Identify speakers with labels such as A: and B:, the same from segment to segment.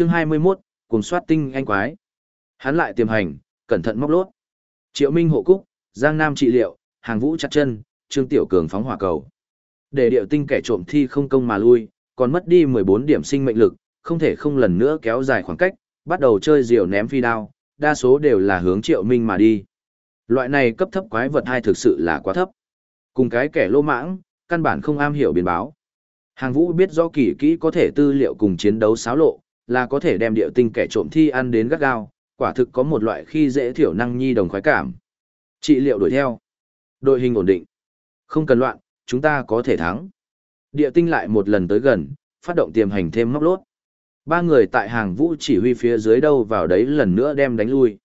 A: Chương 21, cùng soát tinh anh quái. Hắn lại tiềm hành, cẩn thận móc lốt. Triệu Minh hộ cúc, Giang Nam trị liệu, hàng vũ chặt chân, Trương Tiểu Cường phóng hỏa cầu. Để điệu tinh kẻ trộm thi không công mà lui, còn mất đi 14 điểm sinh mệnh lực, không thể không lần nữa kéo dài khoảng cách, bắt đầu chơi diều ném phi đao, đa số đều là hướng Triệu Minh mà đi. Loại này cấp thấp quái vật hai thực sự là quá thấp. Cùng cái kẻ lô mãng, căn bản không am hiểu biến báo. Hàng vũ biết rõ kỳ kỹ có thể tư liệu cùng chiến đấu xáo lộ, là có thể đem điệu tinh kẻ trộm thi ăn đến gắt gao, quả thực có một loại khi dễ thiểu năng nhi đồng khoái cảm. Trị liệu đuổi theo. Đội hình ổn định. Không cần loạn, chúng ta có thể thắng. Địa tinh lại một lần tới gần, phát động tiềm hành thêm móc lốt. Ba người tại hàng vũ chỉ huy phía dưới đâu vào đấy lần nữa đem đánh lui.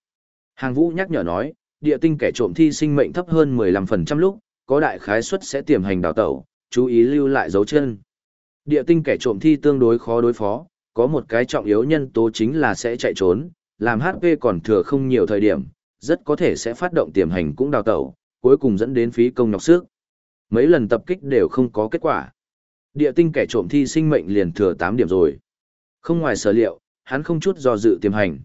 A: Hàng vũ nhắc nhở nói, địa tinh kẻ trộm thi sinh mệnh thấp hơn 15% lúc, có đại khái suất sẽ tiềm hành đào tẩu, chú ý lưu lại dấu chân. Địa tinh kẻ trộm thi tương đối khó đối phó, có một cái trọng yếu nhân tố chính là sẽ chạy trốn, làm HP còn thừa không nhiều thời điểm, rất có thể sẽ phát động tiềm hành cũng đào tẩu, cuối cùng dẫn đến phí công nhọc sức. Mấy lần tập kích đều không có kết quả. Địa tinh kẻ trộm thi sinh mệnh liền thừa 8 điểm rồi. Không ngoài sở liệu, hắn không chút do dự tiềm hành.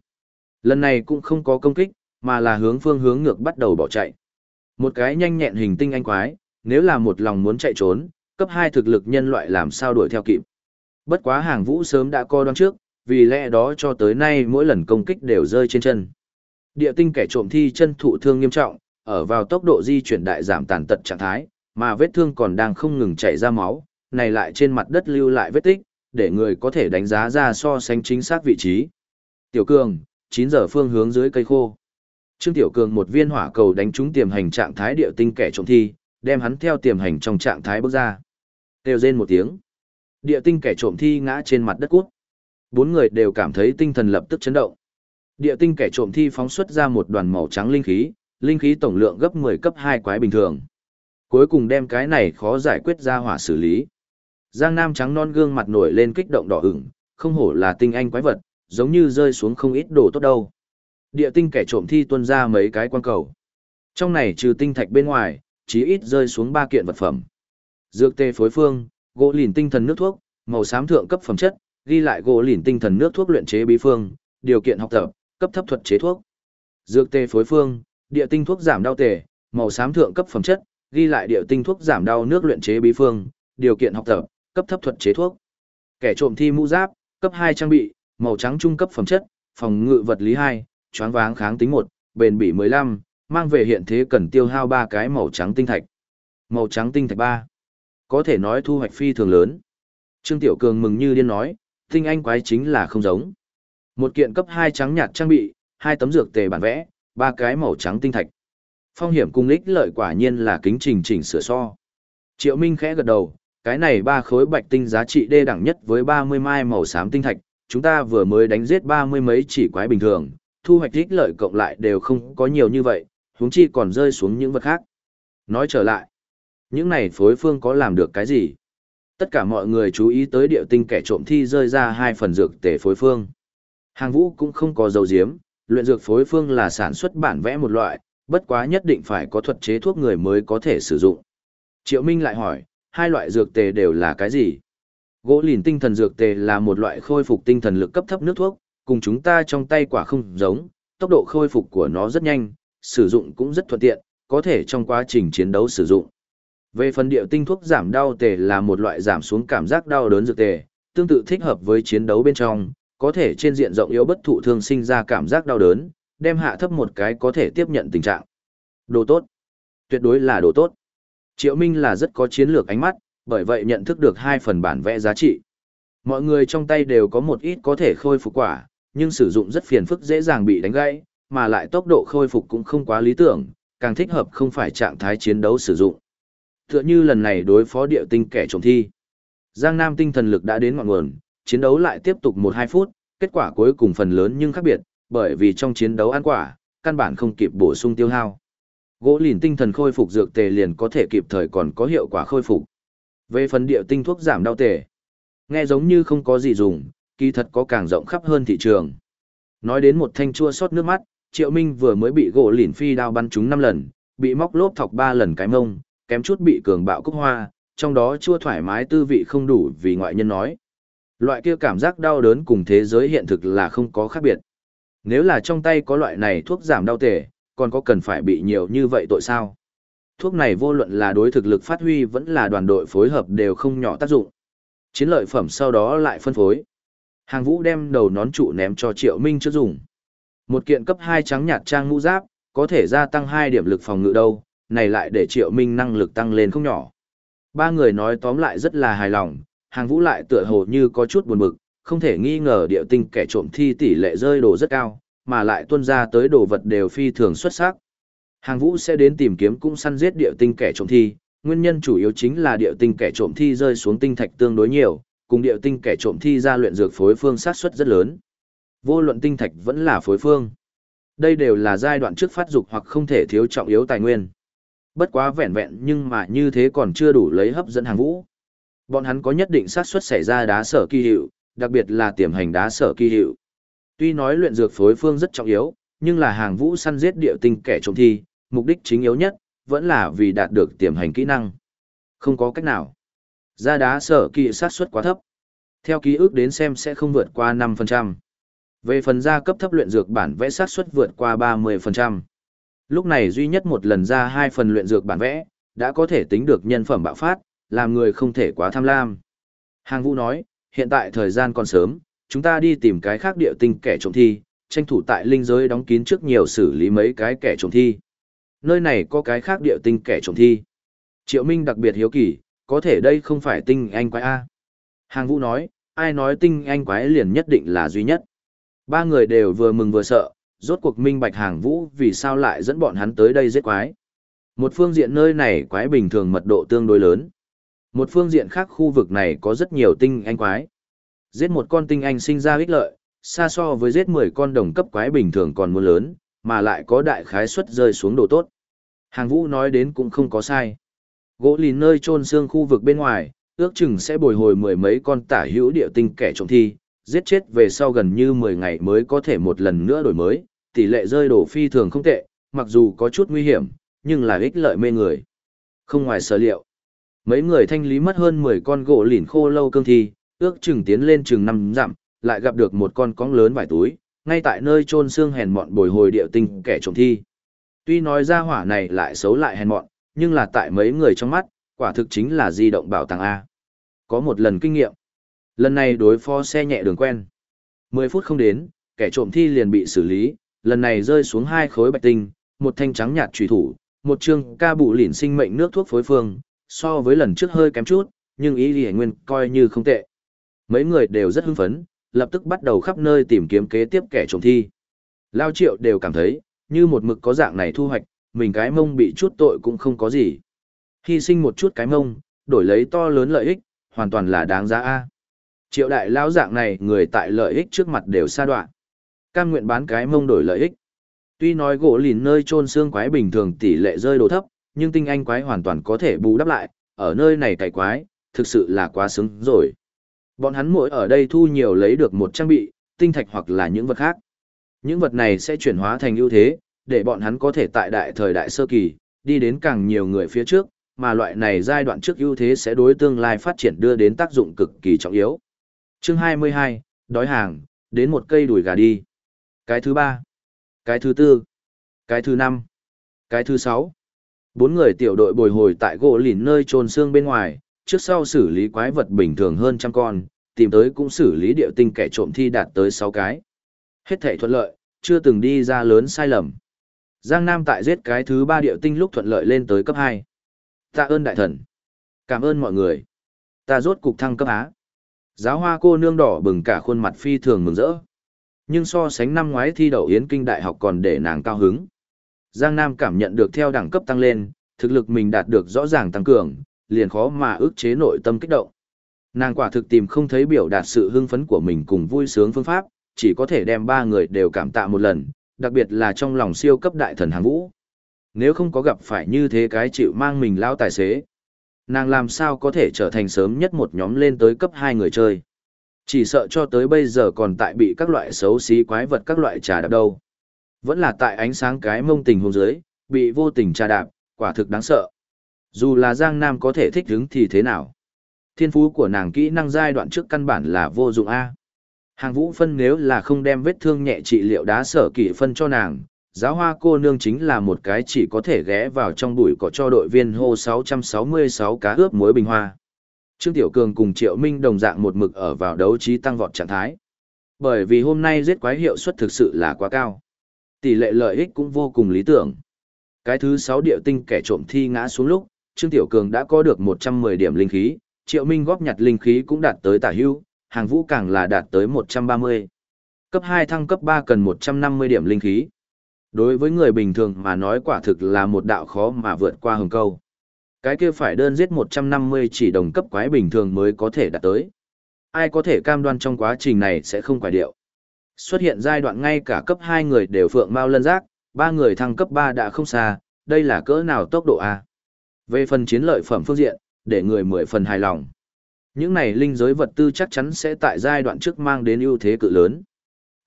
A: Lần này cũng không có công kích, mà là hướng phương hướng ngược bắt đầu bỏ chạy. Một cái nhanh nhẹn hình tinh anh quái, nếu là một lòng muốn chạy trốn, cấp 2 thực lực nhân loại làm sao đuổi theo kịp. Bất quá hàng vũ sớm đã co đoán trước, vì lẽ đó cho tới nay mỗi lần công kích đều rơi trên chân. Địa tinh kẻ trộm thi chân thụ thương nghiêm trọng, ở vào tốc độ di chuyển đại giảm tàn tật trạng thái, mà vết thương còn đang không ngừng chảy ra máu, này lại trên mặt đất lưu lại vết tích, để người có thể đánh giá ra so sánh chính xác vị trí. Tiểu Cường, 9 giờ phương hướng dưới cây khô. Trương Tiểu Cường một viên hỏa cầu đánh trúng tiềm hành trạng thái địa tinh kẻ trộm thi, đem hắn theo tiềm hành trong trạng thái bước ra. Kêu rên một tiếng. Địa tinh kẻ trộm thi ngã trên mặt đất cút. Bốn người đều cảm thấy tinh thần lập tức chấn động. Địa tinh kẻ trộm thi phóng xuất ra một đoàn màu trắng linh khí, linh khí tổng lượng gấp 10 cấp 2 quái bình thường. Cuối cùng đem cái này khó giải quyết ra hỏa xử lý. Giang Nam trắng non gương mặt nổi lên kích động đỏ ửng, không hổ là tinh anh quái vật, giống như rơi xuống không ít đồ tốt đâu. Địa tinh kẻ trộm thi tuôn ra mấy cái quan cầu. Trong này trừ tinh thạch bên ngoài, chí ít rơi xuống ba kiện vật phẩm. Dược tê phối phương, gỗ lìn tinh thần nước thuốc, màu xám thượng cấp phẩm chất, ghi lại gỗ lìn tinh thần nước thuốc luyện chế bí phương, điều kiện học tập, cấp thấp thuật chế thuốc. Dược tê phối phương, địa tinh thuốc giảm đau tề, màu xám thượng cấp phẩm chất, ghi lại địa tinh thuốc giảm đau nước luyện chế bí phương, điều kiện học tập, cấp thấp thuật chế thuốc. Kẻ trộm thi mũ giáp, cấp hai trang bị, màu trắng trung cấp phẩm chất, phòng ngự vật lý hai, choáng váng kháng tính một bền bỉ 15, mang về hiện thế cần tiêu hao ba cái màu trắng tinh thạch. Màu trắng tinh thạch ba. Có thể nói thu hoạch phi thường lớn. Trương Tiểu Cường mừng như điên nói, tinh anh quái chính là không giống. Một kiện cấp 2 trắng nhạt trang bị, hai tấm dược tề bản vẽ, ba cái màu trắng tinh thạch. Phong hiểm cung lích lợi quả nhiên là kính trình chỉnh sửa so. Triệu Minh khẽ gật đầu, cái này ba khối bạch tinh giá trị đê đẳng nhất với 30 mai màu xám tinh thạch, chúng ta vừa mới đánh giết ba mươi mấy chỉ quái bình thường, thu hoạch lích lợi cộng lại đều không có nhiều như vậy, huống chi còn rơi xuống những vật khác. Nói trở lại, những này phối phương có làm được cái gì? Tất cả mọi người chú ý tới điệu tinh kẻ trộm thi rơi ra hai phần dược tể phối phương. Hàng vũ cũng không có dầu diếm, luyện dược phối phương là sản xuất bản vẽ một loại, bất quá nhất định phải có thuật chế thuốc người mới có thể sử dụng. Triệu Minh lại hỏi, hai loại dược tề đều là cái gì? Gỗ lìn tinh thần dược tề là một loại khôi phục tinh thần lực cấp thấp nước thuốc, cùng chúng ta trong tay quả không giống, tốc độ khôi phục của nó rất nhanh, sử dụng cũng rất thuận tiện, có thể trong quá trình chiến đấu sử dụng. Về phần điệu tinh thuốc giảm đau tề là một loại giảm xuống cảm giác đau đớn dược tề, tương tự thích hợp với chiến đấu bên trong, có thể trên diện rộng yếu bất thụ thương sinh ra cảm giác đau đớn, đem hạ thấp một cái có thể tiếp nhận tình trạng. Đồ tốt. Tuyệt đối là đồ tốt. Triệu Minh là rất có chiến lược ánh mắt, bởi vậy nhận thức được hai phần bản vẽ giá trị. Mọi người trong tay đều có một ít có thể khôi phục quả, nhưng sử dụng rất phiền phức dễ dàng bị đánh gãy, mà lại tốc độ khôi phục cũng không quá lý tưởng, càng thích hợp không phải trạng thái chiến đấu sử dụng. Tựa như lần này đối phó địa tinh kẻ trộm thi. Giang Nam tinh thần lực đã đến ngọn nguồn, chiến đấu lại tiếp tục 1-2 phút, kết quả cuối cùng phần lớn nhưng khác biệt, bởi vì trong chiến đấu ăn quả, căn bản không kịp bổ sung tiêu hao. Gỗ lìn tinh thần khôi phục dược tề liền có thể kịp thời còn có hiệu quả khôi phục. Về phần địa tinh thuốc giảm đau tề, nghe giống như không có gì dùng, kỳ thật có càng rộng khắp hơn thị trường. Nói đến một thanh chua sót nước mắt, Triệu Minh vừa mới bị gỗ lìn phi đao bắn trúng 5 lần, bị móc lốp thọc 3 lần cái mông, kém chút bị cường bạo cúc hoa, trong đó chua thoải mái tư vị không đủ vì ngoại nhân nói. Loại kia cảm giác đau đớn cùng thế giới hiện thực là không có khác biệt. Nếu là trong tay có loại này thuốc giảm đau tể, còn có cần phải bị nhiều như vậy tội sao? Thuốc này vô luận là đối thực lực phát huy vẫn là đoàn đội phối hợp đều không nhỏ tác dụng. Chiến lợi phẩm sau đó lại phân phối. Hàng vũ đem đầu nón trụ ném cho Triệu Minh trước dùng. Một kiện cấp 2 trắng nhạt trang ngũ giáp, có thể gia tăng 2 điểm lực phòng ngự đâu, này lại để Triệu Minh năng lực tăng lên không nhỏ. Ba người nói tóm lại rất là hài lòng, hàng vũ lại tựa hồ như có chút buồn bực, không thể nghi ngờ địa tinh kẻ trộm thi tỷ lệ rơi đồ rất cao, mà lại tuân ra tới đồ vật đều phi thường xuất sắc. Hàng vũ sẽ đến tìm kiếm cũng săn giết địa tinh kẻ trộm thi, nguyên nhân chủ yếu chính là địa tinh kẻ trộm thi rơi xuống tinh thạch tương đối nhiều, cùng địa tinh kẻ trộm thi ra luyện dược phối phương sát suất rất lớn. Vô luận tinh thạch vẫn là phối phương. Đây đều là giai đoạn trước phát dục hoặc không thể thiếu trọng yếu tài nguyên. Bất quá vẹn vẹn nhưng mà như thế còn chưa đủ lấy hấp dẫn hàng vũ. Bọn hắn có nhất định xác suất xảy ra đá sở kỳ hiệu, đặc biệt là tiềm hành đá sở kỳ hiệu. Tuy nói luyện dược phối phương rất trọng yếu, nhưng là hàng vũ săn giết địa tinh kẻ trộm thi, mục đích chính yếu nhất, vẫn là vì đạt được tiềm hành kỹ năng. Không có cách nào. Ra đá sở kỳ sát suất quá thấp. Theo ký ức đến xem sẽ không vượt qua 5%. Về phần gia cấp thấp luyện dược bản vẽ sát suất vượt qua 30%. Lúc này duy nhất một lần ra hai phần luyện dược bản vẽ, đã có thể tính được nhân phẩm bạo phát, làm người không thể quá tham lam. Hàng Vũ nói, hiện tại thời gian còn sớm, chúng ta đi tìm cái khác địa tinh kẻ trộm thi, tranh thủ tại linh giới đóng kín trước nhiều xử lý mấy cái kẻ trộm thi. Nơi này có cái khác địa tinh kẻ trộm thi. Triệu Minh đặc biệt hiếu kỳ, có thể đây không phải tinh anh quái A. Hàng Vũ nói, ai nói tinh anh quái liền nhất định là duy nhất. Ba người đều vừa mừng vừa sợ, rốt cuộc minh bạch hàng vũ vì sao lại dẫn bọn hắn tới đây giết quái. Một phương diện nơi này quái bình thường mật độ tương đối lớn. Một phương diện khác khu vực này có rất nhiều tinh anh quái. Giết một con tinh anh sinh ra ích lợi, xa so với giết 10 con đồng cấp quái bình thường còn muốn lớn, mà lại có đại khái suất rơi xuống đồ tốt. Hàng vũ nói đến cũng không có sai. Gỗ lìn nơi trôn xương khu vực bên ngoài, ước chừng sẽ bồi hồi mười mấy con tả hữu địa tinh kẻ trộm thi, giết chết về sau gần như 10 ngày mới có thể một lần nữa đổi mới, tỷ lệ rơi đổ phi thường không tệ, mặc dù có chút nguy hiểm, nhưng là ích lợi mê người. Không ngoài sở liệu, mấy người thanh lý mất hơn 10 con gỗ lỉn khô lâu cương thi, ước chừng tiến lên chừng 5 dặm, lại gặp được một con cóng lớn vài túi, ngay tại nơi chôn xương hèn mọn bồi hồi địa tinh kẻ trộm thi. Tuy nói ra hỏa này lại xấu lại hèn mọn, nhưng là tại mấy người trong mắt, quả thực chính là di động bảo tàng A. Có một lần kinh nghiệm. Lần này đối phó xe nhẹ đường quen. 10 phút không đến, kẻ trộm thi liền bị xử lý, lần này rơi xuống hai khối bạch tinh, một thanh trắng nhạt trùy thủ, một chương ca bụ lỉn sinh mệnh nước thuốc phối phương, so với lần trước hơi kém chút, nhưng ý Lý nguyên coi như không tệ. Mấy người đều rất hưng phấn, lập tức bắt đầu khắp nơi tìm kiếm kế tiếp kẻ trộm thi. Lao triệu đều cảm thấy, như một mực có dạng này thu hoạch, mình cái mông bị chút tội cũng không có gì. Hy sinh một chút cái mông, đổi lấy to lớn lợi ích, hoàn toàn là đáng giá A. Triệu đại lão dạng này người tại lợi ích trước mặt đều xa đoạn. Cam nguyện bán cái mông đổi lợi ích. Tuy nói gỗ lìn nơi trôn xương quái bình thường tỷ lệ rơi đồ thấp, nhưng tinh anh quái hoàn toàn có thể bù đắp lại, ở nơi này cày quái, thực sự là quá xứng rồi. Bọn hắn mỗi ở đây thu nhiều lấy được một trang bị, tinh thạch hoặc là những vật khác. Những vật này sẽ chuyển hóa thành ưu thế, để bọn hắn có thể tại đại thời đại sơ kỳ, đi đến càng nhiều người phía trước, mà loại này giai đoạn trước ưu thế sẽ đối tương lai phát triển đưa đến tác dụng cực kỳ trọng yếu. Chương 22, đói hàng, đến một cây đùi gà đi. Cái thứ ba, cái thứ tư, cái thứ năm, cái thứ sáu. Bốn người tiểu đội bồi hồi tại gỗ lìn nơi trôn xương bên ngoài, trước sau xử lý quái vật bình thường hơn trăm con, tìm tới cũng xử lý địa tinh kẻ trộm thi đạt tới sáu cái. Hết thể thuận lợi, chưa từng đi ra lớn sai lầm. Giang Nam tại giết cái thứ ba địa tinh lúc thuận lợi lên tới cấp hai. Tạ ơn đại thần. Cảm ơn mọi người. Ta rốt cục thăng cấp Á. Giáo hoa cô nương đỏ bừng cả khuôn mặt phi thường mừng rỡ. Nhưng so sánh năm ngoái thi đậu Yến Kinh Đại học còn để nàng cao hứng. Giang Nam cảm nhận được theo đẳng cấp tăng lên, thực lực mình đạt được rõ ràng tăng cường, liền khó mà ức chế nội tâm kích động. Nàng quả thực tìm không thấy biểu đạt sự hưng phấn của mình cùng vui sướng phương pháp, chỉ có thể đem ba người đều cảm tạ một lần, đặc biệt là trong lòng siêu cấp đại thần hàng vũ. Nếu không có gặp phải như thế cái chịu mang mình lao tài xế, nàng làm sao có thể trở thành sớm nhất một nhóm lên tới cấp 2 người chơi. Chỉ sợ cho tới bây giờ còn tại bị các loại xấu xí quái vật các loại trà đạp đâu. Vẫn là tại ánh sáng cái mông tình hôn dưới, bị vô tình trà đạp, quả thực đáng sợ. Dù là Giang Nam có thể thích hứng thì thế nào? Thiên phú của nàng kỹ năng giai đoạn trước căn bản là vô dụng A. Hàng vũ phân nếu là không đem vết thương nhẹ trị liệu đá sở kỷ phân cho nàng, giáo hoa cô nương chính là một cái chỉ có thể ghé vào trong bụi cỏ cho đội viên hô 666 cá ướp muối bình hoa. Trương Tiểu Cường cùng Triệu Minh đồng dạng một mực ở vào đấu trí tăng vọt trạng thái. Bởi vì hôm nay giết quái hiệu suất thực sự là quá cao. Tỷ lệ lợi ích cũng vô cùng lý tưởng. Cái thứ 6 địa tinh kẻ trộm thi ngã xuống lúc, Trương Tiểu Cường đã có được 110 điểm linh khí, Triệu Minh góp nhặt linh khí cũng đạt tới tả hưu, hàng vũ càng là đạt tới 130. Cấp 2 thăng cấp 3 cần 150 điểm linh khí. Đối với người bình thường mà nói quả thực là một đạo khó mà vượt qua hừng câu. Cái kia phải đơn giết 150 chỉ đồng cấp quái bình thường mới có thể đạt tới. Ai có thể cam đoan trong quá trình này sẽ không quải điệu. Xuất hiện giai đoạn ngay cả cấp 2 người đều phượng mau lân giác, ba người thăng cấp 3 đã không xa, đây là cỡ nào tốc độ A. Về phần chiến lợi phẩm phương diện, để người mười phần hài lòng. Những này linh giới vật tư chắc chắn sẽ tại giai đoạn trước mang đến ưu thế cự lớn.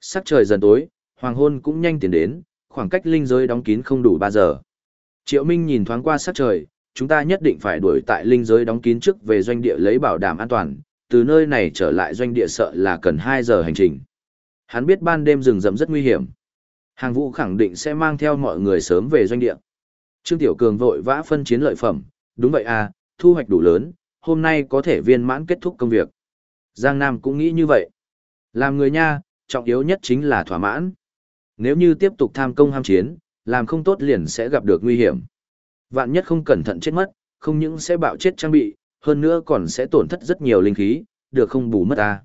A: Sắc trời dần tối, hoàng hôn cũng nhanh tiến đến, khoảng cách linh giới đóng kín không đủ 3 giờ. Triệu Minh nhìn thoáng qua sắc trời, chúng ta nhất định phải đuổi tại linh giới đóng kín trước về doanh địa lấy bảo đảm an toàn, từ nơi này trở lại doanh địa sợ là cần 2 giờ hành trình. Hắn biết ban đêm rừng rậm rất nguy hiểm. Hàng vũ khẳng định sẽ mang theo mọi người sớm về doanh địa. Trương Tiểu Cường vội vã phân chiến lợi phẩm, đúng vậy à, thu hoạch đủ lớn, hôm nay có thể viên mãn kết thúc công việc. Giang Nam cũng nghĩ như vậy. Làm người nha, trọng yếu nhất chính là thỏa mãn. Nếu như tiếp tục tham công ham chiến, làm không tốt liền sẽ gặp được nguy hiểm. Vạn nhất không cẩn thận chết mất, không những sẽ bạo chết trang bị, hơn nữa còn sẽ tổn thất rất nhiều linh khí, được không bù mất ta.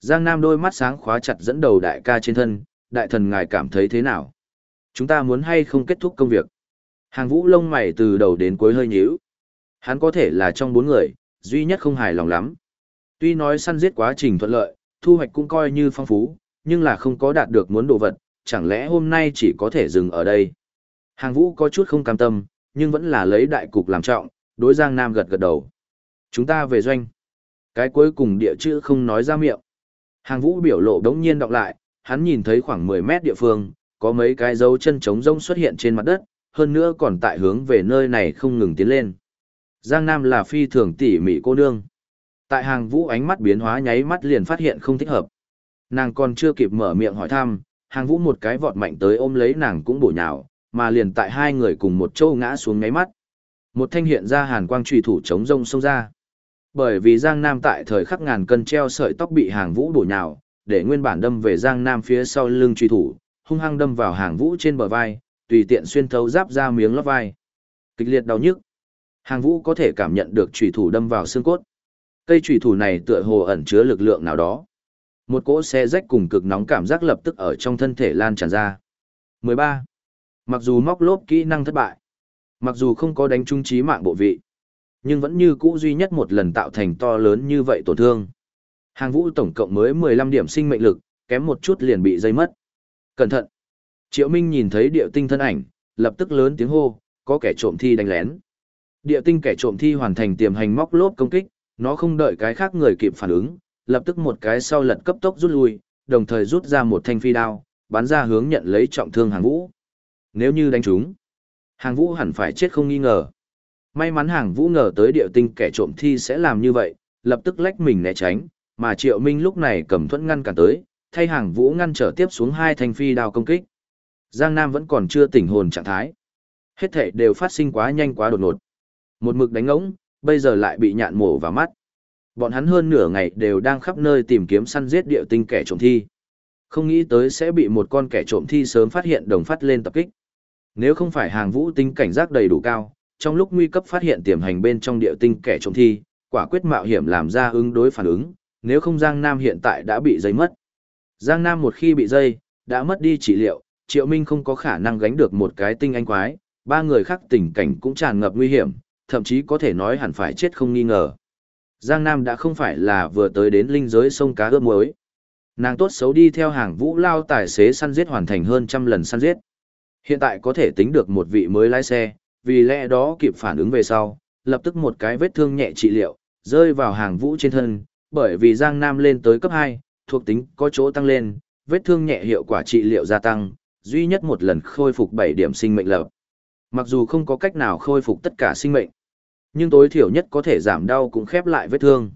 A: Giang Nam đôi mắt sáng khóa chặt dẫn đầu đại ca trên thân, đại thần ngài cảm thấy thế nào? Chúng ta muốn hay không kết thúc công việc? Hàng vũ lông mày từ đầu đến cuối hơi nhíu. Hắn có thể là trong bốn người, duy nhất không hài lòng lắm. Tuy nói săn giết quá trình thuận lợi, thu hoạch cũng coi như phong phú, nhưng là không có đạt được muốn đồ vật, chẳng lẽ hôm nay chỉ có thể dừng ở đây. Hàng vũ có chút không cam tâm, nhưng vẫn là lấy đại cục làm trọng, đối Giang Nam gật gật đầu. Chúng ta về doanh. Cái cuối cùng địa chữ không nói ra miệng. Hàng vũ biểu lộ đống nhiên đọc lại, hắn nhìn thấy khoảng 10 mét địa phương, có mấy cái dấu chân trống rông xuất hiện trên mặt đất, hơn nữa còn tại hướng về nơi này không ngừng tiến lên. Giang Nam là phi thường tỉ mỉ cô nương. Tại hàng vũ ánh mắt biến hóa nháy mắt liền phát hiện không thích hợp. Nàng còn chưa kịp mở miệng hỏi thăm, hàng vũ một cái vọt mạnh tới ôm lấy nàng cũng bổ nhào, mà liền tại hai người cùng một châu ngã xuống ngáy mắt. Một thanh hiện ra hàn quang trùy thủ chống rông xông ra. Bởi vì Giang Nam tại thời khắc ngàn cân treo sợi tóc bị hàng vũ đổ nhào, để nguyên bản đâm về Giang Nam phía sau lưng truy thủ, hung hăng đâm vào hàng vũ trên bờ vai, tùy tiện xuyên thấu giáp ra miếng lót vai. Kịch liệt đau nhức. Hàng vũ có thể cảm nhận được trùy thủ đâm vào xương cốt. Cây trùy thủ này tựa hồ ẩn chứa lực lượng nào đó. Một cỗ xe rách cùng cực nóng cảm giác lập tức ở trong thân thể lan tràn ra. 13. Mặc dù móc lốp kỹ năng thất bại, mặc dù không có đánh trung trí mạng bộ vị, nhưng vẫn như cũ duy nhất một lần tạo thành to lớn như vậy tổn thương. Hàng vũ tổng cộng mới 15 điểm sinh mệnh lực, kém một chút liền bị dây mất. Cẩn thận! Triệu Minh nhìn thấy địa tinh thân ảnh, lập tức lớn tiếng hô, có kẻ trộm thi đánh lén. Địa tinh kẻ trộm thi hoàn thành tiềm hành móc lốp công kích, nó không đợi cái khác người kịp phản ứng, lập tức một cái sau lật cấp tốc rút lui, đồng thời rút ra một thanh phi đao, bắn ra hướng nhận lấy trọng thương hàng vũ. Nếu như đánh chúng, hàng vũ hẳn phải chết không nghi ngờ. May mắn hàng vũ ngờ tới địa tinh kẻ trộm thi sẽ làm như vậy, lập tức lách mình né tránh, mà triệu minh lúc này cầm thuẫn ngăn cản tới, thay hàng vũ ngăn trở tiếp xuống hai thanh phi đao công kích. Giang Nam vẫn còn chưa tỉnh hồn trạng thái. Hết thể đều phát sinh quá nhanh quá đột ngột. Một mực đánh ngỗng, bây giờ lại bị nhạn mổ vào mắt. Bọn hắn hơn nửa ngày đều đang khắp nơi tìm kiếm săn giết địa tinh kẻ trộm thi. Không nghĩ tới sẽ bị một con kẻ trộm thi sớm phát hiện đồng phát lên tập kích. Nếu không phải hàng vũ tinh cảnh giác đầy đủ cao, trong lúc nguy cấp phát hiện tiềm hành bên trong địa tinh kẻ trộm thi, quả quyết mạo hiểm làm ra ứng đối phản ứng, nếu không Giang Nam hiện tại đã bị dây mất. Giang Nam một khi bị dây, đã mất đi trị liệu, Triệu Minh không có khả năng gánh được một cái tinh anh quái, ba người khác tình cảnh cũng tràn ngập nguy hiểm, thậm chí có thể nói hẳn phải chết không nghi ngờ. Giang Nam đã không phải là vừa tới đến linh giới sông cá ướp muối. Nàng tốt xấu đi theo hàng vũ lao tài xế săn giết hoàn thành hơn trăm lần săn giết. Hiện tại có thể tính được một vị mới lái xe, vì lẽ đó kịp phản ứng về sau, lập tức một cái vết thương nhẹ trị liệu, rơi vào hàng vũ trên thân, bởi vì Giang Nam lên tới cấp 2, thuộc tính có chỗ tăng lên, vết thương nhẹ hiệu quả trị liệu gia tăng, duy nhất một lần khôi phục 7 điểm sinh mệnh lập. Mặc dù không có cách nào khôi phục tất cả sinh mệnh, Nhưng tối thiểu nhất có thể giảm đau cũng khép lại vết thương.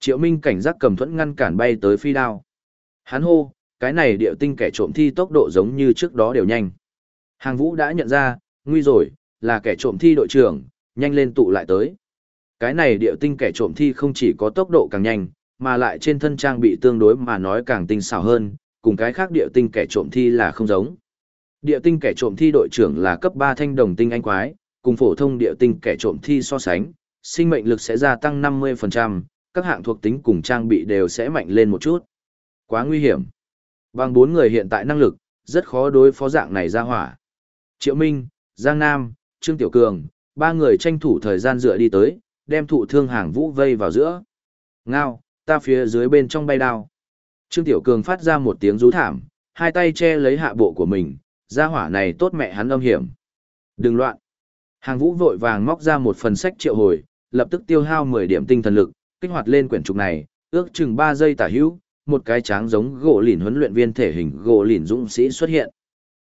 A: Triệu Minh cảnh giác cầm thuẫn ngăn cản bay tới phi đao. Hắn hô, cái này điệu tinh kẻ trộm thi tốc độ giống như trước đó đều nhanh. Hàng vũ đã nhận ra, nguy rồi, là kẻ trộm thi đội trưởng, nhanh lên tụ lại tới. Cái này điệu tinh kẻ trộm thi không chỉ có tốc độ càng nhanh, mà lại trên thân trang bị tương đối mà nói càng tinh xảo hơn, cùng cái khác điệu tinh kẻ trộm thi là không giống. Điệu tinh kẻ trộm thi đội trưởng là cấp 3 thanh đồng tinh anh quái, cùng phổ thông điệu tinh kẻ trộm thi so sánh, sinh mệnh lực sẽ gia tăng 50%, các hạng thuộc tính cùng trang bị đều sẽ mạnh lên một chút. Quá nguy hiểm. Bằng bốn người hiện tại năng lực, rất khó đối phó dạng này ra hỏa. Triệu Minh, Giang Nam, Trương Tiểu Cường, ba người tranh thủ thời gian dựa đi tới, đem thụ thương hàng vũ vây vào giữa. Ngao, ta phía dưới bên trong bay đao. Trương Tiểu Cường phát ra một tiếng rú thảm, hai tay che lấy hạ bộ của mình, ra hỏa này tốt mẹ hắn âm hiểm. Đừng loạn. Hàng vũ vội vàng móc ra một phần sách triệu hồi, lập tức tiêu hao 10 điểm tinh thần lực, kích hoạt lên quyển trục này, ước chừng 3 giây tả hữu, một cái tráng giống gỗ lìn huấn luyện viên thể hình gỗ lìn dũng sĩ xuất hiện.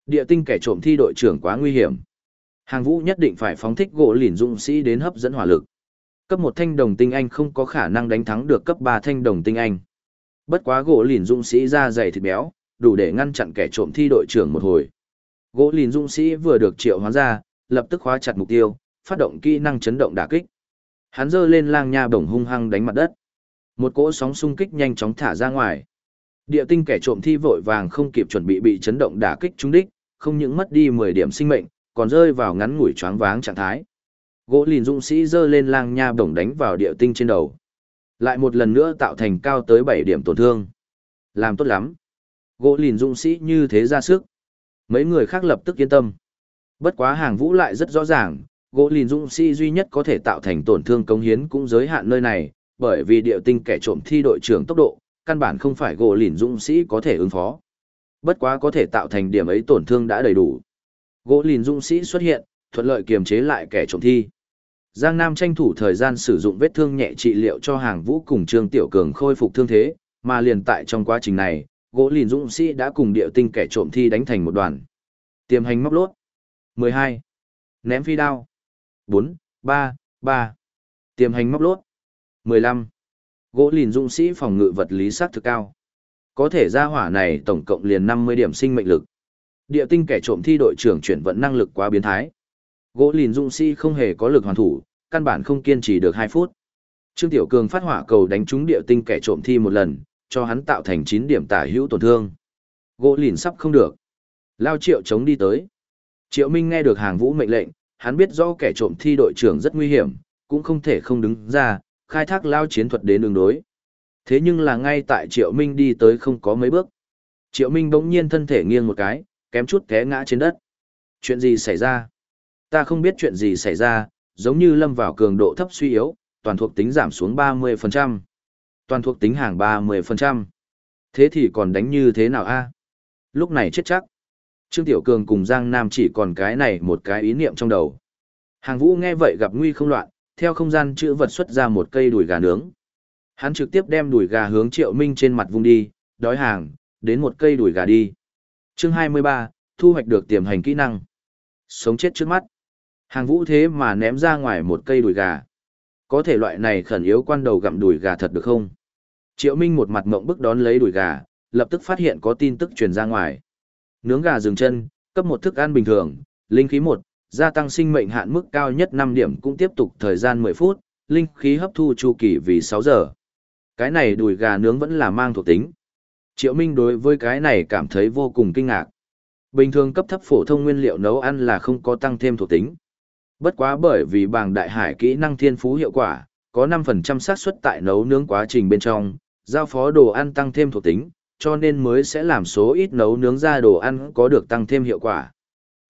A: Địa tinh kẻ trộm thi đội trưởng quá nguy hiểm. Hàng vũ nhất định phải phóng thích gỗ lìn dũng sĩ đến hấp dẫn hỏa lực. Cấp một thanh đồng tinh anh không có khả năng đánh thắng được cấp ba thanh đồng tinh anh. Bất quá gỗ lìn dũng sĩ ra dày thịt béo, đủ để ngăn chặn kẻ trộm thi đội trưởng một hồi. Gỗ lìn dũng sĩ vừa được triệu hoán ra, lập tức khóa chặt mục tiêu, phát động kỹ năng chấn động đả kích. Hắn giơ lên lang nha bổng hung hăng đánh mặt đất. Một cỗ sóng xung kích nhanh chóng thả ra ngoài. Địa tinh kẻ trộm thi vội vàng không kịp chuẩn bị bị chấn động đả kích trúng đích, không những mất đi 10 điểm sinh mệnh, còn rơi vào ngắn ngủi choáng váng trạng thái. Gỗ lìn dũng sĩ giơ lên lang nha bổng đánh vào địa tinh trên đầu. Lại một lần nữa tạo thành cao tới 7 điểm tổn thương. Làm tốt lắm. Gỗ lìn dũng sĩ như thế ra sức. Mấy người khác lập tức yên tâm. Bất quá hàng vũ lại rất rõ ràng, gỗ lìn dũng sĩ duy nhất có thể tạo thành tổn thương cống hiến cũng giới hạn nơi này, bởi vì địa tinh kẻ trộm thi đội trưởng tốc độ, căn bản không phải gỗ lìn dũng sĩ có thể ứng phó. Bất quá có thể tạo thành điểm ấy tổn thương đã đầy đủ. Gỗ lìn dũng sĩ xuất hiện, thuận lợi kiềm chế lại kẻ trộm thi. Giang Nam tranh thủ thời gian sử dụng vết thương nhẹ trị liệu cho hàng vũ cùng Trương Tiểu Cường khôi phục thương thế, mà liền tại trong quá trình này, gỗ lìn dũng sĩ đã cùng địa tinh kẻ trộm thi đánh thành một đoàn. Tiềm hành móc lốt. 12. Ném phi đao. 4, 3, 3. Tiềm hành móc lốt. 15. Gỗ lìn dũng sĩ phòng ngự vật lý sát thực cao. Có thể ra hỏa này tổng cộng liền 50 điểm sinh mệnh lực. Địa tinh kẻ trộm thi đội trưởng chuyển vận năng lực quá biến thái. Gỗ lìn dũng sĩ không hề có lực hoàn thủ, căn bản không kiên trì được 2 phút. Trương Tiểu Cường phát hỏa cầu đánh trúng địa tinh kẻ trộm thi một lần, cho hắn tạo thành 9 điểm tả hữu tổn thương. Gỗ lìn sắp không được. Lao triệu chống đi tới. Triệu Minh nghe được hàng vũ mệnh lệnh, hắn biết rõ kẻ trộm thi đội trưởng rất nguy hiểm, cũng không thể không đứng ra, khai thác lao chiến thuật đến đường đối. Thế nhưng là ngay tại Triệu Minh đi tới không có mấy bước. Triệu Minh bỗng nhiên thân thể nghiêng một cái, kém chút té ngã trên đất. Chuyện gì xảy ra? Ta không biết chuyện gì xảy ra, giống như lâm vào cường độ thấp suy yếu, toàn thuộc tính giảm xuống 30%. Toàn thuộc tính hàng 30%. Thế thì còn đánh như thế nào a? Lúc này chết chắc. Trương Tiểu Cường cùng Giang Nam chỉ còn cái này một cái ý niệm trong đầu. Hàng Vũ nghe vậy gặp nguy không loạn, theo không gian chữ vật xuất ra một cây đùi gà nướng. Hắn trực tiếp đem đùi gà hướng Triệu Minh trên mặt vung đi, đói hàng, đến một cây đùi gà đi. Chương 23, thu hoạch được tiềm hành kỹ năng. Sống chết trước mắt. Hàng Vũ thế mà ném ra ngoài một cây đùi gà. Có thể loại này khẩn yếu quan đầu gặm đùi gà thật được không? Triệu Minh một mặt mộng bức đón lấy đùi gà, lập tức phát hiện có tin tức truyền ra ngoài. Nướng gà dừng chân, cấp một thức ăn bình thường, linh khí một, gia tăng sinh mệnh hạn mức cao nhất 5 điểm cũng tiếp tục thời gian 10 phút, linh khí hấp thu chu kỳ vì 6 giờ. Cái này đùi gà nướng vẫn là mang thuộc tính. Triệu Minh đối với cái này cảm thấy vô cùng kinh ngạc. Bình thường cấp thấp phổ thông nguyên liệu nấu ăn là không có tăng thêm thuộc tính. Bất quá bởi vì bảng đại hải kỹ năng thiên phú hiệu quả, có 5% xác suất tại nấu nướng quá trình bên trong, giao phó đồ ăn tăng thêm thuộc tính, cho nên mới sẽ làm số ít nấu nướng ra đồ ăn có được tăng thêm hiệu quả.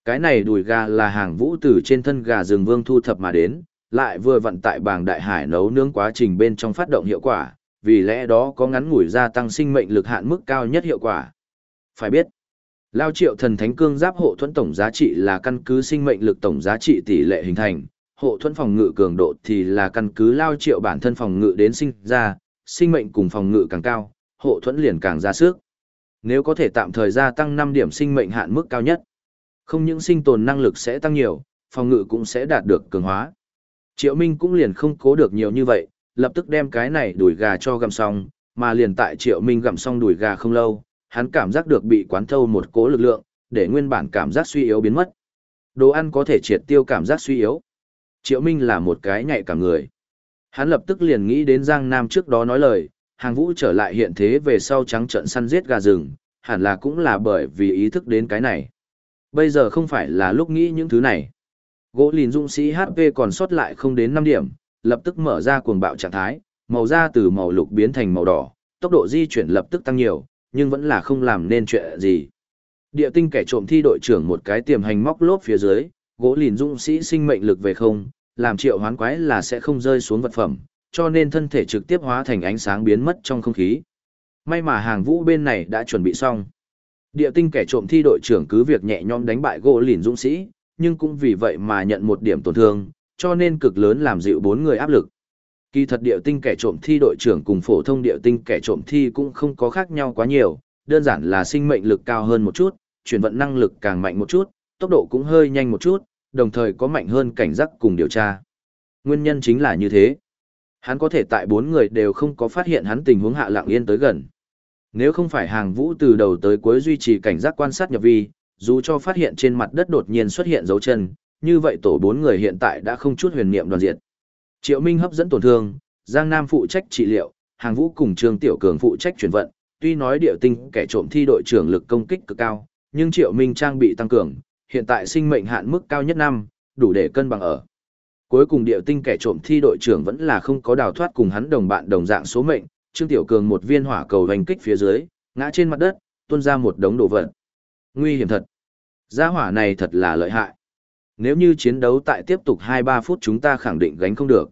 A: Cái này đùi gà là hàng vũ từ trên thân gà rừng vương thu thập mà đến, lại vừa vận tại bảng đại hải nấu nướng quá trình bên trong phát động hiệu quả, vì lẽ đó có ngắn ngủi gia tăng sinh mệnh lực hạn mức cao nhất hiệu quả. Phải biết, lao triệu thần thánh cương giáp hộ thuẫn tổng giá trị là căn cứ sinh mệnh lực tổng giá trị tỷ lệ hình thành, hộ thuẫn phòng ngự cường độ thì là căn cứ lao triệu bản thân phòng ngự đến sinh ra, sinh mệnh cùng phòng ngự càng cao, hộ thuẫn liền càng ra sức. Nếu có thể tạm thời gia tăng 5 điểm sinh mệnh hạn mức cao nhất, không những sinh tồn năng lực sẽ tăng nhiều, phòng ngự cũng sẽ đạt được cường hóa. Triệu Minh cũng liền không cố được nhiều như vậy, lập tức đem cái này đùi gà cho gặm xong, mà liền tại Triệu Minh gặm xong đùi gà không lâu, hắn cảm giác được bị quán thâu một cố lực lượng, để nguyên bản cảm giác suy yếu biến mất. Đồ ăn có thể triệt tiêu cảm giác suy yếu. Triệu Minh là một cái nhạy cảm người. Hắn lập tức liền nghĩ đến Giang Nam trước đó nói lời, hàng vũ trở lại hiện thế về sau trắng trận săn giết gà rừng, hẳn là cũng là bởi vì ý thức đến cái này. Bây giờ không phải là lúc nghĩ những thứ này. Gỗ lìn dũng sĩ HP còn sót lại không đến 5 điểm, lập tức mở ra cuồng bạo trạng thái, màu da từ màu lục biến thành màu đỏ, tốc độ di chuyển lập tức tăng nhiều, nhưng vẫn là không làm nên chuyện gì. Địa tinh kẻ trộm thi đội trưởng một cái tiềm hành móc lốp phía dưới, gỗ lìn dũng sĩ sinh mệnh lực về không, làm triệu hoán quái là sẽ không rơi xuống vật phẩm, cho nên thân thể trực tiếp hóa thành ánh sáng biến mất trong không khí. May mà hàng vũ bên này đã chuẩn bị xong. Địa tinh kẻ trộm thi đội trưởng cứ việc nhẹ nhõm đánh bại gỗ lìn dũng sĩ, nhưng cũng vì vậy mà nhận một điểm tổn thương, cho nên cực lớn làm dịu bốn người áp lực. Kỳ thật địa tinh kẻ trộm thi đội trưởng cùng phổ thông địa tinh kẻ trộm thi cũng không có khác nhau quá nhiều, đơn giản là sinh mệnh lực cao hơn một chút, chuyển vận năng lực càng mạnh một chút, tốc độ cũng hơi nhanh một chút, đồng thời có mạnh hơn cảnh giác cùng điều tra. Nguyên nhân chính là như thế. Hắn có thể tại bốn người đều không có phát hiện hắn tình huống hạ lặng yên tới gần. Nếu không phải hàng vũ từ đầu tới cuối duy trì cảnh giác quan sát nhập vi, dù cho phát hiện trên mặt đất đột nhiên xuất hiện dấu chân, như vậy tổ bốn người hiện tại đã không chút huyền niệm đoàn diệt. Triệu Minh hấp dẫn tổn thương, Giang Nam phụ trách trị liệu, hàng vũ cùng Trương Tiểu Cường phụ trách chuyển vận, tuy nói điệu tinh kẻ trộm thi đội trưởng lực công kích cực cao, nhưng Triệu Minh trang bị tăng cường, hiện tại sinh mệnh hạn mức cao nhất năm, đủ để cân bằng ở. Cuối cùng điệu tinh kẻ trộm thi đội trưởng vẫn là không có đào thoát cùng hắn đồng bạn đồng dạng số mệnh, Trương Tiểu Cường một viên hỏa cầu hành kích phía dưới, ngã trên mặt đất, tuôn ra một đống đồ vật. Nguy hiểm thật. Gia hỏa này thật là lợi hại. Nếu như chiến đấu tại tiếp tục 2-3 phút chúng ta khẳng định gánh không được.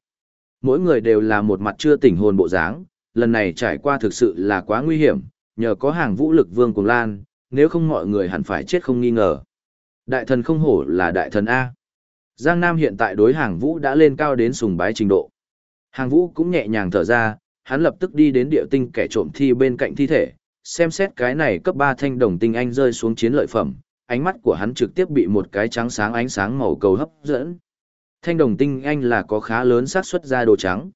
A: Mỗi người đều là một mặt chưa tỉnh hồn bộ dáng, lần này trải qua thực sự là quá nguy hiểm, nhờ có hàng vũ lực vương cùng lan, nếu không mọi người hẳn phải chết không nghi ngờ. Đại thần không hổ là đại thần A. Giang Nam hiện tại đối hàng vũ đã lên cao đến sùng bái trình độ. Hàng vũ cũng nhẹ nhàng thở ra, hắn lập tức đi đến địa tinh kẻ trộm thi bên cạnh thi thể, xem xét cái này cấp 3 thanh đồng tinh anh rơi xuống chiến lợi phẩm, ánh mắt của hắn trực tiếp bị một cái trắng sáng ánh sáng màu cầu hấp dẫn. Thanh đồng tinh anh là có khá lớn xác suất ra đồ trắng.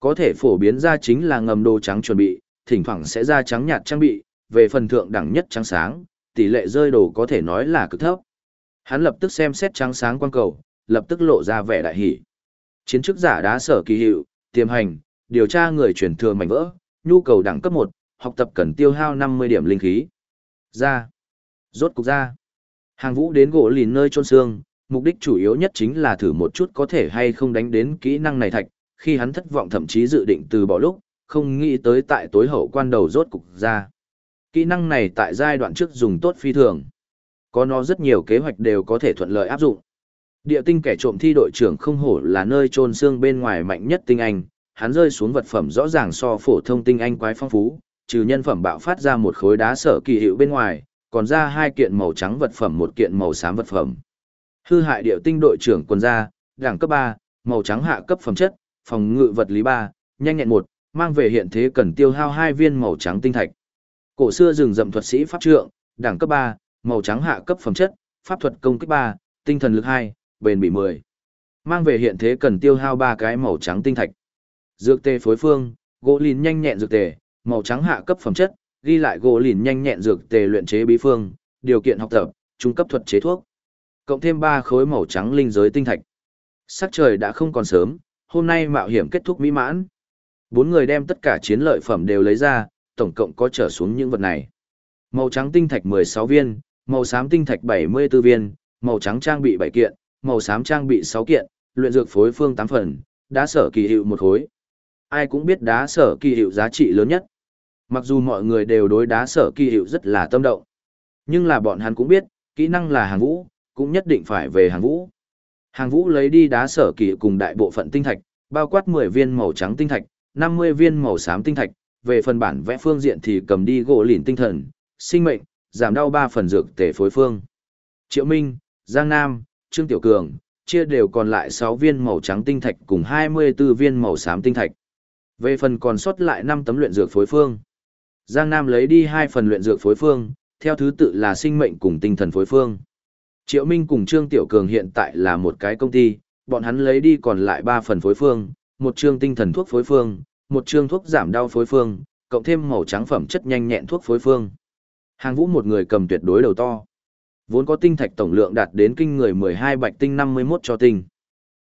A: Có thể phổ biến ra chính là ngầm đồ trắng chuẩn bị, thỉnh thoảng sẽ ra trắng nhạt trang bị, về phần thượng đẳng nhất trắng sáng, tỷ lệ rơi đồ có thể nói là cực thấp. Hắn lập tức xem xét trắng sáng quan cầu, lập tức lộ ra vẻ đại hỉ. Chiến chức giả đá sở kỳ hiệu, tiềm hành, điều tra người truyền thừa mảnh vỡ, nhu cầu đẳng cấp 1, học tập cần tiêu hao 50 điểm linh khí. Ra. Rốt cục ra. Hàng vũ đến gỗ lìn nơi trôn xương, mục đích chủ yếu nhất chính là thử một chút có thể hay không đánh đến kỹ năng này thạch, khi hắn thất vọng thậm chí dự định từ bỏ lúc, không nghĩ tới tại tối hậu quan đầu rốt cục ra. Kỹ năng này tại giai đoạn trước dùng tốt phi thường. Có nó rất nhiều kế hoạch đều có thể thuận lợi áp dụng. Địa tinh kẻ trộm thi đội trưởng không hổ là nơi trôn xương bên ngoài mạnh nhất tinh anh, hắn rơi xuống vật phẩm rõ ràng so phổ thông tinh anh quái phong phú, trừ nhân phẩm bạo phát ra một khối đá sở kỳ hiệu bên ngoài, còn ra hai kiện màu trắng vật phẩm một kiện màu xám vật phẩm. Hư hại điệu tinh đội trưởng quần ra, đẳng cấp 3, màu trắng hạ cấp phẩm chất, phòng ngự vật lý 3, nhanh nhẹn 1, mang về hiện thế cần tiêu hao hai viên màu trắng tinh thạch. Cổ xưa rừng rậm thuật sĩ pháp trượng, đẳng cấp 3, màu trắng hạ cấp phẩm chất, pháp thuật công kích 3, tinh thần lực 2, bền bỉ 10. Mang về hiện thế cần tiêu hao 3 cái màu trắng tinh thạch. Dược tê phối phương, gỗ lìn nhanh nhẹn dược tề, màu trắng hạ cấp phẩm chất, ghi lại gỗ lìn nhanh nhẹn dược tề luyện chế bí phương, điều kiện học tập, trung cấp thuật chế thuốc. Cộng thêm ba khối màu trắng linh giới tinh thạch. Sắc trời đã không còn sớm, hôm nay mạo hiểm kết thúc mỹ mãn. Bốn người đem tất cả chiến lợi phẩm đều lấy ra, tổng cộng có trở xuống những vật này. Màu trắng tinh thạch 16 viên, màu xám tinh thạch 74 viên, màu trắng trang bị 7 kiện, màu xám trang bị 6 kiện, luyện dược phối phương 8 phần, đã sở kỳ hiệu một khối. Ai cũng biết đá sở kỳ hiệu giá trị lớn nhất. Mặc dù mọi người đều đối đá sở kỳ hiệu rất là tâm động. Nhưng là bọn hắn cũng biết, kỹ năng là hàng vũ, cũng nhất định phải về hàng vũ. Hàng vũ lấy đi đá sở kỳ cùng đại bộ phận tinh thạch, bao quát 10 viên màu trắng tinh thạch, 50 viên màu xám tinh thạch, về phần bản vẽ phương diện thì cầm đi gỗ lìn tinh thần, sinh mệnh, giảm đau 3 phần dược tể phối phương. Triệu Minh, Giang Nam, Trương Tiểu Cường, chia đều còn lại 6 viên màu trắng tinh thạch cùng 24 viên màu xám tinh thạch. Về phần còn sót lại 5 tấm luyện dược phối phương. Giang Nam lấy đi 2 phần luyện dược phối phương, theo thứ tự là sinh mệnh cùng tinh thần phối phương. Triệu Minh cùng Trương Tiểu Cường hiện tại là một cái công ty, bọn hắn lấy đi còn lại 3 phần phối phương, một chương tinh thần thuốc phối phương, một chương thuốc giảm đau phối phương, cộng thêm màu trắng phẩm chất nhanh nhẹn thuốc phối phương. Hàng Vũ một người cầm tuyệt đối đầu to. Vốn có tinh thạch tổng lượng đạt đến kinh người 12 bạch tinh 51 cho tinh.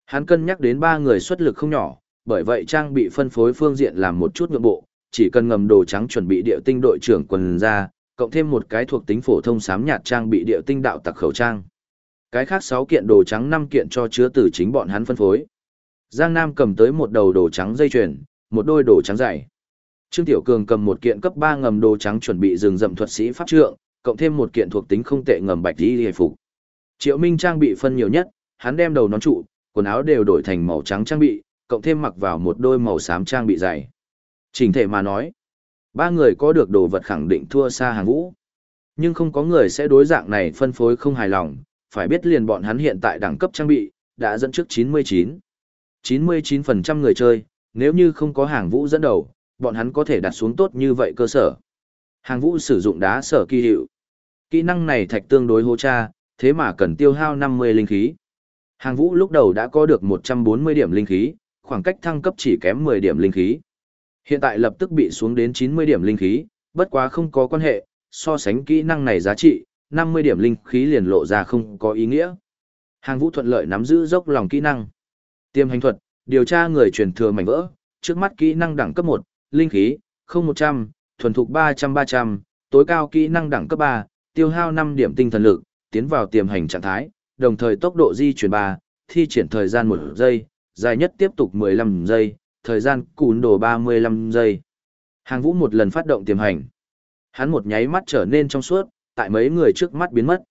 A: Hắn cân nhắc đến ba người xuất lực không nhỏ, bởi vậy trang bị phân phối phương diện làm một chút nhượng bộ, chỉ cần ngầm đồ trắng chuẩn bị địa tinh đội trưởng quần ra, cộng thêm một cái thuộc tính phổ thông xám nhạt trang bị địa tinh đạo tặc khẩu trang. Cái khác 6 kiện đồ trắng 5 kiện cho chứa từ chính bọn hắn phân phối. Giang Nam cầm tới một đầu đồ trắng dây chuyền, một đôi đồ trắng dày. Trương Tiểu Cường cầm một kiện cấp 3 ngầm đồ trắng chuẩn bị rừng rậm thuật sĩ pháp trượng, cộng thêm một kiện thuộc tính không tệ ngầm bạch y hề phục. Triệu Minh trang bị phân nhiều nhất, hắn đem đầu nón trụ, quần áo đều đổi thành màu trắng trang bị, cộng thêm mặc vào một đôi màu xám trang bị dày. Trình thể mà nói, ba người có được đồ vật khẳng định thua xa hàng vũ. Nhưng không có người sẽ đối dạng này phân phối không hài lòng, phải biết liền bọn hắn hiện tại đẳng cấp trang bị, đã dẫn trước 99. 99% người chơi, nếu như không có hàng vũ dẫn đầu, bọn hắn có thể đặt xuống tốt như vậy cơ sở. Hàng vũ sử dụng đá sở kỳ hiệu. Kỹ năng này thạch tương đối hô cha, thế mà cần tiêu hao 50 linh khí. Hàng vũ lúc đầu đã có được 140 điểm linh khí, khoảng cách thăng cấp chỉ kém 10 điểm linh khí. Hiện tại lập tức bị xuống đến 90 điểm linh khí, bất quá không có quan hệ, so sánh kỹ năng này giá trị, 50 điểm linh khí liền lộ ra không có ý nghĩa. Hàng vũ thuận lợi nắm giữ dốc lòng kỹ năng. Tiêm hành thuật, điều tra người truyền thừa mảnh vỡ, trước mắt kỹ năng đẳng cấp 1, linh khí, 0100, thuần thục 300-300, tối cao kỹ năng đẳng cấp 3, tiêu hao 5 điểm tinh thần lực, tiến vào tiềm hành trạng thái, đồng thời tốc độ di chuyển 3, thi triển thời gian 1 giây, dài nhất tiếp tục 15 giây, thời gian cùn đồ 35 giây. Hàng vũ một lần phát động tiềm hành. Hắn một nháy mắt trở nên trong suốt, tại mấy người trước mắt biến mất.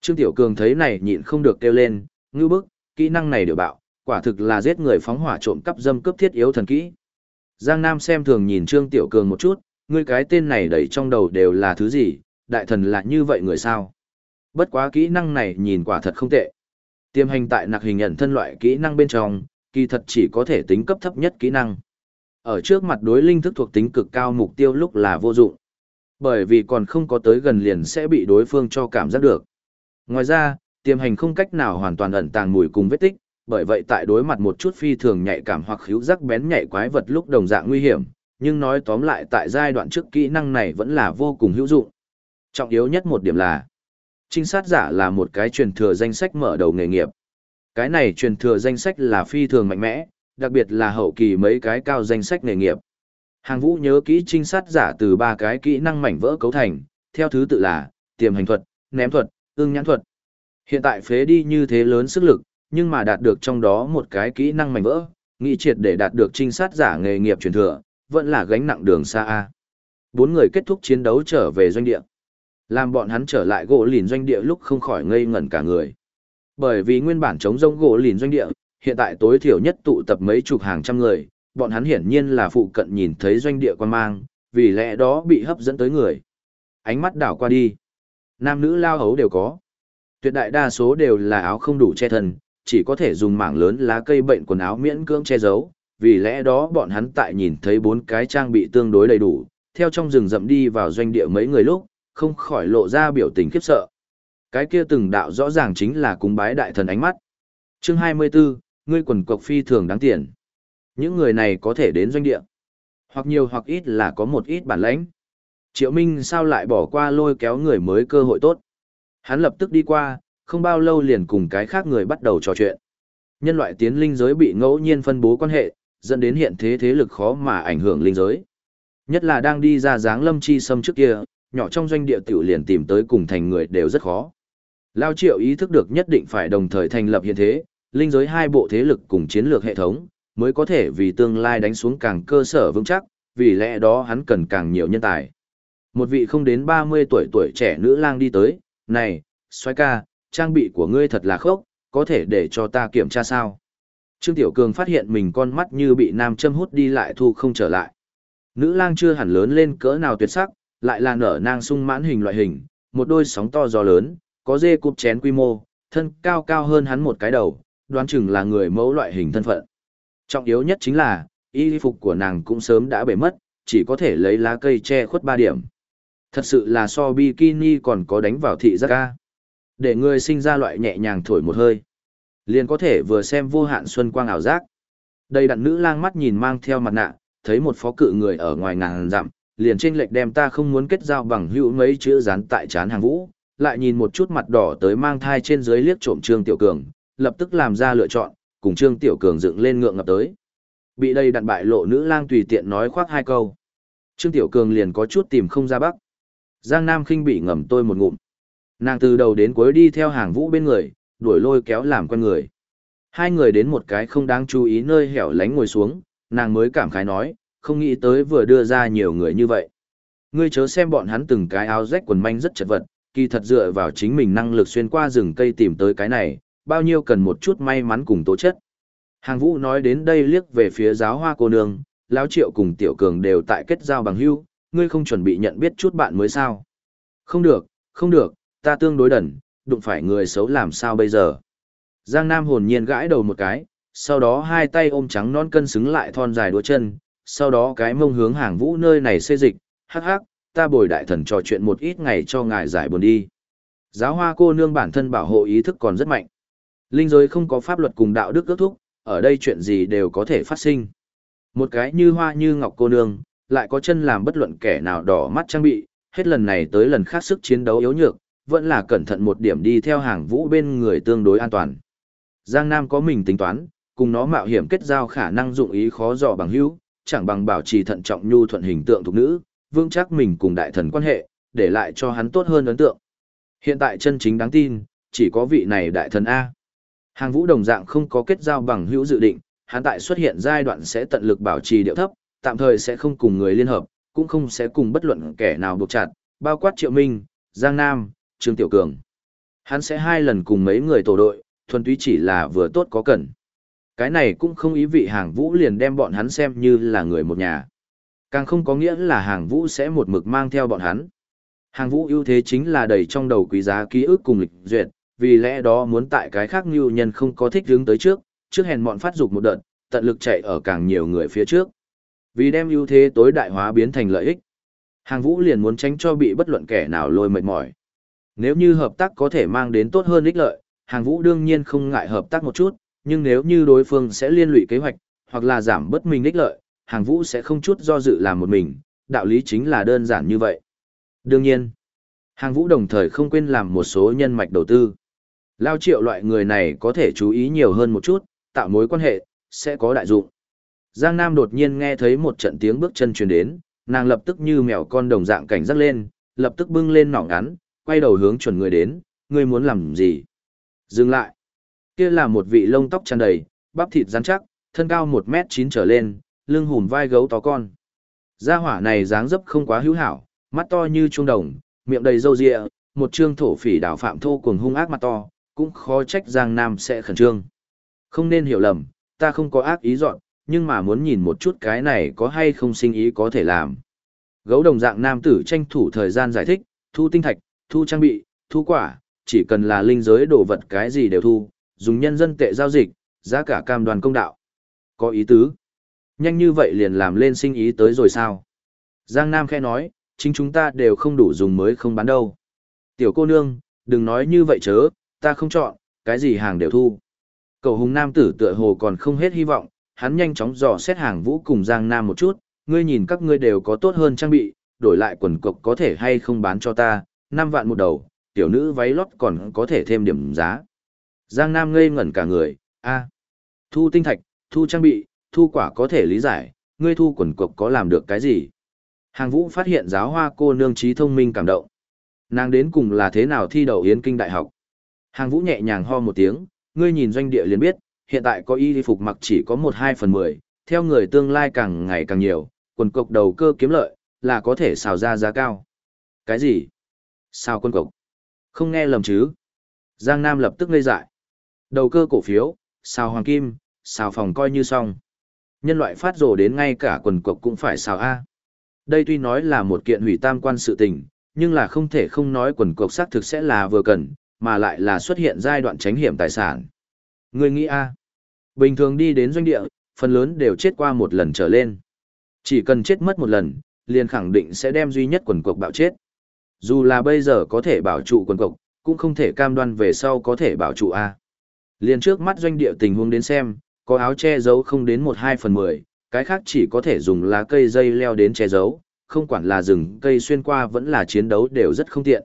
A: Trương Tiểu Cường thấy này nhịn không được kêu lên, ngư bức, kỹ năng này đều bạo, quả thực là giết người phóng hỏa trộm cắp dâm cướp thiết yếu thần kỹ. Giang Nam xem thường nhìn Trương Tiểu Cường một chút, ngươi cái tên này đẩy trong đầu đều là thứ gì, đại thần là như vậy người sao? Bất quá kỹ năng này nhìn quả thật không tệ. Tiêm hành tại nặc hình nhận thân loại kỹ năng bên trong, kỳ thật chỉ có thể tính cấp thấp nhất kỹ năng. Ở trước mặt đối linh thức thuộc tính cực cao mục tiêu lúc là vô dụng. Bởi vì còn không có tới gần liền sẽ bị đối phương cho cảm giác được. Ngoài ra, tiềm hành không cách nào hoàn toàn ẩn tàng mùi cùng vết tích, bởi vậy tại đối mặt một chút phi thường nhạy cảm hoặc khíu giác bén nhạy quái vật lúc đồng dạng nguy hiểm, nhưng nói tóm lại tại giai đoạn trước kỹ năng này vẫn là vô cùng hữu dụng. Trọng yếu nhất một điểm là, trinh sát giả là một cái truyền thừa danh sách mở đầu nghề nghiệp. Cái này truyền thừa danh sách là phi thường mạnh mẽ, đặc biệt là hậu kỳ mấy cái cao danh sách nghề nghiệp. Hàng vũ nhớ kỹ trinh sát giả từ ba cái kỹ năng mảnh vỡ cấu thành, theo thứ tự là, tiềm hành thuật, ném thuật, ương nhãn thuật. Hiện tại phế đi như thế lớn sức lực, nhưng mà đạt được trong đó một cái kỹ năng mảnh vỡ, nghị triệt để đạt được trinh sát giả nghề nghiệp truyền thừa, vẫn là gánh nặng đường xa A. Bốn người kết thúc chiến đấu trở về doanh địa. Làm bọn hắn trở lại gỗ lìn doanh địa lúc không khỏi ngây ngẩn cả người. Bởi vì nguyên bản chống rông gỗ lìn doanh địa, hiện tại tối thiểu nhất tụ tập mấy chục hàng trăm người, bọn hắn hiển nhiên là phụ cận nhìn thấy doanh địa quan mang, vì lẽ đó bị hấp dẫn tới người. Ánh mắt đảo qua đi. Nam nữ lao hấu đều có. Tuyệt đại đa số đều là áo không đủ che thân, chỉ có thể dùng mảng lớn lá cây bệnh quần áo miễn cưỡng che giấu, vì lẽ đó bọn hắn tại nhìn thấy bốn cái trang bị tương đối đầy đủ, theo trong rừng rậm đi vào doanh địa mấy người lúc, không khỏi lộ ra biểu tình khiếp sợ. Cái kia từng đạo rõ ràng chính là cúng bái đại thần ánh mắt. Chương 24, ngươi quần cộc phi thường đáng tiền. Những người này có thể đến doanh địa, hoặc nhiều hoặc ít là có một ít bản lãnh. Triệu Minh sao lại bỏ qua lôi kéo người mới cơ hội tốt. Hắn lập tức đi qua, không bao lâu liền cùng cái khác người bắt đầu trò chuyện. Nhân loại tiến linh giới bị ngẫu nhiên phân bố quan hệ, dẫn đến hiện thế thế lực khó mà ảnh hưởng linh giới. Nhất là đang đi ra dáng lâm chi xâm trước kia, nhỏ trong doanh địa tiểu liền tìm tới cùng thành người đều rất khó. Lao triệu ý thức được nhất định phải đồng thời thành lập hiện thế, linh giới hai bộ thế lực cùng chiến lược hệ thống, mới có thể vì tương lai đánh xuống càng cơ sở vững chắc, vì lẽ đó hắn cần càng nhiều nhân tài. Một vị không đến 30 tuổi tuổi trẻ nữ lang đi tới, này, xoay ca, trang bị của ngươi thật là khốc, có thể để cho ta kiểm tra sao? Trương Tiểu Cường phát hiện mình con mắt như bị nam châm hút đi lại thu không trở lại. Nữ lang chưa hẳn lớn lên cỡ nào tuyệt sắc, lại là nở nang sung mãn hình loại hình, một đôi sóng to gió lớn, có dê cụp chén quy mô, thân cao cao hơn hắn một cái đầu, đoán chừng là người mẫu loại hình thân phận. Trọng yếu nhất chính là, y phục của nàng cũng sớm đã bể mất, chỉ có thể lấy lá cây che khuất ba điểm. Thật sự là so bikini còn có đánh vào thị giác ca. Để người sinh ra loại nhẹ nhàng thổi một hơi. Liền có thể vừa xem vô hạn xuân quang ảo giác. Đây đặn nữ lang mắt nhìn mang theo mặt nạ, thấy một phó cự người ở ngoài ngàn dặm, liền trên lệch đem ta không muốn kết giao bằng hữu mấy chữ dán tại chán hàng vũ, lại nhìn một chút mặt đỏ tới mang thai trên dưới liếc trộm Trương Tiểu Cường, lập tức làm ra lựa chọn, cùng Trương Tiểu Cường dựng lên ngượng ngập tới. Bị đây đặn bại lộ nữ lang tùy tiện nói khoác hai câu. Trương Tiểu Cường liền có chút tìm không ra bắc. Giang Nam khinh bị ngầm tôi một ngụm. Nàng từ đầu đến cuối đi theo hàng vũ bên người, đuổi lôi kéo làm quen người. Hai người đến một cái không đáng chú ý nơi hẻo lánh ngồi xuống, nàng mới cảm khái nói, không nghĩ tới vừa đưa ra nhiều người như vậy. Ngươi chớ xem bọn hắn từng cái áo rách quần manh rất chật vật, kỳ thật dựa vào chính mình năng lực xuyên qua rừng cây tìm tới cái này, bao nhiêu cần một chút may mắn cùng tố chất. Hàng vũ nói đến đây liếc về phía giáo hoa cô nương, lão triệu cùng tiểu cường đều tại kết giao bằng hữu, ngươi không chuẩn bị nhận biết chút bạn mới sao. Không được, không được, ta tương đối đần, đụng phải người xấu làm sao bây giờ. Giang Nam hồn nhiên gãi đầu một cái, sau đó hai tay ôm trắng non cân xứng lại thon dài đũa chân, sau đó cái mông hướng hàng vũ nơi này xê dịch, hắc hắc, ta bồi đại thần trò chuyện một ít ngày cho ngài giải buồn đi. Giáo hoa cô nương bản thân bảo hộ ý thức còn rất mạnh. Linh giới không có pháp luật cùng đạo đức ước thúc, ở đây chuyện gì đều có thể phát sinh. Một cái như hoa như ngọc cô nương, lại có chân làm bất luận kẻ nào đỏ mắt trang bị, hết lần này tới lần khác sức chiến đấu yếu nhược, vẫn là cẩn thận một điểm đi theo hàng vũ bên người tương đối an toàn. Giang Nam có mình tính toán, cùng nó mạo hiểm kết giao khả năng dụng ý khó dò bằng hữu, chẳng bằng bảo trì thận trọng nhu thuận hình tượng thuộc nữ, vững chắc mình cùng đại thần quan hệ, để lại cho hắn tốt hơn ấn tượng. Hiện tại chân chính đáng tin, chỉ có vị này đại thần A. Hàng vũ đồng dạng không có kết giao bằng hữu dự định, hắn tại xuất hiện giai đoạn sẽ tận lực bảo trì điệu thấp, tạm thời sẽ không cùng người liên hợp, cũng không sẽ cùng bất luận kẻ nào buộc chặt, bao quát Triệu Minh, Giang Nam, Trương Tiểu Cường. Hắn sẽ hai lần cùng mấy người tổ đội, thuần túy chỉ là vừa tốt có cần. Cái này cũng không ý vị hàng vũ liền đem bọn hắn xem như là người một nhà. Càng không có nghĩa là hàng vũ sẽ một mực mang theo bọn hắn. Hàng vũ ưu thế chính là đầy trong đầu quý giá ký ức cùng lịch duyệt, vì lẽ đó muốn tại cái khác như nhân không có thích hướng tới trước, trước hèn bọn phát dục một đợt, tận lực chạy ở càng nhiều người phía trước. Vì đem ưu thế tối đại hóa biến thành lợi ích. Hàng vũ liền muốn tránh cho bị bất luận kẻ nào lôi mệt mỏi. Nếu như hợp tác có thể mang đến tốt hơn ích lợi, hàng vũ đương nhiên không ngại hợp tác một chút, nhưng nếu như đối phương sẽ liên lụy kế hoạch, hoặc là giảm bất mình ích lợi, hàng vũ sẽ không chút do dự làm một mình, đạo lý chính là đơn giản như vậy. Đương nhiên, hàng vũ đồng thời không quên làm một số nhân mạch đầu tư. Lao triệu loại người này có thể chú ý nhiều hơn một chút, tạo mối quan hệ, sẽ có đại dụng. Giang Nam đột nhiên nghe thấy một trận tiếng bước chân truyền đến, nàng lập tức như mèo con đồng dạng cảnh giác lên, lập tức bưng lên nỏ ngắn, quay đầu hướng chuẩn người đến, ngươi muốn làm gì? Dừng lại. Kia là một vị lông tóc tràn đầy, bắp thịt rắn chắc, thân cao 1 mét 9 trở lên, lưng hùm vai gấu to con. Gia hỏa này dáng dấp không quá hữu hảo, mắt to như trung đồng, miệng đầy râu ria, một trương thổ phỉ đảo phạm thô cuồng hung ác mặt to, cũng khó trách Giang Nam sẽ khẩn trương. Không nên hiểu lầm, ta không có ác ý dọn, nhưng mà muốn nhìn một chút cái này có hay không sinh ý có thể làm. Gấu đồng dạng nam tử tranh thủ thời gian giải thích, thu tinh thạch, thu trang bị, thu quả, chỉ cần là linh giới đồ vật cái gì đều thu, dùng nhân dân tệ giao dịch, giá cả cam đoàn công đạo. Có ý tứ. Nhanh như vậy liền làm lên sinh ý tới rồi sao? Giang Nam khẽ nói, chính chúng ta đều không đủ dùng mới không bán đâu. Tiểu cô nương, đừng nói như vậy chớ, ta không chọn, cái gì hàng đều thu. Cầu hùng nam tử tựa hồ còn không hết hy vọng, hắn nhanh chóng dò xét hàng vũ cùng Giang Nam một chút, ngươi nhìn các ngươi đều có tốt hơn trang bị, đổi lại quần cộc có thể hay không bán cho ta, 5 vạn một đầu, tiểu nữ váy lót còn có thể thêm điểm giá. Giang Nam ngây ngẩn cả người, a, thu tinh thạch, thu trang bị, thu quả có thể lý giải, ngươi thu quần cộc có làm được cái gì? Hàng vũ phát hiện giáo hoa cô nương trí thông minh cảm động. Nàng đến cùng là thế nào thi đậu yến kinh đại học? Hàng vũ nhẹ nhàng ho một tiếng, ngươi nhìn doanh địa liền biết, hiện tại có y phục mặc chỉ có một hai phần mười, theo người tương lai càng ngày càng nhiều, quần cộc đầu cơ kiếm lợi, là có thể xào ra giá cao. Cái gì? Sao quân cộc? Không nghe lầm chứ? Giang Nam lập tức ngây dại. Đầu cơ cổ phiếu, xào hoàng kim, xào phòng coi như xong. Nhân loại phát rồ đến ngay cả quần cộc cũng phải xào A. Đây tuy nói là một kiện hủy tam quan sự tình, nhưng là không thể không nói quần cộc xác thực sẽ là vừa cần, mà lại là xuất hiện giai đoạn tránh hiểm tài sản. Người nghĩ A. Bình thường đi đến doanh địa, phần lớn đều chết qua một lần trở lên. Chỉ cần chết mất một lần, liền khẳng định sẽ đem duy nhất quần cộc bạo chết. Dù là bây giờ có thể bảo trụ quần cộc, cũng không thể cam đoan về sau có thể bảo trụ A. Liền trước mắt doanh địa tình huống đến xem, có áo che giấu không đến 1-2 phần 10, cái khác chỉ có thể dùng lá cây dây leo đến che giấu, không quản là rừng cây xuyên qua vẫn là chiến đấu đều rất không tiện.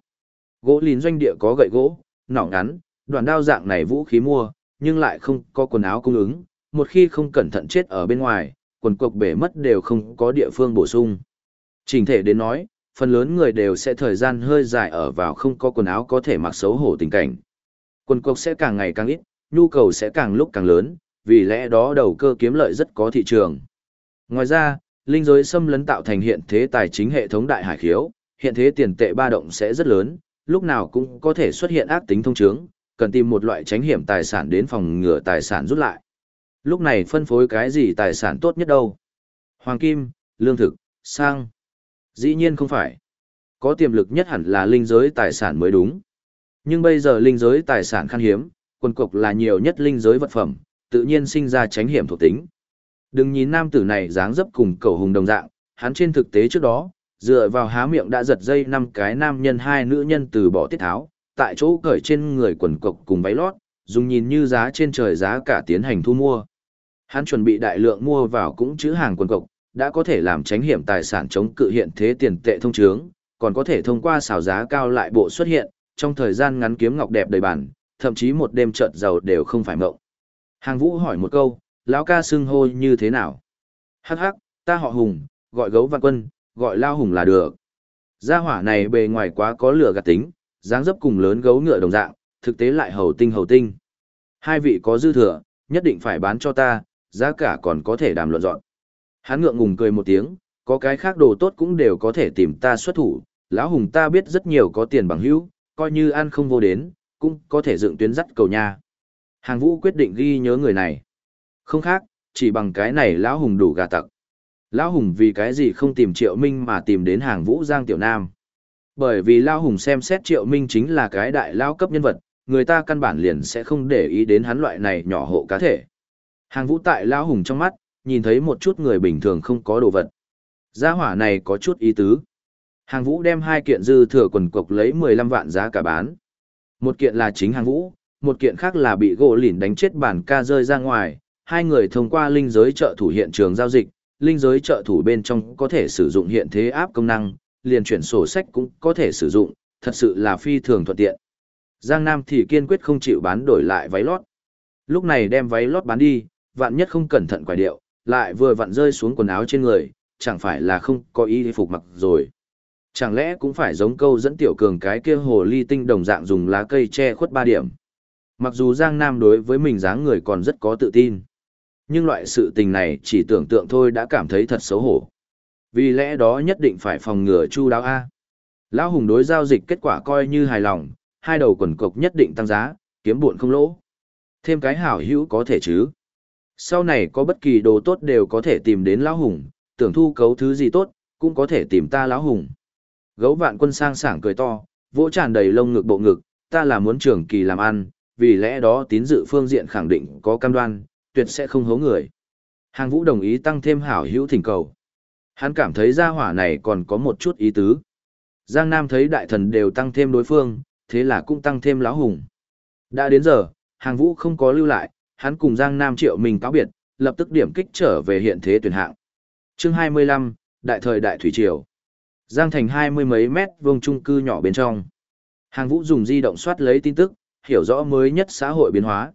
A: Gỗ lìn doanh địa có gậy gỗ, nỏ ngắn, đoạn đao dạng này vũ khí mua, nhưng lại không có quần áo cung ứng, một khi không cẩn thận chết ở bên ngoài, quần cục bể mất đều không có địa phương bổ sung. Trình thể đến nói, phần lớn người đều sẽ thời gian hơi dài ở vào không có quần áo có thể mặc xấu hổ tình cảnh. Quần cục sẽ càng ngày càng ít, nhu cầu sẽ càng lúc càng lớn, vì lẽ đó đầu cơ kiếm lợi rất có thị trường. Ngoài ra, linh giới xâm lấn tạo thành hiện thế tài chính hệ thống đại hải khiếu, hiện thế tiền tệ ba động sẽ rất lớn, lúc nào cũng có thể xuất hiện ác tính thông chứng, cần tìm một loại tránh hiểm tài sản đến phòng ngừa tài sản rút lại. Lúc này phân phối cái gì tài sản tốt nhất đâu? Hoàng kim, lương thực, sang. Dĩ nhiên không phải. Có tiềm lực nhất hẳn là linh giới tài sản mới đúng. Nhưng bây giờ linh giới tài sản khan hiếm, quần cục là nhiều nhất linh giới vật phẩm, tự nhiên sinh ra tránh hiểm thuộc tính. Đừng nhìn nam tử này dáng dấp cùng cầu hùng đồng dạng, hắn trên thực tế trước đó, dựa vào há miệng đã giật dây năm cái nam nhân hai nữ nhân từ bỏ tiết tháo, tại chỗ cởi trên người quần cộc cùng váy lót, dùng nhìn như giá trên trời giá cả tiến hành thu mua. Hắn chuẩn bị đại lượng mua vào cũng chữ hàng quần cộc, đã có thể làm tránh hiểm tài sản chống cự hiện thế tiền tệ thông trướng, còn có thể thông qua xào giá cao lại bộ xuất hiện, trong thời gian ngắn kiếm ngọc đẹp đầy bản, thậm chí một đêm trợt giàu đều không phải mộng. Hàng Vũ hỏi một câu, lão ca xưng hô như thế nào? Hắc hắc, ta họ Hùng, gọi gấu văn quân, gọi lao Hùng là được. Gia hỏa này bề ngoài quá có lửa gạt tính, dáng dấp cùng lớn gấu ngựa đồng dạng, thực tế lại hầu tinh hầu tinh. Hai vị có dư thừa, nhất định phải bán cho ta, giá cả còn có thể đàm luận dọn. Hắn ngượng ngùng cười một tiếng, có cái khác đồ tốt cũng đều có thể tìm ta xuất thủ, lão hùng ta biết rất nhiều có tiền bằng hữu, coi như ăn không vô đến, cũng có thể dựng tuyến dắt cầu nha. Hàng vũ quyết định ghi nhớ người này. Không khác, chỉ bằng cái này lão hùng đủ gà tặc. Lão hùng vì cái gì không tìm triệu minh mà tìm đến hàng vũ giang tiểu nam. Bởi vì lão hùng xem xét triệu minh chính là cái đại lão cấp nhân vật, người ta căn bản liền sẽ không để ý đến hắn loại này nhỏ hộ cá thể. Hàng vũ tại lão hùng trong mắt, nhìn thấy một chút người bình thường không có đồ vật. Gia hỏa này có chút ý tứ. Hàng vũ đem hai kiện dư thừa quần cục lấy 15 vạn giá cả bán. Một kiện là chính hàng vũ, một kiện khác là bị gỗ lìn đánh chết bản ca rơi ra ngoài. Hai người thông qua linh giới trợ thủ hiện trường giao dịch, linh giới trợ thủ bên trong có thể sử dụng hiện thế áp công năng, liền chuyển sổ sách cũng có thể sử dụng, thật sự là phi thường thuận tiện. Giang Nam thì kiên quyết không chịu bán đổi lại váy lót. Lúc này đem váy lót bán đi, vạn nhất không cẩn thận quải điệu, lại vừa vặn rơi xuống quần áo trên người, chẳng phải là không có ý phục mặc rồi. Chẳng lẽ cũng phải giống câu dẫn tiểu cường cái kia hồ ly tinh đồng dạng dùng lá cây che khuất ba điểm. Mặc dù Giang Nam đối với mình dáng người còn rất có tự tin. Nhưng loại sự tình này chỉ tưởng tượng thôi đã cảm thấy thật xấu hổ. Vì lẽ đó nhất định phải phòng ngừa chu đáo A. Lão Hùng đối giao dịch kết quả coi như hài lòng, hai đầu quần cục nhất định tăng giá, kiếm buồn không lỗ. Thêm cái hảo hữu có thể chứ. Sau này có bất kỳ đồ tốt đều có thể tìm đến Lão Hùng, tưởng thu cấu thứ gì tốt, cũng có thể tìm ta Lão Hùng. Gấu vạn quân sang sảng cười to, vỗ tràn đầy lông ngực bộ ngực, ta là muốn trưởng kỳ làm ăn, vì lẽ đó tín dự phương diện khẳng định có cam đoan, tuyệt sẽ không hố người. Hàng vũ đồng ý tăng thêm hảo hữu thỉnh cầu. Hắn cảm thấy gia hỏa này còn có một chút ý tứ. Giang Nam thấy đại thần đều tăng thêm đối phương, thế là cũng tăng thêm lão hùng. Đã đến giờ, hàng vũ không có lưu lại, hắn cùng Giang Nam triệu mình cáo biệt, lập tức điểm kích trở về hiện thế tuyển hạng. chương 25, Đại thời Đại Thủy Triều. Giang thành hai mươi mấy mét vuông trung cư nhỏ bên trong. Hàng vũ dùng di động soát lấy tin tức, hiểu rõ mới nhất xã hội biến hóa.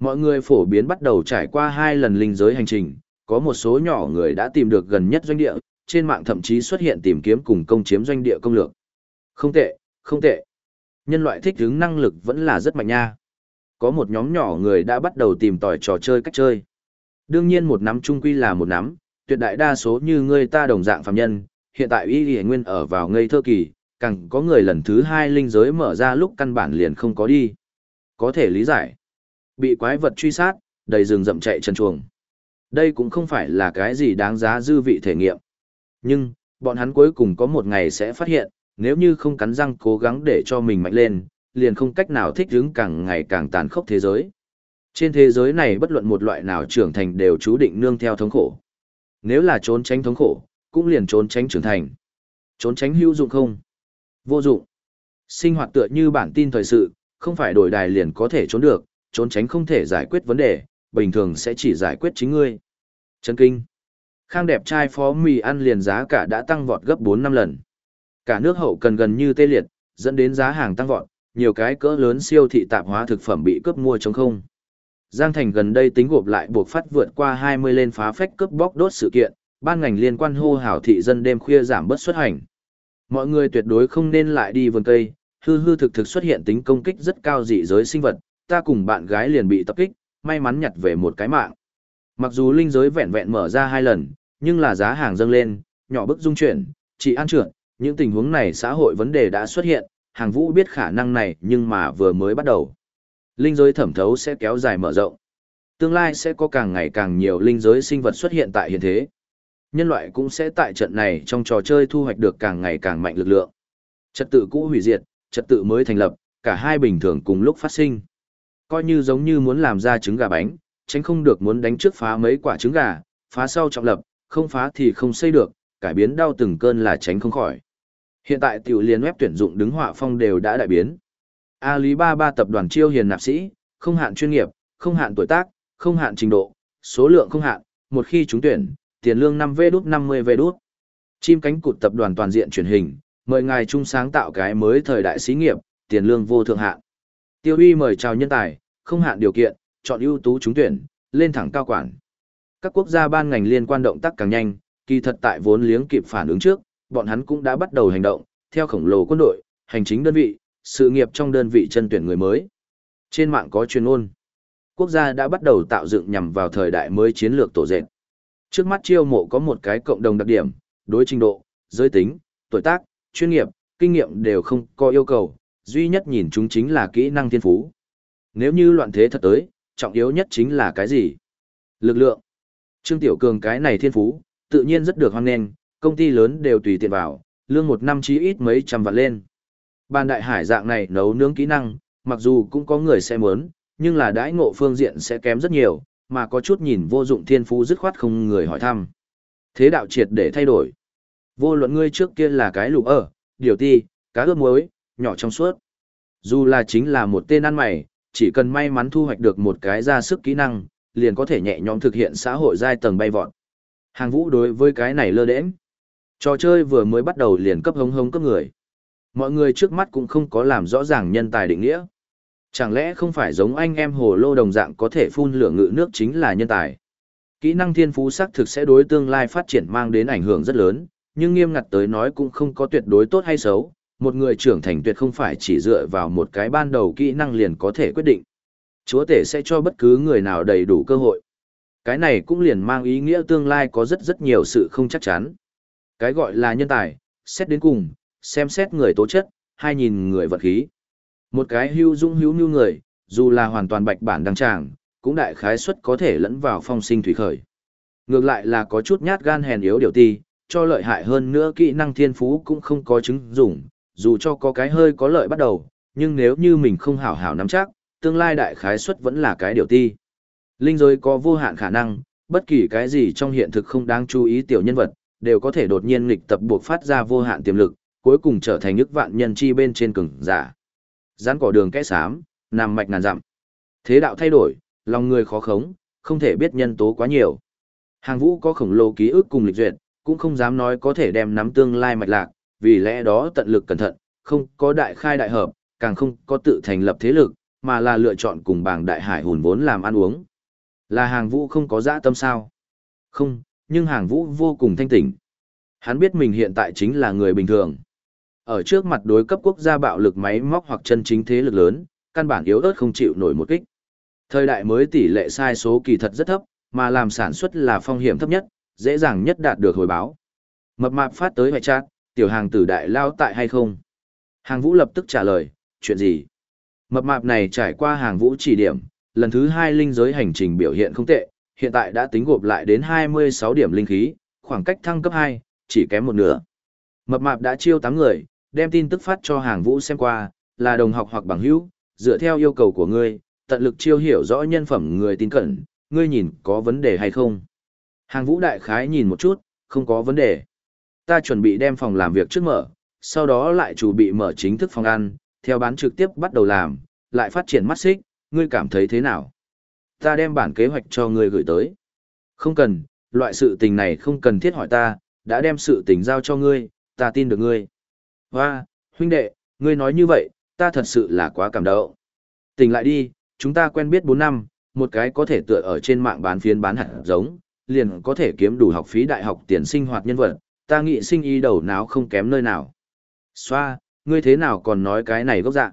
A: Mọi người phổ biến bắt đầu trải qua hai lần linh giới hành trình, có một số nhỏ người đã tìm được gần nhất doanh địa, trên mạng thậm chí xuất hiện tìm kiếm cùng công chiếm doanh địa công lược. Không tệ, không tệ. Nhân loại thích ứng năng lực vẫn là rất mạnh nha. Có một nhóm nhỏ người đã bắt đầu tìm tòi trò chơi cách chơi. Đương nhiên một nắm trung quy là một nắm, tuyệt đại đa số như người ta đồng dạng phàm nhân, hiện tại y lì nguyên ở vào ngây thơ kỳ, càng có người lần thứ hai linh giới mở ra lúc căn bản liền không có đi. Có thể lý giải. Bị quái vật truy sát, đầy rừng rậm chạy chân chuồng. Đây cũng không phải là cái gì đáng giá dư vị thể nghiệm. Nhưng, bọn hắn cuối cùng có một ngày sẽ phát hiện, nếu như không cắn răng cố gắng để cho mình mạnh lên, liền không cách nào thích ứng càng ngày càng tàn khốc thế giới. Trên thế giới này bất luận một loại nào trưởng thành đều chú định nương theo thống khổ. Nếu là trốn tránh thống khổ, cũng liền trốn tránh trưởng thành. Trốn tránh hữu dụng không? Vô dụng. Sinh hoạt tựa như bản tin thời sự, không phải đổi đài liền có thể trốn được, trốn tránh không thể giải quyết vấn đề, bình thường sẽ chỉ giải quyết chính ngươi. Chân kinh. Khang đẹp trai phó mì ăn liền giá cả đã tăng vọt gấp 4 năm lần. Cả nước hậu cần gần như tê liệt, dẫn đến giá hàng tăng vọt, nhiều cái cỡ lớn siêu thị tạp hóa thực phẩm bị cướp mua chống không. Giang Thành gần đây tính gộp lại buộc phát vượt qua 20 lên phá phách cướp bóc đốt sự kiện, ban ngành liên quan hô hào thị dân đêm khuya giảm bớt xuất hành. Mọi người tuyệt đối không nên lại đi vườn cây, hư hư thực thực xuất hiện tính công kích rất cao dị giới sinh vật, ta cùng bạn gái liền bị tập kích, may mắn nhặt về một cái mạng. Mặc dù linh giới vẹn vẹn mở ra hai lần, nhưng là giá hàng dâng lên, nhỏ bức dung chuyển, chỉ ăn trượt, những tình huống này xã hội vấn đề đã xuất hiện, hàng vũ biết khả năng này nhưng mà vừa mới bắt đầu. Linh giới thẩm thấu sẽ kéo dài mở rộng. Tương lai sẽ có càng ngày càng nhiều linh giới sinh vật xuất hiện tại hiện thế. Nhân loại cũng sẽ tại trận này trong trò chơi thu hoạch được càng ngày càng mạnh lực lượng. Trật tự cũ hủy diệt, trật tự mới thành lập, cả hai bình thường cùng lúc phát sinh. Coi như giống như muốn làm ra trứng gà bánh, tránh không được muốn đánh trước phá mấy quả trứng gà, phá sau trọng lập, không phá thì không xây được, cải biến đau từng cơn là tránh không khỏi. Hiện tại tiểu liên web tuyển dụng đứng họa phong đều đã đại biến. Alibaba tập đoàn chiêu hiền nạp sĩ, không hạn chuyên nghiệp, không hạn tuổi tác, không hạn trình độ, số lượng không hạn, một khi chúng tuyển, tiền lương 5V đút 50V đút. Chim cánh cụt tập đoàn toàn diện truyền hình, mời ngài chung sáng tạo cái mới thời đại xí nghiệp, tiền lương vô thượng hạn. Tiêu uy mời chào nhân tài, không hạn điều kiện, chọn ưu tú trúng tuyển, lên thẳng cao quản. Các quốc gia ban ngành liên quan động tác càng nhanh, kỳ thật tại vốn liếng kịp phản ứng trước, bọn hắn cũng đã bắt đầu hành động, theo khổng lồ quân đội, hành chính đơn vị, sự nghiệp trong đơn vị chân tuyển người mới. Trên mạng có truyền ngôn, quốc gia đã bắt đầu tạo dựng nhằm vào thời đại mới chiến lược tổ dệt. Trước mắt chiêu mộ có một cái cộng đồng đặc điểm, đối trình độ, giới tính, tuổi tác, chuyên nghiệp, kinh nghiệm đều không có yêu cầu, duy nhất nhìn chúng chính là kỹ năng thiên phú. Nếu như loạn thế thật tới, trọng yếu nhất chính là cái gì? Lực lượng. Trương Tiểu Cường cái này thiên phú, tự nhiên rất được hoan nghênh, công ty lớn đều tùy tiện vào, lương một năm chí ít mấy trăm vạn lên. Ban đại hải dạng này nấu nướng kỹ năng, mặc dù cũng có người sẽ muốn, nhưng là đãi ngộ phương diện sẽ kém rất nhiều, mà có chút nhìn vô dụng thiên phú dứt khoát không người hỏi thăm. Thế đạo triệt để thay đổi. Vô luận ngươi trước kia là cái lục ở, điều ti, cá ướp muối, nhỏ trong suốt. Dù là chính là một tên ăn mày, chỉ cần may mắn thu hoạch được một cái ra sức kỹ năng, liền có thể nhẹ nhõm thực hiện xã hội giai tầng bay vọt. Hàng vũ đối với cái này lơ đễnh. Trò chơi vừa mới bắt đầu liền cấp hống hống cấp người. Mọi người trước mắt cũng không có làm rõ ràng nhân tài định nghĩa. Chẳng lẽ không phải giống anh em hồ lô đồng dạng có thể phun lửa ngự nước chính là nhân tài. Kỹ năng thiên phú xác thực sẽ đối tương lai phát triển mang đến ảnh hưởng rất lớn, nhưng nghiêm ngặt tới nói cũng không có tuyệt đối tốt hay xấu. Một người trưởng thành tuyệt không phải chỉ dựa vào một cái ban đầu kỹ năng liền có thể quyết định. Chúa tể sẽ cho bất cứ người nào đầy đủ cơ hội. Cái này cũng liền mang ý nghĩa tương lai có rất rất nhiều sự không chắc chắn. Cái gọi là nhân tài, xét đến cùng, xem xét người tố chất, hai nhìn người vật khí. Một cái hưu dung hữu nhu người, dù là hoàn toàn bạch bản đăng tràng, cũng đại khái suất có thể lẫn vào phong sinh thủy khởi. Ngược lại là có chút nhát gan hèn yếu điều ti, cho lợi hại hơn nữa kỹ năng thiên phú cũng không có chứng dụng, dù cho có cái hơi có lợi bắt đầu, nhưng nếu như mình không hảo hảo nắm chắc, tương lai đại khái suất vẫn là cái điều ti. Linh giới có vô hạn khả năng, bất kỳ cái gì trong hiện thực không đáng chú ý tiểu nhân vật, đều có thể đột nhiên nghịch tập buộc phát ra vô hạn tiềm lực, cuối cùng trở thành ức vạn nhân chi bên trên cường giả. Gián cỏ đường kẽ xám, nằm mạch ngàn dặm. Thế đạo thay đổi, lòng người khó khống, không thể biết nhân tố quá nhiều. Hàng vũ có khổng lồ ký ức cùng lịch duyệt, cũng không dám nói có thể đem nắm tương lai mạch lạc, vì lẽ đó tận lực cẩn thận, không có đại khai đại hợp, càng không có tự thành lập thế lực, mà là lựa chọn cùng bảng đại hải hùn vốn làm ăn uống. Là hàng vũ không có dã tâm sao? Không, nhưng hàng vũ vô cùng thanh tỉnh. Hắn biết mình hiện tại chính là người bình thường. Ở trước mặt đối cấp quốc gia bạo lực máy móc hoặc chân chính thế lực lớn, căn bản yếu ớt không chịu nổi một kích. Thời đại mới tỷ lệ sai số kỳ thật rất thấp, mà làm sản xuất là phong hiểm thấp nhất, dễ dàng nhất đạt được hồi báo. Mập mạp phát tới hoài chat, tiểu hàng tử đại lao tại hay không? Hàng vũ lập tức trả lời, chuyện gì? Mập mạp này trải qua hàng vũ chỉ điểm, lần thứ hai linh giới hành trình biểu hiện không tệ, hiện tại đã tính gộp lại đến 26 điểm linh khí, khoảng cách thăng cấp 2, chỉ kém một nửa. Mập mạp đã chiêu 8 người, đem tin tức phát cho hàng vũ xem qua, là đồng học hoặc bằng hữu, dựa theo yêu cầu của ngươi, tận lực chiêu hiểu rõ nhân phẩm người tin cẩn, ngươi nhìn có vấn đề hay không. Hàng vũ đại khái nhìn một chút, không có vấn đề. Ta chuẩn bị đem phòng làm việc trước mở, sau đó lại chủ bị mở chính thức phòng ăn, theo bán trực tiếp bắt đầu làm, lại phát triển mắt xích, ngươi cảm thấy thế nào? Ta đem bản kế hoạch cho ngươi gửi tới. Không cần, loại sự tình này không cần thiết hỏi ta, đã đem sự tình giao cho ngươi, ta tin được ngươi. Hoa, huynh đệ, ngươi nói như vậy, ta thật sự là quá cảm động. Tỉnh lại đi, chúng ta quen biết 4 năm, một cái có thể tựa ở trên mạng bán phiến bán hạt giống, liền có thể kiếm đủ học phí đại học tiền sinh hoạt nhân vật, ta nghĩ sinh y đầu não không kém nơi nào. Xoa, ngươi thế nào còn nói cái này gốc dạng.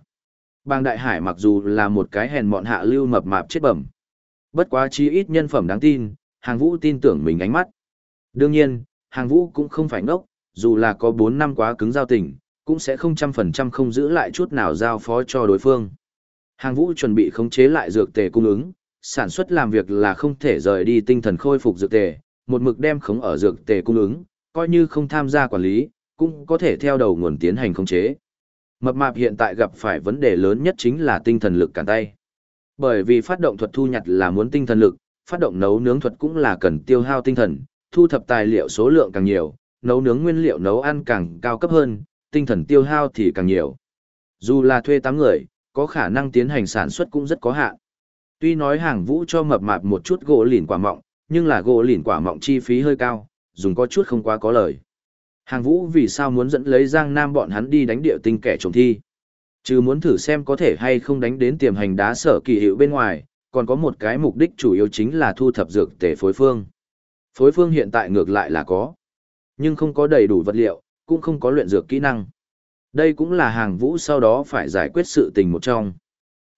A: Bang Đại Hải mặc dù là một cái hèn mọn hạ lưu mập mạp chết bẩm. Bất quá chi ít nhân phẩm đáng tin, hàng vũ tin tưởng mình ánh mắt. Đương nhiên, hàng vũ cũng không phải ngốc, dù là có 4 năm quá cứng giao tình, cũng sẽ không trăm phần trăm không giữ lại chút nào giao phó cho đối phương. Hàng vũ chuẩn bị khống chế lại dược tề cung ứng, sản xuất làm việc là không thể rời đi tinh thần khôi phục dược tề, một mực đem khống ở dược tề cung ứng, coi như không tham gia quản lý, cũng có thể theo đầu nguồn tiến hành khống chế. Mập mạp hiện tại gặp phải vấn đề lớn nhất chính là tinh thần lực cản tay. Bởi vì phát động thuật thu nhặt là muốn tinh thần lực, phát động nấu nướng thuật cũng là cần tiêu hao tinh thần, thu thập tài liệu số lượng càng nhiều, nấu nướng nguyên liệu nấu ăn càng cao cấp hơn, tinh thần tiêu hao thì càng nhiều. Dù là thuê 8 người, có khả năng tiến hành sản xuất cũng rất có hạn. Tuy nói hàng vũ cho mập mạp một chút gỗ lìn quả mọng, nhưng là gỗ lìn quả mọng chi phí hơi cao, dùng có chút không quá có lời. Hàng vũ vì sao muốn dẫn lấy Giang Nam bọn hắn đi đánh địa tinh kẻ trộm thi? Chứ muốn thử xem có thể hay không đánh đến tiềm hành đá sở kỳ hiệu bên ngoài, còn có một cái mục đích chủ yếu chính là thu thập dược tể phối phương. Phối phương hiện tại ngược lại là có, nhưng không có đầy đủ vật liệu, cũng không có luyện dược kỹ năng. Đây cũng là hàng vũ sau đó phải giải quyết sự tình một trong.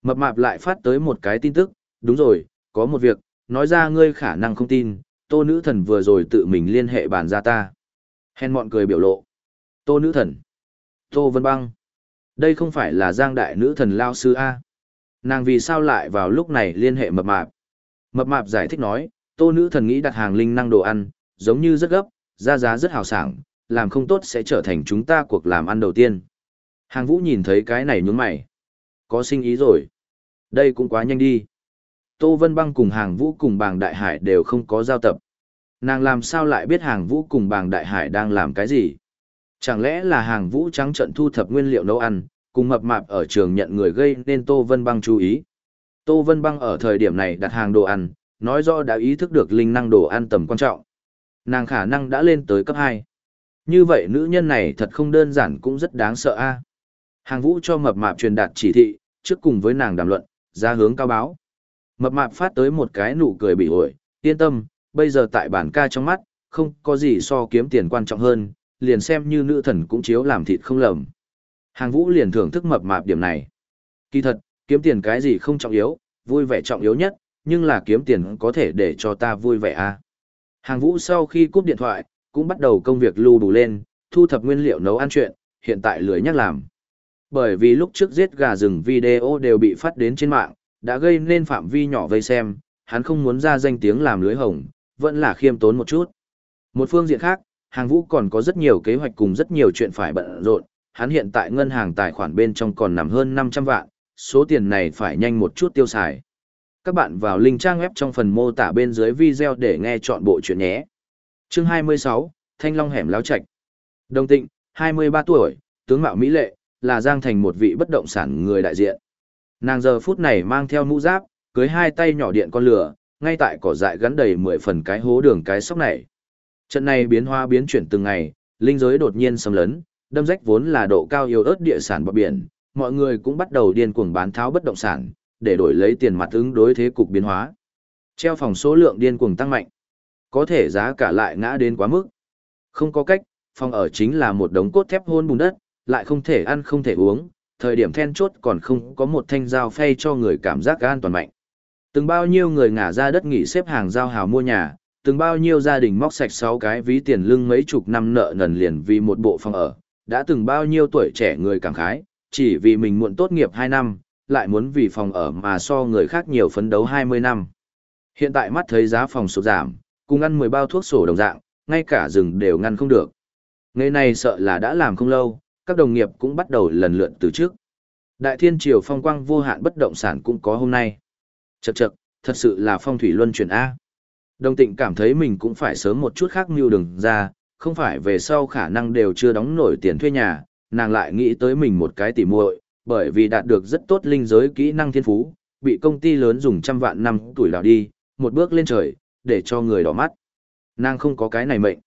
A: Mập mạp lại phát tới một cái tin tức, đúng rồi, có một việc, nói ra ngươi khả năng không tin, tô nữ thần vừa rồi tự mình liên hệ bàn ra ta. Hèn mọn cười biểu lộ. Tô nữ thần. Tô Vân Băng. Đây không phải là giang đại nữ thần lao sư A. Nàng vì sao lại vào lúc này liên hệ mập mạp? Mập mạp giải thích nói, tô nữ thần nghĩ đặt hàng linh năng đồ ăn, giống như rất gấp, ra giá rất hào sảng, làm không tốt sẽ trở thành chúng ta cuộc làm ăn đầu tiên. Hàng vũ nhìn thấy cái này nhướng mày. Có sinh ý rồi. Đây cũng quá nhanh đi. Tô Vân Băng cùng hàng vũ cùng bàng đại hải đều không có giao tập. Nàng làm sao lại biết hàng vũ cùng bàng đại hải đang làm cái gì? Chẳng lẽ là hàng vũ trắng trận thu thập nguyên liệu nấu ăn, cùng mập mạp ở trường nhận người gây nên Tô Vân Băng chú ý. Tô Vân Băng ở thời điểm này đặt hàng đồ ăn, nói rõ đã ý thức được linh năng đồ ăn tầm quan trọng. Nàng khả năng đã lên tới cấp 2. Như vậy nữ nhân này thật không đơn giản cũng rất đáng sợ a. Hàng vũ cho mập mạp truyền đạt chỉ thị, trước cùng với nàng đàm luận, ra hướng cao báo. Mập mạp phát tới một cái nụ cười bị ổi, yên tâm, bây giờ tại bản ca trong mắt, không có gì so kiếm tiền quan trọng hơn, liền xem như nữ thần cũng chiếu làm thịt không lầm. Hàng vũ liền thưởng thức mập mạp điểm này. Kỳ thật, kiếm tiền cái gì không trọng yếu, vui vẻ trọng yếu nhất, nhưng là kiếm tiền có thể để cho ta vui vẻ à. Hàng vũ sau khi cúp điện thoại, cũng bắt đầu công việc lưu đủ lên, thu thập nguyên liệu nấu ăn chuyện, hiện tại lười nhắc làm. Bởi vì lúc trước giết gà rừng video đều bị phát đến trên mạng, đã gây nên phạm vi nhỏ vây xem, hắn không muốn ra danh tiếng làm lưới hồng, vẫn là khiêm tốn một chút. Một phương diện khác, hàng vũ còn có rất nhiều kế hoạch cùng rất nhiều chuyện phải bận rộn, hắn hiện tại ngân hàng tài khoản bên trong còn nằm hơn 500 vạn, số tiền này phải nhanh một chút tiêu xài. Các bạn vào link trang web trong phần mô tả bên dưới video để nghe chọn bộ chuyện nhé. Chương 26, Thanh Long hẻm láo Trạch. Đồng Tịnh, 23 tuổi, tướng mạo mỹ lệ, là Giang Thành một vị bất động sản người đại diện. Nàng giờ phút này mang theo mũ giáp, cưới hai tay nhỏ điện con lửa, ngay tại cỏ dại gắn đầy 10 phần cái hố đường cái sóc này. Trận này biến hóa biến chuyển từng ngày, linh giới đột nhiên xâm lấn, đâm rách vốn là độ cao yếu ớt địa sản bờ biển, mọi người cũng bắt đầu điên cuồng bán tháo bất động sản, để đổi lấy tiền mặt ứng đối thế cục biến hóa. Treo phòng số lượng điên cuồng tăng mạnh. Có thể giá cả lại ngã đến quá mức. Không có cách, phòng ở chính là một đống cốt thép hôn bùn đất, lại không thể ăn không thể uống, thời điểm then chốt còn không có một thanh dao phay cho người cảm giác an toàn mạnh. Từng bao nhiêu người ngả ra đất nghỉ xếp hàng giao hào mua nhà, từng bao nhiêu gia đình móc sạch sáu cái ví tiền lưng mấy chục năm nợ nần liền vì một bộ phòng ở, đã từng bao nhiêu tuổi trẻ người cảm khái, chỉ vì mình muộn tốt nghiệp 2 năm, lại muốn vì phòng ở mà so người khác nhiều phấn đấu 20 năm. Hiện tại mắt thấy giá phòng sụt giảm, cùng ăn 10 bao thuốc sổ đồng dạng, ngay cả rừng đều ngăn không được. Ngày này sợ là đã làm không lâu, các đồng nghiệp cũng bắt đầu lần lượt từ trước. Đại thiên triều phong quang vô hạn bất động sản cũng có hôm nay. Chậc chậc, thật sự là phong thủy luân chuyển A. Đồng tịnh cảm thấy mình cũng phải sớm một chút khác mưu đường ra, không phải về sau khả năng đều chưa đóng nổi tiền thuê nhà, nàng lại nghĩ tới mình một cái tỉ muội, bởi vì đạt được rất tốt linh giới kỹ năng thiên phú, bị công ty lớn dùng trăm vạn năm tuổi đào đi, một bước lên trời, để cho người đỏ mắt. Nàng không có cái này mệnh.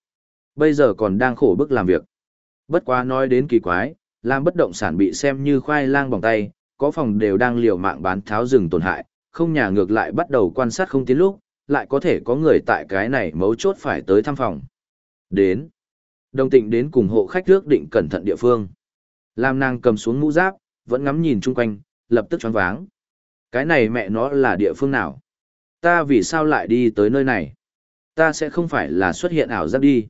A: Bây giờ còn đang khổ bức làm việc. Bất quá nói đến kỳ quái, làm bất động sản bị xem như khoai lang bằng tay, có phòng đều đang liều mạng bán tháo rừng tổn hại, không nhà ngược lại bắt đầu quan sát không tiến lúc, lại có thể có người tại cái này mấu chốt phải tới thăm phòng. Đến. Đồng tịnh đến cùng hộ khách ước định cẩn thận địa phương. Lam nàng cầm xuống mũ giáp, vẫn ngắm nhìn chung quanh, lập tức choáng váng. Cái này mẹ nó là địa phương nào? Ta vì sao lại đi tới nơi này? Ta sẽ không phải là xuất hiện ảo giác đi.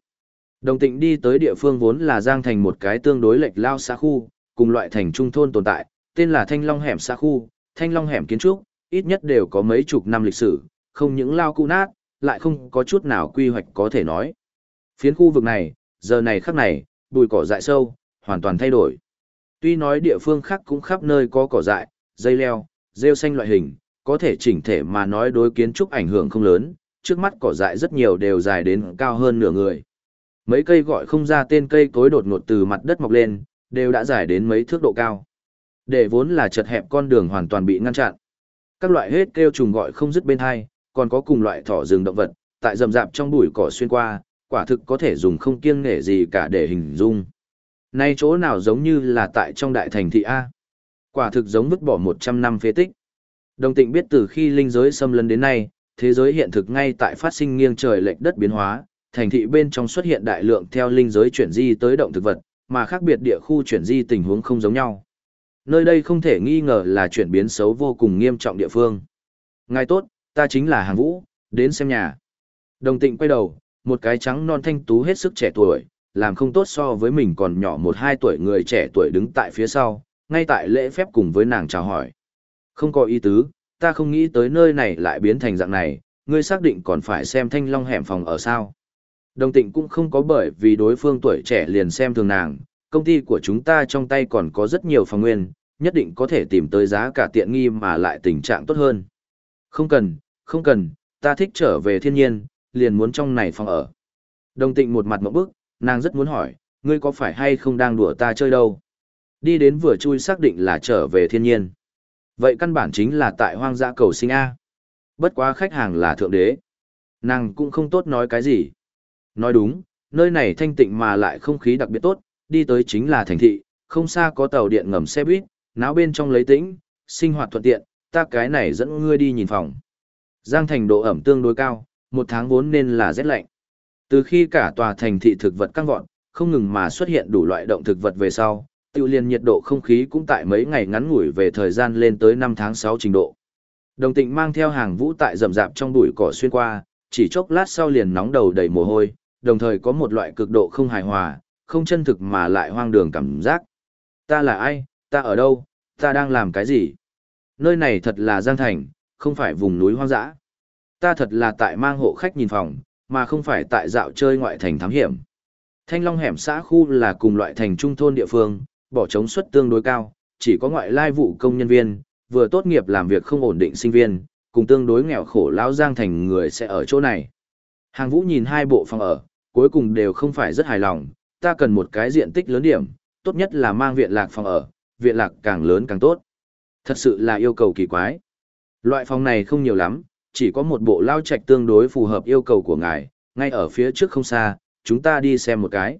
A: Đồng tịnh đi tới địa phương vốn là giang thành một cái tương đối lệch lao xa khu, cùng loại thành trung thôn tồn tại, tên là Thanh Long hẻm xa khu, Thanh Long hẻm kiến trúc, ít nhất đều có mấy chục năm lịch sử, không những lao cũ nát, lại không có chút nào quy hoạch có thể nói. Phiến khu vực này, giờ này khắc này, bùi cỏ dại sâu, hoàn toàn thay đổi. Tuy nói địa phương khác cũng khắp nơi có cỏ dại, dây leo, rêu xanh loại hình, có thể chỉnh thể mà nói đối kiến trúc ảnh hưởng không lớn, trước mắt cỏ dại rất nhiều đều dài đến cao hơn nửa người. Mấy cây gọi không ra tên cây cối đột ngột từ mặt đất mọc lên, đều đã dài đến mấy thước độ cao. Để vốn là chật hẹp con đường hoàn toàn bị ngăn chặn. Các loại hết kêu trùng gọi không dứt bên hai, còn có cùng loại thỏ rừng động vật, tại rậm rạp trong bụi cỏ xuyên qua, quả thực có thể dùng không kiêng nể gì cả để hình dung. Nay chỗ nào giống như là tại trong đại thành thị A. Quả thực giống vứt bỏ 100 năm phế tích. Đồng tịnh biết từ khi linh giới xâm lấn đến nay, thế giới hiện thực ngay tại phát sinh nghiêng trời lệch đất biến hóa, thành thị bên trong xuất hiện đại lượng theo linh giới chuyển di tới động thực vật, mà khác biệt địa khu chuyển di tình huống không giống nhau. Nơi đây không thể nghi ngờ là chuyển biến xấu vô cùng nghiêm trọng địa phương. Ngài tốt, ta chính là hàng vũ, đến xem nhà. Đồng tịnh quay đầu, một cái trắng non thanh tú hết sức trẻ tuổi, làm không tốt so với mình còn nhỏ một hai tuổi người trẻ tuổi đứng tại phía sau, ngay tại lễ phép cùng với nàng chào hỏi. Không có ý tứ, ta không nghĩ tới nơi này lại biến thành dạng này, ngươi xác định còn phải xem thanh long hẻm phòng ở sao. Đồng tịnh cũng không có bởi vì đối phương tuổi trẻ liền xem thường nàng, công ty của chúng ta trong tay còn có rất nhiều phòng nguyên, nhất định có thể tìm tới giá cả tiện nghi mà lại tình trạng tốt hơn. Không cần, không cần, ta thích trở về thiên nhiên, liền muốn trong này phòng ở. Đồng tịnh một mặt mẫu bức, nàng rất muốn hỏi, ngươi có phải hay không đang đùa ta chơi đâu? Đi đến vừa chui xác định là trở về thiên nhiên. Vậy căn bản chính là tại hoang dã cầu sinh A. Bất quá khách hàng là thượng đế. Nàng cũng không tốt nói cái gì. Nói đúng, nơi này thanh tịnh mà lại không khí đặc biệt tốt, đi tới chính là thành thị, không xa có tàu điện ngầm xe buýt, náo bên trong lấy tĩnh, sinh hoạt thuận tiện, ta cái này dẫn ngươi đi nhìn phòng. Giang thành độ ẩm tương đối cao, một tháng vốn nên là rét lạnh. Từ khi cả tòa thành thị thực vật căng vọt, không ngừng mà xuất hiện đủ loại động thực vật về sau, tiêu liên nhiệt độ không khí cũng tại mấy ngày ngắn ngủi về thời gian lên tới 5 tháng 6 trình độ. Đồng tịnh mang theo hàng vũ tại rậm rạp trong bụi cỏ xuyên qua, chỉ chốc lát sau liền nóng đầu đầy mồ hôi, đồng thời có một loại cực độ không hài hòa, không chân thực mà lại hoang đường cảm giác. Ta là ai, ta ở đâu, ta đang làm cái gì? Nơi này thật là Giang Thành, không phải vùng núi hoang dã. Ta thật là tại mang hộ khách nhìn phòng, mà không phải tại dạo chơi ngoại thành thám hiểm. Thanh Long hẻm xã khu là cùng loại thành trung thôn địa phương, bỏ trống suất tương đối cao, chỉ có ngoại lai vụ công nhân viên, vừa tốt nghiệp làm việc không ổn định sinh viên, cùng tương đối nghèo khổ lão Giang Thành người sẽ ở chỗ này. Hàng Vũ nhìn hai bộ phòng ở, cuối cùng đều không phải rất hài lòng, ta cần một cái diện tích lớn điểm, tốt nhất là mang viện lạc phòng ở, viện lạc càng lớn càng tốt. Thật sự là yêu cầu kỳ quái. Loại phòng này không nhiều lắm, chỉ có một bộ lao trạch tương đối phù hợp yêu cầu của ngài, ngay ở phía trước không xa, chúng ta đi xem một cái.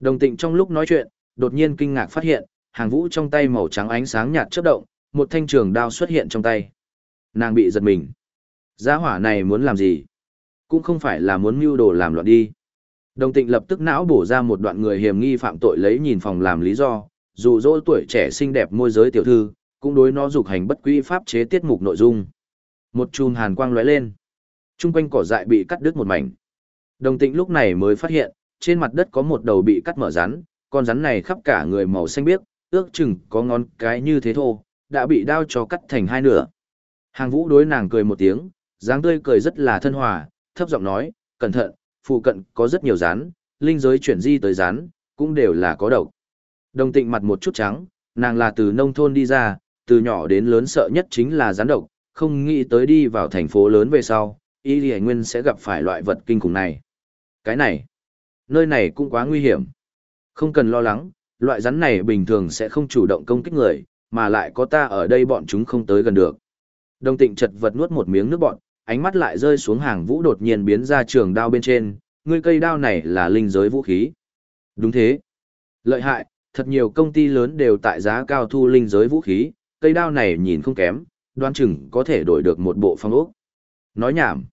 A: Đồng tịnh trong lúc nói chuyện, đột nhiên kinh ngạc phát hiện, hàng vũ trong tay màu trắng ánh sáng nhạt chớp động, một thanh trường đao xuất hiện trong tay. Nàng bị giật mình. Giá hỏa này muốn làm gì? Cũng không phải là muốn mưu đồ làm loạn đi. Đồng tịnh lập tức não bổ ra một đoạn người hiểm nghi phạm tội lấy nhìn phòng làm lý do, dù dỗ tuổi trẻ xinh đẹp môi giới tiểu thư, cũng đối nó dục hành bất quy pháp chế tiết mục nội dung. Một chùm hàn quang lóe lên. Trung quanh cỏ dại bị cắt đứt một mảnh. Đồng tịnh lúc này mới phát hiện, trên mặt đất có một đầu bị cắt mở rắn, con rắn này khắp cả người màu xanh biếc, ước chừng có ngón cái như thế thô, đã bị đao cho cắt thành hai nửa. Hàng vũ đối nàng cười một tiếng, dáng tươi cười rất là thân hòa, thấp giọng nói, cẩn thận, phụ cận có rất nhiều rắn, linh giới chuyển di tới rắn, cũng đều là có độc. Đồng tịnh mặt một chút trắng, nàng là từ nông thôn đi ra, từ nhỏ đến lớn sợ nhất chính là rắn độc, không nghĩ tới đi vào thành phố lớn về sau, y lì nguyên sẽ gặp phải loại vật kinh khủng này. Cái này, nơi này cũng quá nguy hiểm. Không cần lo lắng, loại rắn này bình thường sẽ không chủ động công kích người, mà lại có ta ở đây bọn chúng không tới gần được. Đồng tịnh chật vật nuốt một miếng nước bọt, ánh mắt lại rơi xuống hàng vũ đột nhiên biến ra trường đao bên trên, ngươi cây đao này là linh giới vũ khí. Đúng thế. Lợi hại, thật nhiều công ty lớn đều tại giá cao thu linh giới vũ khí, cây đao này nhìn không kém, đoan chừng có thể đổi được một bộ phong ốc. Nói nhảm.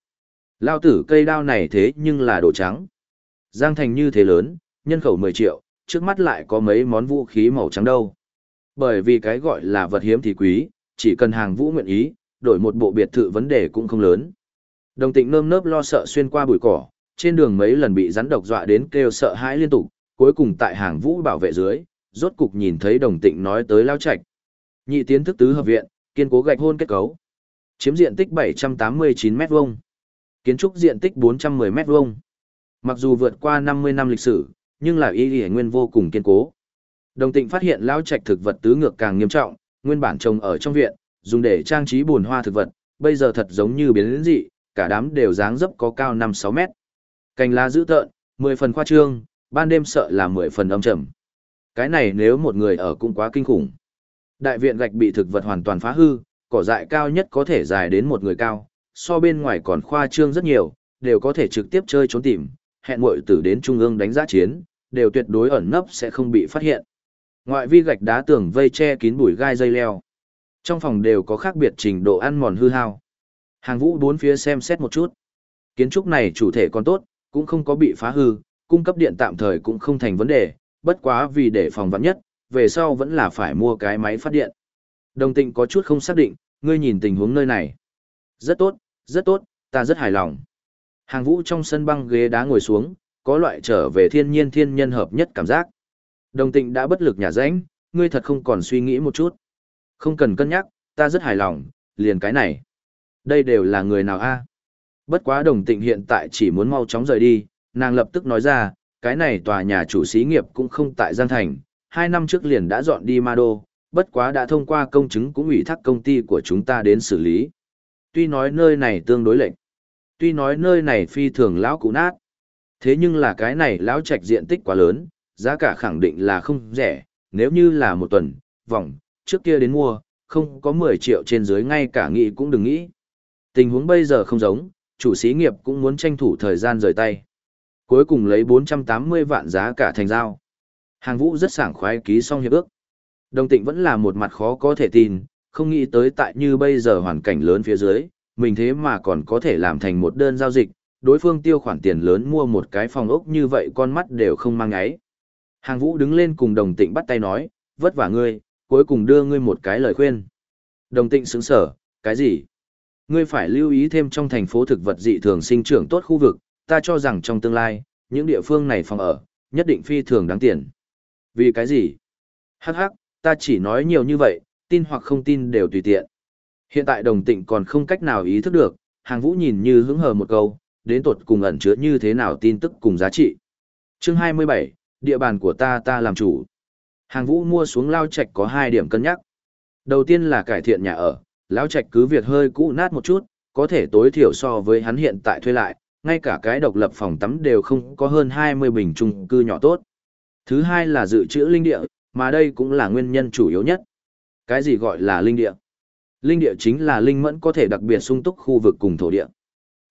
A: Lao tử cây đao này thế nhưng là đồ trắng. Giang thành như thế lớn, nhân khẩu 10 triệu, trước mắt lại có mấy món vũ khí màu trắng đâu. Bởi vì cái gọi là vật hiếm thì quý, chỉ cần hàng vũ nguyện ý, đổi một bộ biệt thự vấn đề cũng không lớn. Đồng tịnh nơm nớp lo sợ xuyên qua bụi cỏ, trên đường mấy lần bị rắn độc dọa đến kêu sợ hãi liên tục, cuối cùng tại hàng vũ bảo vệ dưới, rốt cục nhìn thấy đồng tịnh nói tới lao Trạch Nhị tiến thức tứ hợp viện, kiên cố gạch hôn kết cấu. Chiếm diện tích 789 m vuông Kiến trúc diện tích 410 m vuông Mặc dù vượt qua 50 năm lịch sử, nhưng là y y nguyên vô cùng kiên cố. Đồng tịnh phát hiện lão trạch thực vật tứ ngược càng nghiêm trọng, nguyên bản trồng ở trong viện, dùng để trang trí bùn hoa thực vật, bây giờ thật giống như biến dị, cả đám đều dáng dấp có cao 5-6 mét. Cành lá dữ tợn, 10 phần khoa trương, ban đêm sợ là 10 phần âm trầm. Cái này nếu một người ở cũng quá kinh khủng. Đại viện gạch bị thực vật hoàn toàn phá hư, cỏ dại cao nhất có thể dài đến một người cao, so bên ngoài còn khoa trương rất nhiều, đều có thể trực tiếp chơi trốn tìm, hẹn muội tử đến trung ương đánh giá chiến, đều tuyệt đối ẩn nấp sẽ không bị phát hiện. Ngoại vi gạch đá tường vây che kín bụi gai dây leo. Trong phòng đều có khác biệt trình độ ăn mòn hư hao. Hàng vũ bốn phía xem xét một chút. Kiến trúc này chủ thể còn tốt, cũng không có bị phá hư, cung cấp điện tạm thời cũng không thành vấn đề, bất quá vì để phòng vắn nhất, về sau vẫn là phải mua cái máy phát điện. Đồng tịnh có chút không xác định, ngươi nhìn tình huống nơi này. Rất tốt, rất tốt, ta rất hài lòng. Hàng vũ trong sân băng ghế đá ngồi xuống, có loại trở về thiên nhiên thiên nhân hợp nhất cảm giác. Đồng tịnh đã bất lực nhà rãnh, ngươi thật không còn suy nghĩ một chút. Không cần cân nhắc, ta rất hài lòng, liền cái này. Đây đều là người nào a? À? Bất quá đồng tịnh hiện tại chỉ muốn mau chóng rời đi, nàng lập tức nói ra, cái này tòa nhà chủ xí nghiệp cũng không tại Giang Thành, hai năm trước liền đã dọn đi Ma Đô, bất quá đã thông qua công chứng cũng ủy thác công ty của chúng ta đến xử lý. Tuy nói nơi này tương đối lệnh, tuy nói nơi này phi thường lão cũ nát, thế nhưng là cái này lão trạch diện tích quá lớn, giá cả khẳng định là không rẻ, nếu như là một tuần, vòng, trước kia đến mua, không có 10 triệu trên dưới ngay cả nghĩ cũng đừng nghĩ. Tình huống bây giờ không giống, chủ xí nghiệp cũng muốn tranh thủ thời gian rời tay. Cuối cùng lấy 480 vạn giá cả thành giao. Hàng vũ rất sảng khoái ký xong hiệp ước. Đồng tịnh vẫn là một mặt khó có thể tin, không nghĩ tới tại như bây giờ hoàn cảnh lớn phía dưới, mình thế mà còn có thể làm thành một đơn giao dịch, đối phương tiêu khoản tiền lớn mua một cái phòng ốc như vậy con mắt đều không mang ấy. Hàng vũ đứng lên cùng đồng tịnh bắt tay nói, vất vả ngươi, cuối cùng đưa ngươi một cái lời khuyên. Đồng tịnh sững sở, cái gì? Ngươi phải lưu ý thêm trong thành phố thực vật dị thường sinh trưởng tốt khu vực, ta cho rằng trong tương lai, những địa phương này phòng ở, nhất định phi thường đáng tiền. Vì cái gì? Hắc hắc, ta chỉ nói nhiều như vậy, tin hoặc không tin đều tùy tiện. Hiện tại đồng tịnh còn không cách nào ý thức được, hàng vũ nhìn như hứng hờ một câu, đến tột cùng ẩn chứa như thế nào tin tức cùng giá trị. Chương 27, địa bàn của ta ta làm chủ. Hàng vũ mua xuống lao Trạch có hai điểm cân nhắc. Đầu tiên là cải thiện nhà ở, lao Trạch cứ việc hơi cũ nát một chút, có thể tối thiểu so với hắn hiện tại thuê lại, ngay cả cái độc lập phòng tắm đều không có hơn 20 bình chung cư nhỏ tốt. Thứ hai là dự trữ linh địa, mà đây cũng là nguyên nhân chủ yếu nhất. Cái gì gọi là linh địa? Linh địa chính là linh mẫn có thể đặc biệt sung túc khu vực cùng thổ địa.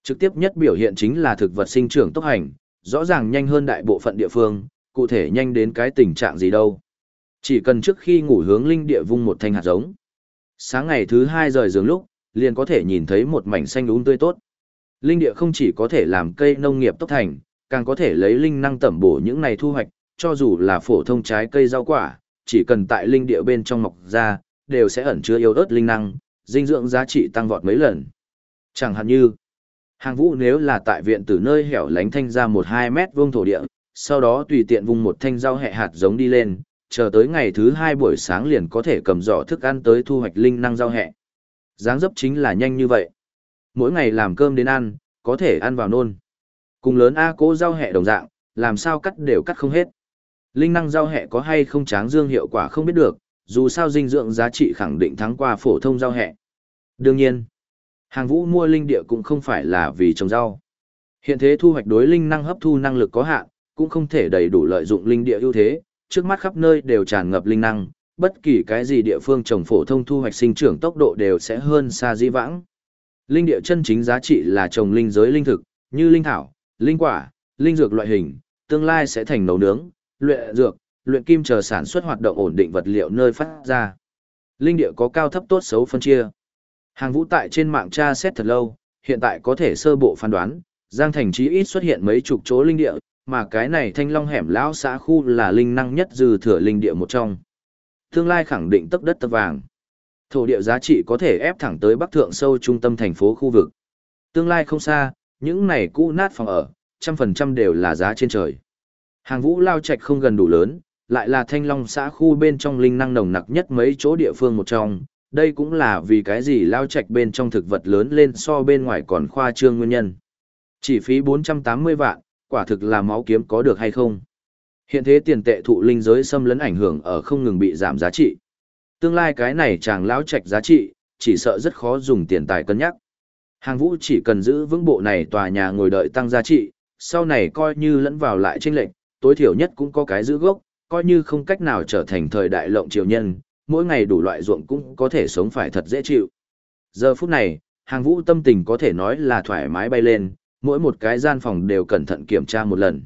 A: Trực tiếp nhất biểu hiện chính là thực vật sinh trưởng tốc hành, rõ ràng nhanh hơn đại bộ phận địa phương, cụ thể nhanh đến cái tình trạng gì đâu. Chỉ cần trước khi ngủ hướng linh địa vung một thanh hạt giống. Sáng ngày thứ hai rời giường lúc, liền có thể nhìn thấy một mảnh xanh úng tươi tốt. Linh địa không chỉ có thể làm cây nông nghiệp tốc thành, càng có thể lấy linh năng tẩm bổ những này thu hoạch, cho dù là phổ thông trái cây rau quả, chỉ cần tại linh địa bên trong mọc ra, đều sẽ ẩn chứa yếu ớt linh năng, dinh dưỡng giá trị tăng vọt mấy lần. Chẳng hạn như, hàng vũ nếu là tại viện từ nơi hẻo lánh thanh ra một hai mét vuông thổ địa, sau đó tùy tiện vùng một thanh rau hẹ hạt giống đi lên, chờ tới ngày thứ hai buổi sáng liền có thể cầm giỏ thức ăn tới thu hoạch linh năng rau hẹ. Giáng dấp chính là nhanh như vậy. Mỗi ngày làm cơm đến ăn, có thể ăn vào nôn. Cùng lớn A cố rau hẹ đồng dạng, làm sao cắt đều cắt không hết. Linh năng rau hẹ có hay không tráng dương hiệu quả không biết được, dù sao dinh dưỡng giá trị khẳng định thắng qua phổ thông rau hẹ. Đương nhiên, hàng vũ mua linh địa cũng không phải là vì trồng rau. Hiện thế thu hoạch đối linh năng hấp thu năng lực có hạn, cũng không thể đầy đủ lợi dụng linh địa ưu thế, trước mắt khắp nơi đều tràn ngập linh năng, bất kỳ cái gì địa phương trồng phổ thông thu hoạch sinh trưởng tốc độ đều sẽ hơn xa di vãng. Linh địa chân chính giá trị là trồng linh giới linh thực, như linh thảo, linh quả, linh dược loại hình, tương lai sẽ thành nấu nướng, luyện dược, luyện kim chờ sản xuất hoạt động ổn định vật liệu nơi phát ra. Linh địa có cao thấp tốt xấu phân chia. Hàng vũ tại trên mạng tra xét thật lâu, hiện tại có thể sơ bộ phán đoán, Giang Thành chí ít xuất hiện mấy chục chỗ linh địa, mà cái này thanh long hẻm lão xã khu là linh năng nhất dư thừa linh địa một trong. Tương lai khẳng định tấp đất tấp vàng. Thổ địa giá trị có thể ép thẳng tới bắc thượng sâu trung tâm thành phố khu vực. Tương lai không xa, những này cũ nát phòng ở, trăm phần trăm đều là giá trên trời. Hàng vũ lao trạch không gần đủ lớn, lại là thanh long xã khu bên trong linh năng nồng nặc nhất mấy chỗ địa phương một trong. Đây cũng là vì cái gì lao trạch bên trong thực vật lớn lên so bên ngoài còn khoa trương nguyên nhân. Chỉ phí 480 vạn, quả thực là máu kiếm có được hay không? Hiện thế tiền tệ thụ linh giới xâm lấn ảnh hưởng ở không ngừng bị giảm giá trị. Tương lai cái này chàng lão trạch giá trị, chỉ sợ rất khó dùng tiền tài cân nhắc. Hàng vũ chỉ cần giữ vững bộ này tòa nhà ngồi đợi tăng giá trị, sau này coi như lẫn vào lại tranh lệnh, tối thiểu nhất cũng có cái giữ gốc, coi như không cách nào trở thành thời đại lộng triều nhân, mỗi ngày đủ loại ruộng cũng có thể sống phải thật dễ chịu. Giờ phút này, hàng vũ tâm tình có thể nói là thoải mái bay lên, mỗi một cái gian phòng đều cẩn thận kiểm tra một lần.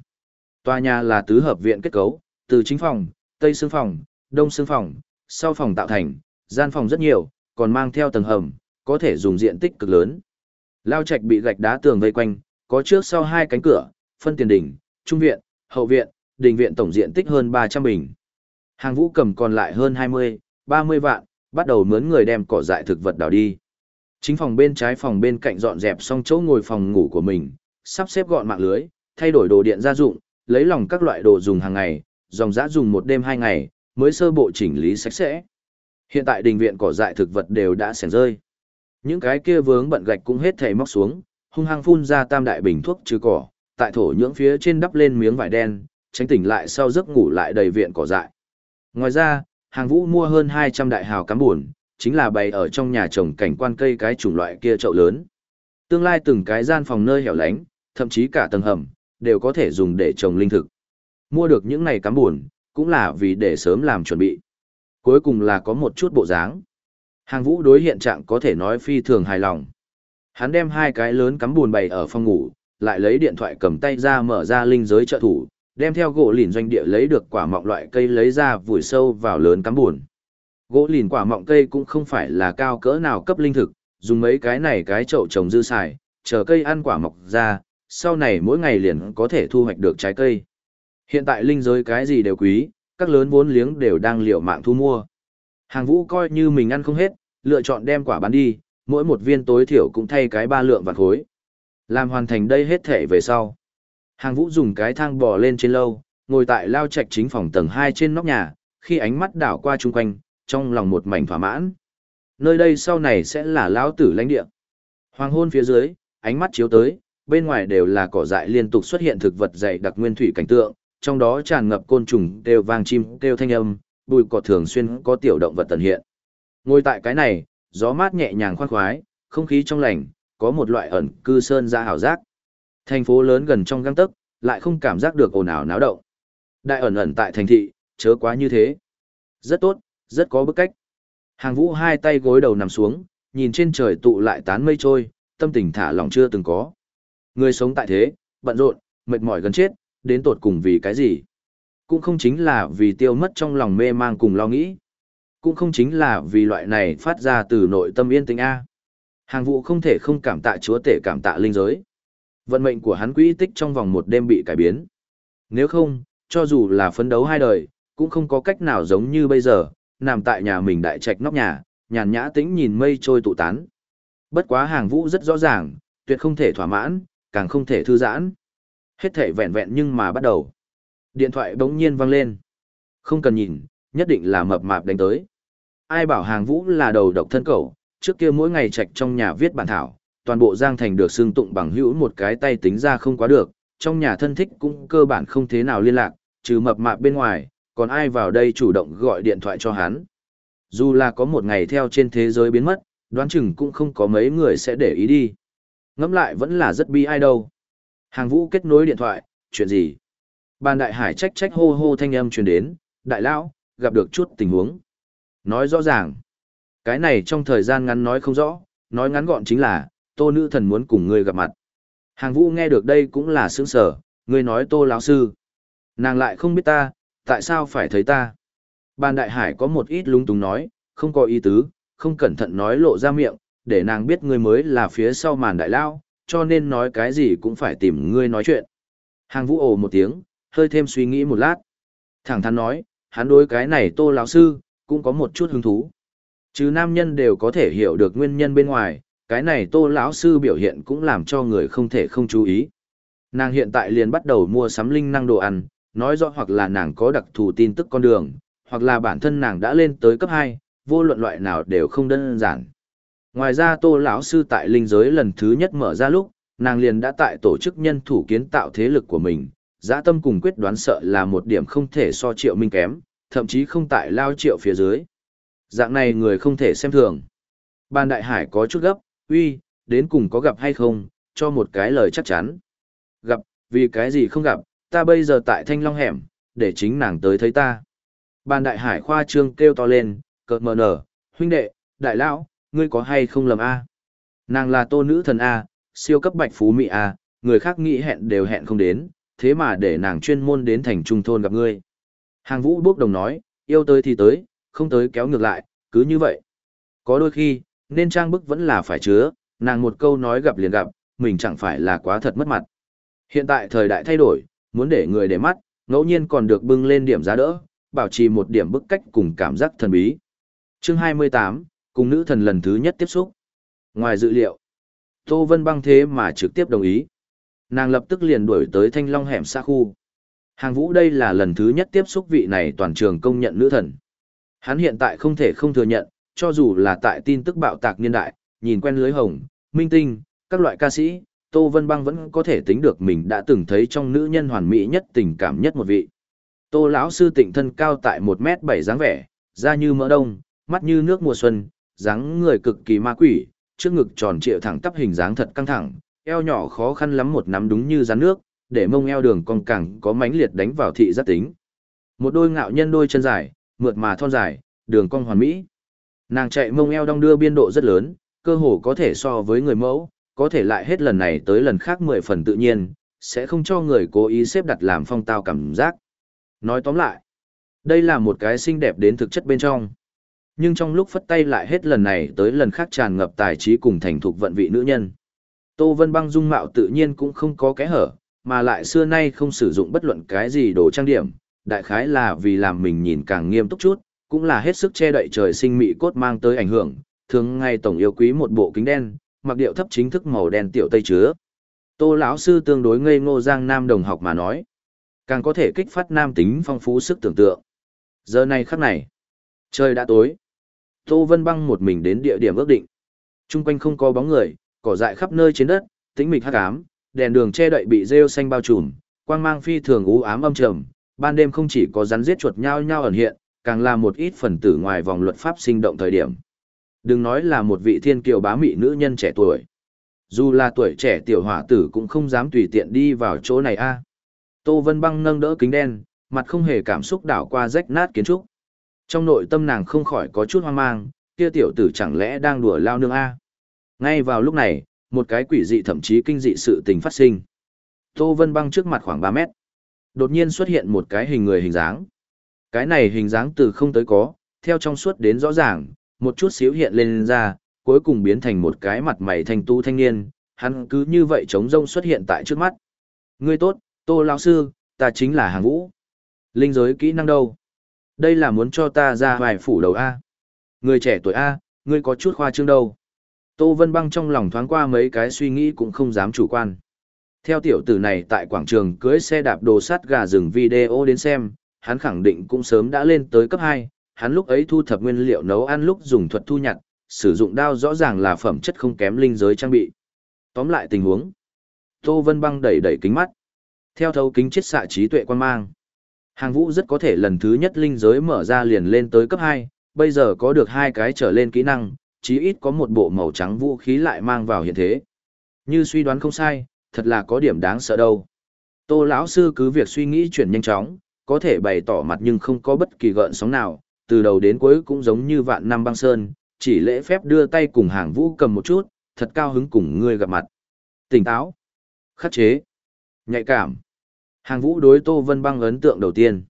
A: Tòa nhà là tứ hợp viện kết cấu, từ chính phòng, tây xương phòng, đông xương phòng, sau phòng tạo thành, gian phòng rất nhiều, còn mang theo tầng hầm, có thể dùng diện tích cực lớn. Lao trạch bị gạch đá tường vây quanh, có trước sau hai cánh cửa, phân tiền đỉnh, trung viện, hậu viện, đình viện tổng diện tích hơn 300 bình. Hàng vũ cầm còn lại hơn 20, 30 vạn, bắt đầu mướn người đem cỏ dại thực vật đào đi. Chính phòng bên trái phòng bên cạnh dọn dẹp xong chỗ ngồi phòng ngủ của mình, sắp xếp gọn mạng lưới, thay đổi đồ điện gia dụng, lấy lòng các loại đồ dùng hàng ngày, dòng dã dùng một đêm hai ngày, mới sơ bộ chỉnh lý sạch sẽ. Hiện tại đình viện cỏ dại thực vật đều đã sẻn rơi. Những cái kia vướng bận gạch cũng hết thảy móc xuống, hung hăng phun ra tam đại bình thuốc trừ cỏ, tại thổ nhưỡng phía trên đắp lên miếng vải đen, tránh tỉnh lại sau giấc ngủ lại đầy viện cỏ dại. Ngoài ra, hàng vũ mua hơn 200 đại hào cắm buồn, chính là bày ở trong nhà trồng cảnh quan cây cái chủng loại kia chậu lớn. Tương lai từng cái gian phòng nơi hẻo lánh, thậm chí cả tầng hầm, đều có thể dùng để trồng linh thực. Mua được những này cắm buồn, cũng là vì để sớm làm chuẩn bị. Cuối cùng là có một chút bộ dáng. Hàng vũ đối hiện trạng có thể nói phi thường hài lòng. Hắn đem hai cái lớn cắm buồn bày ở phòng ngủ, lại lấy điện thoại cầm tay ra mở ra linh giới trợ thủ, đem theo gỗ lìn doanh địa lấy được quả mọng loại cây lấy ra vùi sâu vào lớn cắm buồn. Gỗ lìn quả mọng cây cũng không phải là cao cỡ nào cấp linh thực, dùng mấy cái này cái chậu trồng dư xài, chờ cây ăn quả mọc ra, sau này mỗi ngày liền có thể thu hoạch được trái cây. Hiện tại linh giới cái gì đều quý, các lớn vốn liếng đều đang liều mạng thu mua. Hàng vũ coi như mình ăn không hết, lựa chọn đem quả bán đi, mỗi một viên tối thiểu cũng thay cái ba lượng vạn khối. Làm hoàn thành đây hết thể về sau. Hàng vũ dùng cái thang bò lên trên lâu, ngồi tại lao trạch chính phòng tầng 2 trên nóc nhà, khi ánh mắt đảo qua chung quanh, trong lòng một mảnh thỏa mãn. Nơi đây sau này sẽ là lão tử lãnh địa. Hoàng hôn phía dưới, ánh mắt chiếu tới, bên ngoài đều là cỏ dại liên tục xuất hiện thực vật dày đặc nguyên thủy cảnh tượng, trong đó tràn ngập côn trùng đều vang chim kêu thanh âm, bụi cỏ thường xuyên có tiểu động vật tần hiện. Ngồi tại cái này, gió mát nhẹ nhàng khoan khoái, không khí trong lành, có một loại ẩn cư sơn ra hảo giác. Thành phố lớn gần trong găng tấc, lại không cảm giác được ồn ào náo động. Đại ẩn ẩn tại thành thị, chớ quá như thế. Rất tốt, rất có bức cách. Hàng vũ hai tay gối đầu nằm xuống, nhìn trên trời tụ lại tán mây trôi, tâm tình thả lỏng chưa từng có. Người sống tại thế, bận rộn, mệt mỏi gần chết, đến tột cùng vì cái gì? Cũng không chính là vì tiêu mất trong lòng mê mang cùng lo nghĩ. Cũng không chính là vì loại này phát ra từ nội tâm yên tĩnh A. Hàng vụ không thể không cảm tạ chúa tể cảm tạ linh giới. Vận mệnh của hắn quỹ tích trong vòng một đêm bị cải biến. Nếu không, cho dù là phấn đấu hai đời, cũng không có cách nào giống như bây giờ, nằm tại nhà mình đại trạch nóc nhà, nhàn nhã tĩnh nhìn mây trôi tụ tán. Bất quá hàng vũ rất rõ ràng, tuyệt không thể thỏa mãn, càng không thể thư giãn. Hết thể vẹn vẹn nhưng mà bắt đầu. Điện thoại bỗng nhiên vang lên. Không cần nhìn, nhất định là mập mạp đánh tới. Ai bảo hàng vũ là đầu độc thân cầu, trước kia mỗi ngày trạch trong nhà viết bản thảo, toàn bộ Giang Thành được xưng tụng bằng hữu một cái tay tính ra không quá được, trong nhà thân thích cũng cơ bản không thế nào liên lạc, trừ mập mạp bên ngoài, còn ai vào đây chủ động gọi điện thoại cho hắn. Dù là có một ngày theo trên thế giới biến mất, đoán chừng cũng không có mấy người sẽ để ý đi. Ngẫm lại vẫn là rất bi ai đâu. Hàng vũ kết nối điện thoại, chuyện gì? Bàn đại hải trách trách hô hô thanh âm truyền đến, đại lão, gặp được chút tình huống. Nói rõ ràng. Cái này trong thời gian ngắn nói không rõ, nói ngắn gọn chính là, tô nữ thần muốn cùng ngươi gặp mặt. Hàng vũ nghe được đây cũng là sướng sở, ngươi nói tô lão sư. Nàng lại không biết ta, tại sao phải thấy ta. Ban đại hải có một ít lúng túng nói, không có ý tứ, không cẩn thận nói lộ ra miệng, để nàng biết ngươi mới là phía sau màn đại lao, cho nên nói cái gì cũng phải tìm ngươi nói chuyện. Hàng vũ ồ một tiếng, hơi thêm suy nghĩ một lát. Thẳng thắn nói, hắn đối cái này tô lão sư, cũng có một chút hứng thú. Chứ nam nhân đều có thể hiểu được nguyên nhân bên ngoài, cái này tô lão sư biểu hiện cũng làm cho người không thể không chú ý. Nàng hiện tại liền bắt đầu mua sắm linh năng đồ ăn, nói rõ hoặc là nàng có đặc thù tin tức con đường, hoặc là bản thân nàng đã lên tới cấp hai vô luận loại nào đều không đơn giản. Ngoài ra Tô lão sư tại linh giới lần thứ nhất mở ra lúc, nàng liền đã tại tổ chức nhân thủ kiến tạo thế lực của mình, dã tâm cùng quyết đoán sợ là một điểm không thể so triệu minh kém, thậm chí không tại lao triệu phía dưới. Dạng này người không thể xem thường. Ban đại hải có chút gấp, uy, đến cùng có gặp hay không, cho một cái lời chắc chắn. Gặp, vì cái gì không gặp, ta bây giờ tại thanh long hẻm, để chính nàng tới thấy ta. Ban đại hải khoa trương kêu to lên, cợt mờ nở, huynh đệ, đại lão, ngươi có hay không lầm a? Nàng là tô nữ thần a, siêu cấp bạch phú mỹ a, người khác nghĩ hẹn đều hẹn không đến, thế mà để nàng chuyên môn đến thành trung thôn gặp ngươi. Hàng vũ bốc đồng nói, yêu tới thì tới, không tới kéo ngược lại, cứ như vậy. Có đôi khi, nên trang bức vẫn là phải chứa, nàng một câu nói gặp liền gặp, mình chẳng phải là quá thật mất mặt. Hiện tại thời đại thay đổi, muốn để người để mắt, ngẫu nhiên còn được bưng lên điểm giá đỡ, bảo trì một điểm bức cách cùng cảm giác thần bí. Chương 28, cùng nữ thần lần thứ nhất tiếp xúc. Ngoài dự liệu, Tô Vân băng thế mà trực tiếp đồng ý. Nàng lập tức liền đuổi tới thanh long hẻm xa khu. Hàng vũ đây là lần thứ nhất tiếp xúc vị này toàn trường công nhận nữ thần. Hắn hiện tại không thể không thừa nhận, cho dù là tại tin tức bạo tạc niên đại, nhìn quen lưới hồng, minh tinh, các loại ca sĩ, Tô Vân Băng vẫn có thể tính được mình đã từng thấy trong nữ nhân hoàn mỹ nhất tình cảm nhất một vị. Tô lão sư tịnh thân cao tại một m bảy dáng vẻ, da như mỡ đông, mắt như nước mùa xuân, dáng người cực kỳ ma quỷ, trước ngực tròn trịa thẳng tắp hình dáng thật căng thẳng, eo nhỏ khó khăn lắm một nắm đúng như rắn nước, để mông eo đường cong cẳng có mánh liệt đánh vào thị giác tính. Một đôi ngạo nhân đôi chân dài, mượt mà thon dài, đường cong hoàn mỹ. Nàng chạy mông eo đong đưa biên độ rất lớn, cơ hồ có thể so với người mẫu, có thể lại hết lần này tới lần khác mười phần tự nhiên, sẽ không cho người cố ý xếp đặt làm phong tao cảm giác. Nói tóm lại, đây là một cái xinh đẹp đến thực chất bên trong. Nhưng trong lúc phất tay lại hết lần này tới lần khác tràn ngập tài trí cùng thành thục vận vị nữ nhân. Tô Vân Băng dung mạo tự nhiên cũng không có kẽ hở, mà lại xưa nay không sử dụng bất luận cái gì đồ trang điểm, đại khái là vì làm mình nhìn càng nghiêm túc chút, cũng là hết sức che đậy trời sinh mị cốt mang tới ảnh hưởng, thường ngay tổng yêu quý một bộ kính đen, mặc điệu thấp chính thức màu đen tiểu tây chứa. Tô lão sư tương đối ngây ngô giang nam đồng học mà nói, càng có thể kích phát nam tính phong phú sức tưởng tượng. Giờ này khắc này, trời đã tối. Tô Vân Băng một mình đến địa điểm ước định. Trung quanh không có bóng người, cỏ dại khắp nơi trên đất, tĩnh mịch hắc ám, đèn đường che đậy bị rêu xanh bao trùm, quang mang phi thường u ám âm trầm, ban đêm không chỉ có rắn giết chuột nhau nhau ẩn hiện, càng là một ít phần tử ngoài vòng luật pháp sinh động thời điểm. Đừng nói là một vị thiên kiều bá mị nữ nhân trẻ tuổi. Dù là tuổi trẻ tiểu hỏa tử cũng không dám tùy tiện đi vào chỗ này a. Tô Vân Băng nâng đỡ kính đen, mặt không hề cảm xúc đảo qua rách nát kiến trúc. Trong nội tâm nàng không khỏi có chút hoang mang, kia tiểu tử chẳng lẽ đang đùa lao nương a? Ngay vào lúc này, một cái quỷ dị thậm chí kinh dị sự tình phát sinh. Tô Vân Băng trước mặt khoảng 3 mét. Đột nhiên xuất hiện một cái hình người hình dáng. Cái này hình dáng từ không tới có, theo trong suốt đến rõ ràng, một chút xíu hiện lên ra, cuối cùng biến thành một cái mặt mày thanh tu thanh niên, hắn cứ như vậy trống rông xuất hiện tại trước mắt. Ngươi tốt, Tô lão sư, ta chính là hàng vũ. Linh giới kỹ năng đâu? Đây là muốn cho ta ra vài phủ đầu A. Người trẻ tuổi A, ngươi có chút khoa trương đâu. Tô Vân Băng trong lòng thoáng qua mấy cái suy nghĩ cũng không dám chủ quan. Theo tiểu tử này tại quảng trường cưới xe đạp đồ sắt gà rừng video đến xem, hắn khẳng định cũng sớm đã lên tới cấp 2, hắn lúc ấy thu thập nguyên liệu nấu ăn lúc dùng thuật thu nhặt, sử dụng đao rõ ràng là phẩm chất không kém linh giới trang bị. Tóm lại tình huống. Tô Vân Băng đẩy đẩy kính mắt. Theo thấu kính chết xạ trí tuệ quan mang. Hàng vũ rất có thể lần thứ nhất linh giới mở ra liền lên tới cấp 2, bây giờ có được hai cái trở lên kỹ năng, chí ít có một bộ màu trắng vũ khí lại mang vào hiện thế. Như suy đoán không sai, thật là có điểm đáng sợ đâu. Tô lão sư cứ việc suy nghĩ chuyển nhanh chóng, có thể bày tỏ mặt nhưng không có bất kỳ gợn sóng nào, từ đầu đến cuối cũng giống như vạn năm băng sơn, chỉ lễ phép đưa tay cùng hàng vũ cầm một chút, thật cao hứng cùng ngươi gặp mặt. Tỉnh táo, khắc chế, nhạy cảm. Hàng vũ đối Tô Vân Băng ấn tượng đầu tiên.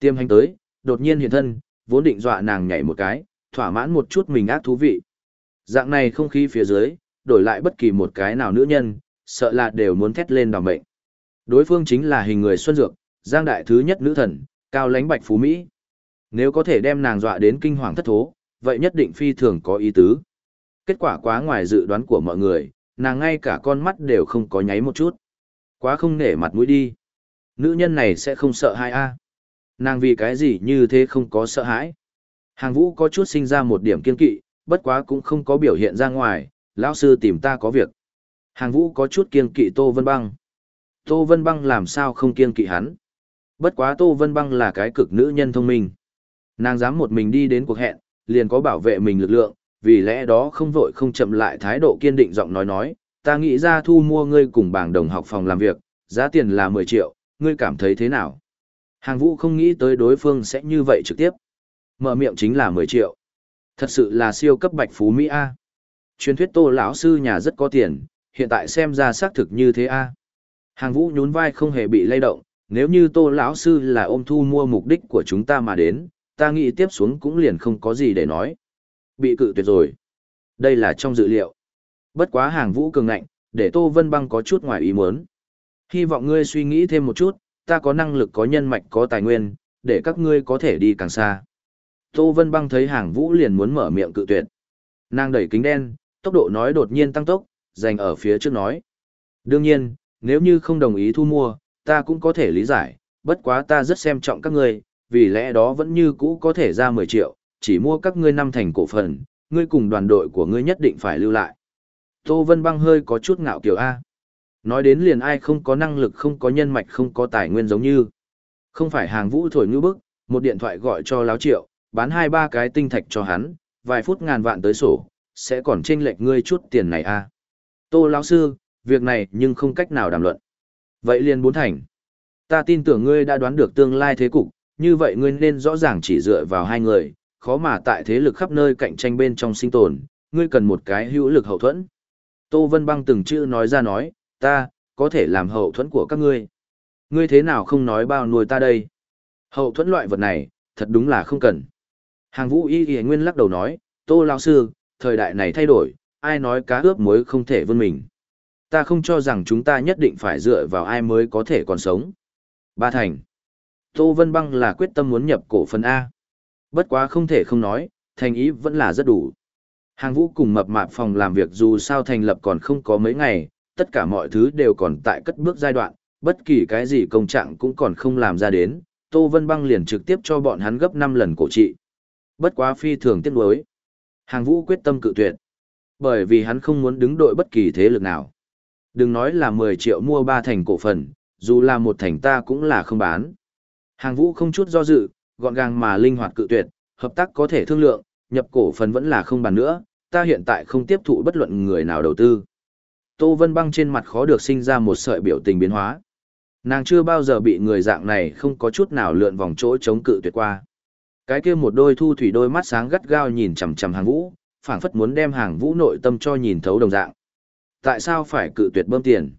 A: Tiêm hành tới, đột nhiên hiện thân, vốn định dọa nàng nhảy một cái, thỏa mãn một chút mình ác thú vị. Dạng này không khí phía dưới, đổi lại bất kỳ một cái nào nữ nhân, sợ là đều muốn thét lên đỏ mệnh. Đối phương chính là hình người xuân dược, giang đại thứ nhất nữ thần, cao lãnh bạch phú Mỹ. Nếu có thể đem nàng dọa đến kinh hoàng thất thố, vậy nhất định phi thường có ý tứ. Kết quả quá ngoài dự đoán của mọi người, nàng ngay cả con mắt đều không có nháy một chút. Quá không nể mặt mũi đi. Nữ nhân này sẽ không sợ hai a Nàng vì cái gì như thế không có sợ hãi. Hàng vũ có chút sinh ra một điểm kiên kỵ, bất quá cũng không có biểu hiện ra ngoài, lão sư tìm ta có việc. Hàng vũ có chút kiên kỵ Tô Vân Băng. Tô Vân Băng làm sao không kiên kỵ hắn. Bất quá Tô Vân Băng là cái cực nữ nhân thông minh. Nàng dám một mình đi đến cuộc hẹn, liền có bảo vệ mình lực lượng, vì lẽ đó không vội không chậm lại thái độ kiên định giọng nói nói, ta nghĩ ra thu mua ngươi cùng bảng đồng học phòng làm việc, giá tiền là 10 triệu, ngươi cảm thấy thế nào? Hàng vũ không nghĩ tới đối phương sẽ như vậy trực tiếp. Mở miệng chính là 10 triệu. Thật sự là siêu cấp bạch phú Mỹ A. Truyền thuyết tô lão sư nhà rất có tiền, hiện tại xem ra xác thực như thế A. Hàng vũ nhún vai không hề bị lay động, nếu như tô lão sư là ôm thu mua mục đích của chúng ta mà đến, ta nghĩ tiếp xuống cũng liền không có gì để nói. Bị cự tuyệt rồi. Đây là trong dự liệu. Bất quá hàng vũ cường ngạnh, để Tô Vân Băng có chút ngoài ý muốn. Hy vọng ngươi suy nghĩ thêm một chút, ta có năng lực có nhân mạch có tài nguyên, để các ngươi có thể đi càng xa. Tô Vân Băng thấy hàng vũ liền muốn mở miệng cự tuyệt. Nàng đẩy kính đen, tốc độ nói đột nhiên tăng tốc, dành ở phía trước nói. Đương nhiên, nếu như không đồng ý thu mua, ta cũng có thể lý giải, bất quá ta rất xem trọng các ngươi, vì lẽ đó vẫn như cũ có thể ra 10 triệu, chỉ mua các ngươi năm thành cổ phần, ngươi cùng đoàn đội của ngươi nhất định phải lưu lại. Tô Vân Băng hơi có chút ngạo kiểu A. Nói đến liền ai không có năng lực không có nhân mạch không có tài nguyên giống như. Không phải hàng vũ thổi ngư bức, một điện thoại gọi cho láo triệu, bán hai ba cái tinh thạch cho hắn, vài phút ngàn vạn tới sổ, sẽ còn chênh lệch ngươi chút tiền này a. Tô lão sư, việc này nhưng không cách nào đàm luận. Vậy liền bốn thành. Ta tin tưởng ngươi đã đoán được tương lai thế cục, như vậy ngươi nên rõ ràng chỉ dựa vào hai người, khó mà tại thế lực khắp nơi cạnh tranh bên trong sinh tồn, ngươi cần một cái hữu lực hậu thuẫn. Tô Vân Băng từng chữ nói ra nói, ta, có thể làm hậu thuẫn của các ngươi. Ngươi thế nào không nói bao nuôi ta đây? Hậu thuẫn loại vật này, thật đúng là không cần. Hàng vũ y y nguyên lắc đầu nói, Tô lão sư, thời đại này thay đổi, ai nói cá ướp muối không thể vươn mình. Ta không cho rằng chúng ta nhất định phải dựa vào ai mới có thể còn sống. Ba thành. Tô Vân Băng là quyết tâm muốn nhập cổ phần A. Bất quá không thể không nói, thành ý vẫn là rất đủ. Hàng vũ cùng mập mạp phòng làm việc dù sao thành lập còn không có mấy ngày, tất cả mọi thứ đều còn tại cất bước giai đoạn, bất kỳ cái gì công trạng cũng còn không làm ra đến, Tô Vân Băng liền trực tiếp cho bọn hắn gấp 5 lần cổ trị. Bất quá phi thường tiếc nuối. Hàng vũ quyết tâm cự tuyệt. Bởi vì hắn không muốn đứng đội bất kỳ thế lực nào. Đừng nói là 10 triệu mua ba thành cổ phần, dù là một thành ta cũng là không bán. Hàng vũ không chút do dự, gọn gàng mà linh hoạt cự tuyệt, hợp tác có thể thương lượng, nhập cổ phần vẫn là không bàn nữa, ta hiện tại không tiếp thụ bất luận người nào đầu tư. Tô Vân Băng trên mặt khó được sinh ra một sợi biểu tình biến hóa. Nàng chưa bao giờ bị người dạng này không có chút nào lượn vòng chỗ chống cự tuyệt qua. Cái kia một đôi thu thủy đôi mắt sáng gắt gao nhìn chằm chằm hàng vũ, phảng phất muốn đem hàng vũ nội tâm cho nhìn thấu đồng dạng. Tại sao phải cự tuyệt bơm tiền?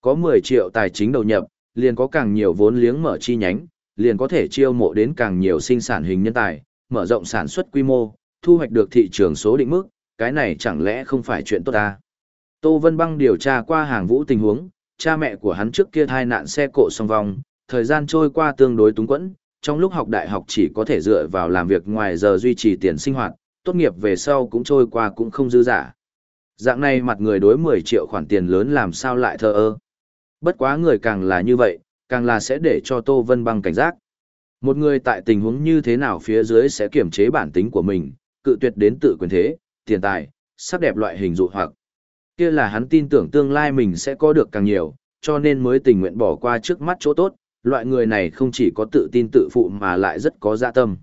A: Có 10 triệu tài chính đầu nhập, liền có càng nhiều vốn liếng mở chi nhánh, liền có thể chiêu mộ đến càng nhiều sinh sản hình nhân tài, mở rộng sản xuất quy mô, thu hoạch được thị trường số định mức, cái này chẳng lẽ không phải chuyện tốt à? Tô Vân Băng điều tra qua hàng vũ tình huống, cha mẹ của hắn trước kia thai nạn xe cộ song vong, thời gian trôi qua tương đối túng quẫn, trong lúc học đại học chỉ có thể dựa vào làm việc ngoài giờ duy trì tiền sinh hoạt, tốt nghiệp về sau cũng trôi qua cũng không dư giả. Dạng này mặt người đối 10 triệu khoản tiền lớn làm sao lại thờ ơ. Bất quá người càng là như vậy, càng là sẽ để cho Tô Vân Băng cảnh giác. Một người tại tình huống như thế nào phía dưới sẽ kiểm chế bản tính của mình, cự tuyệt đến tự quyền thế, tiền tài, sắc đẹp loại hình dụ hoặc. Kia là hắn tin tưởng tương lai mình sẽ có được càng nhiều, cho nên mới tình nguyện bỏ qua trước mắt chỗ tốt, loại người này không chỉ có tự tin tự phụ mà lại rất có dạ tâm.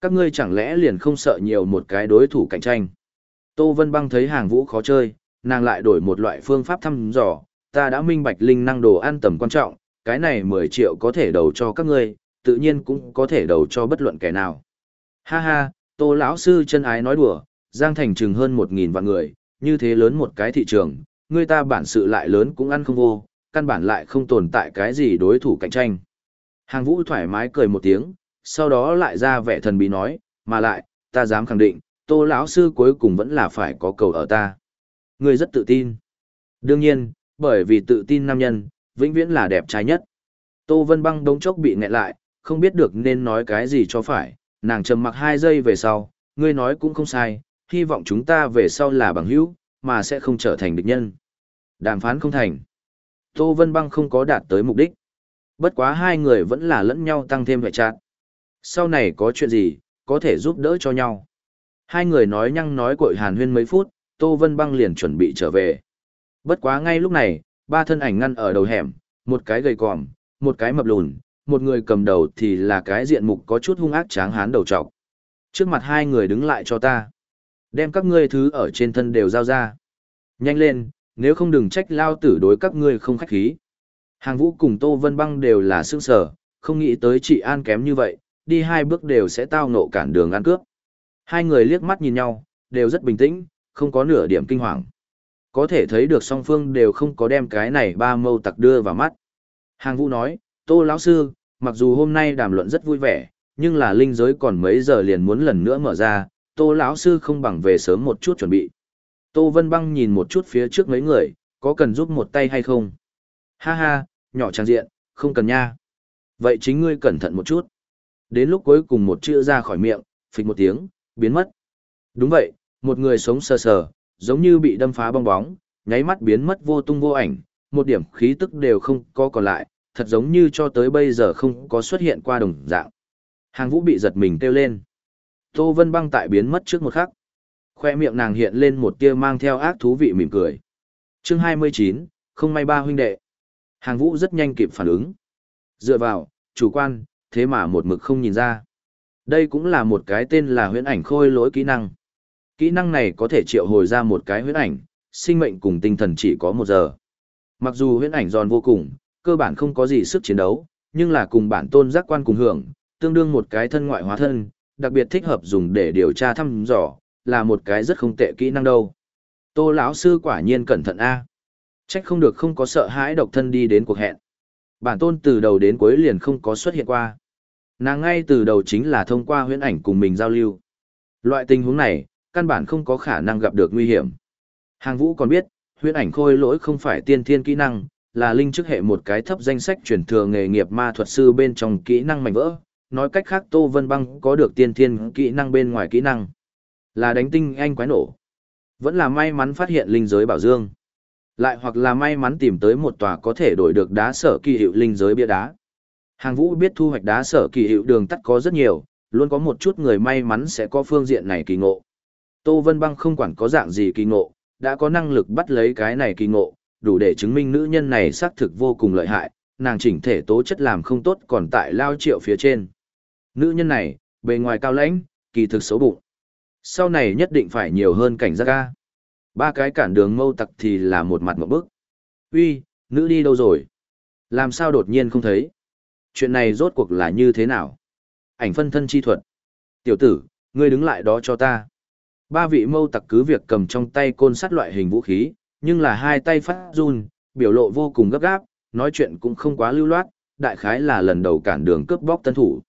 A: Các ngươi chẳng lẽ liền không sợ nhiều một cái đối thủ cạnh tranh. Tô Vân Băng thấy hàng vũ khó chơi, nàng lại đổi một loại phương pháp thăm dò, ta đã minh bạch linh năng đồ ăn tầm quan trọng, cái này 10 triệu có thể đầu cho các ngươi, tự nhiên cũng có thể đầu cho bất luận kẻ nào. Ha ha, tô lão sư chân ái nói đùa, Giang Thành chừng hơn một nghìn vạn người, như thế lớn một cái thị trường, người ta bản sự lại lớn cũng ăn không vô, căn bản lại không tồn tại cái gì đối thủ cạnh tranh. Hàng vũ thoải mái cười một tiếng, sau đó lại ra vẻ thần bí nói, mà lại, ta dám khẳng định, tô lão sư cuối cùng vẫn là phải có cầu ở ta. Ngươi rất tự tin. Đương nhiên, bởi vì tự tin nam nhân, vĩnh viễn là đẹp trai nhất. Tô Vân Băng đống chốc bị nghẹn lại, không biết được nên nói cái gì cho phải, nàng trầm mặc hai giây về sau, ngươi nói cũng không sai, hy vọng chúng ta về sau là bằng hữu, mà sẽ không trở thành địch nhân. Đàm phán không thành. Tô Vân Băng không có đạt tới mục đích. Bất quá hai người vẫn là lẫn nhau tăng thêm vệ trạng. Sau này có chuyện gì, có thể giúp đỡ cho nhau. Hai người nói nhăng nói cội hàn huyên mấy phút, Tô Vân Băng liền chuẩn bị trở về. Bất quá ngay lúc này, ba thân ảnh ngăn ở đầu hẻm, một cái gầy còm, một cái mập lùn, một người cầm đầu thì là cái diện mục có chút hung ác tráng hán đầu trọc. Trước mặt hai người đứng lại cho ta. Đem các ngươi thứ ở trên thân đều giao ra. Nhanh lên, nếu không đừng trách lao tử đối các ngươi không khách khí. Hàng vũ cùng Tô Vân Băng đều là sương sở, không nghĩ tới chị An kém như vậy, đi hai bước đều sẽ tao nộ cản đường ăn cướp. Hai người liếc mắt nhìn nhau, đều rất bình tĩnh, không có nửa điểm kinh hoàng. Có thể thấy được song phương đều không có đem cái này ba mâu tặc đưa vào mắt. Hàng vũ nói, Tô lão sư, mặc dù hôm nay đàm luận rất vui vẻ, nhưng là linh giới còn mấy giờ liền muốn lần nữa mở ra, Tô lão sư không bằng về sớm một chút chuẩn bị. Tô Vân Băng nhìn một chút phía trước mấy người, có cần giúp một tay hay không? Ha ha, nhỏ trang diện, không cần nha. Vậy chính ngươi cẩn thận một chút. Đến lúc cuối cùng một chữ ra khỏi miệng, phịch một tiếng, biến mất. Đúng vậy, một người sống sờ sờ, giống như bị đâm phá bong bóng, nháy mắt biến mất vô tung vô ảnh, một điểm khí tức đều không có còn lại, thật giống như cho tới bây giờ không có xuất hiện qua đồng dạng. Hàng vũ bị giật mình kêu lên. Tô Vân băng tại biến mất trước một khắc. Khoe miệng nàng hiện lên một tia mang theo ác thú vị mỉm cười. chương 29, không may ba huynh đệ. Hàng vũ rất nhanh kịp phản ứng. Dựa vào, chủ quan, thế mà một mực không nhìn ra. Đây cũng là một cái tên là huyễn ảnh khôi lỗi kỹ năng. Kỹ năng này có thể triệu hồi ra một cái huyễn ảnh, sinh mệnh cùng tinh thần chỉ có một giờ. Mặc dù huyễn ảnh giòn vô cùng, cơ bản không có gì sức chiến đấu, nhưng là cùng bản tôn giác quan cùng hưởng, tương đương một cái thân ngoại hóa thân, đặc biệt thích hợp dùng để điều tra thăm dò, là một cái rất không tệ kỹ năng đâu. Tô lão sư quả nhiên cẩn thận a. Trách không được không có sợ hãi độc thân đi đến cuộc hẹn. Bản tôn từ đầu đến cuối liền không có xuất hiện qua. Nàng ngay từ đầu chính là thông qua huyễn ảnh cùng mình giao lưu. Loại tình huống này, căn bản không có khả năng gặp được nguy hiểm. Hàng vũ còn biết, huyễn ảnh khôi lỗi không phải tiên thiên kỹ năng, là linh chức hệ một cái thấp danh sách truyền thừa nghề nghiệp ma thuật sư bên trong kỹ năng mạnh vỡ. Nói cách khác Tô Vân Băng có được tiên thiên kỹ năng bên ngoài kỹ năng. Là đánh tinh anh quái nổ. Vẫn là may mắn phát hiện linh giới bảo dương. Lại hoặc là may mắn tìm tới một tòa có thể đổi được đá sở kỳ hiệu linh giới bia đá. Hàng vũ biết thu hoạch đá sở kỳ hiệu đường tắt có rất nhiều, luôn có một chút người may mắn sẽ có phương diện này kỳ ngộ. Tô Vân Băng không quản có dạng gì kỳ ngộ, đã có năng lực bắt lấy cái này kỳ ngộ, đủ để chứng minh nữ nhân này xác thực vô cùng lợi hại, nàng chỉnh thể tố chất làm không tốt còn tại lao triệu phía trên. Nữ nhân này, bề ngoài cao lãnh, kỳ thực xấu bụng. Sau này nhất định phải nhiều hơn cảnh giác ca. Ba cái cản đường mâu tặc thì là một mặt một bức. Uy, nữ đi đâu rồi? Làm sao đột nhiên không thấy? Chuyện này rốt cuộc là như thế nào? Ảnh phân thân chi thuật. Tiểu tử, ngươi đứng lại đó cho ta. Ba vị mâu tặc cứ việc cầm trong tay côn sắt loại hình vũ khí, nhưng là hai tay phát run, biểu lộ vô cùng gấp gáp, nói chuyện cũng không quá lưu loát, đại khái là lần đầu cản đường cướp bóc tân thủ.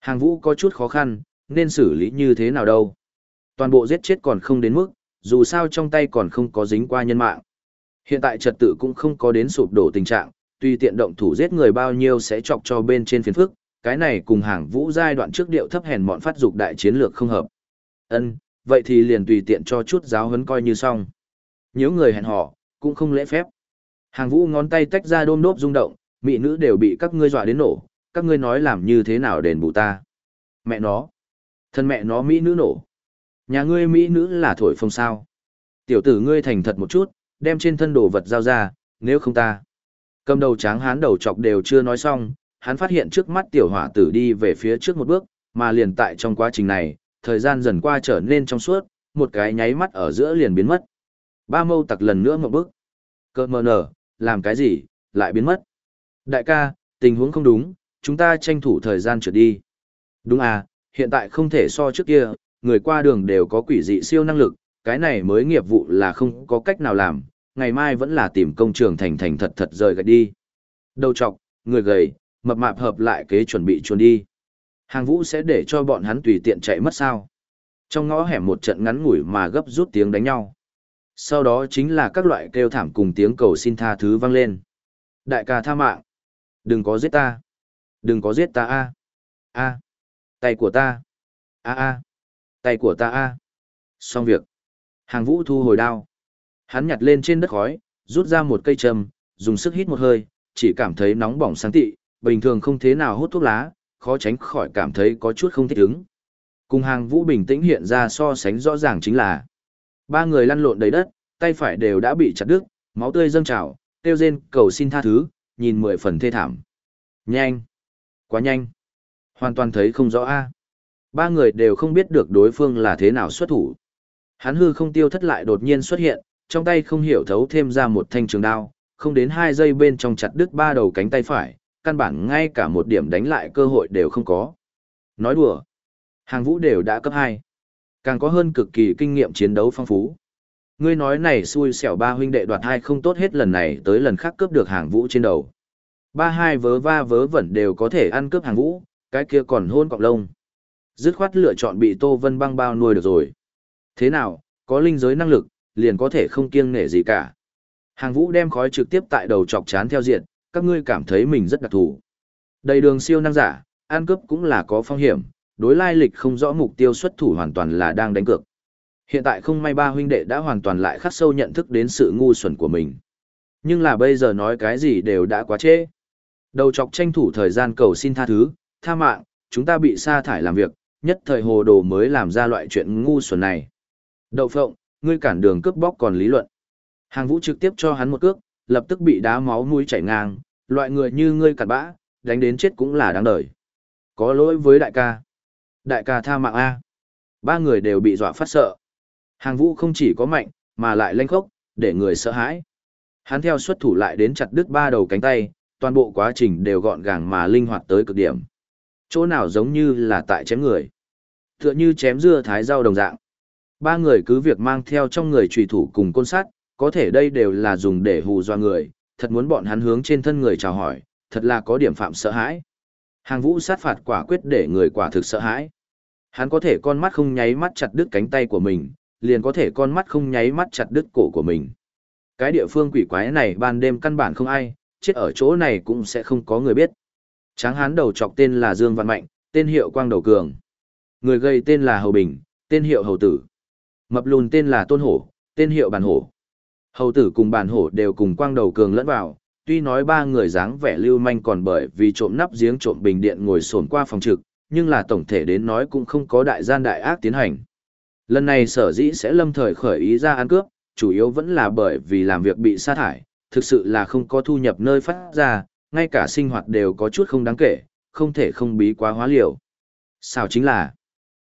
A: Hàng vũ có chút khó khăn, nên xử lý như thế nào đâu. Toàn bộ giết chết còn không đến mức, dù sao trong tay còn không có dính qua nhân mạng. Hiện tại trật tự cũng không có đến sụp đổ tình trạng, tùy tiện động thủ giết người bao nhiêu sẽ chọc cho bên trên phiền phức, cái này cùng hàng vũ giai đoạn trước điệu thấp hèn mọn phát dục đại chiến lược không hợp. Ân, vậy thì liền tùy tiện cho chút giáo huấn coi như xong. Nhớ người hẹn họ cũng không lễ phép. Hàng vũ ngón tay tách ra đôm đốp rung động, mỹ nữ đều bị các ngươi dọa đến nổ, các ngươi nói làm như thế nào đền bù ta. Mẹ nó. Thân mẹ nó mỹ nữ nổ. Nhà ngươi mỹ nữ là thổi phồng sao. Tiểu tử ngươi thành thật một chút, đem trên thân đồ vật giao ra, nếu không ta. Cầm đầu tráng hán đầu chọc đều chưa nói xong, hắn phát hiện trước mắt tiểu hỏa tử đi về phía trước một bước, mà liền tại trong quá trình này, thời gian dần qua trở nên trong suốt, một cái nháy mắt ở giữa liền biến mất. Ba mâu tặc lần nữa một bước. Cơ mờ nở, làm cái gì, lại biến mất. Đại ca, tình huống không đúng, chúng ta tranh thủ thời gian trượt đi. Đúng à, Hiện tại không thể so trước kia, người qua đường đều có quỷ dị siêu năng lực, cái này mới nghiệp vụ là không có cách nào làm, ngày mai vẫn là tìm công trường thành thành thật thật rời gạch đi. Đầu trọc, người gầy, mập mạp hợp lại kế chuẩn bị chuồn đi. Hàng vũ sẽ để cho bọn hắn tùy tiện chạy mất sao. Trong ngõ hẻm một trận ngắn ngủi mà gấp rút tiếng đánh nhau. Sau đó chính là các loại kêu thảm cùng tiếng cầu xin tha thứ vang lên. Đại ca tha mạng. Đừng có giết ta. Đừng có giết ta a. A. Tay của ta. A a. Tay của ta a. Xong việc. Hàng vũ thu hồi đao. Hắn nhặt lên trên đất khói, rút ra một cây châm, dùng sức hít một hơi, chỉ cảm thấy nóng bỏng sáng tị, bình thường không thế nào hút thuốc lá, khó tránh khỏi cảm thấy có chút không thích ứng. Cùng hàng vũ bình tĩnh hiện ra so sánh rõ ràng chính là ba người lăn lộn đầy đất, tay phải đều đã bị chặt đứt, máu tươi dâng trào, tiêu rên cầu xin tha thứ, nhìn mười phần thê thảm. Nhanh! Quá nhanh! Hoàn toàn thấy không rõ a. Ba người đều không biết được đối phương là thế nào xuất thủ. Hắn hư không tiêu thất lại đột nhiên xuất hiện, trong tay không hiểu thấu thêm ra một thanh trường đao, không đến hai giây bên trong chặt đứt ba đầu cánh tay phải, căn bản ngay cả một điểm đánh lại cơ hội đều không có. Nói đùa, hàng vũ đều đã cấp 2. Càng có hơn cực kỳ kinh nghiệm chiến đấu phong phú. Ngươi nói này xui xẻo ba huynh đệ đoạt hai không tốt hết lần này tới lần khác cướp được hàng vũ trên đầu. Ba hai vớ va vớ vẩn đều có thể ăn cướp hàng vũ, cái kia còn hôn cọng lông. Dứt khoát lựa chọn bị Tô Vân băng bao nuôi được rồi. Thế nào, có linh giới năng lực, liền có thể không kiêng nể gì cả. Hàng vũ đem khói trực tiếp tại đầu chọc chán theo diện, các ngươi cảm thấy mình rất đặc thù. Đầy đường siêu năng giả, ăn cướp cũng là có phong hiểm, đối lai lịch không rõ mục tiêu xuất thủ hoàn toàn là đang đánh cược. Hiện tại không may ba huynh đệ đã hoàn toàn lại khắc sâu nhận thức đến sự ngu xuẩn của mình. Nhưng là bây giờ nói cái gì đều đã quá trễ. Đầu chọc tranh thủ thời gian cầu xin tha thứ, tha mạng, chúng ta bị sa thải làm việc, nhất thời hồ đồ mới làm ra loại chuyện ngu xuẩn này. Đậu phộng, ngươi cản đường cướp bóc còn lý luận. Hàng vũ trực tiếp cho hắn một cước, lập tức bị đá máu mũi chảy ngang, loại người như ngươi cặn bã, đánh đến chết cũng là đáng đời. Có lỗi với đại ca. Đại ca tha mạng A. Ba người đều bị dọa phát sợ. Hàng vũ không chỉ có mạnh, mà lại lanh khốc, để người sợ hãi. Hắn theo xuất thủ lại đến chặt đứt ba đầu cánh tay, toàn bộ quá trình đều gọn gàng mà linh hoạt tới cực điểm. Chỗ nào giống như là tại chém người. Tựa như chém dưa thái rau đồng dạng. Ba người cứ việc mang theo trong người trùy thủ cùng côn sát, có thể đây đều là dùng để hù dọa người, thật muốn bọn hắn hướng trên thân người chào hỏi, thật là có điểm phạm sợ hãi. Hàng vũ sát phạt quả quyết để người quả thực sợ hãi. Hắn có thể con mắt không nháy mắt chặt đứt cánh tay của mình, liền có thể con mắt không nháy mắt chặt đứt cổ của mình. Cái địa phương quỷ quái này ban đêm căn bản không ai, chết ở chỗ này cũng sẽ không có người biết. Tráng hán đầu chọc tên là Dương Văn Mạnh, tên hiệu Quang Đầu Cường. Người gây tên là Hầu Bình, tên hiệu Hầu Tử. Mập lùn tên là Tôn Hổ, tên hiệu bàn Hổ. Hầu tử cùng bàn hổ đều cùng quang đầu cường lẫn vào, tuy nói ba người dáng vẻ lưu manh còn bởi vì trộm nắp giếng trộm bình điện ngồi sồn qua phòng trực, nhưng là tổng thể đến nói cũng không có đại gian đại ác tiến hành. Lần này sở dĩ sẽ lâm thời khởi ý ra ăn cướp, chủ yếu vẫn là bởi vì làm việc bị sa thải, thực sự là không có thu nhập nơi phát ra, ngay cả sinh hoạt đều có chút không đáng kể, không thể không bí quá hóa liều. Sao chính là,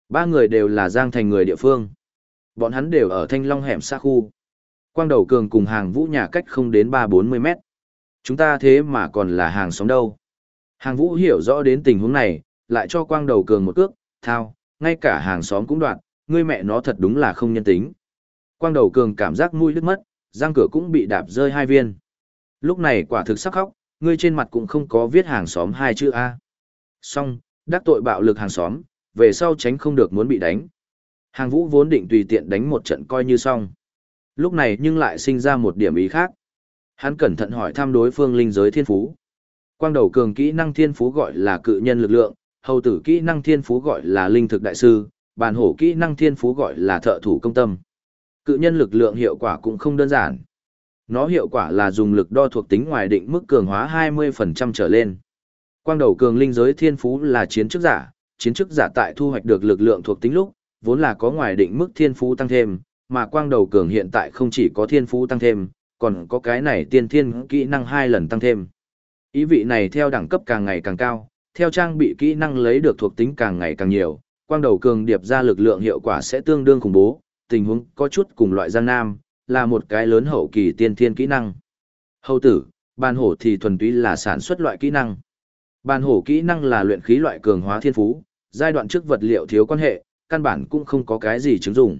A: ba người đều là giang thành người địa phương. Bọn hắn đều ở thanh long hẻm xa khu. Quang đầu cường cùng hàng vũ nhà cách không đến ba bốn mươi mét. Chúng ta thế mà còn là hàng xóm đâu. Hàng vũ hiểu rõ đến tình huống này, lại cho quang đầu cường một cước, thao, ngay cả hàng xóm cũng đoạn, ngươi mẹ nó thật đúng là không nhân tính. Quang đầu cường cảm giác mũi đứt mất, răng cửa cũng bị đạp rơi hai viên. Lúc này quả thực sắc khóc, ngươi trên mặt cũng không có viết hàng xóm hai chữ A. Xong, đắc tội bạo lực hàng xóm, về sau tránh không được muốn bị đánh. Hàng vũ vốn định tùy tiện đánh một trận coi như xong. Lúc này nhưng lại sinh ra một điểm ý khác. Hắn cẩn thận hỏi thăm đối phương linh giới thiên phú. Quang đầu cường kỹ năng thiên phú gọi là cự nhân lực lượng, hầu tử kỹ năng thiên phú gọi là linh thực đại sư, bàn hổ kỹ năng thiên phú gọi là thợ thủ công tâm. Cự nhân lực lượng hiệu quả cũng không đơn giản. Nó hiệu quả là dùng lực đo thuộc tính ngoài định mức cường hóa 20% trở lên. Quang đầu cường linh giới thiên phú là chiến chức giả, chiến chức giả tại thu hoạch được lực lượng thuộc tính lúc, vốn là có ngoài định mức thiên phú tăng thêm, mà quang đầu cường hiện tại không chỉ có thiên phú tăng thêm, còn có cái này tiên thiên kỹ năng hai lần tăng thêm. Ý vị này theo đẳng cấp càng ngày càng cao, theo trang bị kỹ năng lấy được thuộc tính càng ngày càng nhiều, quang đầu cường điệp ra lực lượng hiệu quả sẽ tương đương khủng bố, tình huống có chút cùng loại gian nam, là một cái lớn hậu kỳ tiên thiên kỹ năng. Hậu tử, ban hổ thì thuần túy là sản xuất loại kỹ năng. Ban hổ kỹ năng là luyện khí loại cường hóa thiên phú, giai đoạn trước vật liệu thiếu quan hệ, căn bản cũng không có cái gì chứng dụng.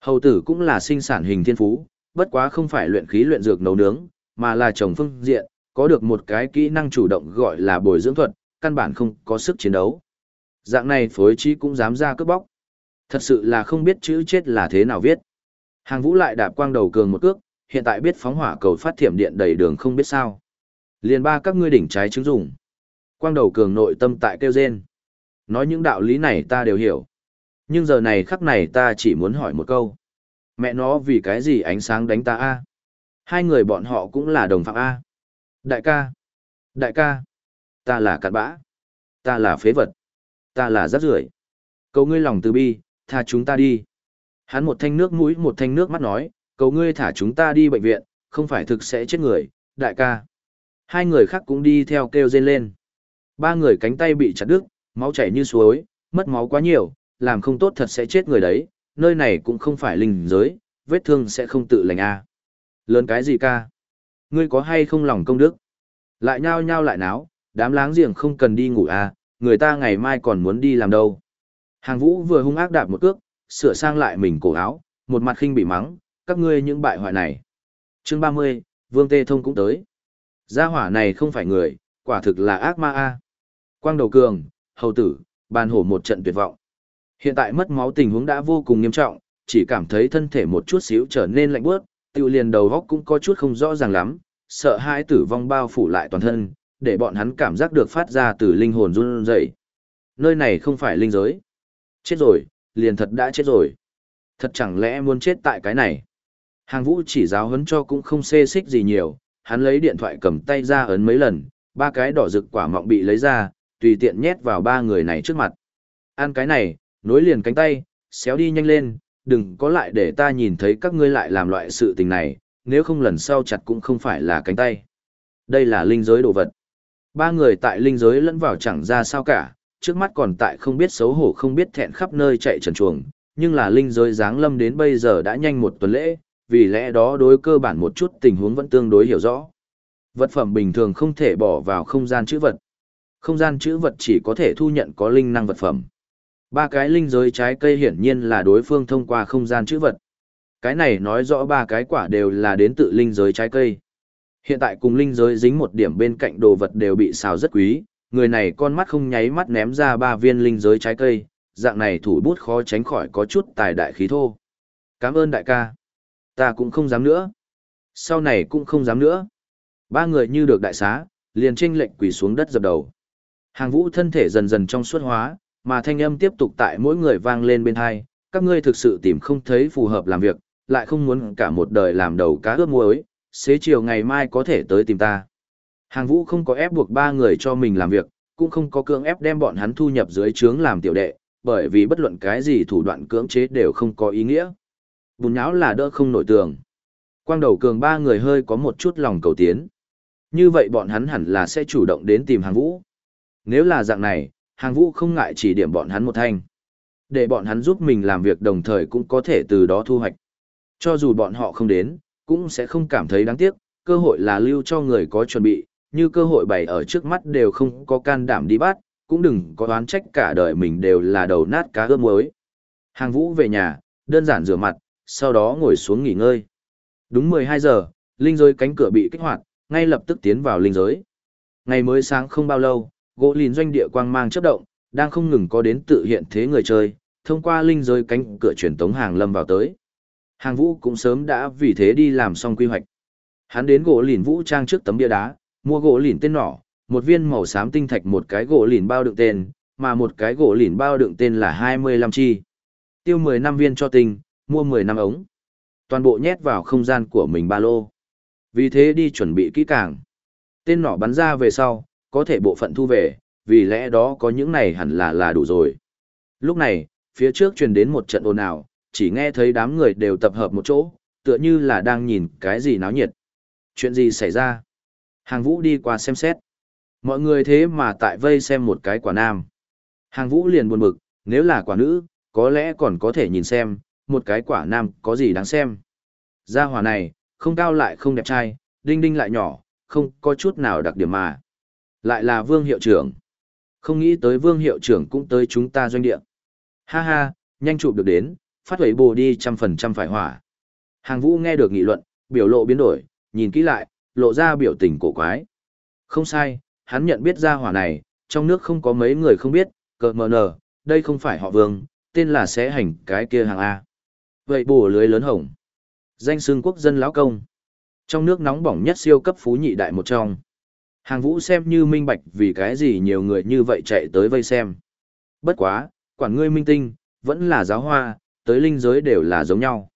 A: Hầu tử cũng là sinh sản hình thiên phú, bất quá không phải luyện khí luyện dược nấu nướng, mà là trồng phương diện, có được một cái kỹ năng chủ động gọi là bồi dưỡng thuật, căn bản không có sức chiến đấu. Dạng này phối trí cũng dám ra cướp bóc. Thật sự là không biết chữ chết là thế nào viết. Hàng vũ lại đạp quang đầu cường một cước, hiện tại biết phóng hỏa cầu phát thiểm điện đầy đường không biết sao. Liền ba các ngươi đỉnh trái chứng dùng. Quang đầu cường nội tâm tại kêu rên. Nói những đạo lý này ta đều hiểu. Nhưng giờ này khắc này ta chỉ muốn hỏi một câu. Mẹ nó vì cái gì ánh sáng đánh ta a? Hai người bọn họ cũng là đồng phạm a. Đại ca. Đại ca. Ta là cặn bã. Ta là phế vật. Ta là rác rưởi. Cầu ngươi lòng từ bi, tha chúng ta đi. Hắn một thanh nước mũi một thanh nước mắt nói, cầu ngươi thả chúng ta đi bệnh viện, không phải thực sẽ chết người, đại ca. Hai người khác cũng đi theo kêu rên lên. Ba người cánh tay bị chặt đứt, máu chảy như suối, mất máu quá nhiều, làm không tốt thật sẽ chết người đấy, nơi này cũng không phải linh giới, vết thương sẽ không tự lành a. Lớn cái gì ca? Ngươi có hay không lòng công đức? Lại nhao nhao lại náo, đám láng giềng không cần đi ngủ a, người ta ngày mai còn muốn đi làm đâu. Hàng vũ vừa hung ác đạp một cước, sửa sang lại mình cổ áo, một mặt khinh bị mắng, các ngươi những bại hoại này. Chương 30, Vương Tê Thông cũng tới. Gia hỏa này không phải người, quả thực là ác ma a. Quang đầu cường, hầu tử, bàn hổ một trận tuyệt vọng. Hiện tại mất máu tình huống đã vô cùng nghiêm trọng, chỉ cảm thấy thân thể một chút xíu trở nên lạnh bước, tiêu liền đầu góc cũng có chút không rõ ràng lắm, sợ hãi tử vong bao phủ lại toàn thân, để bọn hắn cảm giác được phát ra từ linh hồn run rẩy. Nơi này không phải linh giới. Chết rồi, liền thật đã chết rồi. Thật chẳng lẽ muốn chết tại cái này. Hàng vũ chỉ giáo huấn cho cũng không xê xích gì nhiều, hắn lấy điện thoại cầm tay ra ấn mấy lần, ba cái đỏ rực quả mọng bị lấy ra, tùy tiện nhét vào ba người này trước mặt. Ăn cái này, nối liền cánh tay, xéo đi nhanh lên, đừng có lại để ta nhìn thấy các ngươi lại làm loại sự tình này, nếu không lần sau chặt cũng không phải là cánh tay. Đây là linh giới đồ vật. Ba người tại linh giới lẫn vào chẳng ra sao cả, trước mắt còn tại không biết xấu hổ không biết thẹn khắp nơi chạy trần chuồng, nhưng là linh giới giáng lâm đến bây giờ đã nhanh một tuần lễ, vì lẽ đó đối cơ bản một chút tình huống vẫn tương đối hiểu rõ. Vật phẩm bình thường không thể bỏ vào không gian chữ vật. Không gian chữ vật chỉ có thể thu nhận có linh năng vật phẩm. Ba cái linh giới trái cây hiển nhiên là đối phương thông qua không gian chữ vật. Cái này nói rõ ba cái quả đều là đến tự linh giới trái cây. Hiện tại cùng linh giới dính một điểm bên cạnh đồ vật đều bị xào rất quý, người này con mắt không nháy mắt ném ra ba viên linh giới trái cây, dạng này thủ bút khó tránh khỏi có chút tài đại khí thô. Cảm ơn đại ca. Ta cũng không dám nữa. Sau này cũng không dám nữa. Ba người như được đại xá, liền tranh lệnh quỳ xuống đất dập đầu. Hàng vũ thân thể dần dần trong suốt hóa, mà thanh âm tiếp tục tại mỗi người vang lên bên hai. Các ngươi thực sự tìm không thấy phù hợp làm việc, lại không muốn cả một đời làm đầu cá ướp muối, xế chiều ngày mai có thể tới tìm ta. Hàng vũ không có ép buộc ba người cho mình làm việc, cũng không có cưỡng ép đem bọn hắn thu nhập dưới trướng làm tiểu đệ, bởi vì bất luận cái gì thủ đoạn cưỡng chế đều không có ý nghĩa. Bùn nháo là đỡ không nổi tường. Quang đầu cường ba người hơi có một chút lòng cầu tiến. Như vậy bọn hắn hẳn là sẽ chủ động đến tìm hàng vũ. Nếu là dạng này, hàng vũ không ngại chỉ điểm bọn hắn một thanh. Để bọn hắn giúp mình làm việc đồng thời cũng có thể từ đó thu hoạch. Cho dù bọn họ không đến, cũng sẽ không cảm thấy đáng tiếc, cơ hội là lưu cho người có chuẩn bị, như cơ hội bày ở trước mắt đều không có can đảm đi bắt, cũng đừng có đoán trách cả đời mình đều là đầu nát cá ướp muối. Hàng vũ về nhà, đơn giản rửa mặt, sau đó ngồi xuống nghỉ ngơi. Đúng 12 giờ, linh giới cánh cửa bị kích hoạt, ngay lập tức tiến vào linh giới. Ngày mới sáng không bao lâu, gỗ lìn doanh địa quang mang chấp động, đang không ngừng có đến tự hiện thế người chơi, thông qua linh giới cánh cửa truyền tống hàng lâm vào tới. Hàng vũ cũng sớm đã vì thế đi làm xong quy hoạch. Hắn đến gỗ lìn vũ trang trước tấm bia đá, mua gỗ lìn tên nỏ, một viên màu xám tinh thạch một cái gỗ lìn bao đựng tên, mà một cái gỗ lìn bao đựng tên là 25 chi. Tiêu 10 năm viên cho tinh, mua 10 năm ống. Toàn bộ nhét vào không gian của mình ba lô. Vì thế đi chuẩn bị kỹ càng. Tên nỏ bắn ra về sau, có thể bộ phận thu về, vì lẽ đó có những này hẳn là là đủ rồi. Lúc này, phía trước truyền đến một trận ồn ào, chỉ nghe thấy đám người đều tập hợp một chỗ, tựa như là đang nhìn cái gì náo nhiệt. Chuyện gì xảy ra? Hàng vũ đi qua xem xét. Mọi người thế mà tại vây xem một cái quả nam. Hàng vũ liền buồn bực, nếu là quả nữ, có lẽ còn có thể nhìn xem, một cái quả nam có gì đáng xem. Gia hỏa này, không cao lại không đẹp trai, đinh đinh lại nhỏ, không có chút nào đặc điểm mà. Lại là vương hiệu trưởng. Không nghĩ tới vương hiệu trưởng cũng tới chúng ta doanh địa. Ha ha, nhanh chụp được đến, phát huẩy bồ đi trăm phần trăm phải hỏa. Hàng vũ nghe được nghị luận, biểu lộ biến đổi, nhìn kỹ lại, lộ ra biểu tình cổ quái. Không sai, hắn nhận biết ra hỏa này, trong nước không có mấy người không biết, cờ mờ nờ, đây không phải họ vương, tên là sẽ hành cái kia hàng A. Vậy bổ lưới lớn hồng. Danh xương quốc dân lão công. Trong nước nóng bỏng nhất siêu cấp phú nhị đại một trong. Hàng vũ xem như minh bạch vì cái gì nhiều người như vậy chạy tới vây xem. Bất quá, quản ngươi minh tinh, vẫn là giáo hoa, tới linh giới đều là giống nhau.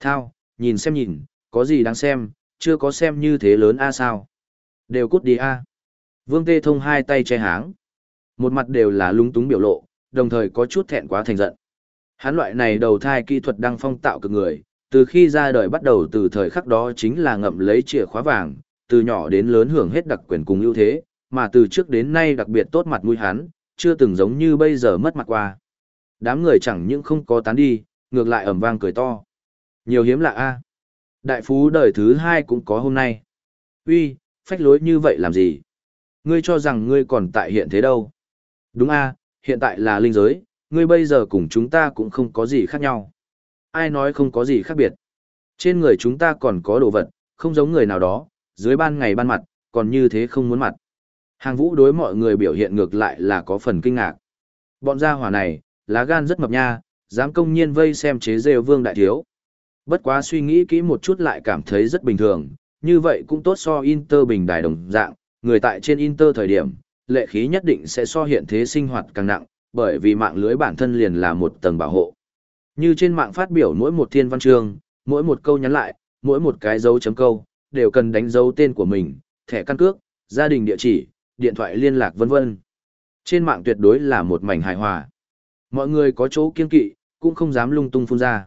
A: Thao, nhìn xem nhìn, có gì đáng xem, chưa có xem như thế lớn a sao. Đều cút đi a. Vương Tê Thông hai tay che háng. Một mặt đều là lúng túng biểu lộ, đồng thời có chút thẹn quá thành giận. Hắn loại này đầu thai kỹ thuật đăng phong tạo cực người, từ khi ra đời bắt đầu từ thời khắc đó chính là ngậm lấy chìa khóa vàng, từ nhỏ đến lớn hưởng hết đặc quyền cùng ưu thế, mà từ trước đến nay đặc biệt tốt mặt mũi hắn, chưa từng giống như bây giờ mất mặt qua. Đám người chẳng những không có tán đi, ngược lại ầm vang cười to. Nhiều hiếm lạ a. Đại phú đời thứ hai cũng có hôm nay. Uy, phách lối như vậy làm gì? Ngươi cho rằng ngươi còn tại hiện thế đâu? Đúng a, hiện tại là linh giới, ngươi bây giờ cùng chúng ta cũng không có gì khác nhau. Ai nói không có gì khác biệt? Trên người chúng ta còn có đồ vật, không giống người nào đó, dưới ban ngày ban mặt, còn như thế không muốn mặt. Hàng vũ đối mọi người biểu hiện ngược lại là có phần kinh ngạc. Bọn gia hỏa này, lá gan rất mập nha, dám công nhiên vây xem chế rêu vương đại thiếu. Bất quá suy nghĩ kỹ một chút lại cảm thấy rất bình thường, như vậy cũng tốt so Inter bình đài đồng dạng, người tại trên Inter thời điểm, lệ khí nhất định sẽ so hiện thế sinh hoạt càng nặng, bởi vì mạng lưới bản thân liền là một tầng bảo hộ. Như trên mạng phát biểu mỗi một thiên văn chương, mỗi một câu nhắn lại, mỗi một cái dấu chấm câu, đều cần đánh dấu tên của mình, thẻ căn cước, gia đình địa chỉ, điện thoại liên lạc vân vân. Trên mạng tuyệt đối là một mảnh hài hòa. Mọi người có chỗ kiên kỵ, cũng không dám lung tung phun ra.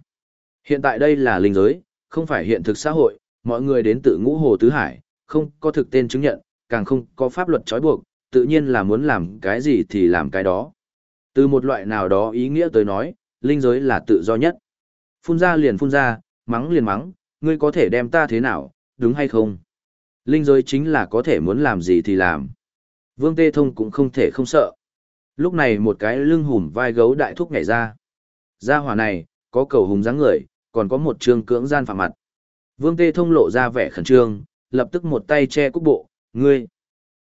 A: Hiện tại đây là linh giới, không phải hiện thực xã hội, mọi người đến tự ngũ hồ tứ hải, không có thực tên chứng nhận, càng không có pháp luật trói buộc, tự nhiên là muốn làm cái gì thì làm cái đó. Từ một loại nào đó ý nghĩa tới nói, linh giới là tự do nhất. Phun ra liền phun ra, mắng liền mắng, ngươi có thể đem ta thế nào, đúng hay không? Linh giới chính là có thể muốn làm gì thì làm. Vương Tê Thông cũng không thể không sợ. Lúc này một cái lưng hùm vai gấu đại thúc nhảy ra. Gia hỏa này, có cầu hùng dáng người, còn có một trương cưỡng gian phạm mặt. Vương Tê Thông lộ ra vẻ khẩn trương, lập tức một tay che cúc bộ, ngươi,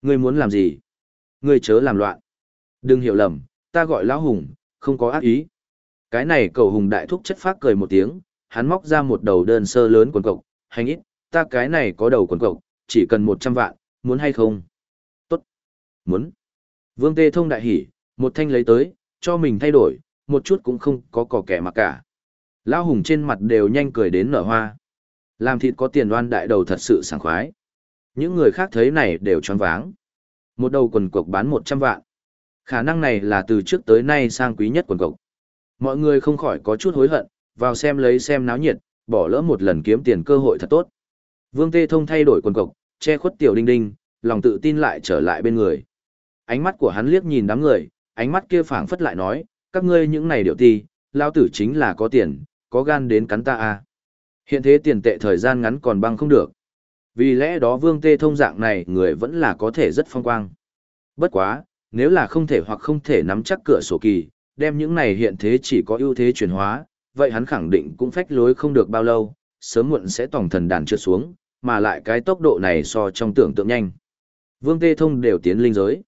A: ngươi muốn làm gì? Ngươi chớ làm loạn. Đừng hiểu lầm, ta gọi lão hùng, không có ác ý. Cái này cầu hùng đại thúc chất phát cười một tiếng, hắn móc ra một đầu đơn sơ lớn quần cộc, hành ít, ta cái này có đầu quần cộc, chỉ cần 100 vạn, muốn hay không? Tốt. Muốn. Vương Tê Thông đại hỉ, một thanh lấy tới, cho mình thay đổi, một chút cũng không có cỏ kẻ mà cả. Lão hùng trên mặt đều nhanh cười đến nở hoa. Làm thịt có tiền đoan đại đầu thật sự sảng khoái. Những người khác thấy này đều choáng váng. Một đầu quần cộc bán 100 vạn. Khả năng này là từ trước tới nay sang quý nhất quần cộc. Mọi người không khỏi có chút hối hận, vào xem lấy xem náo nhiệt, bỏ lỡ một lần kiếm tiền cơ hội thật tốt. Vương Tê Thông thay đổi quần cộc, che khuất tiểu đinh đinh, lòng tự tin lại trở lại bên người. Ánh mắt của hắn liếc nhìn đám người, ánh mắt kia phảng phất lại nói, các ngươi những này điệu ti, lao tử chính là có tiền, có gan đến cắn ta à. Hiện thế tiền tệ thời gian ngắn còn băng không được. Vì lẽ đó vương tê thông dạng này người vẫn là có thể rất phong quang. Bất quá, nếu là không thể hoặc không thể nắm chắc cửa sổ kỳ, đem những này hiện thế chỉ có ưu thế chuyển hóa, vậy hắn khẳng định cũng phách lối không được bao lâu, sớm muộn sẽ tổng thần đàn trượt xuống, mà lại cái tốc độ này so trong tưởng tượng nhanh. Vương Tê Thông đều tiến linh giới.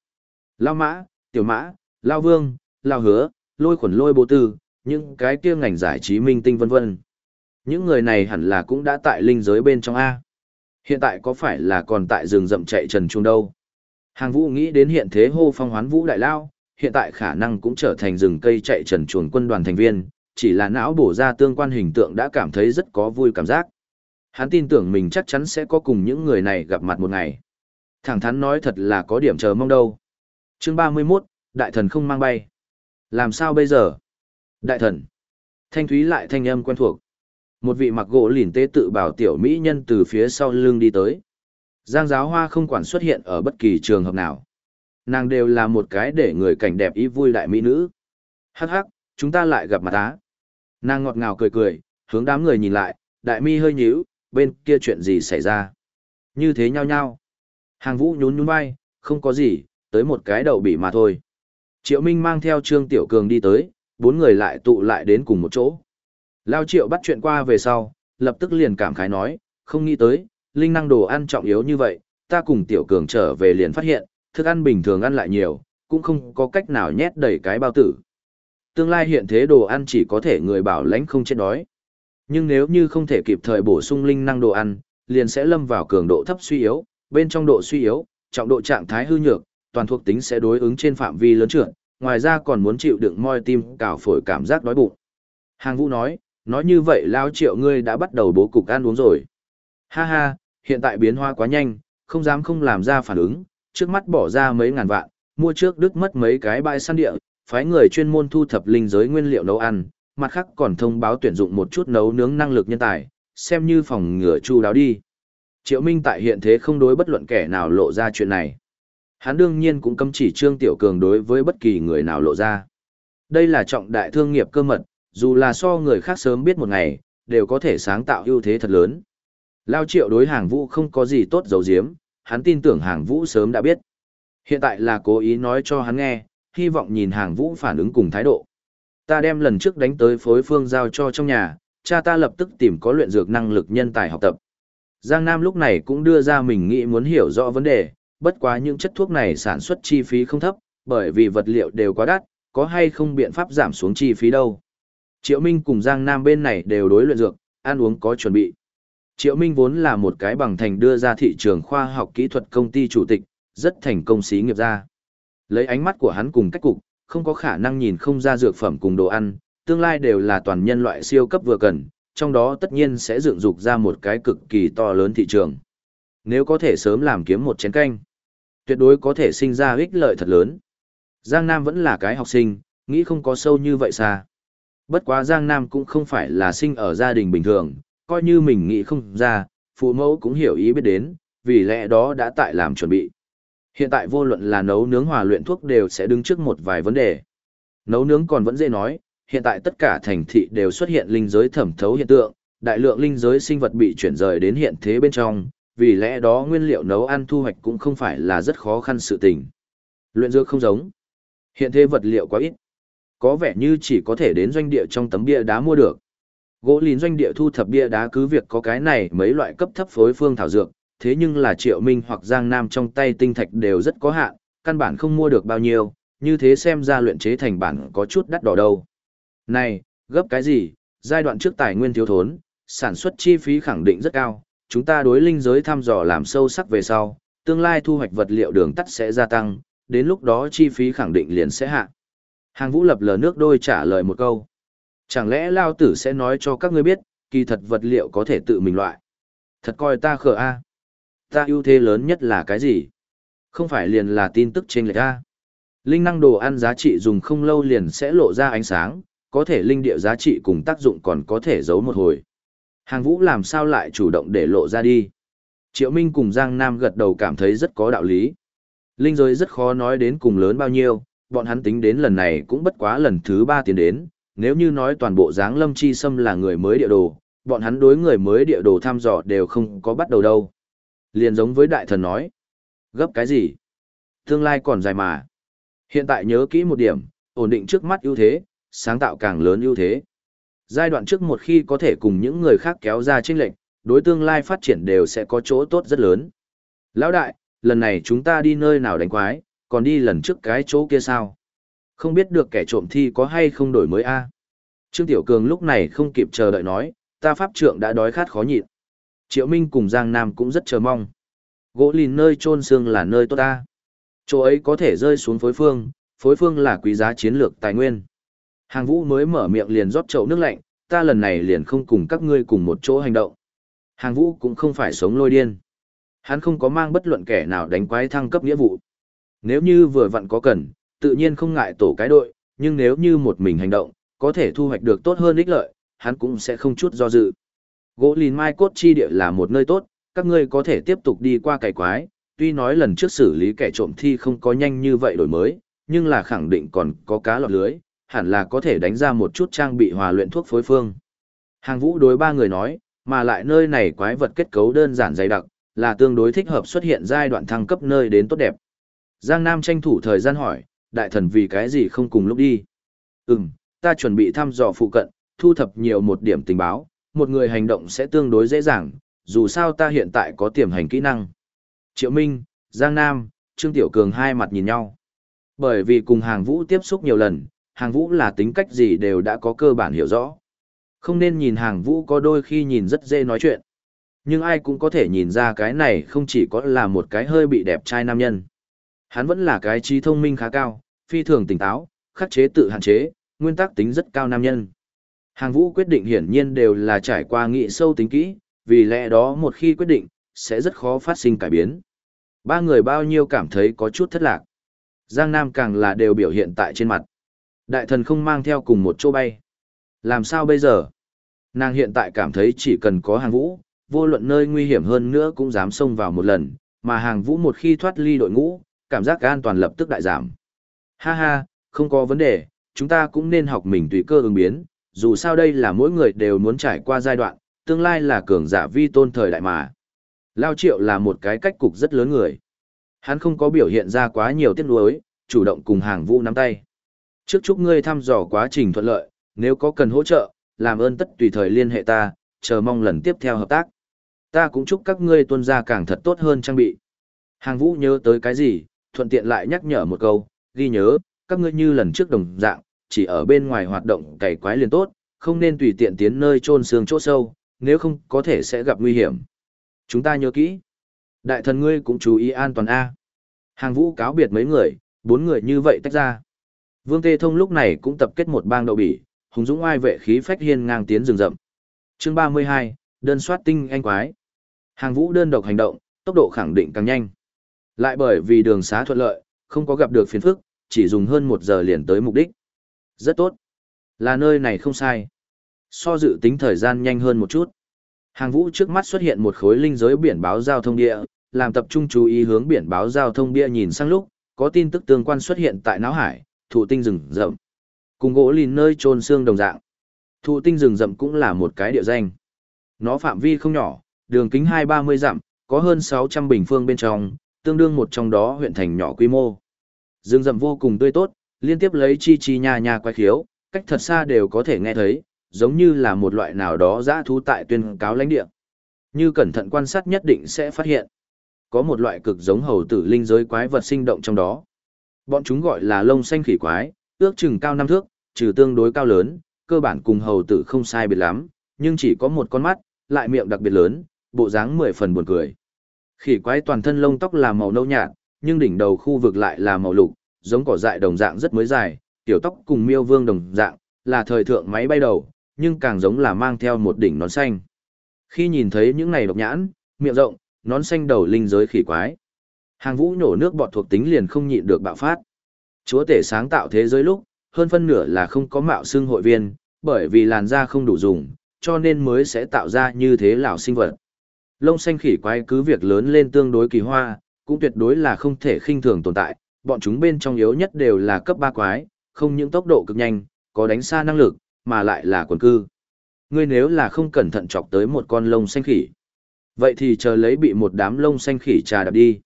A: Lao Mã, Tiểu Mã, Lao Vương, Lao Hứa, Lôi Khuẩn Lôi Bố Tư, những cái kia ngành giải trí minh tinh vân vân. Những người này hẳn là cũng đã tại linh giới bên trong A. Hiện tại có phải là còn tại rừng rậm chạy trần chuông đâu? Hàng vũ nghĩ đến hiện thế hô phong hoán vũ đại lao, hiện tại khả năng cũng trở thành rừng cây chạy trần chuồn quân đoàn thành viên, chỉ là não bổ ra tương quan hình tượng đã cảm thấy rất có vui cảm giác. Hắn tin tưởng mình chắc chắn sẽ có cùng những người này gặp mặt một ngày. Thẳng thắn nói thật là có điểm chờ mong đâu. Chương 31, Đại thần không mang bay. Làm sao bây giờ? Đại thần. Thanh thúy lại thanh âm quen thuộc. Một vị mặc gỗ lìn tế tự bảo tiểu mỹ nhân từ phía sau lưng đi tới. Giang giáo hoa không quản xuất hiện ở bất kỳ trường hợp nào. Nàng đều là một cái để người cảnh đẹp ý vui đại mỹ nữ. Hắc hắc, chúng ta lại gặp mặt á. Nàng ngọt ngào cười cười, hướng đám người nhìn lại, đại mi hơi nhíu, bên kia chuyện gì xảy ra. Như thế nhau nhau. Hàng vũ nhún nhún vai, không có gì, tới một cái đầu bị mà thôi. Triệu Minh mang theo Trương Tiểu Cường đi tới, bốn người lại tụ lại đến cùng một chỗ. Lao Triệu bắt chuyện qua về sau, lập tức liền cảm khái nói, không nghĩ tới, linh năng đồ ăn trọng yếu như vậy, ta cùng Tiểu Cường trở về liền phát hiện, thức ăn bình thường ăn lại nhiều, cũng không có cách nào nhét đầy cái bao tử. Tương lai hiện thế đồ ăn chỉ có thể người bảo lãnh không chết đói. Nhưng nếu như không thể kịp thời bổ sung linh năng đồ ăn, liền sẽ lâm vào cường độ thấp suy yếu, bên trong độ suy yếu, trọng độ trạng thái hư nhược, toàn thuộc tính sẽ đối ứng trên phạm vi lớn trượt, ngoài ra còn muốn chịu đựng moi tim, cào phổi cảm giác đói bụng. Hàng Vũ nói, nói như vậy lao triệu ngươi đã bắt đầu bố cục ăn uống rồi. Ha ha, hiện tại biến hóa quá nhanh, không dám không làm ra phản ứng, trước mắt bỏ ra mấy ngàn vạn, mua trước đứt mất mấy cái bãi săn địa, phái người chuyên môn thu thập linh giới nguyên liệu nấu ăn, mặt khác còn thông báo tuyển dụng một chút nấu nướng năng lực nhân tài, xem như phòng ngừa chu đáo đi. Triệu Minh tại hiện thế không đối bất luận kẻ nào lộ ra chuyện này. Hắn đương nhiên cũng cấm chỉ Trương Tiểu Cường đối với bất kỳ người nào lộ ra. Đây là trọng đại thương nghiệp cơ mật, dù là so người khác sớm biết một ngày, đều có thể sáng tạo ưu thế thật lớn. Lao Triệu đối hàng vũ không có gì tốt giấu giếm, hắn tin tưởng hàng vũ sớm đã biết. Hiện tại là cố ý nói cho hắn nghe, hy vọng nhìn hàng vũ phản ứng cùng thái độ. Ta đem lần trước đánh tới phối phương giao cho trong nhà, cha ta lập tức tìm có luyện dược năng lực nhân tài học tập. Giang Nam lúc này cũng đưa ra mình nghĩ muốn hiểu rõ vấn đề, bất quá những chất thuốc này sản xuất chi phí không thấp, bởi vì vật liệu đều quá đắt, có hay không biện pháp giảm xuống chi phí đâu. Triệu Minh cùng Giang Nam bên này đều đối luyện dược, ăn uống có chuẩn bị. Triệu Minh vốn là một cái bằng thành đưa ra thị trường khoa học kỹ thuật công ty chủ tịch, rất thành công xí nghiệp ra. Lấy ánh mắt của hắn cùng cách cục, không có khả năng nhìn không ra dược phẩm cùng đồ ăn, tương lai đều là toàn nhân loại siêu cấp vừa cần, trong đó tất nhiên sẽ dựng dục ra một cái cực kỳ to lớn thị trường. Nếu có thể sớm làm kiếm một chén canh, tuyệt đối có thể sinh ra ích lợi thật lớn. Giang Nam vẫn là cái học sinh, nghĩ không có sâu như vậy xa. Bất quá Giang Nam cũng không phải là sinh ở gia đình bình thường, coi như mình nghĩ không ra, phụ mẫu cũng hiểu ý biết đến, vì lẽ đó đã tại làm chuẩn bị. Hiện tại vô luận là nấu nướng hòa luyện thuốc đều sẽ đứng trước một vài vấn đề. Nấu nướng còn vẫn dễ nói, hiện tại tất cả thành thị đều xuất hiện linh giới thẩm thấu hiện tượng, đại lượng linh giới sinh vật bị chuyển rời đến hiện thế bên trong, vì lẽ đó nguyên liệu nấu ăn thu hoạch cũng không phải là rất khó khăn sự tình. Luyện dược không giống. Hiện thế vật liệu quá ít. Có vẻ như chỉ có thể đến doanh địa trong tấm bia đá mua được. Gỗ lìn doanh địa thu thập bia đá cứ việc có cái này mấy loại cấp thấp phối phương thảo dược, thế nhưng là Triệu Minh hoặc Giang Nam trong tay tinh thạch đều rất có hạn, căn bản không mua được bao nhiêu, như thế xem ra luyện chế thành bản có chút đắt đỏ đâu. Này, gấp cái gì, giai đoạn trước tài nguyên thiếu thốn, sản xuất chi phí khẳng định rất cao, chúng ta đối linh giới thăm dò làm sâu sắc về sau, tương lai thu hoạch vật liệu đường tắt sẽ gia tăng, đến lúc đó chi phí khẳng định liền sẽ hạ. Hàng vũ lập lờ nước đôi trả lời một câu. Chẳng lẽ Lao Tử sẽ nói cho các ngươi biết, kỳ thật vật liệu có thể tự mình loại. Thật coi ta khờ a Ta ưu thế lớn nhất là cái gì? Không phải liền là tin tức trên lệch a Linh năng đồ ăn giá trị dùng không lâu liền sẽ lộ ra ánh sáng, có thể linh địa giá trị cùng tác dụng còn có thể giấu một hồi. Hàng vũ làm sao lại chủ động để lộ ra đi. Triệu Minh cùng Giang Nam gật đầu cảm thấy rất có đạo lý. Linh giới rất khó nói đến cùng lớn bao nhiêu, bọn hắn tính đến lần này cũng bất quá lần thứ ba tiến đến, nếu như nói toàn bộ dáng lâm chi xâm là người mới địa đồ, bọn hắn đối người mới địa đồ thăm dò đều không có bắt đầu đâu. Liền giống với đại thần nói. Gấp cái gì? Tương lai còn dài mà. Hiện tại nhớ kỹ một điểm, ổn định trước mắt ưu thế, sáng tạo càng lớn ưu thế. Giai đoạn trước một khi có thể cùng những người khác kéo ra chênh lệnh, đối tương lai phát triển đều sẽ có chỗ tốt rất lớn. Lão đại, lần này chúng ta đi nơi nào đánh quái, còn đi lần trước cái chỗ kia sao? Không biết được kẻ trộm thi có hay không đổi mới a Trương Tiểu Cường lúc này không kịp chờ đợi nói, ta pháp trượng đã đói khát khó nhịn. Triệu Minh cùng Giang Nam cũng rất chờ mong. Gỗ lìn nơi trôn xương là nơi tốt ta. Chỗ ấy có thể rơi xuống phối phương, phối phương là quý giá chiến lược tài nguyên. Hàng vũ mới mở miệng liền rót chậu nước lạnh, ta lần này liền không cùng các ngươi cùng một chỗ hành động. Hàng vũ cũng không phải sống lôi điên. Hắn không có mang bất luận kẻ nào đánh quái thăng cấp nghĩa vụ. Nếu như vừa vặn có cần, tự nhiên không ngại tổ cái đội, nhưng nếu như một mình hành động, có thể thu hoạch được tốt hơn ích lợi, hắn cũng sẽ không chút do dự. Gỗ lìn mai cốt chi địa là một nơi tốt, các ngươi có thể tiếp tục đi qua cày quái, tuy nói lần trước xử lý kẻ trộm thi không có nhanh như vậy đổi mới, nhưng là khẳng định còn có cá lọt lưới, hẳn là có thể đánh ra một chút trang bị hòa luyện thuốc phối phương. Hàng vũ đối ba người nói, mà lại nơi này quái vật kết cấu đơn giản dày đặc, là tương đối thích hợp xuất hiện giai đoạn thăng cấp nơi đến tốt đẹp. Giang Nam tranh thủ thời gian hỏi, đại thần vì cái gì không cùng lúc đi. Ừm, ta chuẩn bị thăm dò phụ cận, thu thập nhiều một điểm tình báo, một người hành động sẽ tương đối dễ dàng, dù sao ta hiện tại có tiềm hành kỹ năng. Triệu Minh, Giang Nam, Trương Tiểu Cường hai mặt nhìn nhau. Bởi vì cùng hàng vũ tiếp xúc nhiều lần, hàng vũ là tính cách gì đều đã có cơ bản hiểu rõ. Không nên nhìn hàng vũ có đôi khi nhìn rất dễ nói chuyện. Nhưng ai cũng có thể nhìn ra cái này không chỉ có là một cái hơi bị đẹp trai nam nhân. Hắn vẫn là cái trí thông minh khá cao, phi thường tỉnh táo, khắc chế tự hạn chế, nguyên tắc tính rất cao nam nhân. Hàng vũ quyết định hiển nhiên đều là trải qua nghị sâu tính kỹ, vì lẽ đó một khi quyết định, sẽ rất khó phát sinh cải biến. Ba người bao nhiêu cảm thấy có chút thất lạc. Giang Nam càng là đều biểu hiện tại trên mặt. Đại thần không mang theo cùng một chỗ bay. Làm sao bây giờ? Nàng hiện tại cảm thấy chỉ cần có hàng vũ, vô luận nơi nguy hiểm hơn nữa cũng dám xông vào một lần, mà hàng vũ một khi thoát ly đội ngũ, cảm giác an toàn lập tức đại giảm. Ha ha, không có vấn đề, chúng ta cũng nên học mình tùy cơ ứng biến, dù sao đây là mỗi người đều muốn trải qua giai đoạn, tương lai là cường giả vi tôn thời đại mà. Lao triệu là một cái cách cục rất lớn người. Hắn không có biểu hiện ra quá nhiều tiết nuối, chủ động cùng hàng vũ nắm tay. Trước chúc ngươi thăm dò quá trình thuận lợi, nếu có cần hỗ trợ, làm ơn tất tùy thời liên hệ ta, chờ mong lần tiếp theo hợp tác. Ta cũng chúc các ngươi tuân ra càng thật tốt hơn trang bị. Hàng vũ nhớ tới cái gì, thuận tiện lại nhắc nhở một câu, ghi nhớ, các ngươi như lần trước đồng dạng, chỉ ở bên ngoài hoạt động cày quái liền tốt, không nên tùy tiện tiến nơi trôn xương chỗ sâu, nếu không có thể sẽ gặp nguy hiểm. Chúng ta nhớ kỹ. Đại thần ngươi cũng chú ý an toàn A. Hàng vũ cáo biệt mấy người, bốn người như vậy tách ra. Vương Tê Thông lúc này cũng tập kết một bang đậu bỉ, hùng dũng oai vệ khí phách hiên ngang tiến rừng rậm. Chương 32, đơn soát tinh anh quái. Hàng vũ đơn độc hành động, tốc độ khẳng định càng nhanh. Lại bởi vì đường xá thuận lợi, không có gặp được phiền phức, chỉ dùng hơn một giờ liền tới mục đích. Rất tốt. Là nơi này không sai. So dự tính thời gian nhanh hơn một chút. Hàng vũ trước mắt xuất hiện một khối linh giới biển báo giao thông địa, làm tập trung chú ý hướng biển báo giao thông bia nhìn sang lúc, có tin tức tương quan xuất hiện tại não hải, thụ tinh rừng rậm. Cùng gỗ lìn nơi trôn xương đồng dạng. Thụ tinh rừng rậm cũng là một cái địa danh. Nó phạm vi không nhỏ, đường kính hai ba mươi dặm, có hơn sáu trăm bình phương bên trong, tương đương một trong đó huyện thành nhỏ quy mô. Rừng rậm vô cùng tươi tốt, liên tiếp lấy chi chi nha nha quái khiếu, cách thật xa đều có thể nghe thấy, giống như là một loại nào đó dã thú tại tuyên cáo lãnh địa. Như cẩn thận quan sát nhất định sẽ phát hiện. Có một loại cực giống hầu tử linh giới quái vật sinh động trong đó. Bọn chúng gọi là lông xanh khỉ quái, ước chừng cao năm thước, trừ tương đối cao lớn, cơ bản cùng hầu tử không sai biệt lắm, nhưng chỉ có một con mắt, lại miệng đặc biệt lớn, bộ dáng mười phần buồn cười. Khỉ quái toàn thân lông tóc là màu nâu nhạt, nhưng đỉnh đầu khu vực lại là màu lục, giống cỏ dại đồng dạng rất mới dài, tiểu tóc cùng miêu vương đồng dạng, là thời thượng máy bay đầu, nhưng càng giống là mang theo một đỉnh nón xanh. Khi nhìn thấy những này độc nhãn, miệng rộng, nón xanh đầu linh giới khỉ quái. Hàng vũ nổ nước bọt thuộc tính liền không nhịn được bạo phát. Chúa tể sáng tạo thế giới lúc, hơn phân nửa là không có mạo xương hội viên, bởi vì làn da không đủ dùng, cho nên mới sẽ tạo ra như thế lão sinh vật. Lông xanh khỉ quái cứ việc lớn lên tương đối kỳ hoa, cũng tuyệt đối là không thể khinh thường tồn tại, bọn chúng bên trong yếu nhất đều là cấp 3 quái, không những tốc độ cực nhanh, có đánh xa năng lực, mà lại là quần cư. Ngươi nếu là không cẩn thận chọc tới một con lông xanh khỉ, vậy thì chờ lấy bị một đám lông xanh khỉ trà đập đi.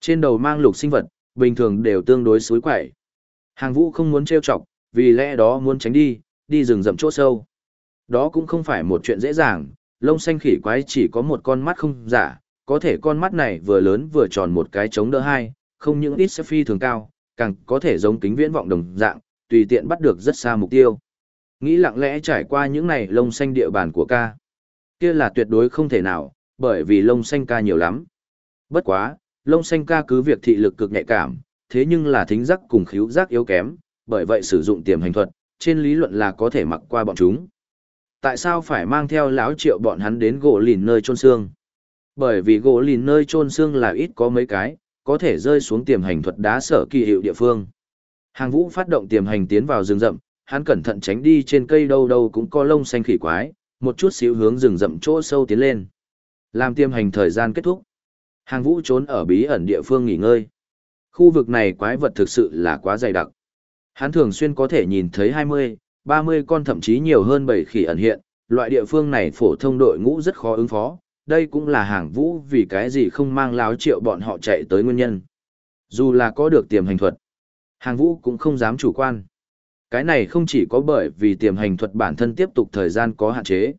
A: Trên đầu mang lục sinh vật, bình thường đều tương đối suối quẩy. Hàng vũ không muốn trêu chọc, vì lẽ đó muốn tránh đi, đi rừng rậm chỗ sâu. Đó cũng không phải một chuyện dễ dàng, lông xanh khỉ quái chỉ có một con mắt không giả, có thể con mắt này vừa lớn vừa tròn một cái chống đỡ hai, không những ít sẽ phi thường cao, càng có thể giống kính viễn vọng đồng dạng, tùy tiện bắt được rất xa mục tiêu. Nghĩ lặng lẽ trải qua những này lông xanh địa bàn của ca. Kia là tuyệt đối không thể nào, bởi vì lông xanh ca nhiều lắm. Bất quá, lông xanh ca cứ việc thị lực cực nhạy cảm, thế nhưng là thính giác cùng khíu giác yếu kém, bởi vậy sử dụng tiềm hành thuật, trên lý luận là có thể mặc qua bọn chúng. Tại sao phải mang theo lão triệu bọn hắn đến gỗ lìn nơi trôn xương? Bởi vì gỗ lìn nơi trôn xương là ít có mấy cái, có thể rơi xuống tiềm hành thuật đá sở kỳ hiệu địa phương. Hàng vũ phát động tiềm hành tiến vào rừng rậm, hắn cẩn thận tránh đi trên cây đâu đâu cũng có lông xanh khỉ quái, một chút xíu hướng rừng rậm chỗ sâu tiến lên. Làm tiềm hành thời gian kết thúc. Hàng vũ trốn ở bí ẩn địa phương nghỉ ngơi. Khu vực này quái vật thực sự là quá dày đặc. Hắn thường xuyên có thể nhìn thấy 20, 30 con thậm chí nhiều hơn 7 khỉ ẩn hiện, loại địa phương này phổ thông đội ngũ rất khó ứng phó, đây cũng là hàng vũ vì cái gì không mang láo triệu bọn họ chạy tới nguyên nhân. Dù là có được tiềm hành thuật, Hàng vũ cũng không dám chủ quan. Cái này không chỉ có bởi vì tiềm hành thuật bản thân tiếp tục thời gian có hạn chế.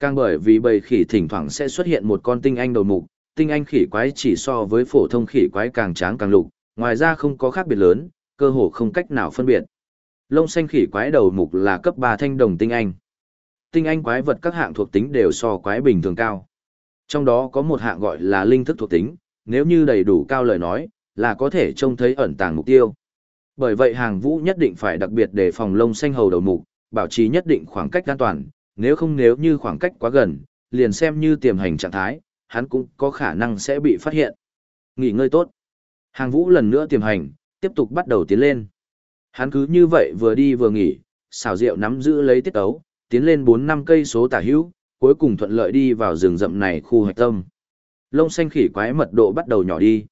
A: Càng bởi vì bầy khỉ thỉnh thoảng sẽ xuất hiện một con tinh anh đầu mục, tinh anh khỉ quái chỉ so với phổ thông khỉ quái càng tráng càng lục, ngoài ra không có khác biệt lớn, cơ hồ không cách nào phân biệt. Lông xanh khỉ quái đầu mục là cấp 3 thanh đồng tinh anh. Tinh anh quái vật các hạng thuộc tính đều so quái bình thường cao. Trong đó có một hạng gọi là linh thức thuộc tính, nếu như đầy đủ cao lời nói, là có thể trông thấy ẩn tàng mục tiêu. Bởi vậy hàng vũ nhất định phải đặc biệt đề phòng lông xanh hầu đầu mục, bảo trì nhất định khoảng cách an toàn, nếu không nếu như khoảng cách quá gần, liền xem như tiềm hành trạng thái, hắn cũng có khả năng sẽ bị phát hiện. Nghỉ ngơi tốt. Hàng vũ lần nữa tiềm hành, tiếp tục bắt đầu tiến lên. Hắn cứ như vậy vừa đi vừa nghỉ, xào rượu nắm giữ lấy tiết ấu, tiến lên 4 năm cây số tả hữu, cuối cùng thuận lợi đi vào rừng rậm này khu hạch tâm. Lông xanh khỉ quái mật độ bắt đầu nhỏ đi,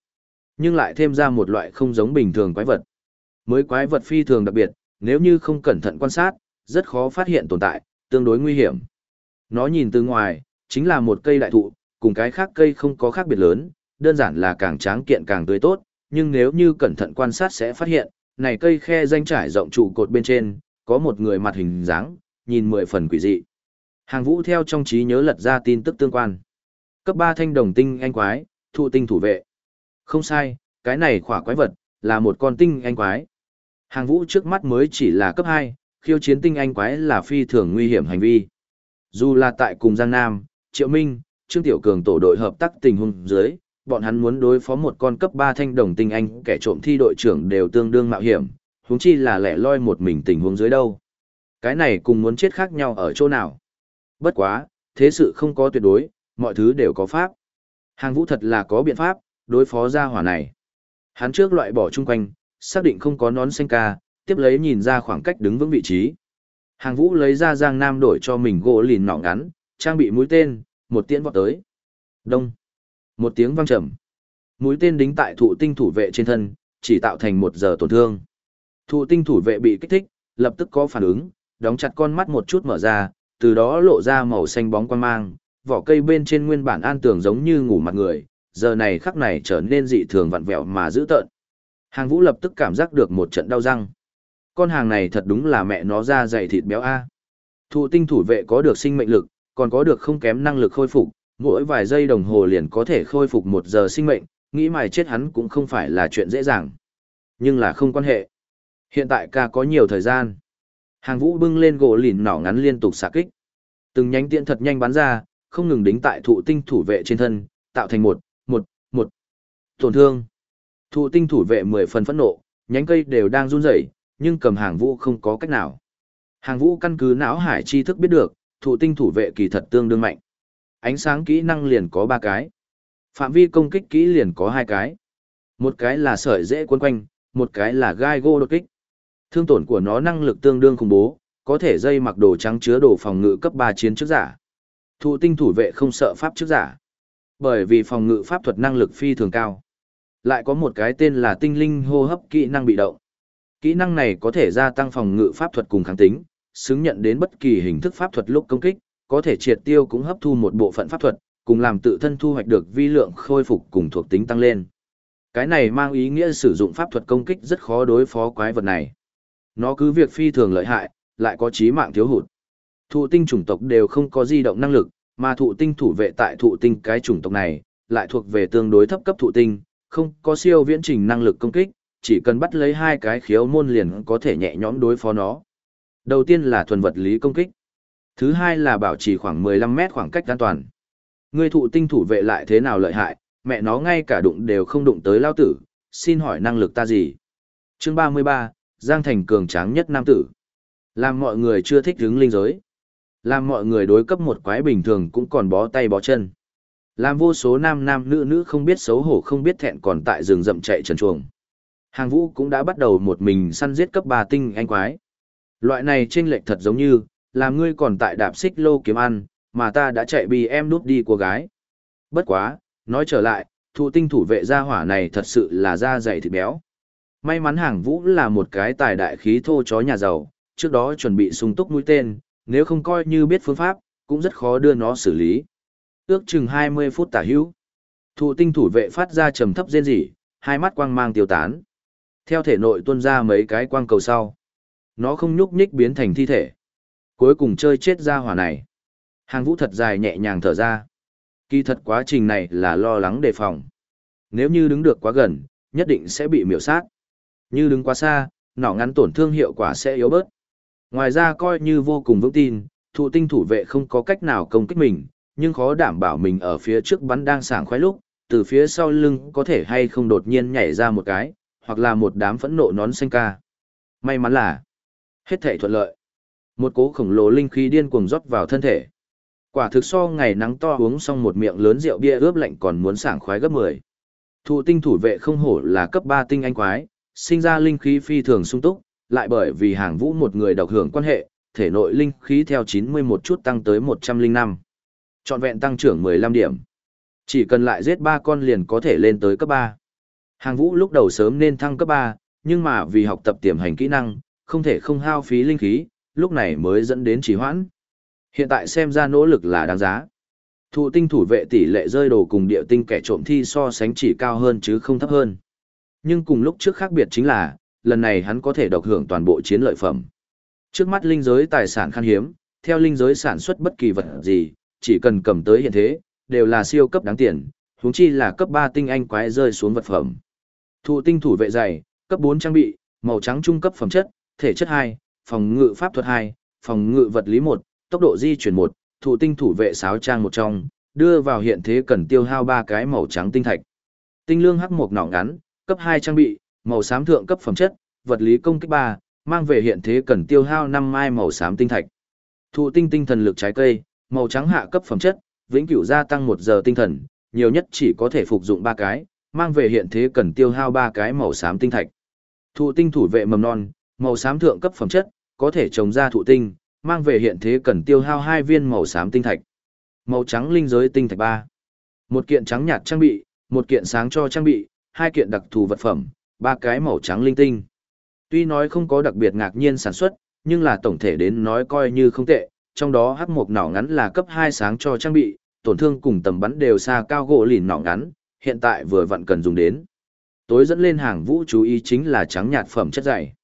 A: nhưng lại thêm ra một loại không giống bình thường quái vật. Mới quái vật phi thường đặc biệt, nếu như không cẩn thận quan sát, rất khó phát hiện tồn tại, tương đối nguy hiểm. Nó nhìn từ ngoài, chính là một cây đại thụ, cùng cái khác cây không có khác biệt lớn, đơn giản là càng tráng kiện càng tươi tốt, nhưng nếu như cẩn thận quan sát sẽ phát hiện, này cây khe danh trải rộng trụ cột bên trên, có một người mặt hình dáng, nhìn mười phần quỷ dị. Hàng vũ theo trong trí nhớ lật ra tin tức tương quan. Cấp 3 thanh đồng tinh anh quái, thụ tinh thủ vệ. Không sai, cái này khỏa quái vật, là một con tinh anh quái. Hàng vũ trước mắt mới chỉ là cấp 2, khiêu chiến tinh anh quái là phi thường nguy hiểm hành vi. Dù là tại cùng Giang Nam, Triệu Minh, Trương Tiểu Cường tổ đội hợp tác tình huống dưới, bọn hắn muốn đối phó một con cấp 3 thanh đồng tinh anh kẻ trộm thi đội trưởng đều tương đương mạo hiểm, huống chi là lẻ loi một mình tình huống dưới đâu. Cái này cùng muốn chết khác nhau ở chỗ nào. Bất quá, thế sự không có tuyệt đối, mọi thứ đều có pháp. Hàng vũ thật là có biện pháp, đối phó ra hỏa này. Hắn trước loại bỏ chung quanh, xác định không có nón xanh ca, tiếp lấy nhìn ra khoảng cách đứng vững vị trí. Hàng vũ lấy ra giang nam đổi cho mình gỗ lìn nỏ ngắn, trang bị mũi tên, một tiễn vọt tới. Đông. Một tiếng vang trầm. Mũi tên đính tại thụ tinh thủ vệ trên thân, chỉ tạo thành một giờ tổn thương. Thụ tinh thủ vệ bị kích thích, lập tức có phản ứng, đóng chặt con mắt một chút mở ra, từ đó lộ ra màu xanh bóng quan mang, vỏ cây bên trên nguyên bản an tường giống như ngủ mặt người, giờ này khắc này trở nên dị thường vặn vẹo mà dữ tợn. Hàng vũ lập tức cảm giác được một trận đau răng. Con hàng này thật đúng là mẹ nó ra dày thịt béo A. Thụ tinh thủ vệ có được sinh mệnh lực, còn có được không kém năng lực khôi phục, mỗi vài giây đồng hồ liền có thể khôi phục một giờ sinh mệnh, nghĩ mài chết hắn cũng không phải là chuyện dễ dàng. Nhưng là không quan hệ. Hiện tại ca có nhiều thời gian. Hàng vũ bưng lên gỗ lìn nỏ ngắn liên tục xạ kích. Từng nhánh tiện thật nhanh bắn ra, không ngừng đính tại thụ tinh thủ vệ trên thân, tạo thành một, một, một tổn thương. Thụ tinh thủ vệ mười phần phẫn nộ, nhánh cây đều đang run rẩy, nhưng cầm hàng vũ không có cách nào. Hàng vũ căn cứ não hải tri thức biết được, thụ tinh thủ vệ kỳ thật tương đương mạnh. Ánh sáng kỹ năng liền có ba cái. Phạm vi công kích kỹ liền có hai cái. Một cái là sợi dễ cuốn quanh, một cái là gai gô đột kích. Thương tổn của nó năng lực tương đương khủng bố, có thể dây mặc đồ trắng chứa đồ phòng ngự cấp 3 chiến trước giả. Thụ tinh thủ vệ không sợ pháp trước giả. Bởi vì phòng ngự pháp thuật năng lực phi thường cao. Lại có một cái tên là tinh linh hô hấp kỹ năng bị động. Kỹ năng này có thể gia tăng phòng ngự pháp thuật cùng kháng tính, xứng nhận đến bất kỳ hình thức pháp thuật lúc công kích, có thể triệt tiêu cũng hấp thu một bộ phận pháp thuật, cùng làm tự thân thu hoạch được vi lượng khôi phục cùng thuộc tính tăng lên. Cái này mang ý nghĩa sử dụng pháp thuật công kích rất khó đối phó quái vật này. Nó cứ việc phi thường lợi hại, lại có trí mạng thiếu hụt. Thụ tinh chủng tộc đều không có di động năng lực, mà thụ tinh thủ vệ tại thụ tinh cái chủng tộc này, lại thuộc về tương đối thấp cấp thụ tinh, không có siêu viễn trình năng lực công kích, chỉ cần bắt lấy hai cái khiếu môn liền có thể nhẹ nhõm đối phó nó. Đầu tiên là thuần vật lý công kích. Thứ hai là bảo trì khoảng 15 mét khoảng cách an toàn. Người thụ tinh thủ vệ lại thế nào lợi hại, mẹ nó ngay cả đụng đều không đụng tới lao tử, xin hỏi năng lực ta gì? Chương 33, Giang Thành cường tráng nhất nam tử. Làm mọi người chưa thích hứng linh giới. Làm mọi người đối cấp một quái bình thường cũng còn bó tay bó chân. Làm vô số nam nam nữ nữ không biết xấu hổ không biết thẹn còn tại rừng rậm chạy trần chuồng. Hàng vũ cũng đã bắt đầu một mình săn giết cấp ba tinh anh quái. Loại này trên lệch thật giống như, làm ngươi còn tại đạp xích lô kiếm ăn, mà ta đã chạy bì em nút đi của gái. Bất quá, nói trở lại, thụ tinh thủ vệ gia hỏa này thật sự là da dày thịt béo. May mắn hàng vũ là một cái tài đại khí thô chó nhà giàu, trước đó chuẩn bị sung túc mũi tên, nếu không coi như biết phương pháp, cũng rất khó đưa nó xử lý. Ước chừng 20 phút tả hữu. Thụ tinh thủ vệ phát ra trầm thấp rên rỉ, hai mắt quang mang tiêu tán. Theo thể nội tuôn ra mấy cái quang cầu sau. Nó không nhúc nhích biến thành thi thể. Cuối cùng chơi chết ra hỏa này. Hàng vũ thật dài nhẹ nhàng thở ra. Kỳ thật quá trình này là lo lắng đề phòng. Nếu như đứng được quá gần, nhất định sẽ bị miểu sát. Như đứng quá xa, nỏ ngắn tổn thương hiệu quả sẽ yếu bớt. Ngoài ra coi như vô cùng vững tin, thụ tinh thủ vệ không có cách nào công kích mình, nhưng khó đảm bảo mình ở phía trước bắn đang sảng khoái lúc, từ phía sau lưng có thể hay không đột nhiên nhảy ra một cái, hoặc là một đám phẫn nộ nón xanh ca. May mắn là, hết thể thuận lợi. Một cố khổng lồ linh khí điên cuồng rót vào thân thể. Quả thực so ngày nắng to uống xong một miệng lớn rượu bia ướp lạnh còn muốn sảng khoái gấp 10. Thụ tinh thủ vệ không hổ là cấp 3 tinh anh quái, sinh ra linh khí phi thường sung túc, lại bởi vì hàng vũ một người độc hưởng quan hệ, thể nội linh khí theo 91 chút tăng tới 105. Chọn vẹn tăng trưởng 15 điểm. Chỉ cần lại giết 3 con liền có thể lên tới cấp 3. Hàng vũ lúc đầu sớm nên thăng cấp 3, nhưng mà vì học tập tiềm hành kỹ năng, không thể không hao phí linh khí, lúc này mới dẫn đến trì hoãn. Hiện tại xem ra nỗ lực là đáng giá. Thụ tinh thủ vệ tỷ lệ rơi đồ cùng địa tinh kẻ trộm thi so sánh chỉ cao hơn chứ không thấp hơn. Nhưng cùng lúc trước khác biệt chính là, lần này hắn có thể độc hưởng toàn bộ chiến lợi phẩm. Trước mắt linh giới tài sản khan hiếm, theo linh giới sản xuất bất kỳ vật gì, chỉ cần cầm tới hiện thế, đều là siêu cấp đáng tiền, huống chi là cấp 3 tinh anh quái rơi xuống vật phẩm. Thụ tinh thủ vệ dày, cấp 4 trang bị, màu trắng trung cấp phẩm chất, thể chất 2, phòng ngự pháp thuật 2, phòng ngự vật lý 1, tốc độ di chuyển 1, thụ tinh thủ vệ sáo trang một trong, đưa vào hiện thế cần tiêu hao 3 cái màu trắng tinh thạch. Tinh lương hắc một nỏ ngắn, cấp 2 trang bị, màu xám thượng cấp phẩm chất, vật lý công kích 3, mang về hiện thế cần tiêu hao 5 mai màu xám tinh thạch. Thụ tinh tinh thần lực trái cây, màu trắng hạ cấp phẩm chất, vĩnh cửu gia tăng 1 giờ tinh thần, nhiều nhất chỉ có thể phục dụng 3 cái, mang về hiện thế cần tiêu hao 3 cái màu xám tinh thạch. Thụ tinh thủ vệ mầm non, màu xám thượng cấp phẩm chất, có thể trồng ra thụ tinh, mang về hiện thế cần tiêu hao 2 viên màu xám tinh thạch. Màu trắng linh giới tinh thạch 3. Một kiện trắng nhạt trang bị, một kiện sáng cho trang bị, hai kiện đặc thù vật phẩm, ba cái màu trắng linh tinh. Tuy nói không có đặc biệt ngạc nhiên sản xuất, nhưng là tổng thể đến nói coi như không tệ, trong đó hắc mục nỏ ngắn là cấp 2 sáng cho trang bị, tổn thương cùng tầm bắn đều xa cao gỗ lìn nỏ ngắn, hiện tại vừa vặn cần dùng đến. Tối dẫn lên hàng vũ chú ý chính là trắng nhạt phẩm chất dày.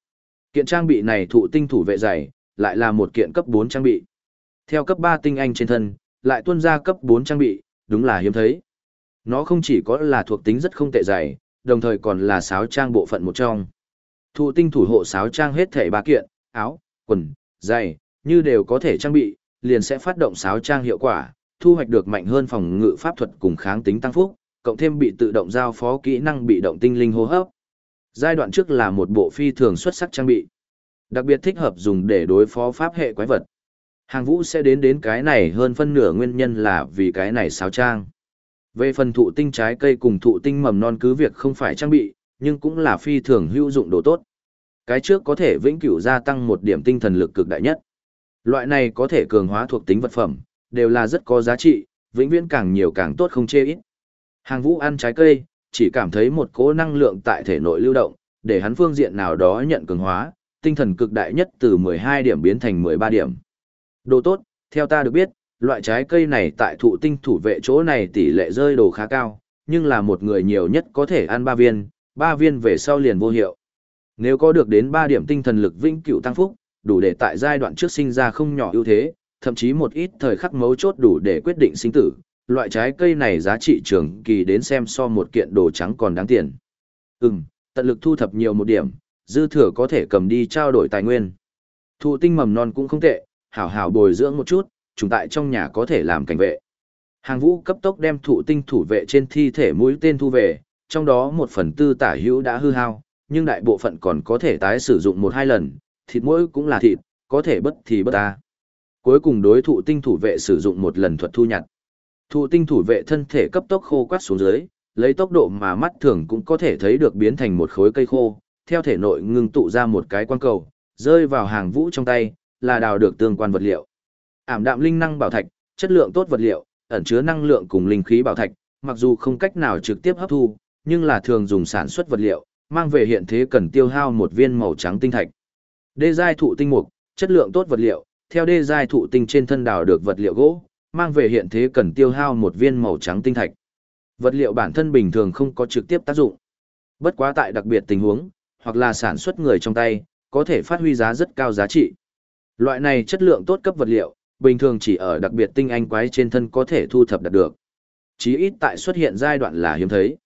A: Kiện trang bị này thụ tinh thủ vệ dày, lại là một kiện cấp 4 trang bị. Theo cấp 3 tinh anh trên thân, lại tuân ra cấp 4 trang bị, đúng là hiếm thấy. Nó không chỉ có là thuộc tính rất không tệ dày, đồng thời còn là sáo trang bộ phận một trong. Thụ tinh thủ hộ sáo trang hết thể ba kiện, áo, quần, giày, như đều có thể trang bị, liền sẽ phát động sáo trang hiệu quả, thu hoạch được mạnh hơn phòng ngự pháp thuật cùng kháng tính tăng phúc, cộng thêm bị tự động giao phó kỹ năng bị động tinh linh hô hấp. Giai đoạn trước là một bộ phi thường xuất sắc trang bị. Đặc biệt thích hợp dùng để đối phó pháp hệ quái vật. Hàng vũ sẽ đến đến cái này hơn phân nửa nguyên nhân là vì cái này sáo trang. Về phần thụ tinh trái cây cùng thụ tinh mầm non cứ việc không phải trang bị, nhưng cũng là phi thường hữu dụng đồ tốt. Cái trước có thể vĩnh cửu gia tăng một điểm tinh thần lực cực đại nhất. Loại này có thể cường hóa thuộc tính vật phẩm, đều là rất có giá trị, vĩnh viễn càng nhiều càng tốt không chê ít. Hàng vũ ăn trái cây, chỉ cảm thấy một cỗ năng lượng tại thể nội lưu động, để hắn phương diện nào đó nhận cường hóa, tinh thần cực đại nhất từ 12 điểm biến thành 13 điểm. Đồ tốt, theo ta được biết, loại trái cây này tại thụ tinh thủ vệ chỗ này tỷ lệ rơi đồ khá cao, nhưng là một người nhiều nhất có thể ăn 3 viên, 3 viên về sau liền vô hiệu. Nếu có được đến 3 điểm tinh thần lực vĩnh cửu tăng phúc, đủ để tại giai đoạn trước sinh ra không nhỏ ưu thế, thậm chí một ít thời khắc mấu chốt đủ để quyết định sinh tử. Loại trái cây này giá trị trường kỳ đến xem so một kiện đồ trắng còn đáng tiền. Ừm, tận lực thu thập nhiều một điểm, dư thừa có thể cầm đi trao đổi tài nguyên. Thụ tinh mầm non cũng không tệ, hảo hảo bồi dưỡng một chút, chúng tại trong nhà có thể làm cảnh vệ. Hàng vũ cấp tốc đem thụ tinh thủ vệ trên thi thể mũi tên thu về, trong đó một phần tư tả hữu đã hư hao, nhưng đại bộ phận còn có thể tái sử dụng một hai lần, thịt mũi cũng là thịt, có thể bất thì bất ta. Cuối cùng đối thụ tinh thủ vệ sử dụng một lần thuật thu nhặt. Thụ tinh thủ vệ thân thể cấp tốc khô quát xuống dưới, lấy tốc độ mà mắt thường cũng có thể thấy được biến thành một khối cây khô, theo thể nội ngưng tụ ra một cái quan cầu, rơi vào hàng vũ trong tay, là đào được tương quan vật liệu. Ảm đạm linh năng bảo thạch, chất lượng tốt vật liệu, ẩn chứa năng lượng cùng linh khí bảo thạch, mặc dù không cách nào trực tiếp hấp thu, nhưng là thường dùng sản xuất vật liệu, mang về hiện thế cần tiêu hao một viên màu trắng tinh thạch. Đê giai thụ tinh mục, chất lượng tốt vật liệu, theo đê giai thụ tinh trên thân đào được vật liệu gỗ, mang về hiện thế cần tiêu hao một viên màu trắng tinh thạch. Vật liệu bản thân bình thường không có trực tiếp tác dụng. Bất quá tại đặc biệt tình huống, hoặc là sản xuất người trong tay, có thể phát huy giá rất cao giá trị. Loại này chất lượng tốt cấp vật liệu, bình thường chỉ ở đặc biệt tinh anh quái trên thân có thể thu thập đạt được. Chí ít tại xuất hiện giai đoạn là hiếm thấy.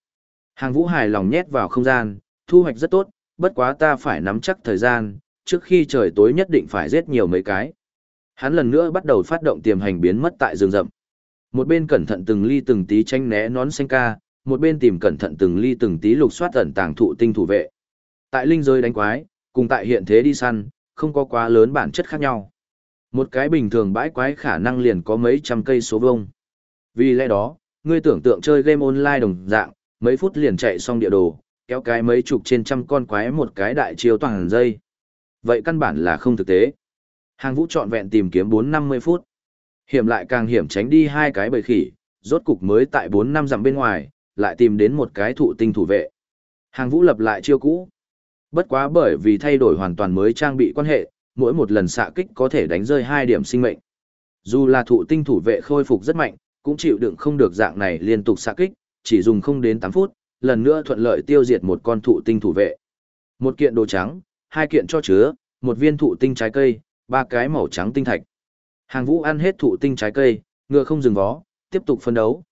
A: Hàng vũ hài lòng nhét vào không gian, thu hoạch rất tốt, bất quá ta phải nắm chắc thời gian, trước khi trời tối nhất định phải giết nhiều mấy cái. Hắn lần nữa bắt đầu phát động tiềm hành biến mất tại rừng rậm. Một bên cẩn thận từng ly từng tí tranh né nón xanh ca, một bên tìm cẩn thận từng ly từng tí lục soát ẩn tàng thụ tinh thủ vệ. Tại linh rơi đánh quái, cùng tại hiện thế đi săn, không có quá lớn bản chất khác nhau. Một cái bình thường bãi quái khả năng liền có mấy trăm cây số vông. Vì lẽ đó, ngươi tưởng tượng chơi game online đồng dạng, mấy phút liền chạy xong địa đồ, kéo cái mấy chục trên trăm con quái một cái đại chiếu toàn dây. Vậy căn bản là không thực tế. Hàng vũ trọn vẹn tìm kiếm 4-50 phút. Hiểm lại càng hiểm tránh đi hai cái bầy khỉ, rốt cục mới tại 4 năm dặm bên ngoài, lại tìm đến một cái thụ tinh thủ vệ. Hàng vũ lập lại chiêu cũ. Bất quá bởi vì thay đổi hoàn toàn mới trang bị quan hệ, mỗi một lần xạ kích có thể đánh rơi hai điểm sinh mệnh. Dù là thụ tinh thủ vệ khôi phục rất mạnh, cũng chịu đựng không được dạng này liên tục xạ kích, chỉ dùng không đến 8 phút, lần nữa thuận lợi tiêu diệt một con thụ tinh thủ vệ. Một kiện đồ trắng, hai kiện cho chứa, một viên thụ tinh trái cây, ba cái màu trắng tinh thạch. Hàng vũ ăn hết thụ tinh trái cây, ngựa không dừng vó, tiếp tục phân đấu.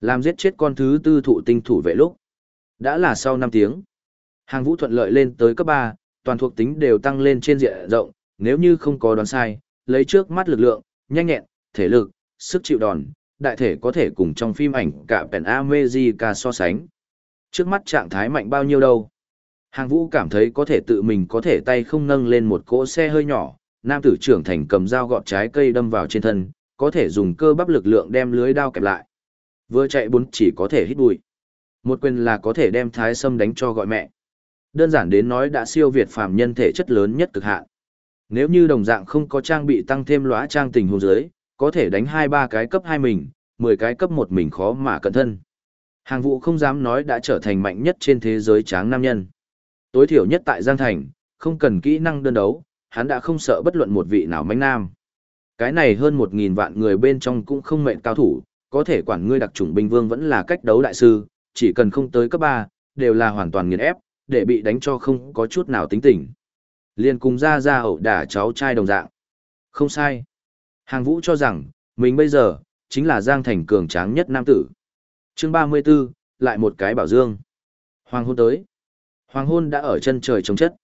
A: Làm giết chết con thứ tư thụ tinh thủ vệ lúc. Đã là sau 5 tiếng. Hàng vũ thuận lợi lên tới cấp 3, toàn thuộc tính đều tăng lên trên diện rộng, nếu như không có đoán sai, lấy trước mắt lực lượng, nhanh nhẹn, thể lực, sức chịu đòn, đại thể có thể cùng trong phim ảnh cả Pen America so sánh. Trước mắt trạng thái mạnh bao nhiêu đâu. Hàng vũ cảm thấy có thể tự mình có thể tay không nâng lên một cỗ xe hơi nhỏ, nam tử trưởng thành cầm dao gọt trái cây đâm vào trên thân, có thể dùng cơ bắp lực lượng đem lưới đao kẹp lại. Vừa chạy bốn chỉ có thể hít bụi. Một quyền là có thể đem thái sâm đánh cho gọi mẹ. Đơn giản đến nói đã siêu việt phàm nhân thể chất lớn nhất cực hạn. Nếu như đồng dạng không có trang bị tăng thêm lóa trang tình huống dưới, có thể đánh hai ba cái cấp hai mình, mười cái cấp một mình khó mà cẩn thân. Hàng vụ không dám nói đã trở thành mạnh nhất trên thế giới tráng nam nhân. Tối thiểu nhất tại Giang Thành, không cần kỹ năng đơn đấu, hắn đã không sợ bất luận một vị nào mánh nam. Cái này hơn một nghìn vạn người bên trong cũng không mệnh cao thủ, có thể quản ngươi đặc chủng binh vương vẫn là cách đấu đại sư, chỉ cần không tới cấp ba, đều là hoàn toàn nghiền ép, để bị đánh cho không có chút nào tính tình. Liên cùng ra ra ẩu đả cháu trai đồng dạng. Không sai. Hàng vũ cho rằng, mình bây giờ, chính là Giang Thành cường tráng nhất nam tử. chương 34, lại một cái bảo dương. Hoàng hôn tới. Hoàng hôn đã ở chân trời trống chất.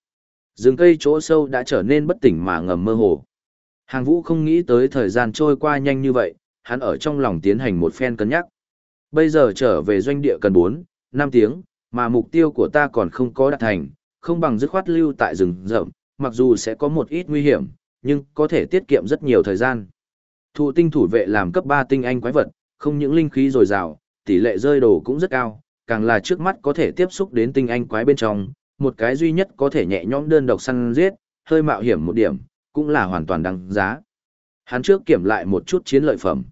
A: Rừng cây chỗ sâu đã trở nên bất tỉnh mà ngầm mơ hồ. Hàng vũ không nghĩ tới thời gian trôi qua nhanh như vậy, hắn ở trong lòng tiến hành một phen cân nhắc. Bây giờ trở về doanh địa cần 4, 5 tiếng, mà mục tiêu của ta còn không có đạt thành, không bằng dứt khoát lưu tại rừng rậm, mặc dù sẽ có một ít nguy hiểm, nhưng có thể tiết kiệm rất nhiều thời gian. Thụ tinh thủ vệ làm cấp 3 tinh anh quái vật, không những linh khí dồi dào, tỷ lệ rơi đồ cũng rất cao, càng là trước mắt có thể tiếp xúc đến tinh anh quái bên trong, một cái duy nhất có thể nhẹ nhõm đơn độc săn giết, hơi mạo hiểm một điểm, cũng là hoàn toàn đáng giá. Hắn trước kiểm lại một chút chiến lợi phẩm.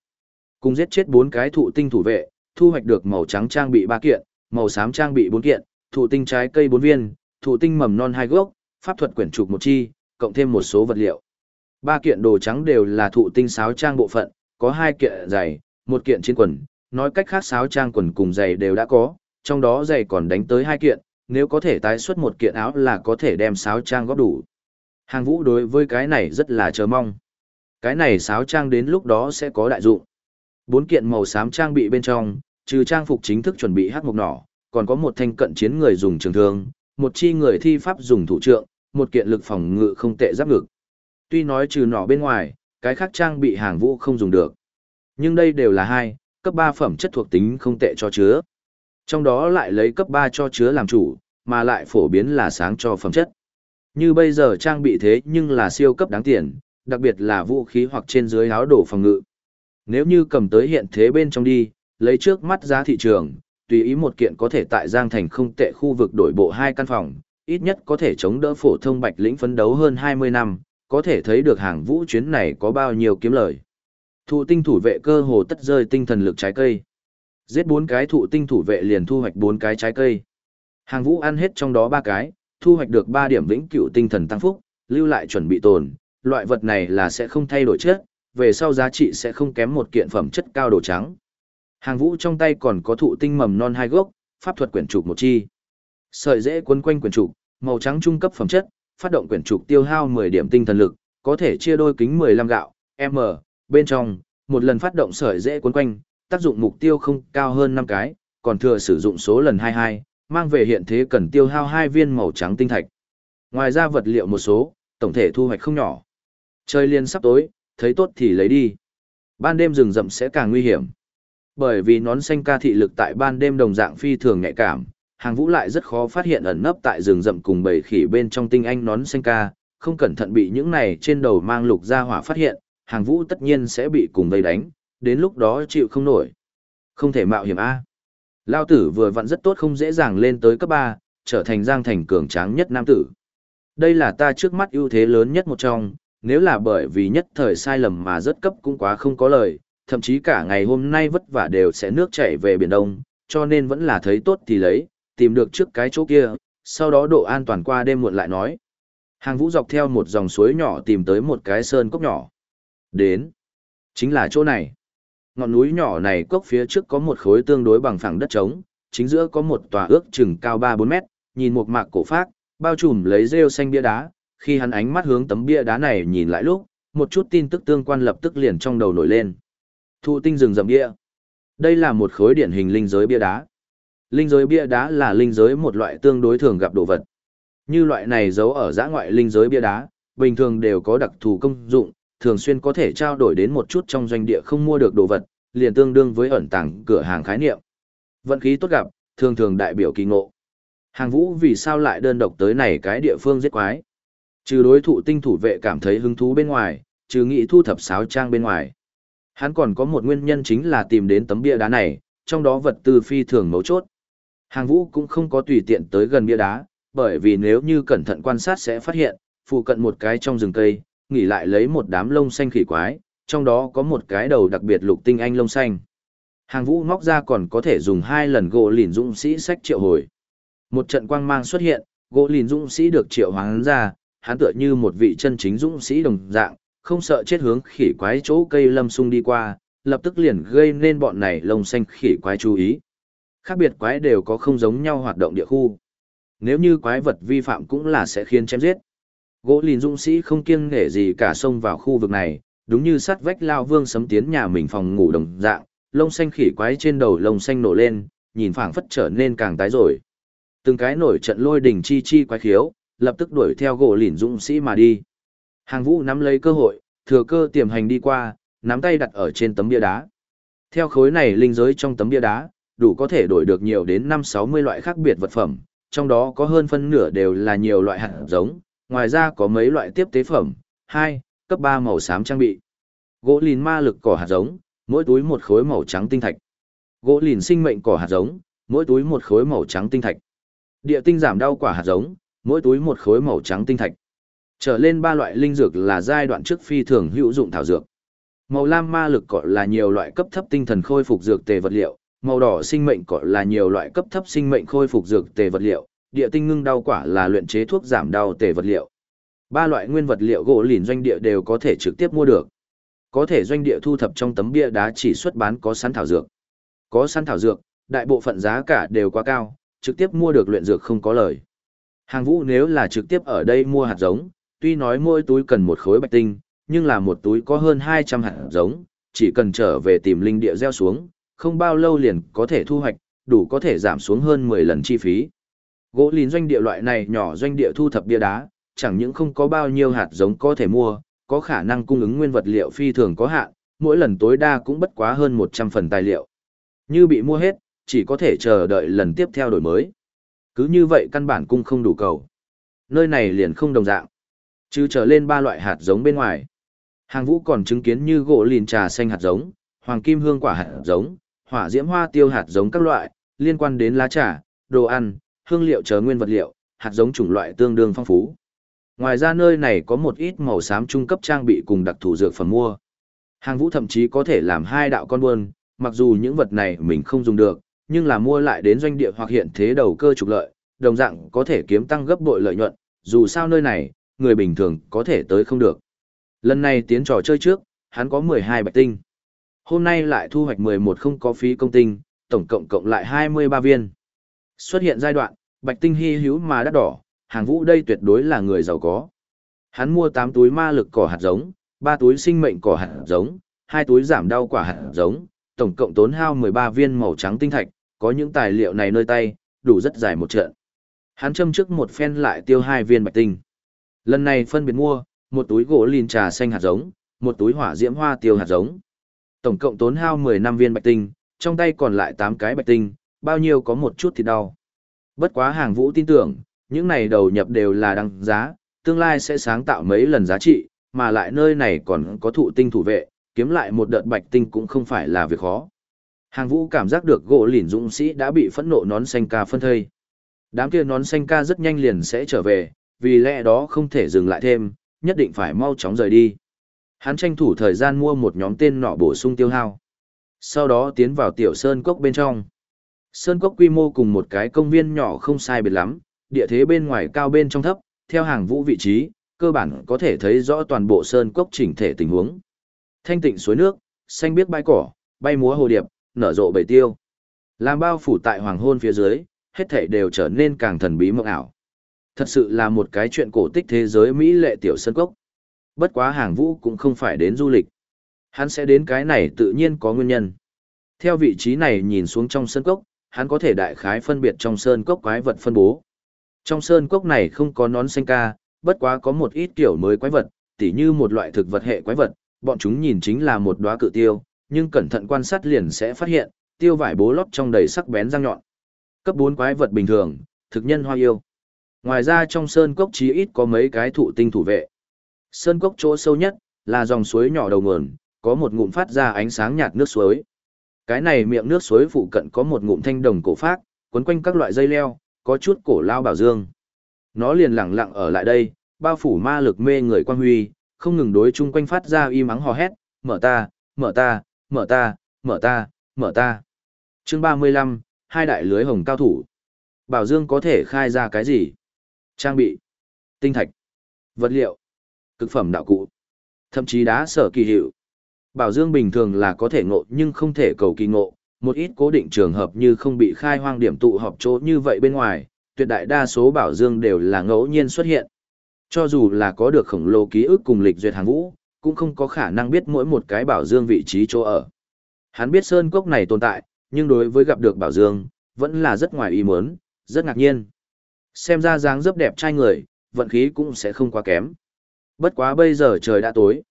A: Cùng giết chết bốn cái thụ tinh thủ vệ, thu hoạch được màu trắng trang bị ba kiện, màu xám trang bị bốn kiện, thụ tinh trái cây bốn viên, thụ tinh mầm non hai gốc, pháp thuật quyển trục một chi, cộng thêm một số vật liệu. Ba kiện đồ trắng đều là thụ tinh sáo trang bộ phận, có hai kiện giày, một kiện chiến quần, nói cách khác sáo trang quần cùng giày đều đã có, trong đó giày còn đánh tới hai kiện, nếu có thể tái xuất một kiện áo là có thể đem sáo trang góp đủ. Hàng vũ đối với cái này rất là chờ mong. Cái này sáo trang đến lúc đó sẽ có đại dụng. Bốn kiện màu xám trang bị bên trong, trừ trang phục chính thức chuẩn bị hát mục nỏ, còn có một thanh cận chiến người dùng trường thương, một chi người thi pháp dùng thủ trượng, một kiện lực phòng ngự không tệ giáp ngực. Tuy nói trừ nỏ bên ngoài, cái khác trang bị hàng vũ không dùng được. Nhưng đây đều là hai, cấp 3 phẩm chất thuộc tính không tệ cho chứa. Trong đó lại lấy cấp 3 cho chứa làm chủ, mà lại phổ biến là sáng cho phẩm chất. Như bây giờ trang bị thế nhưng là siêu cấp đáng tiền, đặc biệt là vũ khí hoặc trên dưới áo đổ phòng ngự. Nếu như cầm tới hiện thế bên trong đi, lấy trước mắt giá thị trường, tùy ý một kiện có thể tại Giang Thành không tệ khu vực đổi bộ hai căn phòng, ít nhất có thể chống đỡ phổ thông bạch lĩnh phấn đấu hơn 20 năm, có thể thấy được hàng vũ chuyến này có bao nhiêu kiếm lời. Thụ tinh thủ vệ cơ hồ tất rơi tinh thần lực trái cây. Giết bốn cái thụ tinh thủ vệ liền thu hoạch bốn cái trái cây. Hàng vũ ăn hết trong đó ba cái, thu hoạch được 3 điểm vĩnh cửu tinh thần tăng phúc, lưu lại chuẩn bị tồn. Loại vật này là sẽ không thay đổi chất, về sau giá trị sẽ không kém một kiện phẩm chất cao đồ trắng. Hàng vũ trong tay còn có thụ tinh mầm non hai gốc, pháp thuật quyển trục một chi. Sợi dễ quấn quanh quyển trục, màu trắng trung cấp phẩm chất, phát động quyển trục tiêu hao 10 điểm tinh thần lực, có thể chia đôi kính 15 gạo, M, bên trong, một lần phát động sợi dễ cuốn quanh, tác dụng mục tiêu không cao hơn 5 cái, còn thừa sử dụng số lần 22, mang về hiện thế cần tiêu hao 2 viên màu trắng tinh thạch. Ngoài ra vật liệu một số, tổng thể thu hoạch không nhỏ. Trời liên sắp tối, thấy tốt thì lấy đi. Ban đêm rừng rậm sẽ càng nguy hiểm. Bởi vì nón xanh ca thị lực tại ban đêm đồng dạng phi thường nhạy cảm, hàng vũ lại rất khó phát hiện ẩn nấp tại rừng rậm cùng bầy khỉ bên trong tinh anh nón xanh ca, không cẩn thận bị những này trên đầu mang lục ra hỏa phát hiện, hàng vũ tất nhiên sẽ bị cùng vây đánh, đến lúc đó chịu không nổi. Không thể mạo hiểm A. Lao tử vừa vặn rất tốt không dễ dàng lên tới cấp ba, trở thành giang thành cường tráng nhất nam tử. Đây là ta trước mắt ưu thế lớn nhất một trong, nếu là bởi vì nhất thời sai lầm mà rất cấp cũng quá không có lời, thậm chí cả ngày hôm nay vất vả đều sẽ nước chảy về Biển Đông, cho nên vẫn là thấy tốt thì lấy, tìm được trước cái chỗ kia, sau đó độ an toàn qua đêm muộn lại nói. Hàng vũ dọc theo một dòng suối nhỏ tìm tới một cái sơn cốc nhỏ. Đến. Chính là chỗ này. Ngọn núi nhỏ này cốc phía trước có một khối tương đối bằng phẳng đất trống, chính giữa có một tòa ước chừng cao 3-4 mét, nhìn một mạc cổ phác, bao trùm lấy rêu xanh bia đá. Khi hắn ánh mắt hướng tấm bia đá này nhìn lại lúc, một chút tin tức tương quan lập tức liền trong đầu nổi lên. Thụ tinh rừng rậm bia. Đây là một khối điển hình linh giới bia đá. Linh giới bia đá là linh giới một loại tương đối thường gặp đồ vật. Như loại này giấu ở giã ngoại linh giới bia đá, bình thường đều có đặc thù công dụng, thường xuyên có thể trao đổi đến một chút trong doanh địa không mua được đồ vật, liền tương đương với ẩn tàng cửa hàng khái niệm. Vận khí tốt gặp, thường thường đại biểu kỳ ngộ. Hàng vũ vì sao lại đơn độc tới này cái địa phương giết quái? Trừ đối thủ tinh thủ vệ cảm thấy hứng thú bên ngoài, trừ nghĩ thu thập sáo trang bên ngoài. Hắn còn có một nguyên nhân chính là tìm đến tấm bia đá này, trong đó vật tư phi thường mấu chốt. Hàng vũ cũng không có tùy tiện tới gần bia đá, bởi vì nếu như cẩn thận quan sát sẽ phát hiện, phụ cận một cái trong rừng cây, nghỉ lại lấy một đám lông xanh khỉ quái, trong đó có một cái đầu đặc biệt lục tinh anh lông xanh. Hàng vũ móc ra còn có thể dùng hai lần gỗ lìn dũng sĩ sách triệu hồi. Một trận quang mang xuất hiện, gỗ lìn dũng sĩ được triệu hoán ra, hắn tựa như một vị chân chính dũng sĩ đồng dạng, không sợ chết hướng khỉ quái chỗ cây lâm sung đi qua, lập tức liền gây nên bọn này lông xanh khỉ quái chú ý. Khác biệt quái đều có không giống nhau hoạt động địa khu. Nếu như quái vật vi phạm cũng là sẽ khiến chém giết. Gỗ lìn dũng sĩ không kiêng nể gì cả xông vào khu vực này, đúng như sắt vách lao vương sấm tiến nhà mình phòng ngủ đồng dạng, lông xanh khỉ quái trên đầu lông xanh nổ lên, nhìn phảng phất trở nên càng tái rồi. Từng cái nổi trận lôi đỉnh chi chi quái khiếu, lập tức đuổi theo gỗ lìn dũng sĩ mà đi. Hàng vũ nắm lấy cơ hội, thừa cơ tiềm hành đi qua, nắm tay đặt ở trên tấm bia đá. Theo khối này linh giới trong tấm bia đá, đủ có thể đổi được nhiều đến 5-60 loại khác biệt vật phẩm, trong đó có hơn phân nửa đều là nhiều loại hạt giống, ngoài ra có mấy loại tiếp tế phẩm, 2, cấp 3 màu xám trang bị. Gỗ lìn ma lực cỏ hạt giống, mỗi túi một khối màu trắng tinh thạch. Gỗ lìn sinh mệnh cỏ hạt giống, mỗi túi một khối màu trắng tinh thạch. Địa tinh giảm đau quả hạt giống, mỗi túi một khối màu trắng tinh thạch. Trở lên ba loại linh dược là giai đoạn trước phi thường hữu dụng thảo dược. Màu lam ma lực cỏ là nhiều loại cấp thấp tinh thần khôi phục dược tề vật liệu, màu đỏ sinh mệnh cỏ là nhiều loại cấp thấp sinh mệnh khôi phục dược tề vật liệu, địa tinh ngưng đau quả là luyện chế thuốc giảm đau tề vật liệu. Ba loại nguyên vật liệu gỗ lìn doanh địa đều có thể trực tiếp mua được. Có thể doanh địa thu thập trong tấm bia đá chỉ xuất bán có sẵn thảo dược. Có sẵn thảo dược, đại bộ phận giá cả đều quá cao, trực tiếp mua được luyện dược không có lời. Hàng vũ nếu là trực tiếp ở đây mua hạt giống, tuy nói mỗi túi cần một khối bạch tinh, nhưng là một túi có hơn 200 hạt giống, chỉ cần trở về tìm linh địa gieo xuống, không bao lâu liền có thể thu hoạch, đủ có thể giảm xuống hơn 10 lần chi phí. Gỗ lìn doanh địa loại này nhỏ doanh địa thu thập bia đá, chẳng những không có bao nhiêu hạt giống có thể mua, có khả năng cung ứng nguyên vật liệu phi thường có hạn, mỗi lần tối đa cũng bất quá hơn 100 phần tài liệu. Như bị mua hết, chỉ có thể chờ đợi lần tiếp theo đổi mới. Cứ như vậy căn bản cung không đủ cầu. Nơi này liền không đồng dạng. Chứ trở lên ba loại hạt giống bên ngoài. Hàng vũ còn chứng kiến như gỗ lìn trà xanh hạt giống, hoàng kim hương quả hạt giống, hỏa diễm hoa tiêu hạt giống các loại, liên quan đến lá trà, đồ ăn, hương liệu chờ nguyên vật liệu, hạt giống chủng loại tương đương phong phú. Ngoài ra nơi này có một ít màu xám trung cấp trang bị cùng đặc thù dược phẩm mua. Hàng vũ thậm chí có thể làm hai đạo con buôn, mặc dù những vật này mình không dùng được, nhưng là mua lại đến doanh địa hoặc hiện thế đầu cơ trục lợi, đồng dạng có thể kiếm tăng gấp bội lợi nhuận, dù sao nơi này, người bình thường có thể tới không được. Lần này tiến trò chơi trước, hắn có 12 bạch tinh. Hôm nay lại thu hoạch 11 không có phí công tinh, tổng cộng cộng lại 23 viên. Xuất hiện giai đoạn, bạch tinh hy hữu mà đắt đỏ, hàng vũ đây tuyệt đối là người giàu có. Hắn mua 8 túi ma lực cỏ hạt giống, 3 túi sinh mệnh cỏ hạt giống, 2 túi giảm đau quả hạt giống, tổng cộng tốn hao 13 viên màu trắng tinh thạch, có những tài liệu này nơi tay, đủ rất dài một trận. Hắn châm trước một phen lại tiêu hai viên bạch tinh. Lần này phân biệt mua, một túi gỗ lìn trà xanh hạt giống, một túi hỏa diễm hoa tiêu hạt giống. Tổng cộng tốn hao 10 năm viên bạch tinh, trong tay còn lại 8 cái bạch tinh, bao nhiêu có một chút thì đau. Bất quá hàng vũ tin tưởng, những này đầu nhập đều là đăng giá, tương lai sẽ sáng tạo mấy lần giá trị, mà lại nơi này còn có thụ tinh thủ vệ, kiếm lại một đợt bạch tinh cũng không phải là việc khó. Hàng vũ cảm giác được gỗ lìn dũng sĩ đã bị phẫn nộ nón xanh ca phân thây. Đám kia nón xanh ca rất nhanh liền sẽ trở về, vì lẽ đó không thể dừng lại thêm, nhất định phải mau chóng rời đi. Hắn tranh thủ thời gian mua một nhóm tên nọ bổ sung tiêu hao. Sau đó tiến vào tiểu sơn cốc bên trong. Sơn cốc quy mô cùng một cái công viên nhỏ không sai biệt lắm, địa thế bên ngoài cao bên trong thấp, theo hàng vũ vị trí, cơ bản có thể thấy rõ toàn bộ sơn cốc chỉnh thể tình huống. Thanh tịnh suối nước, xanh biếc bãi cỏ, bay múa hồ điệp, nở rộ bầy tiêu. Làm bao phủ tại hoàng hôn phía dưới, hết thảy đều trở nên càng thần bí mộng ảo. Thật sự là một cái chuyện cổ tích thế giới Mỹ lệ tiểu sơn cốc. Bất quá hàng vũ cũng không phải đến du lịch. Hắn sẽ đến cái này tự nhiên có nguyên nhân. Theo vị trí này nhìn xuống trong sơn cốc, hắn có thể đại khái phân biệt trong sơn cốc quái vật phân bố. Trong sơn cốc này không có nón xanh ca, bất quá có một ít kiểu mới quái vật, tỉ như một loại thực vật hệ quái vật, bọn chúng nhìn chính là một đóa cự tiêu, nhưng cẩn thận quan sát liền sẽ phát hiện, tiêu vải bố lót trong đầy sắc bén răng nhọn. Cấp 4 quái vật bình thường, thực nhân hoa yêu. Ngoài ra trong sơn cốc chí ít có mấy cái thụ tinh thủ vệ. Sơn cốc chỗ sâu nhất là dòng suối nhỏ đầu nguồn, có một ngụm phát ra ánh sáng nhạt nước suối. Cái này miệng nước suối phụ cận có một ngụm thanh đồng cổ phát, quấn quanh các loại dây leo, có chút cổ lao bảo dương. Nó liền lặng lặng ở lại đây, bao phủ ma lực mê người quan huy, không ngừng đối chung quanh phát ra y mắng hò hét, mở ta, mở ta, mở ta, mở ta, mở ta. Chương 35, hai đại lưới hồng cao thủ. Bảo Dương có thể khai ra cái gì? Trang bị, tinh thạch, vật liệu, cực phẩm đạo cụ, thậm chí đá sở kỳ hiệu. Bảo Dương bình thường là có thể ngộ nhưng không thể cầu kỳ ngộ, một ít cố định trường hợp như không bị khai hoang điểm tụ họp chỗ như vậy bên ngoài, tuyệt đại đa số bảo dương đều là ngẫu nhiên xuất hiện. Cho dù là có được khổng lồ ký ức cùng lịch duyệt hàng vũ, cũng không có khả năng biết mỗi một cái bảo dương vị trí chỗ ở. Hắn biết sơn cốc này tồn tại, nhưng đối với gặp được bảo dương, vẫn là rất ngoài ý muốn, rất ngạc nhiên. Xem ra dáng dấp đẹp trai người, vận khí cũng sẽ không quá kém. Bất quá bây giờ trời đã tối.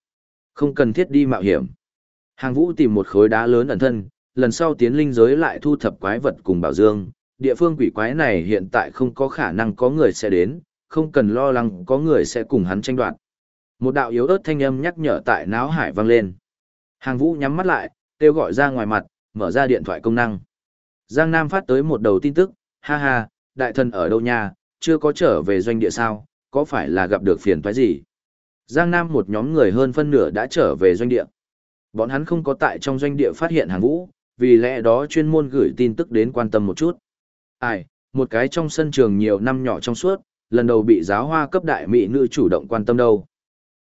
A: Không cần thiết đi mạo hiểm. Hàng vũ tìm một khối đá lớn ẩn thân, lần sau tiến linh giới lại thu thập quái vật cùng bảo dương. Địa phương quỷ quái này hiện tại không có khả năng có người sẽ đến, không cần lo lắng có người sẽ cùng hắn tranh đoạt. Một đạo yếu ớt thanh âm nhắc nhở tại náo hải vang lên. Hàng vũ nhắm mắt lại, kêu gọi ra ngoài mặt, mở ra điện thoại công năng. Giang Nam phát tới một đầu tin tức, ha ha, đại thần ở đâu nha, chưa có trở về doanh địa sao, có phải là gặp được phiền toái gì? Giang Nam một nhóm người hơn phân nửa đã trở về doanh địa. Bọn hắn không có tại trong doanh địa phát hiện hàng vũ, vì lẽ đó chuyên môn gửi tin tức đến quan tâm một chút. Ai, một cái trong sân trường nhiều năm nhỏ trong suốt, lần đầu bị giáo hoa cấp đại mỹ nữ chủ động quan tâm đâu.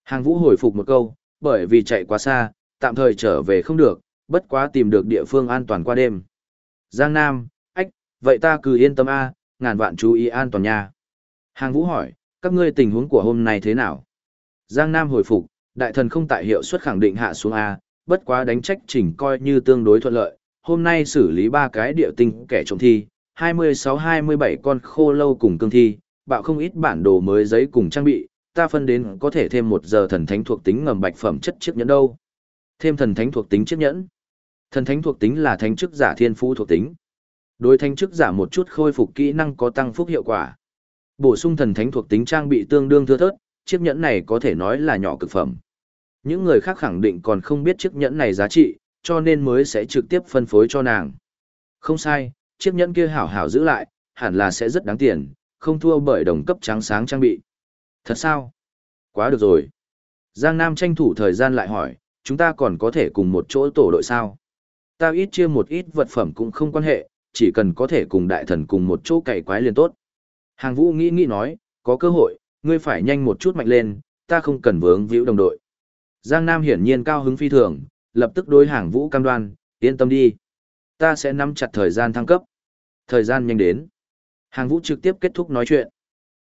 A: Hàng vũ hồi phục một câu, bởi vì chạy quá xa, tạm thời trở về không được, bất quá tìm được địa phương an toàn qua đêm. Giang Nam, ách, vậy ta cứ yên tâm a, ngàn vạn chú ý an toàn nha. Hàng vũ hỏi, các ngươi tình huống của hôm nay thế nào? Giang Nam hồi phục, đại thần không tại hiệu suất khẳng định hạ xuống A, bất quá đánh trách chỉnh coi như tương đối thuận lợi. Hôm nay xử lý ba cái địa tinh kẻ trộm thi, 26-27 con khô lâu cùng cương thi, bạo không ít bản đồ mới giấy cùng trang bị, ta phân đến có thể thêm một giờ thần thánh thuộc tính ngầm bạch phẩm chất chiếc nhẫn đâu. Thêm thần thánh thuộc tính chiếc nhẫn. Thần thánh thuộc tính là thánh chức giả thiên phú thuộc tính. Đối thánh chức giả một chút khôi phục kỹ năng có tăng phúc hiệu quả. Bổ sung thần thánh thuộc tính trang bị tương đương thưa thớt, chiếc nhẫn này có thể nói là nhỏ cực phẩm. Những người khác khẳng định còn không biết chiếc nhẫn này giá trị, cho nên mới sẽ trực tiếp phân phối cho nàng. Không sai, chiếc nhẫn kia hảo hảo giữ lại, hẳn là sẽ rất đáng tiền, không thua bởi đồng cấp trắng sáng trang bị. Thật sao? Quá được rồi. Giang Nam tranh thủ thời gian lại hỏi, chúng ta còn có thể cùng một chỗ tổ đội sao? Ta ít chia một ít vật phẩm cũng không quan hệ, chỉ cần có thể cùng đại thần cùng một chỗ cày quái liền tốt. Hàng vũ nghĩ nghĩ nói, có cơ hội, ngươi phải nhanh một chút mạnh lên, ta không cần vướng víu đồng đội. Giang Nam hiển nhiên cao hứng phi thường, lập tức đối hàng vũ cam đoan, yên tâm đi. Ta sẽ nắm chặt thời gian thăng cấp. Thời gian nhanh đến. Hàng vũ trực tiếp kết thúc nói chuyện.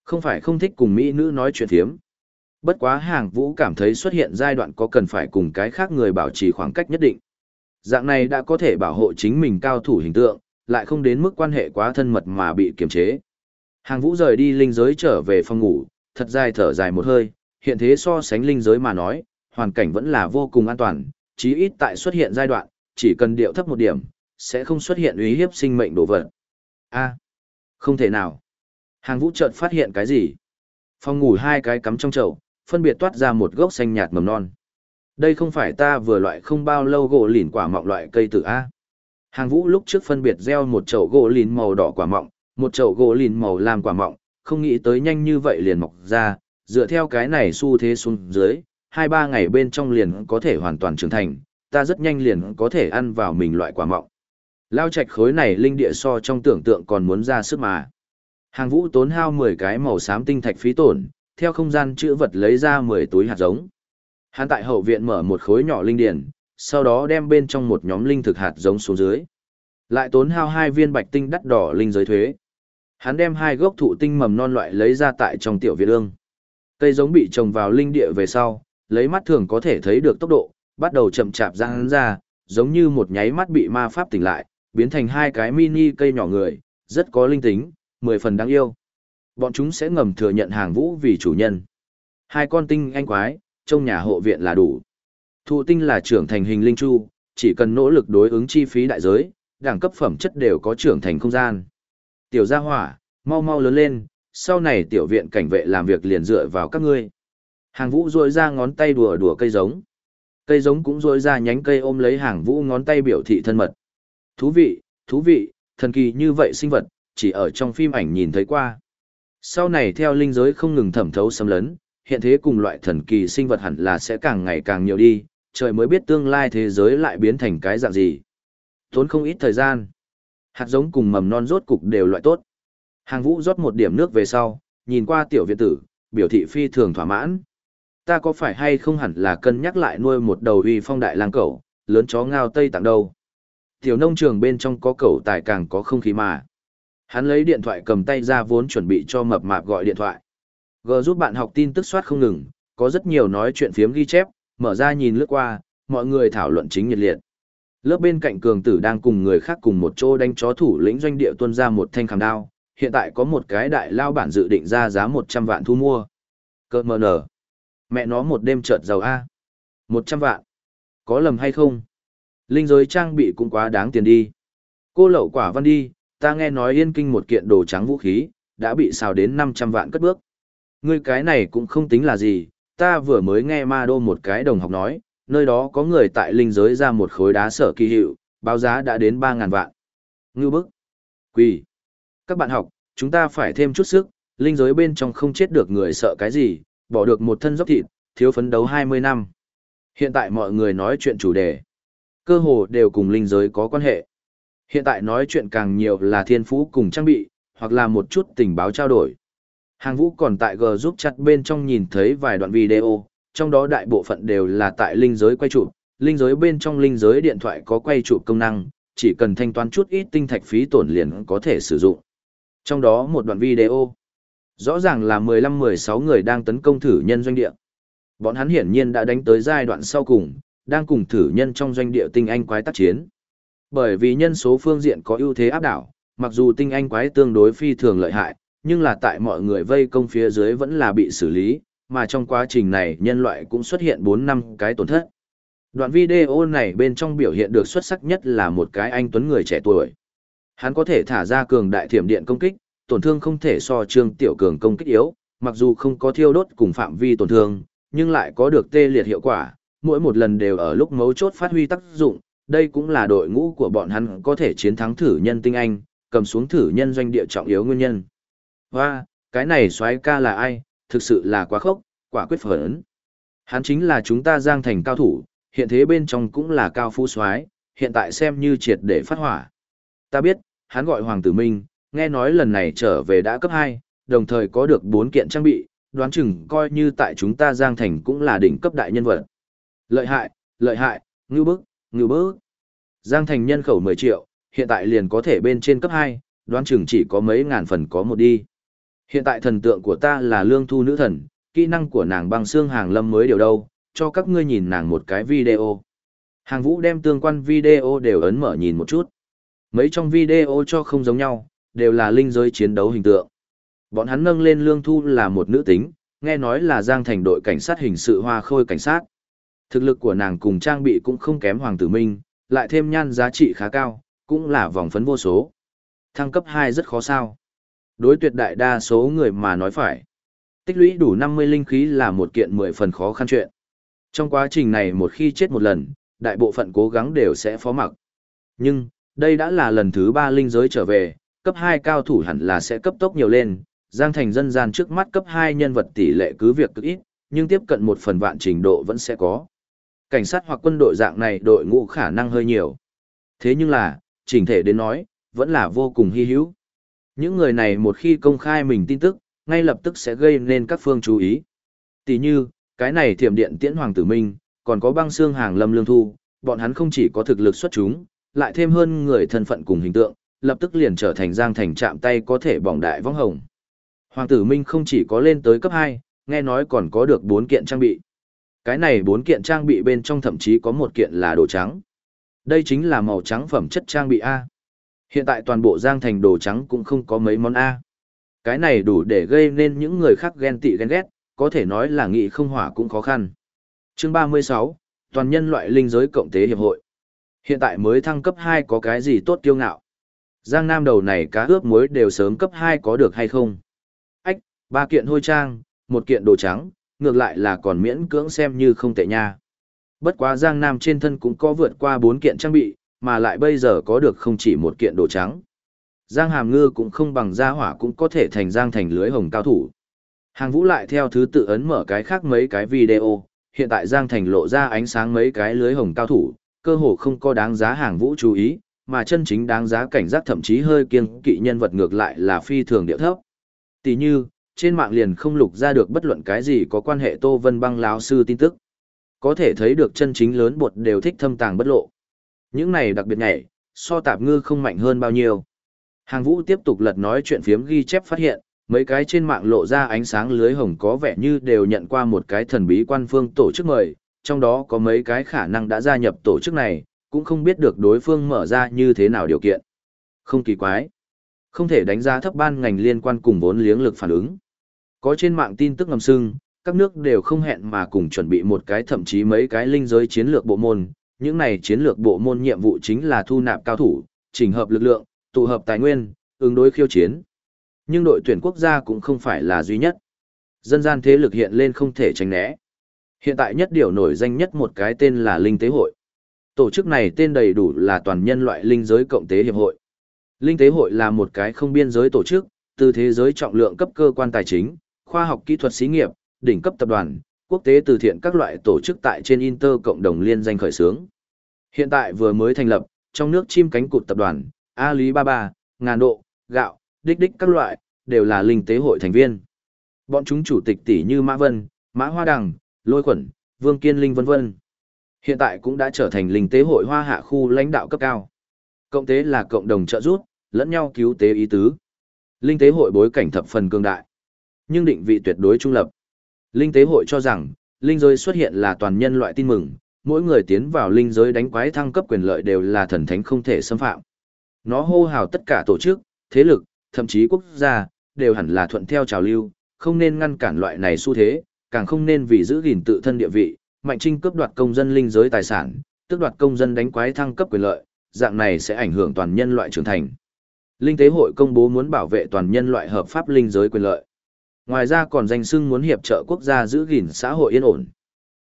A: Không phải không thích cùng mỹ nữ nói chuyện thiếm. Bất quá hàng vũ cảm thấy xuất hiện giai đoạn có cần phải cùng cái khác người bảo trì khoảng cách nhất định. Dạng này đã có thể bảo hộ chính mình cao thủ hình tượng, lại không đến mức quan hệ quá thân mật mà bị kiềm chế. Hàng vũ rời đi linh giới trở về phòng ngủ, thật dài thở dài một hơi, hiện thế so sánh linh giới mà nói, hoàn cảnh vẫn là vô cùng an toàn, chí ít tại xuất hiện giai đoạn, chỉ cần điệu thấp một điểm, sẽ không xuất hiện uy hiếp sinh mệnh đồ vật. A, không thể nào. Hàng vũ chợt phát hiện cái gì? Phòng ngủ hai cái cắm trong chậu, phân biệt toát ra một gốc xanh nhạt mầm non. Đây không phải ta vừa loại không bao lâu gỗ lìn quả mọng loại cây tử A. Hàng vũ lúc trước phân biệt gieo một chậu gỗ lìn màu đỏ quả mọng, một chậu gỗ lìn màu lam quả mọng, không nghĩ tới nhanh như vậy liền mọc ra, dựa theo cái này xu thế xuống dưới, hai ba ngày bên trong liền có thể hoàn toàn trưởng thành, ta rất nhanh liền có thể ăn vào mình loại quả mọng. Lao trạch khối này linh địa so trong tưởng tượng còn muốn ra sức mà. Hàng vũ tốn hao 10 cái màu xám tinh thạch phí tổn, theo không gian chữ vật lấy ra 10 túi hạt giống. Hắn tại hậu viện mở một khối nhỏ linh điển, sau đó đem bên trong một nhóm linh thực hạt giống xuống dưới. Lại tốn hao hai viên bạch tinh đắt đỏ linh giới thuế. Hắn đem hai gốc thụ tinh mầm non loại lấy ra tại trong tiểu viện ương. Cây giống bị trồng vào linh địa về sau, lấy mắt thường có thể thấy được tốc độ, bắt đầu chậm chạp ra hắn ra, giống như một nháy mắt bị ma pháp tỉnh lại, biến thành hai cái mini cây nhỏ người, rất có linh tính, mười phần đáng yêu. Bọn chúng sẽ ngầm thừa nhận hàng vũ vì chủ nhân. Hai con tinh anh quái, trong nhà hộ viện là đủ. Thụ tinh là trưởng thành hình linh chu, chỉ cần nỗ lực đối ứng chi phí đại giới, đẳng cấp phẩm chất đều có trưởng thành không gian. Tiểu gia hỏa, mau mau lớn lên, sau này tiểu viện cảnh vệ làm việc liền dựa vào các ngươi. Hàng vũ rôi ra ngón tay đùa đùa cây giống. Cây giống cũng rôi ra nhánh cây ôm lấy hàng vũ ngón tay biểu thị thân mật. Thú vị, thú vị, thần kỳ như vậy sinh vật, chỉ ở trong phim ảnh nhìn thấy qua. Sau này theo linh giới không ngừng thẩm thấu xâm lấn, hiện thế cùng loại thần kỳ sinh vật hẳn là sẽ càng ngày càng nhiều đi, trời mới biết tương lai thế giới lại biến thành cái dạng gì. Tốn không ít thời gian. Hạt giống cùng mầm non rốt cục đều loại tốt. Hàng vũ rót một điểm nước về sau, nhìn qua tiểu viện tử, biểu thị phi thường thỏa mãn. Ta có phải hay không hẳn là cân nhắc lại nuôi một đầu uy phong đại lang cẩu, lớn chó ngao tây tặng đâu. Tiểu nông trường bên trong có cẩu tài càng có không khí mà. Hắn lấy điện thoại cầm tay ra vốn chuẩn bị cho mập mạp gọi điện thoại. G giúp bạn học tin tức soát không ngừng, có rất nhiều nói chuyện phiếm ghi chép, mở ra nhìn lướt qua, mọi người thảo luận chính nhiệt liệt. Lớp bên cạnh cường tử đang cùng người khác cùng một chỗ đánh chó thủ lĩnh doanh địa tuân ra một thanh khảm đao, hiện tại có một cái đại lao bản dự định ra giá 100 vạn thu mua. Cơ mờ nở. Mẹ nó một đêm chợt giàu A. 100 vạn. Có lầm hay không? Linh giới trang bị cũng quá đáng tiền đi. Cô lậu quả văn đi, ta nghe nói yên kinh một kiện đồ trắng vũ khí, đã bị xào đến 500 vạn cất bước. Ngươi cái này cũng không tính là gì, ta vừa mới nghe ma đô một cái đồng học nói, nơi đó có người tại linh giới ra một khối đá sở kỳ hiệu, báo giá đã đến 3.000 vạn. Ngư bức. Quỳ. Các bạn học, chúng ta phải thêm chút sức, linh giới bên trong không chết được người sợ cái gì, bỏ được một thân dốc thịt, thiếu phấn đấu 20 năm. Hiện tại mọi người nói chuyện chủ đề. Cơ hồ đều cùng linh giới có quan hệ. Hiện tại nói chuyện càng nhiều là thiên phú cùng trang bị, hoặc là một chút tình báo trao đổi. Hàng vũ còn tại G giúp chặt bên trong nhìn thấy vài đoạn video, trong đó đại bộ phận đều là tại linh giới quay chụp, linh giới bên trong linh giới điện thoại có quay chụp công năng, chỉ cần thanh toán chút ít tinh thạch phí tổn liền có thể sử dụng. Trong đó một đoạn video, rõ ràng là 15-16 người đang tấn công thử nhân doanh địa. Bọn hắn hiển nhiên đã đánh tới giai đoạn sau cùng, đang cùng thử nhân trong doanh địa tinh anh quái tác chiến. Bởi vì nhân số phương diện có ưu thế áp đảo, mặc dù tinh anh quái tương đối phi thường lợi hại, nhưng là tại mọi người vây công phía dưới vẫn là bị xử lý, mà trong quá trình này nhân loại cũng xuất hiện 4 năm cái tổn thất. Đoạn video này bên trong biểu hiện được xuất sắc nhất là một cái anh tuấn người trẻ tuổi. Hắn có thể thả ra cường đại thiểm điện công kích, tổn thương không thể so trương tiểu cường công kích yếu, mặc dù không có thiêu đốt cùng phạm vi tổn thương, nhưng lại có được tê liệt hiệu quả, mỗi một lần đều ở lúc mấu chốt phát huy tác dụng, đây cũng là đội ngũ của bọn hắn có thể chiến thắng thử nhân tinh anh, cầm xuống thử nhân doanh địa trọng yếu nguyên nhân. Hoa, cái này xoái ca là ai, thực sự là quá khốc, quả quyết phấn. Hắn chính là chúng ta giang thành cao thủ, hiện thế bên trong cũng là cao phú soái, hiện tại xem như triệt để phát hỏa. Ta biết, hắn gọi Hoàng Tử Minh, nghe nói lần này trở về đã cấp 2, đồng thời có được 4 kiện trang bị, đoán chừng coi như tại chúng ta giang thành cũng là đỉnh cấp đại nhân vật. Lợi hại, lợi hại, ngưu bức, ngưu bức. Giang thành nhân khẩu 10 triệu, hiện tại liền có thể bên trên cấp 2, đoán chừng chỉ có mấy ngàn phần có một đi. Hiện tại thần tượng của ta là lương thu nữ thần, kỹ năng của nàng băng xương hàng lâm mới điều đâu, cho các ngươi nhìn nàng một cái video. Hàng vũ đem tương quan video đều ấn mở nhìn một chút. Mấy trong video cho không giống nhau, đều là linh giới chiến đấu hình tượng. Bọn hắn nâng lên lương thu là một nữ tính, nghe nói là giang thành đội cảnh sát hình sự hoa khôi cảnh sát. Thực lực của nàng cùng trang bị cũng không kém Hoàng Tử Minh, lại thêm nhan giá trị khá cao, cũng là vòng phấn vô số. Thăng cấp 2 rất khó sao. Đối tuyệt đại đa số người mà nói phải. Tích lũy đủ 50 linh khí là một kiện 10 phần khó khăn chuyện. Trong quá trình này một khi chết một lần, đại bộ phận cố gắng đều sẽ phó mặc. Nhưng, đây đã là lần thứ 3 linh giới trở về, cấp 2 cao thủ hẳn là sẽ cấp tốc nhiều lên. Giang thành dân gian trước mắt cấp 2 nhân vật tỷ lệ cứ việc cực ít, nhưng tiếp cận một phần vạn trình độ vẫn sẽ có. Cảnh sát hoặc quân đội dạng này đội ngũ khả năng hơi nhiều. Thế nhưng là, chỉnh thể đến nói, vẫn là vô cùng hy hữu. Những người này một khi công khai mình tin tức, ngay lập tức sẽ gây nên các phương chú ý. Tỷ như, cái này thiểm điện tiễn hoàng tử minh, còn có băng xương hàng lâm lương thu, bọn hắn không chỉ có thực lực xuất chúng, lại thêm hơn người thân phận cùng hình tượng, lập tức liền trở thành giang thành chạm tay có thể bỏng đại vong hồng. Hoàng tử Minh không chỉ có lên tới cấp 2, nghe nói còn có được 4 kiện trang bị. Cái này 4 kiện trang bị bên trong thậm chí có một kiện là đồ trắng. Đây chính là màu trắng phẩm chất trang bị A. Hiện tại toàn bộ giang thành đồ trắng cũng không có mấy món A. Cái này đủ để gây nên những người khác ghen tị ghen ghét, có thể nói là nghị không hỏa cũng khó khăn. Chương 36, Toàn nhân loại linh giới cộng tế hiệp hội. Hiện tại mới thăng cấp 2 có cái gì tốt kiêu ngạo. Giang Nam đầu này cá ướp muối đều sớm cấp 2 có được hay không? Ách, ba kiện hôi trang, một kiện đồ trắng, ngược lại là còn miễn cưỡng xem như không tệ nha. Bất quá Giang Nam trên thân cũng có vượt qua 4 kiện trang bị, mà lại bây giờ có được không chỉ một kiện đồ trắng. Giang Hàm Ngư cũng không bằng gia hỏa cũng có thể thành Giang thành lưới hồng cao thủ. Hàng Vũ lại theo thứ tự ấn mở cái khác mấy cái video, hiện tại Giang Thành lộ ra ánh sáng mấy cái lưới hồng cao thủ, cơ hồ không có đáng giá Hàng Vũ chú ý, mà chân chính đáng giá cảnh giác thậm chí hơi kiêng kỵ nhân vật ngược lại là phi thường điệu thấp. Tỷ như, trên mạng liền không lục ra được bất luận cái gì có quan hệ Tô Vân Băng lão sư tin tức. Có thể thấy được chân chính lớn bột đều thích thâm tàng bất lộ. Những này đặc biệt nhảy, so tạp ngư không mạnh hơn bao nhiêu. Hàng vũ tiếp tục lật nói chuyện phiếm ghi chép phát hiện, mấy cái trên mạng lộ ra ánh sáng lưới hồng có vẻ như đều nhận qua một cái thần bí quan phương tổ chức mời, trong đó có mấy cái khả năng đã gia nhập tổ chức này, cũng không biết được đối phương mở ra như thế nào điều kiện. Không kỳ quái. Không thể đánh giá thấp ban ngành liên quan cùng vốn liếng lực phản ứng. Có trên mạng tin tức ngầm sưng, các nước đều không hẹn mà cùng chuẩn bị một cái thậm chí mấy cái linh giới chiến lược bộ môn. Những này chiến lược bộ môn nhiệm vụ chính là thu nạp cao thủ, chỉnh hợp lực lượng, tụ hợp tài nguyên, ứng đối khiêu chiến. Nhưng đội tuyển quốc gia cũng không phải là duy nhất. Dân gian thế lực hiện lên không thể tránh né. Hiện tại nhất điều nổi danh nhất một cái tên là Linh Tế Hội. Tổ chức này tên đầy đủ là toàn nhân loại linh giới cộng tế hiệp hội. Linh Tế Hội là một cái không biên giới tổ chức, từ thế giới trọng lượng cấp cơ quan tài chính, khoa học kỹ thuật xí nghiệp, đỉnh cấp tập đoàn, quốc tế từ thiện các loại tổ chức tại trên Inter cộng đồng liên danh khởi xướng. Hiện tại vừa mới thành lập, trong nước chim cánh cụt tập đoàn, Alibaba, ngàn độ, gạo, đích đích các loại, đều là linh tế hội thành viên. Bọn chúng chủ tịch tỷ như Mã Vân, Mã Hoa Đằng, Lôi Quẩn, Vương Kiên Linh vân vân. Hiện tại cũng đã trở thành linh tế hội hoa hạ khu lãnh đạo cấp cao. Cộng tế là cộng đồng trợ giúp, lẫn nhau cứu tế ý tứ. Linh tế hội bối cảnh thập phần cường đại, nhưng định vị tuyệt đối trung lập. Linh tế hội cho rằng, linh giới xuất hiện là toàn nhân loại tin mừng, mỗi người tiến vào linh giới đánh quái thăng cấp quyền lợi đều là thần thánh không thể xâm phạm. Nó hô hào tất cả tổ chức, thế lực, thậm chí quốc gia, đều hẳn là thuận theo trào lưu, không nên ngăn cản loại này xu thế, càng không nên vì giữ gìn tự thân địa vị, mạnh trinh cướp đoạt công dân linh giới tài sản, tước đoạt công dân đánh quái thăng cấp quyền lợi, dạng này sẽ ảnh hưởng toàn nhân loại trưởng thành. Linh tế hội công bố muốn bảo vệ toàn nhân loại hợp pháp linh giới quyền lợi. Ngoài ra còn danh xưng muốn hiệp trợ quốc gia giữ gìn xã hội yên ổn.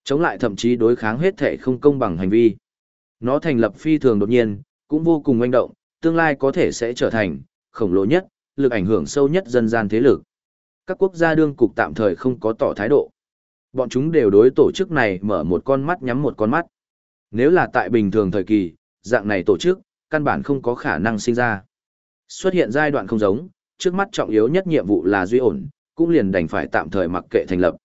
A: Chống lại thậm chí đối kháng hết thể không công bằng hành vi. Nó thành lập phi thường đột nhiên, cũng vô cùng manh động, tương lai có thể sẽ trở thành khổng lồ nhất, lực ảnh hưởng sâu nhất dân gian thế lực. Các quốc gia đương cục tạm thời không có tỏ thái độ. Bọn chúng đều đối tổ chức này mở một con mắt nhắm một con mắt. Nếu là tại bình thường thời kỳ, dạng này tổ chức, căn bản không có khả năng sinh ra. Xuất hiện giai đoạn không giống, trước mắt trọng yếu nhất nhiệm vụ là duy ổn, cũng liền đành phải tạm thời mặc kệ thành lập.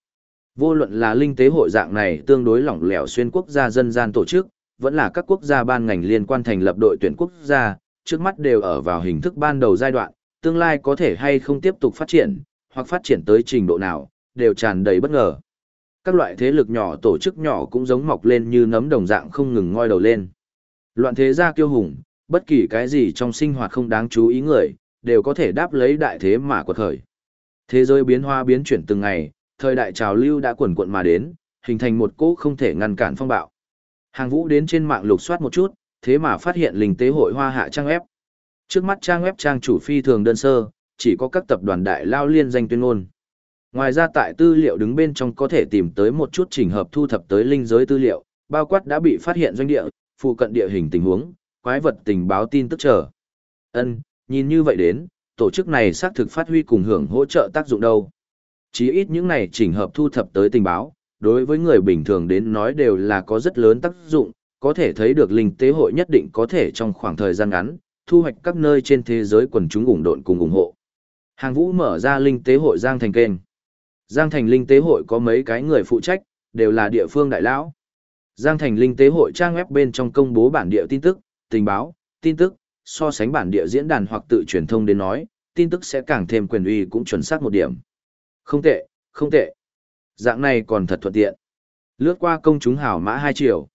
A: Vô luận là linh tế hội dạng này tương đối lỏng lẻo xuyên quốc gia dân gian tổ chức, vẫn là các quốc gia ban ngành liên quan thành lập đội tuyển quốc gia, trước mắt đều ở vào hình thức ban đầu giai đoạn, tương lai có thể hay không tiếp tục phát triển, hoặc phát triển tới trình độ nào, đều tràn đầy bất ngờ. Các loại thế lực nhỏ tổ chức nhỏ cũng giống mọc lên như nấm đồng dạng không ngừng ngoi đầu lên. Loạn thế gia kiêu hùng, bất kỳ cái gì trong sinh hoạt không đáng chú ý người, đều có thể đáp lấy đại thế mà quật khởi. Thế giới biến hóa biến chuyển từng ngày, thời đại trào lưu đã quần quận mà đến, hình thành một cỗ không thể ngăn cản phong bạo. Hàng vũ đến trên mạng lục soát một chút, thế mà phát hiện linh tế hội hoa hạ trang web. Trước mắt trang web trang chủ phi thường đơn sơ, chỉ có các tập đoàn đại lao liên danh tuyên ngôn. Ngoài ra tại tư liệu đứng bên trong có thể tìm tới một chút trình hợp thu thập tới linh giới tư liệu, bao quát đã bị phát hiện doanh địa, phụ cận địa hình tình huống, quái vật tình báo tin tức trở. Ân, nhìn như vậy đến, tổ chức này xác thực phát huy cùng hưởng hỗ trợ tác dụng đâu. Chí ít những này chỉnh hợp thu thập tới tình báo, đối với người bình thường đến nói đều là có rất lớn tác dụng, có thể thấy được linh tế hội nhất định có thể trong khoảng thời gian ngắn, thu hoạch các nơi trên thế giới quần chúng ủng độn cùng ủng hộ. Hàng vũ mở ra linh tế hội Giang Thành kênh. Giang Thành linh tế hội có mấy cái người phụ trách, đều là địa phương đại lão. Giang Thành linh tế hội trang web bên trong công bố bản địa tin tức, tình báo, tin tức, so sánh bản địa diễn đàn hoặc tự truyền thông đến nói, tin tức sẽ càng thêm quyền uy cũng chuẩn xác một điểm. Không tệ, không tệ. Dạng này còn thật thuận tiện. Lướt qua công chúng hào mã hai triệu.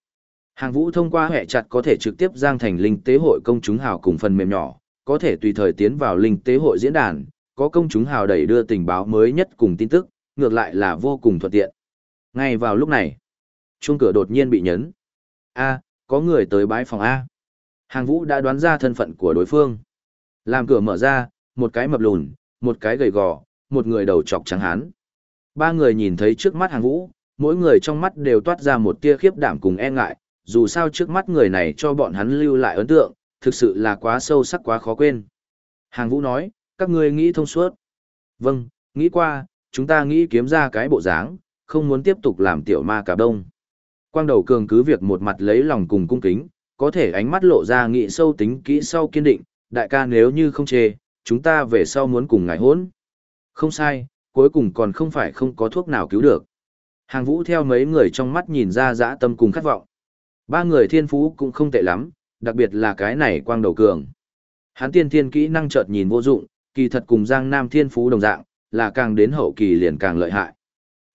A: Hàng vũ thông qua hệ chặt có thể trực tiếp giang thành linh tế hội công chúng hào cùng phần mềm nhỏ, có thể tùy thời tiến vào linh tế hội diễn đàn, có công chúng hào đẩy đưa tình báo mới nhất cùng tin tức, ngược lại là vô cùng thuận tiện. Ngay vào lúc này, chuông cửa đột nhiên bị nhấn. A, có người tới bái phòng A. Hàng vũ đã đoán ra thân phận của đối phương. Làm cửa mở ra, một cái mập lùn, một cái gầy gò, một người đầu trọc trắng hán. Ba người nhìn thấy trước mắt hàng vũ, mỗi người trong mắt đều toát ra một tia khiếp đảm cùng e ngại, dù sao trước mắt người này cho bọn hắn lưu lại ấn tượng, thực sự là quá sâu sắc quá khó quên. Hàng vũ nói, các ngươi nghĩ thông suốt. Vâng, nghĩ qua, chúng ta nghĩ kiếm ra cái bộ dáng, không muốn tiếp tục làm tiểu ma cả đông. Quang đầu cường cứ việc một mặt lấy lòng cùng cung kính, có thể ánh mắt lộ ra nghị sâu tính kỹ sau kiên định, đại ca nếu như không chê, chúng ta về sau muốn cùng ngài hôn. Không sai, cuối cùng còn không phải không có thuốc nào cứu được. Hàng vũ theo mấy người trong mắt nhìn ra dã tâm cùng khát vọng. Ba người thiên phú cũng không tệ lắm, đặc biệt là cái này quang đầu cường. Hắn tiên thiên kỹ năng chợt nhìn vô dụng, kỳ thật cùng Giang Nam thiên phú đồng dạng, là càng đến hậu kỳ liền càng lợi hại.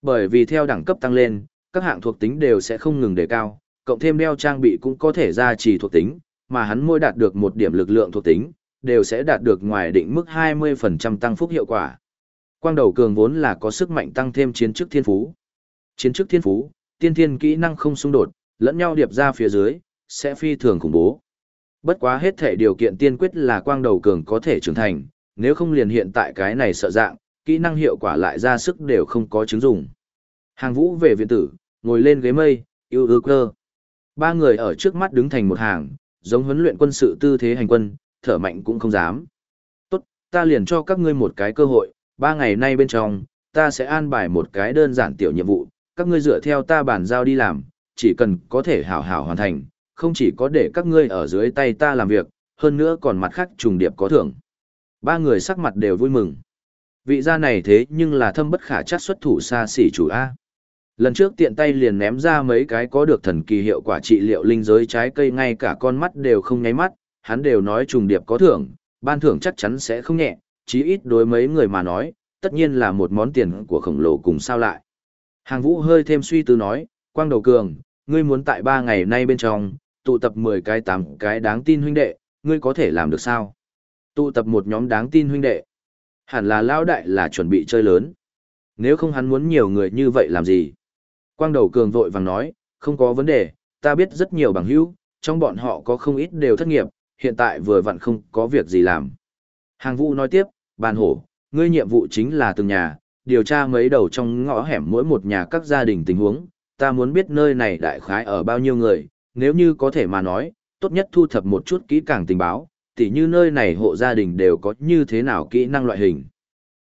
A: Bởi vì theo đẳng cấp tăng lên, các hạng thuộc tính đều sẽ không ngừng đề cao, cộng thêm đeo trang bị cũng có thể gia trì thuộc tính, mà hắn mỗi đạt được một điểm lực lượng thuộc tính, đều sẽ đạt được ngoài định mức 20% tăng phúc hiệu quả. Quang đầu cường vốn là có sức mạnh tăng thêm chiến chức thiên phú. Chiến chức thiên phú, tiên thiên kỹ năng không xung đột, lẫn nhau điệp ra phía dưới, sẽ phi thường khủng bố. Bất quá hết thể điều kiện tiên quyết là quang đầu cường có thể trưởng thành, nếu không liền hiện tại cái này sợ dạng, kỹ năng hiệu quả lại ra sức đều không có chứng dụng. Hàng vũ về viện tử, ngồi lên ghế mây, yêu ước cơ. Ba người ở trước mắt đứng thành một hàng, giống huấn luyện quân sự tư thế hành quân, thở mạnh cũng không dám. Tốt, ta liền cho các ngươi một cái cơ hội, ba ngày nay bên trong, ta sẽ an bài một cái đơn giản tiểu nhiệm vụ, các ngươi dựa theo ta bàn giao đi làm, chỉ cần có thể hảo hảo hoàn thành, không chỉ có để các ngươi ở dưới tay ta làm việc, hơn nữa còn mặt khác trùng điệp có thưởng. Ba người sắc mặt đều vui mừng. Vị gia này thế nhưng là thâm bất khả chắc xuất thủ xa xỉ chủ A. Lần trước tiện tay liền ném ra mấy cái có được thần kỳ hiệu quả trị liệu linh giới trái cây ngay cả con mắt đều không nháy mắt, hắn đều nói trùng điệp có thưởng, ban thưởng chắc chắn sẽ không nhẹ, chí ít đối mấy người mà nói, tất nhiên là một món tiền của khổng lồ cùng sao lại. Hàng vũ hơi thêm suy tư nói, quang đầu cường, ngươi muốn tại ba ngày nay bên trong, tụ tập 10 cái 8 cái đáng tin huynh đệ, ngươi có thể làm được sao? Tụ tập một nhóm đáng tin huynh đệ. Hẳn là lao đại là chuẩn bị chơi lớn. Nếu không hắn muốn nhiều người như vậy làm gì? Quang đầu cường vội vàng nói, không có vấn đề, ta biết rất nhiều bằng hữu, trong bọn họ có không ít đều thất nghiệp, hiện tại vừa vặn không có việc gì làm. Hàng vũ nói tiếp, bàn hổ, ngươi nhiệm vụ chính là từng nhà, điều tra mấy đầu trong ngõ hẻm mỗi một nhà các gia đình tình huống, ta muốn biết nơi này đại khái ở bao nhiêu người, nếu như có thể mà nói, tốt nhất thu thập một chút kỹ càng tình báo, tỉ như nơi này hộ gia đình đều có như thế nào kỹ năng loại hình.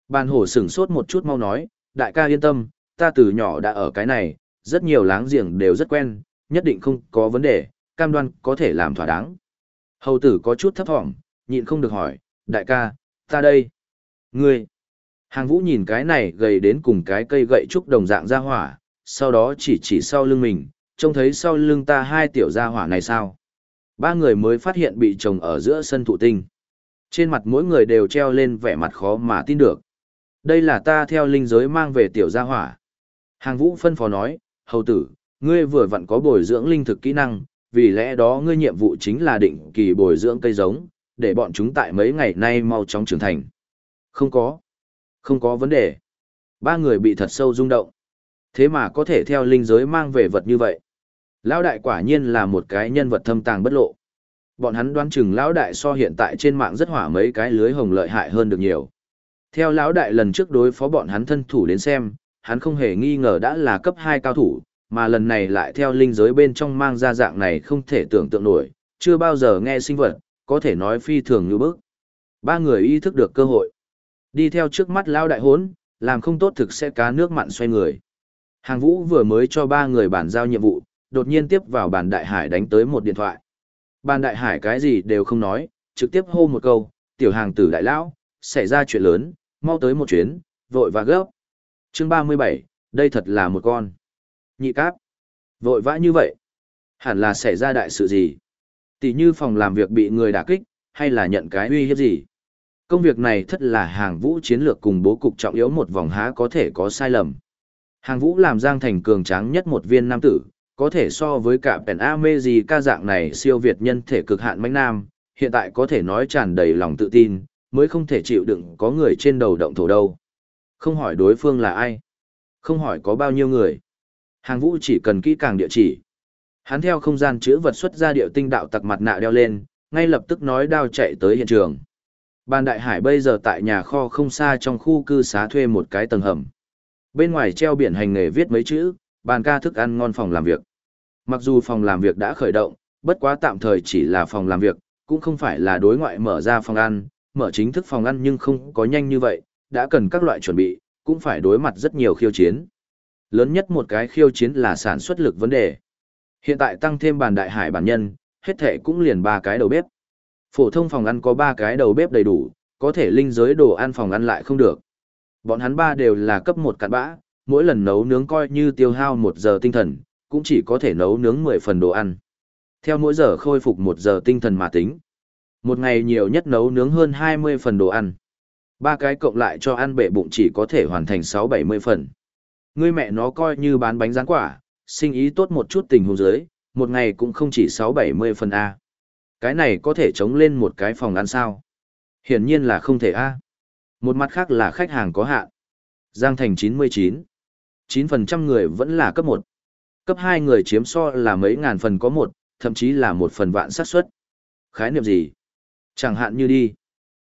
A: Bàn hổ sửng sốt một chút mau nói, đại ca yên tâm, ta từ nhỏ đã ở cái này, rất nhiều láng giềng đều rất quen, nhất định không có vấn đề, cam đoan có thể làm thỏa đáng. Hầu tử có chút thấp thỏm, nhịn không được hỏi, đại ca, ta đây. Ngươi. Hàng vũ nhìn cái này gầy đến cùng cái cây gậy trúc đồng dạng ra hỏa, sau đó chỉ chỉ sau lưng mình, trông thấy sau lưng ta hai tiểu gia hỏa này sao. Ba người mới phát hiện bị trồng ở giữa sân thụ tinh. Trên mặt mỗi người đều treo lên vẻ mặt khó mà tin được. Đây là ta theo linh giới mang về tiểu gia hỏa. Hàng vũ phân phó nói, hầu tử, ngươi vừa vặn có bồi dưỡng linh thực kỹ năng, vì lẽ đó ngươi nhiệm vụ chính là định kỳ bồi dưỡng cây giống, để bọn chúng tại mấy ngày nay mau chóng trưởng thành. Không có. Không có vấn đề. Ba người bị thật sâu rung động. Thế mà có thể theo linh giới mang về vật như vậy. Lão đại quả nhiên là một cái nhân vật thâm tàng bất lộ. Bọn hắn đoán chừng lão đại so hiện tại trên mạng rất hỏa mấy cái lưới hồng lợi hại hơn được nhiều. Theo lão đại lần trước đối phó bọn hắn thân thủ đến xem, hắn không hề nghi ngờ đã là cấp 2 cao thủ, mà lần này lại theo linh giới bên trong mang ra dạng này không thể tưởng tượng nổi, chưa bao giờ nghe sinh vật, có thể nói phi thường như bức. Ba người ý thức được cơ hội. Đi theo trước mắt lão đại hốn, làm không tốt thực sẽ cá nước mặn xoay người. Hàng vũ vừa mới cho ba người bản giao nhiệm vụ, đột nhiên tiếp vào bàn đại hải đánh tới một điện thoại. Bàn đại hải cái gì đều không nói, trực tiếp hô một câu, tiểu hàng tử đại lão, xảy ra chuyện lớn, mau tới một chuyến, vội và gấp. chương 37, đây thật là một con. Nhị cáp. Vội vã như vậy. Hẳn là xảy ra đại sự gì. Tỷ như phòng làm việc bị người đả kích, hay là nhận cái uy hiếp gì. Công việc này thật là hàng vũ chiến lược cùng bố cục trọng yếu một vòng há có thể có sai lầm. Hàng vũ làm Giang Thành cường tráng nhất một viên nam tử, có thể so với cả pèn A mê gì ca dạng này siêu việt nhân thể cực hạn mãnh nam, hiện tại có thể nói tràn đầy lòng tự tin, mới không thể chịu đựng có người trên đầu động thổ đâu. Không hỏi đối phương là ai, không hỏi có bao nhiêu người. Hàng vũ chỉ cần kỹ càng địa chỉ. Hắn theo không gian chữ vật xuất ra điệu tinh đạo tặc mặt nạ đeo lên, ngay lập tức nói đao chạy tới hiện trường. Ban Đại Hải bây giờ tại nhà kho không xa trong khu cư xá thuê một cái tầng hầm. Bên ngoài treo biển hành nghề viết mấy chữ, bàn ca thức ăn ngon phòng làm việc. Mặc dù phòng làm việc đã khởi động, bất quá tạm thời chỉ là phòng làm việc, cũng không phải là đối ngoại mở ra phòng ăn, mở chính thức phòng ăn nhưng không có nhanh như vậy, đã cần các loại chuẩn bị, cũng phải đối mặt rất nhiều khiêu chiến. Lớn nhất một cái khiêu chiến là sản xuất lực vấn đề. Hiện tại tăng thêm bàn đại hải bản nhân, hết thể cũng liền ba cái đầu bếp. Phổ thông phòng ăn có ba cái đầu bếp đầy đủ, có thể linh giới đồ ăn phòng ăn lại không được. Bọn hắn ba đều là cấp một cặn bã, mỗi lần nấu nướng coi như tiêu hao một giờ tinh thần, cũng chỉ có thể nấu nướng 10 phần đồ ăn. Theo mỗi giờ khôi phục một giờ tinh thần mà tính. Một ngày nhiều nhất nấu nướng hơn 20 phần đồ ăn. Ba cái cộng lại cho ăn bệ bụng chỉ có thể hoàn thành 6-70 phần. Ngươi mẹ nó coi như bán bánh rán quả, sinh ý tốt một chút tình huống dưới, một ngày cũng không chỉ 6-70 phần A. Cái này có thể chống lên một cái phòng ăn sao? Hiển nhiên là không thể A. Một mặt khác là khách hàng có hạn. Giang thành 99. 9% người vẫn là cấp 1. Cấp 2 người chiếm so là mấy ngàn phần có một, thậm chí là một phần vạn xác suất. Khái niệm gì? Chẳng hạn như đi.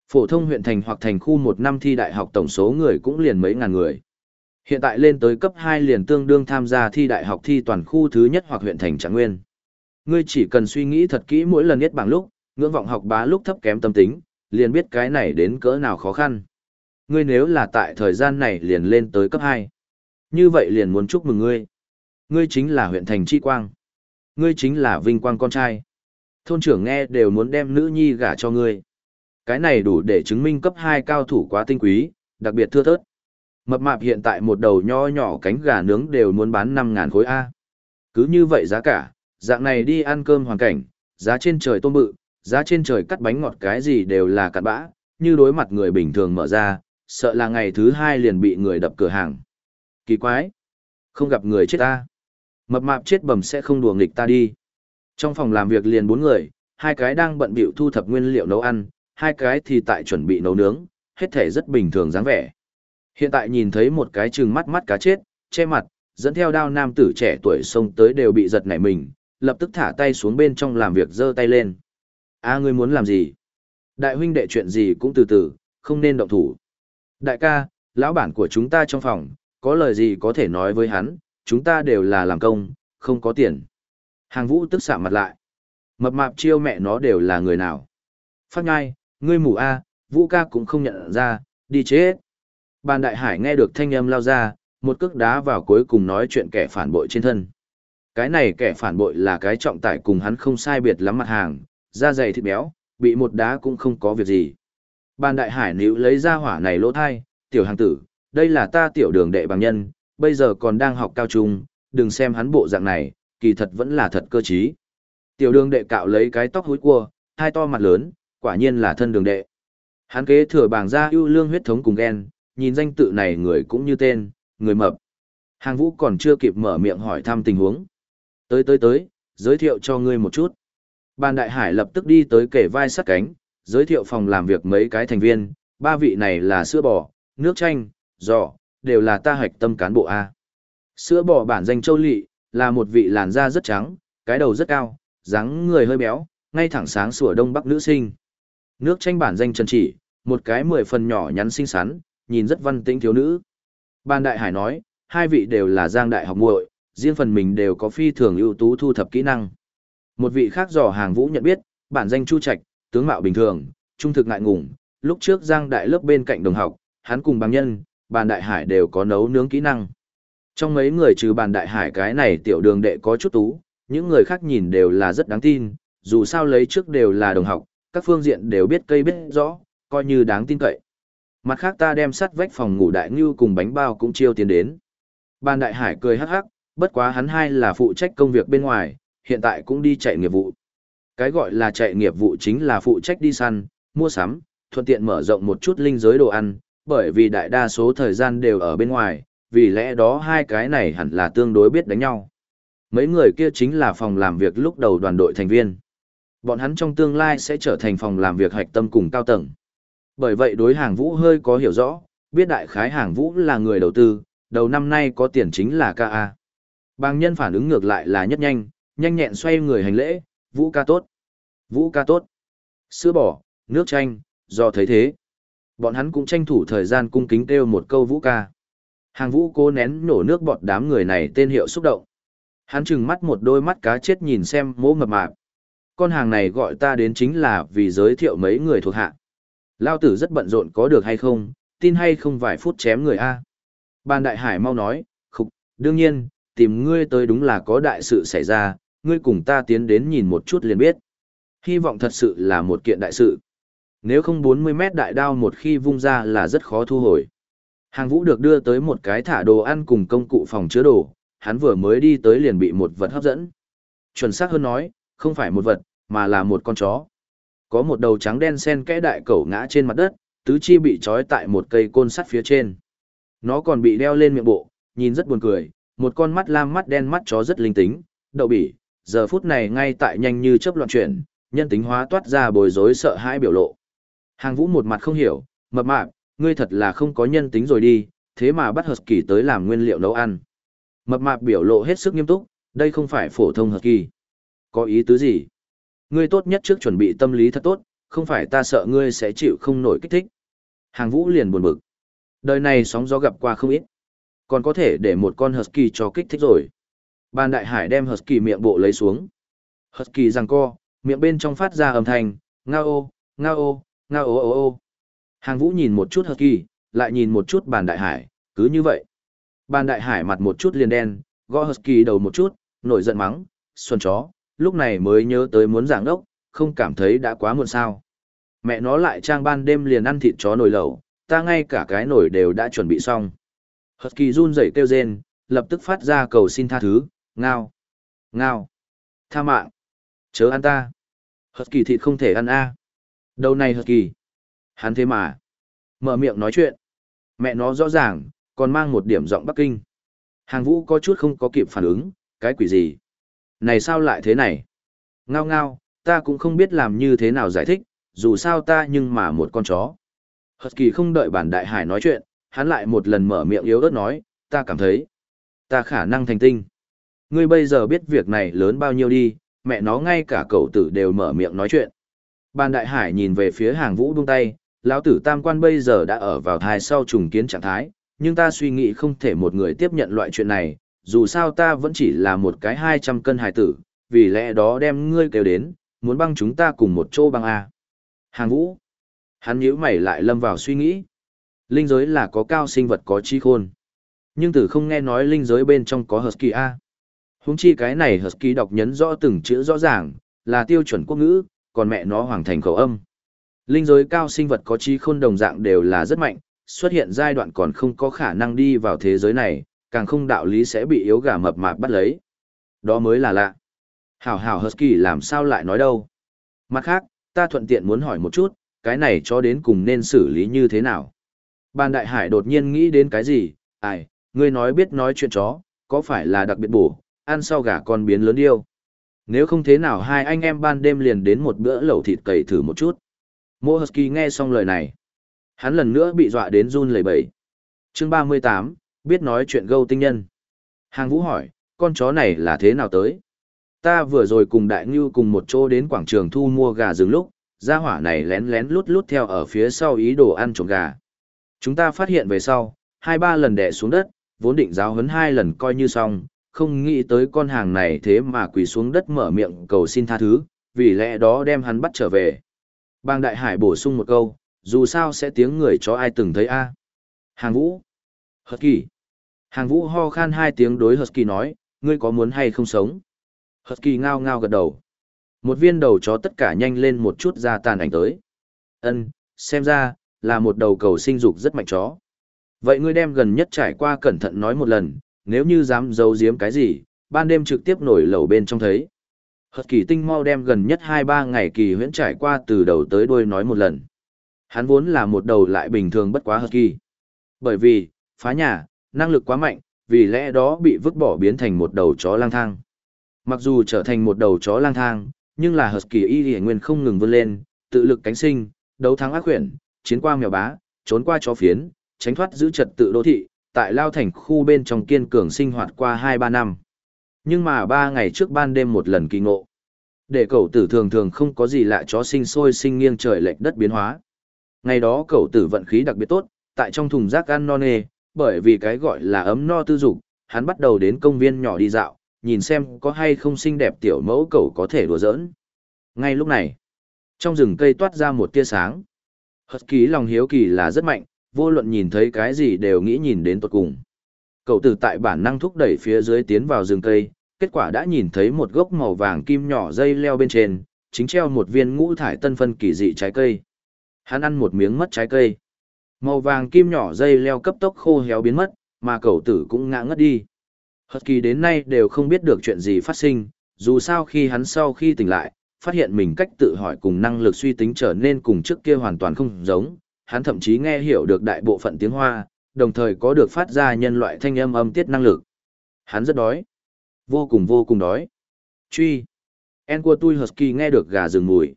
A: Phổ thông huyện thành hoặc thành khu một năm thi đại học tổng số người cũng liền mấy ngàn người. Hiện tại lên tới cấp 2 liền tương đương tham gia thi đại học thi toàn khu thứ nhất hoặc huyện thành trạng nguyên. Ngươi chỉ cần suy nghĩ thật kỹ mỗi lần nhất bảng lúc, ngưỡng vọng học bá lúc thấp kém tâm tính, liền biết cái này đến cỡ nào khó khăn. Ngươi nếu là tại thời gian này liền lên tới cấp 2. Như vậy liền muốn chúc mừng ngươi. Ngươi chính là huyện thành chi quang. Ngươi chính là vinh quang con trai. Thôn trưởng nghe đều muốn đem nữ nhi gả cho ngươi. Cái này đủ để chứng minh cấp 2 cao thủ quá tinh quý, đặc biệt thưa thớt. Mập mạp hiện tại một đầu nho nhỏ cánh gà nướng đều muốn bán 5.000 khối A. Cứ như vậy giá cả, dạng này đi ăn cơm hoàn cảnh, giá trên trời tôm bự, giá trên trời cắt bánh ngọt cái gì đều là cặn bã, như đối mặt người bình thường mở ra, sợ là ngày thứ hai liền bị người đập cửa hàng. Kỳ quái! Không gặp người chết ta. Mập mạp chết bầm sẽ không đùa nghịch ta đi. Trong phòng làm việc liền bốn người, hai cái đang bận bịu thu thập nguyên liệu nấu ăn, hai cái thì tại chuẩn bị nấu nướng, hết thể rất bình thường dáng vẻ. Hiện tại nhìn thấy một cái trừng mắt mắt cá chết, che mặt, dẫn theo đao nam tử trẻ tuổi xông tới đều bị giật nảy mình, lập tức thả tay xuống bên trong làm việc giơ tay lên. A ngươi muốn làm gì? Đại huynh đệ chuyện gì cũng từ từ, không nên động thủ. Đại ca, lão bản của chúng ta trong phòng, có lời gì có thể nói với hắn, chúng ta đều là làm công, không có tiền. Hàng vũ tức xạ mặt lại. Mập mạp chiêu mẹ nó đều là người nào. Phát ngai, ngươi mù A, vũ ca cũng không nhận ra, đi chết. Bàn đại hải nghe được thanh âm lao ra, một cước đá vào cuối cùng nói chuyện kẻ phản bội trên thân. Cái này kẻ phản bội là cái trọng tải cùng hắn không sai biệt lắm mặt hàng, da dày thịt béo, bị một đá cũng không có việc gì. Bàn đại hải nữ lấy ra hỏa này lỗ thai, tiểu hàng tử, đây là ta tiểu đường đệ bằng nhân, bây giờ còn đang học cao trung, đừng xem hắn bộ dạng này, kỳ thật vẫn là thật cơ trí. Tiểu đường đệ cạo lấy cái tóc húi cua, hai to mặt lớn, quả nhiên là thân đường đệ. Hắn kế thừa bảng gia ưu lương huyết thống cùng ghen, nhìn danh tự này người cũng như tên, người mập. Hàng vũ còn chưa kịp mở miệng hỏi thăm tình huống. Tới tới tới, giới thiệu cho ngươi một chút. Ban Đại Hải lập tức đi tới kể vai sát cánh, giới thiệu phòng làm việc mấy cái thành viên, ba vị này là sữa bò, nước chanh, giò, đều là ta hạch tâm cán bộ A. Sữa bò bản danh Châu Lị, là một vị làn da rất trắng, cái đầu rất cao, dáng người hơi béo, ngay thẳng sáng sủa đông bắc nữ sinh. Nước chanh bản danh Trần Chỉ, một cái mười phần nhỏ nhắn xinh xắn, nhìn rất văn tĩnh thiếu nữ. Ban Đại Hải nói, hai vị đều là giang đại học muội, riêng phần mình đều có phi thường ưu tú thu thập kỹ năng. Một vị khác dò hàng vũ nhận biết, bản danh Chu Trạch, tướng mạo bình thường, trung thực ngại ngùng, lúc trước giang đại lớp bên cạnh đồng học, hắn cùng bằng nhân, bàn đại hải đều có nấu nướng kỹ năng. Trong mấy người trừ bàn đại hải cái này tiểu đường đệ có chút tú, những người khác nhìn đều là rất đáng tin, dù sao lấy trước đều là đồng học, các phương diện đều biết cây biết rõ, coi như đáng tin cậy. Mặt khác ta đem sắt vách phòng ngủ đại ngưu cùng bánh bao cũng chiêu tiến đến. Bàn đại hải cười hắc hắc, bất quá hắn hai là phụ trách công việc bên ngoài, hiện tại cũng đi chạy nghiệp vụ. Cái gọi là chạy nghiệp vụ chính là phụ trách đi săn, mua sắm, thuận tiện mở rộng một chút linh giới đồ ăn, bởi vì đại đa số thời gian đều ở bên ngoài, vì lẽ đó hai cái này hẳn là tương đối biết đánh nhau. Mấy người kia chính là phòng làm việc lúc đầu đoàn đội thành viên. Bọn hắn trong tương lai sẽ trở thành phòng làm việc hạch tâm cùng cao tầng. Bởi vậy đối hàng vũ hơi có hiểu rõ, biết đại khái hàng vũ là người đầu tư, đầu năm nay có tiền chính là KA. Bàng nhân phản ứng ngược lại là nhất nhanh, nhanh nhẹn xoay người hành lễ, vũ ca tốt. Vũ ca tốt. Sữa bò, nước chanh, do thấy thế. Bọn hắn cũng tranh thủ thời gian cung kính kêu một câu vũ ca. Hàng vũ cố nén nổ nước bọt đám người này tên hiệu xúc động. Hắn trừng mắt một đôi mắt cá chết nhìn xem mỗ mập mạp. Con hàng này gọi ta đến chính là vì giới thiệu mấy người thuộc hạ. Lao tử rất bận rộn có được hay không, tin hay không vài phút chém người A. Ban đại hải mau nói, khục, đương nhiên, tìm ngươi tới đúng là có đại sự xảy ra, ngươi cùng ta tiến đến nhìn một chút liền biết. Hy vọng thật sự là một kiện đại sự. Nếu không 40 mét đại đao một khi vung ra là rất khó thu hồi. Hàng vũ được đưa tới một cái thả đồ ăn cùng công cụ phòng chứa đồ, hắn vừa mới đi tới liền bị một vật hấp dẫn. Chuẩn xác hơn nói, không phải một vật, mà là một con chó. Có một đầu trắng đen sen kẽ đại cẩu ngã trên mặt đất, tứ chi bị trói tại một cây côn sắt phía trên. Nó còn bị đeo lên miệng bộ, nhìn rất buồn cười, một con mắt lam mắt đen mắt chó rất linh tính, đậu bỉ, giờ phút này ngay tại nhanh như chớp loạn chuyển, nhân tính hóa toát ra bồi rối sợ hãi biểu lộ. Hàng vũ một mặt không hiểu, mập mạp, ngươi thật là không có nhân tính rồi đi, thế mà bắt Husky tới làm nguyên liệu nấu ăn. Mập mạp biểu lộ hết sức nghiêm túc, đây không phải phổ thông Husky. Có ý tứ gì? Ngươi tốt nhất trước chuẩn bị tâm lý thật tốt, không phải ta sợ ngươi sẽ chịu không nổi kích thích. Hàng vũ liền buồn bực. Đời này sóng gió gặp qua không ít. Còn có thể để một con Husky cho kích thích rồi. Ban đại hải đem Husky miệng bộ lấy xuống. Husky răng co, miệng bên trong phát ra âm thanh, ngao ngao ngao ngao ngao ô ô ô. Hàng vũ nhìn một chút Husky, lại nhìn một chút bàn đại hải, cứ như vậy. Bàn đại hải mặt một chút liền đen, gõ Husky đầu một chút, nổi giận mắng, xuân chó, lúc này mới nhớ tới muốn giảng đốc, không cảm thấy đã quá muộn sao. Mẹ nó lại trang ban đêm liền ăn thịt chó nồi lẩu, ta ngay cả cái nồi đều đã chuẩn bị xong. Husky run rẩy kêu rên, lập tức phát ra cầu xin tha thứ, ngao, ngao, tha mạng, chớ ăn ta. Husky thịt không thể ăn a. Đâu này Husky. Hắn thế mà. Mở miệng nói chuyện. Mẹ nó rõ ràng, còn mang một điểm giọng Bắc Kinh. Hàng vũ có chút không có kịp phản ứng, cái quỷ gì? Này sao lại thế này? Ngao ngao, ta cũng không biết làm như thế nào giải thích, dù sao ta nhưng mà một con chó. Husky không đợi bản đại hải nói chuyện, hắn lại một lần mở miệng yếu ớt nói, ta cảm thấy, ta khả năng thành tinh. Ngươi bây giờ biết việc này lớn bao nhiêu đi, mẹ nó ngay cả cậu tử đều mở miệng nói chuyện. Ban đại hải nhìn về phía hàng vũ buông tay, lão tử tam quan bây giờ đã ở vào thai sau trùng kiến trạng thái, nhưng ta suy nghĩ không thể một người tiếp nhận loại chuyện này, dù sao ta vẫn chỉ là một cái 200 cân hải tử, vì lẽ đó đem ngươi kêu đến, muốn băng chúng ta cùng một chỗ băng A. Hàng vũ. Hắn nhíu mày lại lâm vào suy nghĩ. Linh giới là có cao sinh vật có trí khôn. Nhưng từ không nghe nói linh giới bên trong có Husky A. Húng chi cái này Husky đọc nhấn rõ từng chữ rõ ràng, là tiêu chuẩn quốc ngữ, còn mẹ nó hoàng thành khẩu âm. Linh giới cao sinh vật có trí khôn đồng dạng đều là rất mạnh, xuất hiện giai đoạn còn không có khả năng đi vào thế giới này, càng không đạo lý sẽ bị yếu gà mập mạp bắt lấy. Đó mới là lạ. Hảo hảo Husky làm sao lại nói đâu. Mặt khác, ta thuận tiện muốn hỏi một chút, cái này cho đến cùng nên xử lý như thế nào. Ban đại hải đột nhiên nghĩ đến cái gì, ai, ngươi nói biết nói chuyện chó, có phải là đặc biệt bổ, ăn sau gà con biến lớn điêu. Nếu không thế nào hai anh em ban đêm liền đến một bữa lẩu thịt cầy thử một chút. Mô Husky nghe xong lời này. Hắn lần nữa bị dọa đến run lẩy bẩy. Chương 38, biết nói chuyện gâu tinh nhân. Hàng vũ hỏi, con chó này là thế nào tới? Ta vừa rồi cùng Đại Ngưu cùng một chỗ đến quảng trường thu mua gà rừng lúc, gia hỏa này lén lén lút lút theo ở phía sau ý đồ ăn trộm gà. Chúng ta phát hiện về sau, hai ba lần đè xuống đất, vốn định giáo huấn hai lần coi như xong, không nghĩ tới con hàng này thế mà quỳ xuống đất mở miệng cầu xin tha thứ, vì lẽ đó đem hắn bắt trở về. Bang Đại Hải bổ sung một câu, dù sao sẽ tiếng người cho ai từng thấy a Hàng vũ. Husky. Hàng vũ ho khan hai tiếng đối Husky nói, ngươi có muốn hay không sống? Husky ngao ngao gật đầu. Một viên đầu chó tất cả nhanh lên một chút ra tàn ảnh tới. Ân, xem ra, là một đầu cầu sinh dục rất mạnh chó. Vậy ngươi đem gần nhất trải qua cẩn thận nói một lần, nếu như dám giấu giếm cái gì, ban đêm trực tiếp nổi lẩu bên trong thấy. Hật kỳ tinh mau đem gần nhất 2-3 ngày kỳ huyễn trải qua từ đầu tới đuôi nói một lần. Hắn vốn là một đầu lại bình thường bất quá hật kỳ. Bởi vì, phá nhà, năng lực quá mạnh, vì lẽ đó bị vứt bỏ biến thành một đầu chó lang thang. Mặc dù trở thành một đầu chó lang thang, nhưng là hật kỳ y nguyên không ngừng vươn lên, tự lực cánh sinh, đấu thắng ác quyển, chiến qua mèo bá, trốn qua chó phiến, tránh thoát giữ trật tự đô thị, tại Lao Thành khu bên trong kiên cường sinh hoạt qua 2-3 năm. Nhưng mà 3 ngày trước ban đêm một lần kỳ ngộ. Để cậu tử thường thường không có gì lạ chó sinh sôi sinh nghiêng trời lệch đất biến hóa. Ngày đó cậu tử vận khí đặc biệt tốt, tại trong thùng rác ăn no nê, bởi vì cái gọi là ấm no tư dục, hắn bắt đầu đến công viên nhỏ đi dạo, nhìn xem có hay không xinh đẹp tiểu mẫu cậu có thể đùa giỡn. Ngay lúc này, trong rừng cây toát ra một tia sáng. Hật ký lòng hiếu kỳ là rất mạnh, vô luận nhìn thấy cái gì đều nghĩ nhìn đến tuột cùng. Cậu tử tại bản năng thúc đẩy phía dưới tiến vào rừng cây, kết quả đã nhìn thấy một gốc màu vàng kim nhỏ dây leo bên trên, chính treo một viên ngũ thải tân phân kỳ dị trái cây. Hắn ăn một miếng mất trái cây. Màu vàng kim nhỏ dây leo cấp tốc khô héo biến mất, mà cậu tử cũng ngã ngất đi. Hật kỳ đến nay đều không biết được chuyện gì phát sinh, dù sao khi hắn sau khi tỉnh lại, phát hiện mình cách tự hỏi cùng năng lực suy tính trở nên cùng trước kia hoàn toàn không giống, hắn thậm chí nghe hiểu được đại bộ phận tiếng Hoa, đồng thời có được phát ra nhân loại thanh âm âm tiết năng lực. Hắn rất đói. Vô cùng vô cùng đói. Truy. En của tôi Husky nghe được gà rừng mùi.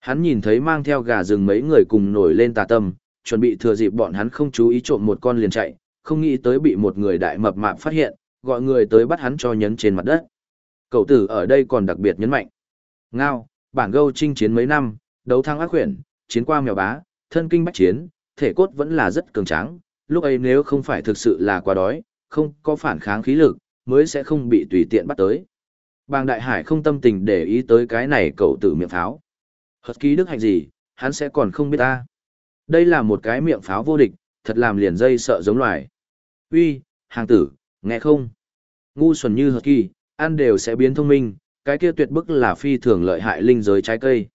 A: Hắn nhìn thấy mang theo gà rừng mấy người cùng nổi lên tà tâm, chuẩn bị thừa dịp bọn hắn không chú ý trộm một con liền chạy, không nghĩ tới bị một người đại mập mạp phát hiện, gọi người tới bắt hắn cho nhấn trên mặt đất. Cậu tử ở đây còn đặc biệt nhấn mạnh. Ngao, bản gâu chinh chiến mấy năm, đấu thắng ác quyển, chiến qua mèo bá, thân kinh bách chiến, thể cốt vẫn là rất cường tráng, lúc ấy nếu không phải thực sự là quá đói, không có phản kháng khí lực, mới sẽ không bị tùy tiện bắt tới. Bàng Đại Hải không tâm tình để ý tới cái này cậu tử miệng pháo. Hật ký đức hạnh gì, hắn sẽ còn không biết ta. Đây là một cái miệng pháo vô địch, thật làm liền dây sợ giống loài. Uy, hàng tử, nghe không? Ngu xuẩn như hật kỳ, ăn đều sẽ biến thông minh, cái kia tuyệt bức là phi thường lợi hại linh giới trái cây.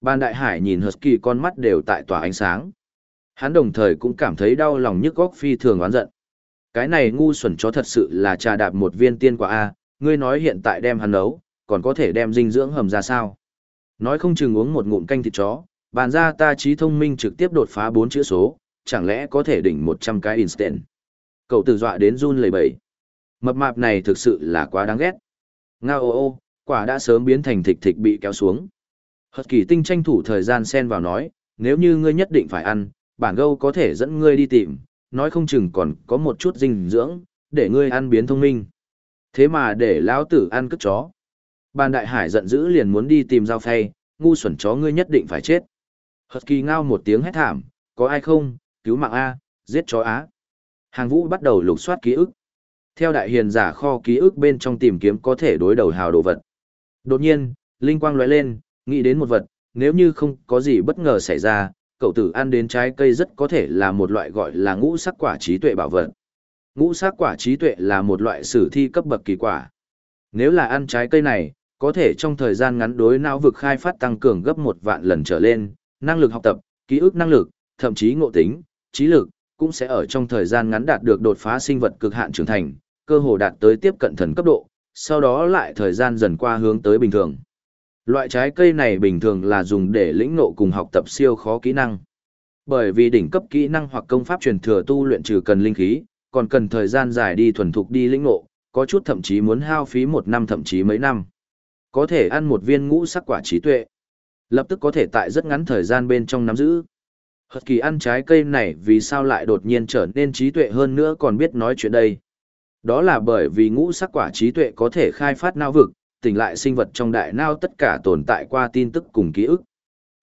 A: Ban Đại Hải nhìn Husky con mắt đều tại tỏa ánh sáng. Hắn đồng thời cũng cảm thấy đau lòng nhức góc phi thường oán giận. Cái này ngu xuẩn chó thật sự là trà đạp một viên tiên quả A, ngươi nói hiện tại đem hắn nấu, còn có thể đem dinh dưỡng hầm ra sao. Nói không chừng uống một ngụm canh thịt chó, bàn ra ta trí thông minh trực tiếp đột phá bốn chữ số, chẳng lẽ có thể đỉnh một trăm cái instant. Cậu tử dọa đến run lẩy bẩy. Mập mạp này thực sự là quá đáng ghét. Ngao ô ô, quả đã sớm biến thành thịt thịt bị kéo xuống. Hật kỳ tinh tranh thủ thời gian xen vào nói, nếu như ngươi nhất định phải ăn, bản gâu có thể dẫn ngươi đi tìm, nói không chừng còn có một chút dinh dưỡng, để ngươi ăn biến thông minh. Thế mà để lão tử ăn cất chó. Bàn đại hải giận dữ liền muốn đi tìm dao phay, ngu xuẩn chó ngươi nhất định phải chết. Hật kỳ ngao một tiếng hét thảm, có ai không, cứu mạng A, giết chó Á. Hàng vũ bắt đầu lục soát ký ức. Theo đại hiền giả kho ký ức bên trong tìm kiếm có thể đối đầu hào đồ vật. Đột nhiên, linh quang lóe lên, Nghĩ đến một vật, nếu như không có gì bất ngờ xảy ra, cậu tử ăn đến trái cây rất có thể là một loại gọi là ngũ sắc quả trí tuệ bảo vật. Ngũ sắc quả trí tuệ là một loại sử thi cấp bậc kỳ quả. Nếu là ăn trái cây này, có thể trong thời gian ngắn đối não vực khai phát tăng cường gấp một vạn lần trở lên, năng lực học tập, ký ức năng lực, thậm chí ngộ tính, trí lực, cũng sẽ ở trong thời gian ngắn đạt được đột phá sinh vật cực hạn trưởng thành, cơ hồ đạt tới tiếp cận thần cấp độ, sau đó lại thời gian dần qua hướng tới bình thường. Loại trái cây này bình thường là dùng để lĩnh ngộ cùng học tập siêu khó kỹ năng. Bởi vì đỉnh cấp kỹ năng hoặc công pháp truyền thừa tu luyện trừ cần linh khí, còn cần thời gian dài đi thuần thục đi lĩnh ngộ, có chút thậm chí muốn hao phí một năm thậm chí mấy năm. Có thể ăn một viên ngũ sắc quả trí tuệ. Lập tức có thể tại rất ngắn thời gian bên trong nắm giữ. Hật kỳ ăn trái cây này vì sao lại đột nhiên trở nên trí tuệ hơn nữa còn biết nói chuyện đây. Đó là bởi vì ngũ sắc quả trí tuệ có thể khai phát não vực, tỉnh lại sinh vật trong đại não tất cả tồn tại qua tin tức cùng ký ức.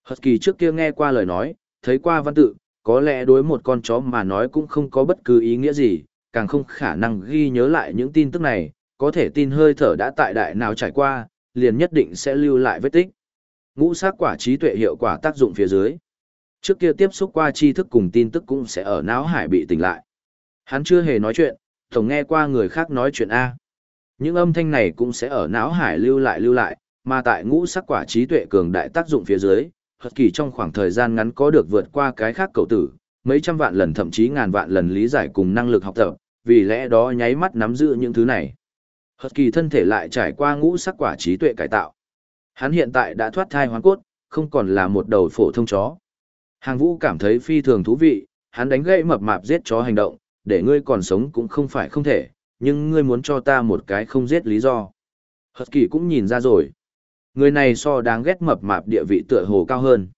A: Hật kỳ trước kia nghe qua lời nói, thấy qua văn tự, có lẽ đối một con chó mà nói cũng không có bất cứ ý nghĩa gì, càng không khả năng ghi nhớ lại những tin tức này, có thể tin hơi thở đã tại đại não trải qua, liền nhất định sẽ lưu lại vết tích. Ngũ sắc quả trí tuệ hiệu quả tác dụng phía dưới. Trước kia tiếp xúc qua tri thức cùng tin tức cũng sẽ ở não hải bị tỉnh lại. Hắn chưa hề nói chuyện, tổng nghe qua người khác nói chuyện A. Những âm thanh này cũng sẽ ở não hải lưu lại lưu lại, mà tại ngũ sắc quả trí tuệ cường đại tác dụng phía dưới, Hật kỳ trong khoảng thời gian ngắn có được vượt qua cái khác cầu tử, mấy trăm vạn lần thậm chí ngàn vạn lần lý giải cùng năng lực học tập, vì lẽ đó nháy mắt nắm giữ những thứ này. Hật kỳ thân thể lại trải qua ngũ sắc quả trí tuệ cải tạo. Hắn hiện tại đã thoát thai hoán cốt, không còn là một đầu phổ thông chó. Hàng vũ cảm thấy phi thường thú vị, hắn đánh gãy mập mạp giết chó hành động, để ngươi còn sống cũng không phải không thể, nhưng ngươi muốn cho ta một cái không giết lý do. Hật kỳ cũng nhìn ra rồi. Người này so đáng ghét mập mạp địa vị tựa hồ cao hơn.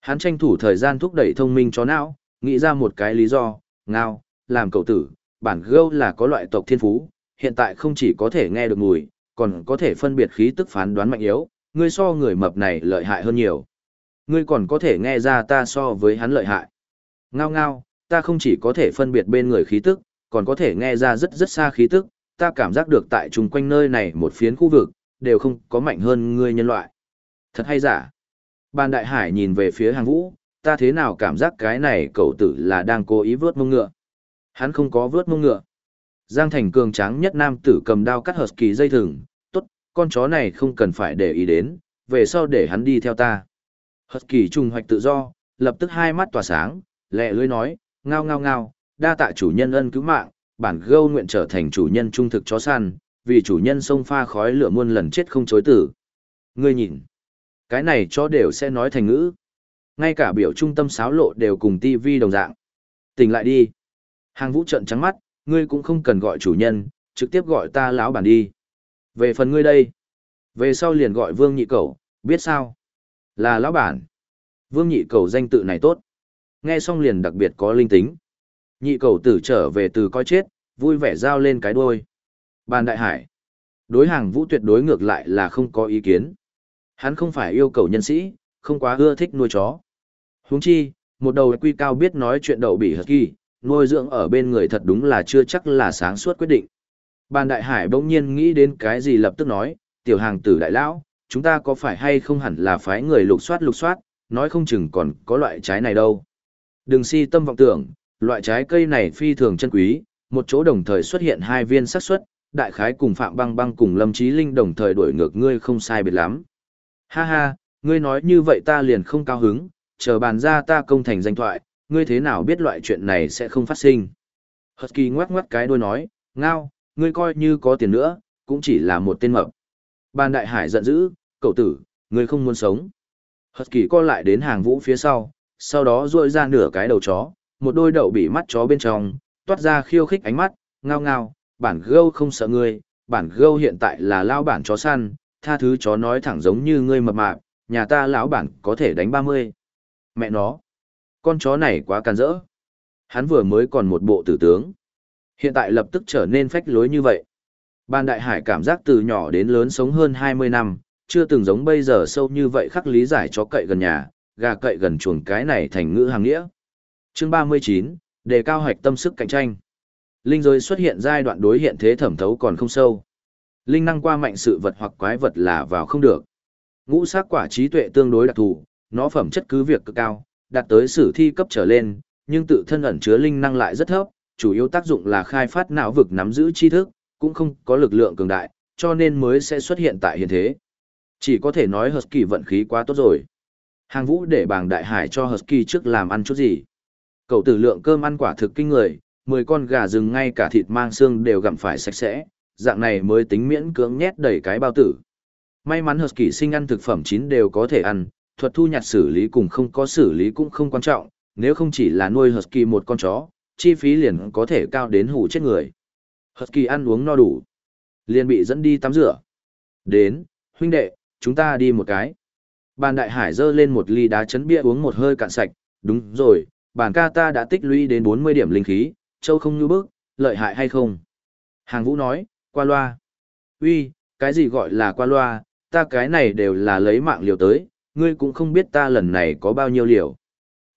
A: Hắn tranh thủ thời gian thúc đẩy thông minh chó não, nghĩ ra một cái lý do, ngao, làm cậu tử, bản gâu là có loại tộc thiên phú, hiện tại không chỉ có thể nghe được mùi, còn có thể phân biệt khí tức phán đoán mạnh yếu, ngươi so người mập này lợi hại hơn nhiều. Ngươi còn có thể nghe ra ta so với hắn lợi hại. Ngao ngao, ta không chỉ có thể phân biệt bên người khí tức, còn có thể nghe ra rất rất xa khí tức, ta cảm giác được tại chung quanh nơi này một phiến khu vực, đều không có mạnh hơn ngươi nhân loại. Thật hay giả? Ban đại hải nhìn về phía hàng vũ, ta thế nào cảm giác cái này cậu tử là đang cố ý vớt mông ngựa. Hắn không có vớt mông ngựa. Giang Thành cường tráng nhất nam tử cầm đao cắt hợp kỳ dây thừng, tốt, con chó này không cần phải để ý đến, về sau để hắn đi theo ta. Hợp kỳ trùng hoạch tự do, lập tức hai mắt tỏa sáng, lẹ lưỡi nói, ngao ngao ngao, đa tạ chủ nhân ân cứu mạng, bản gâu nguyện trở thành chủ nhân trung thực chó săn, vì chủ nhân sông pha khói lửa muôn lần chết không chối tử. Ngươi nhìn, cái này chó đều sẽ nói thành ngữ. Ngay cả biểu trung tâm sáo lộ đều cùng tivi đồng dạng. Tỉnh lại đi. Hàng vũ trận trắng mắt, ngươi cũng không cần gọi chủ nhân, trực tiếp gọi ta lão bản đi. Về phần ngươi đây, về sau liền gọi vương nhị cầu, biết sao? Là lão bản. Vương nhị cầu danh tự này tốt. Nghe xong liền đặc biệt có linh tính. Nhị cầu tử trở về từ coi chết, vui vẻ giao lên cái đuôi. Bàn đại hải. Đối hàng vũ tuyệt đối ngược lại là không có ý kiến. Hắn không phải yêu cầu nhân sĩ, không quá ưa thích nuôi chó. Huống chi, một đầu quy cao biết nói chuyện đậu bị hợp kỳ, nuôi dưỡng ở bên người thật đúng là chưa chắc là sáng suốt quyết định. Bàn đại hải bỗng nhiên nghĩ đến cái gì lập tức nói, tiểu hàng tử đại lão, chúng ta có phải hay không hẳn là phái người lục soát lục soát, nói không chừng còn có loại trái này đâu. Đừng si tâm vọng tưởng, loại trái cây này phi thường chân quý, một chỗ đồng thời xuất hiện hai viên xác suất, đại khái cùng Phạm Băng Băng cùng Lâm Chí Linh đồng thời đuổi ngược ngươi không sai biệt lắm. Ha ha, ngươi nói như vậy ta liền không cao hứng, chờ bàn ra ta công thành danh thoại, ngươi thế nào biết loại chuyện này sẽ không phát sinh. Hật kỳ ngoắc ngoắc cái đuôi nói, ngao, ngươi coi như có tiền nữa, cũng chỉ là một tên mập. Bàn đại hải giận dữ, cậu tử, ngươi không muốn sống. Hật kỳ co lại đến hàng vũ phía sau, sau đó duỗi ra nửa cái đầu chó, một đôi đậu bị mắt chó bên trong, toát ra khiêu khích ánh mắt, ngao ngao, bản gâu không sợ ngươi, bản gâu hiện tại là lao bản chó săn, tha thứ chó nói thẳng giống như ngươi mập mạp, nhà ta lão bản có thể đánh 30. Mẹ nó, con chó này quá can rỡ. Hắn vừa mới còn một bộ tử tướng. Hiện tại lập tức trở nên phách lối như vậy. Ban đại hải cảm giác từ nhỏ đến lớn sống hơn 20 năm, chưa từng giống bây giờ sâu như vậy khắc lý giải chó cậy gần nhà, gà cậy gần chuồng cái này thành ngữ hàng nghĩa. Chương 39, đề cao hoạch tâm sức cạnh tranh. Linh giới xuất hiện giai đoạn đối hiện thế thẩm thấu còn không sâu. Linh năng qua mạnh sự vật hoặc quái vật là vào không được. Ngũ sắc quả trí tuệ tương đối đặc thù, nó phẩm chất cứ việc cực cao, đạt tới sử thi cấp trở lên, nhưng tự thân ẩn chứa linh năng lại rất thấp, chủ yếu tác dụng là khai phát não vực nắm giữ tri thức, cũng không có lực lượng cường đại, cho nên mới sẽ xuất hiện tại hiện thế. Chỉ có thể nói Husky vận khí quá tốt rồi. Hàng vũ để bàng đại hải cho Husky trước làm ăn chút gì. Cậu tử lượng cơm ăn quả thực kinh người, 10 con gà rừng ngay cả thịt mang xương đều gặm phải sạch sẽ, dạng này mới tính miễn cưỡng nhét đầy cái bao tử. May mắn Husky sinh ăn thực phẩm chín đều có thể ăn, thuật thu nhặt xử lý cùng không có xử lý cũng không quan trọng, nếu không chỉ là nuôi Husky một con chó, chi phí liền có thể cao đến hủ chết người. Husky ăn uống no đủ, liền bị dẫn đi tắm rửa. Đến, huynh đệ, chúng ta đi một cái. Bàn đại hải dơ lên một ly đá chấn bia uống một hơi cạn sạch, đúng rồi, bàn ca ta đã tích lũy đến 40 điểm linh khí, châu không như bước, lợi hại hay không? Hàng vũ nói, qua loa. Uy, cái gì gọi là qua loa, ta cái này đều là lấy mạng liều tới, ngươi cũng không biết ta lần này có bao nhiêu liều.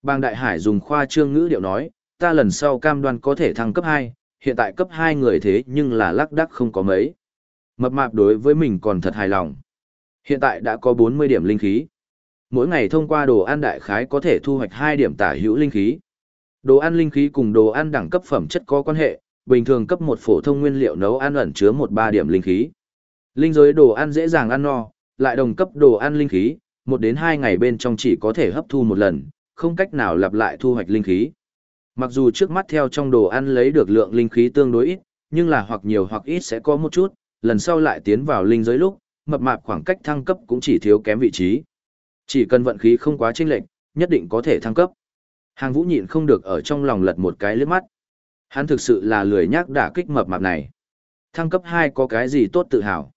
A: Bang Đại Hải dùng khoa trương ngữ điệu nói, ta lần sau cam đoan có thể thăng cấp 2, hiện tại cấp 2 người thế nhưng là lắc đắc không có mấy. Mập mạp đối với mình còn thật hài lòng. Hiện tại đã có 40 điểm linh khí. Mỗi ngày thông qua đồ ăn đại khái có thể thu hoạch 2 điểm tả hữu linh khí. Đồ ăn linh khí cùng đồ ăn đẳng cấp phẩm chất có quan hệ, bình thường cấp một phổ thông nguyên liệu nấu ăn ẩn chứa một ba điểm linh khí. Linh giới đồ ăn dễ dàng ăn no, lại đồng cấp đồ ăn linh khí, một đến hai ngày bên trong chỉ có thể hấp thu một lần, không cách nào lặp lại thu hoạch linh khí. Mặc dù trước mắt theo trong đồ ăn lấy được lượng linh khí tương đối ít, nhưng là hoặc nhiều hoặc ít sẽ có một chút, lần sau lại tiến vào linh giới lúc, mập mạp khoảng cách thăng cấp cũng chỉ thiếu kém vị trí. Chỉ cần vận khí không quá chênh lệch, nhất định có thể thăng cấp. Hàng Vũ nhịn không được ở trong lòng lật một cái liếc mắt. Hắn thực sự là lười nhác đả kích mập mạp này. Thăng cấp 2 có cái gì tốt tự hào.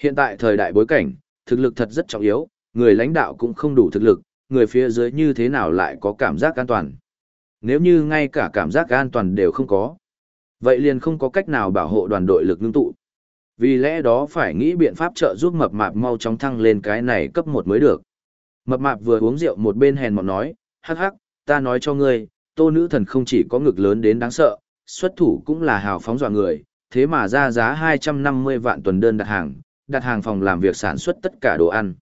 A: Hiện tại thời đại bối cảnh, thực lực thật rất trọng yếu, người lãnh đạo cũng không đủ thực lực, người phía dưới như thế nào lại có cảm giác an toàn. Nếu như ngay cả cảm giác an toàn đều không có, vậy liền không có cách nào bảo hộ đoàn đội lực ngưng tụ. Vì lẽ đó phải nghĩ biện pháp trợ giúp mập mạp mau chóng thăng lên cái này cấp một mới được. Mập mạp vừa uống rượu một bên hèn mọn nói, hắc hắc, ta nói cho ngươi, tô nữ thần không chỉ có ngực lớn đến đáng sợ, xuất thủ cũng là hào phóng dọa người, thế mà ra giá 250 vạn tuần đơn đặt hàng, đặt hàng phòng làm việc sản xuất tất cả đồ ăn.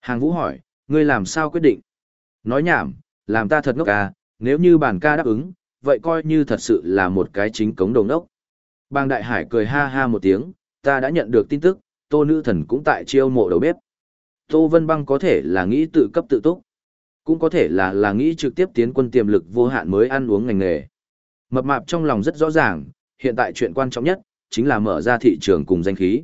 A: Hàng vũ hỏi, ngươi làm sao quyết định? Nói nhảm, làm ta thật ngốc à, nếu như bản ca đáp ứng, vậy coi như thật sự là một cái chính cống đồng đốc. Bang Đại Hải cười ha ha một tiếng, ta đã nhận được tin tức, tô nữ thần cũng tại chiêu mộ đầu bếp. Tô Vân Băng có thể là nghĩ tự cấp tự túc, cũng có thể là là nghĩ trực tiếp tiến quân tiềm lực vô hạn mới ăn uống ngành nghề. Mập mạp trong lòng rất rõ ràng, hiện tại chuyện quan trọng nhất, chính là mở ra thị trường cùng danh khí.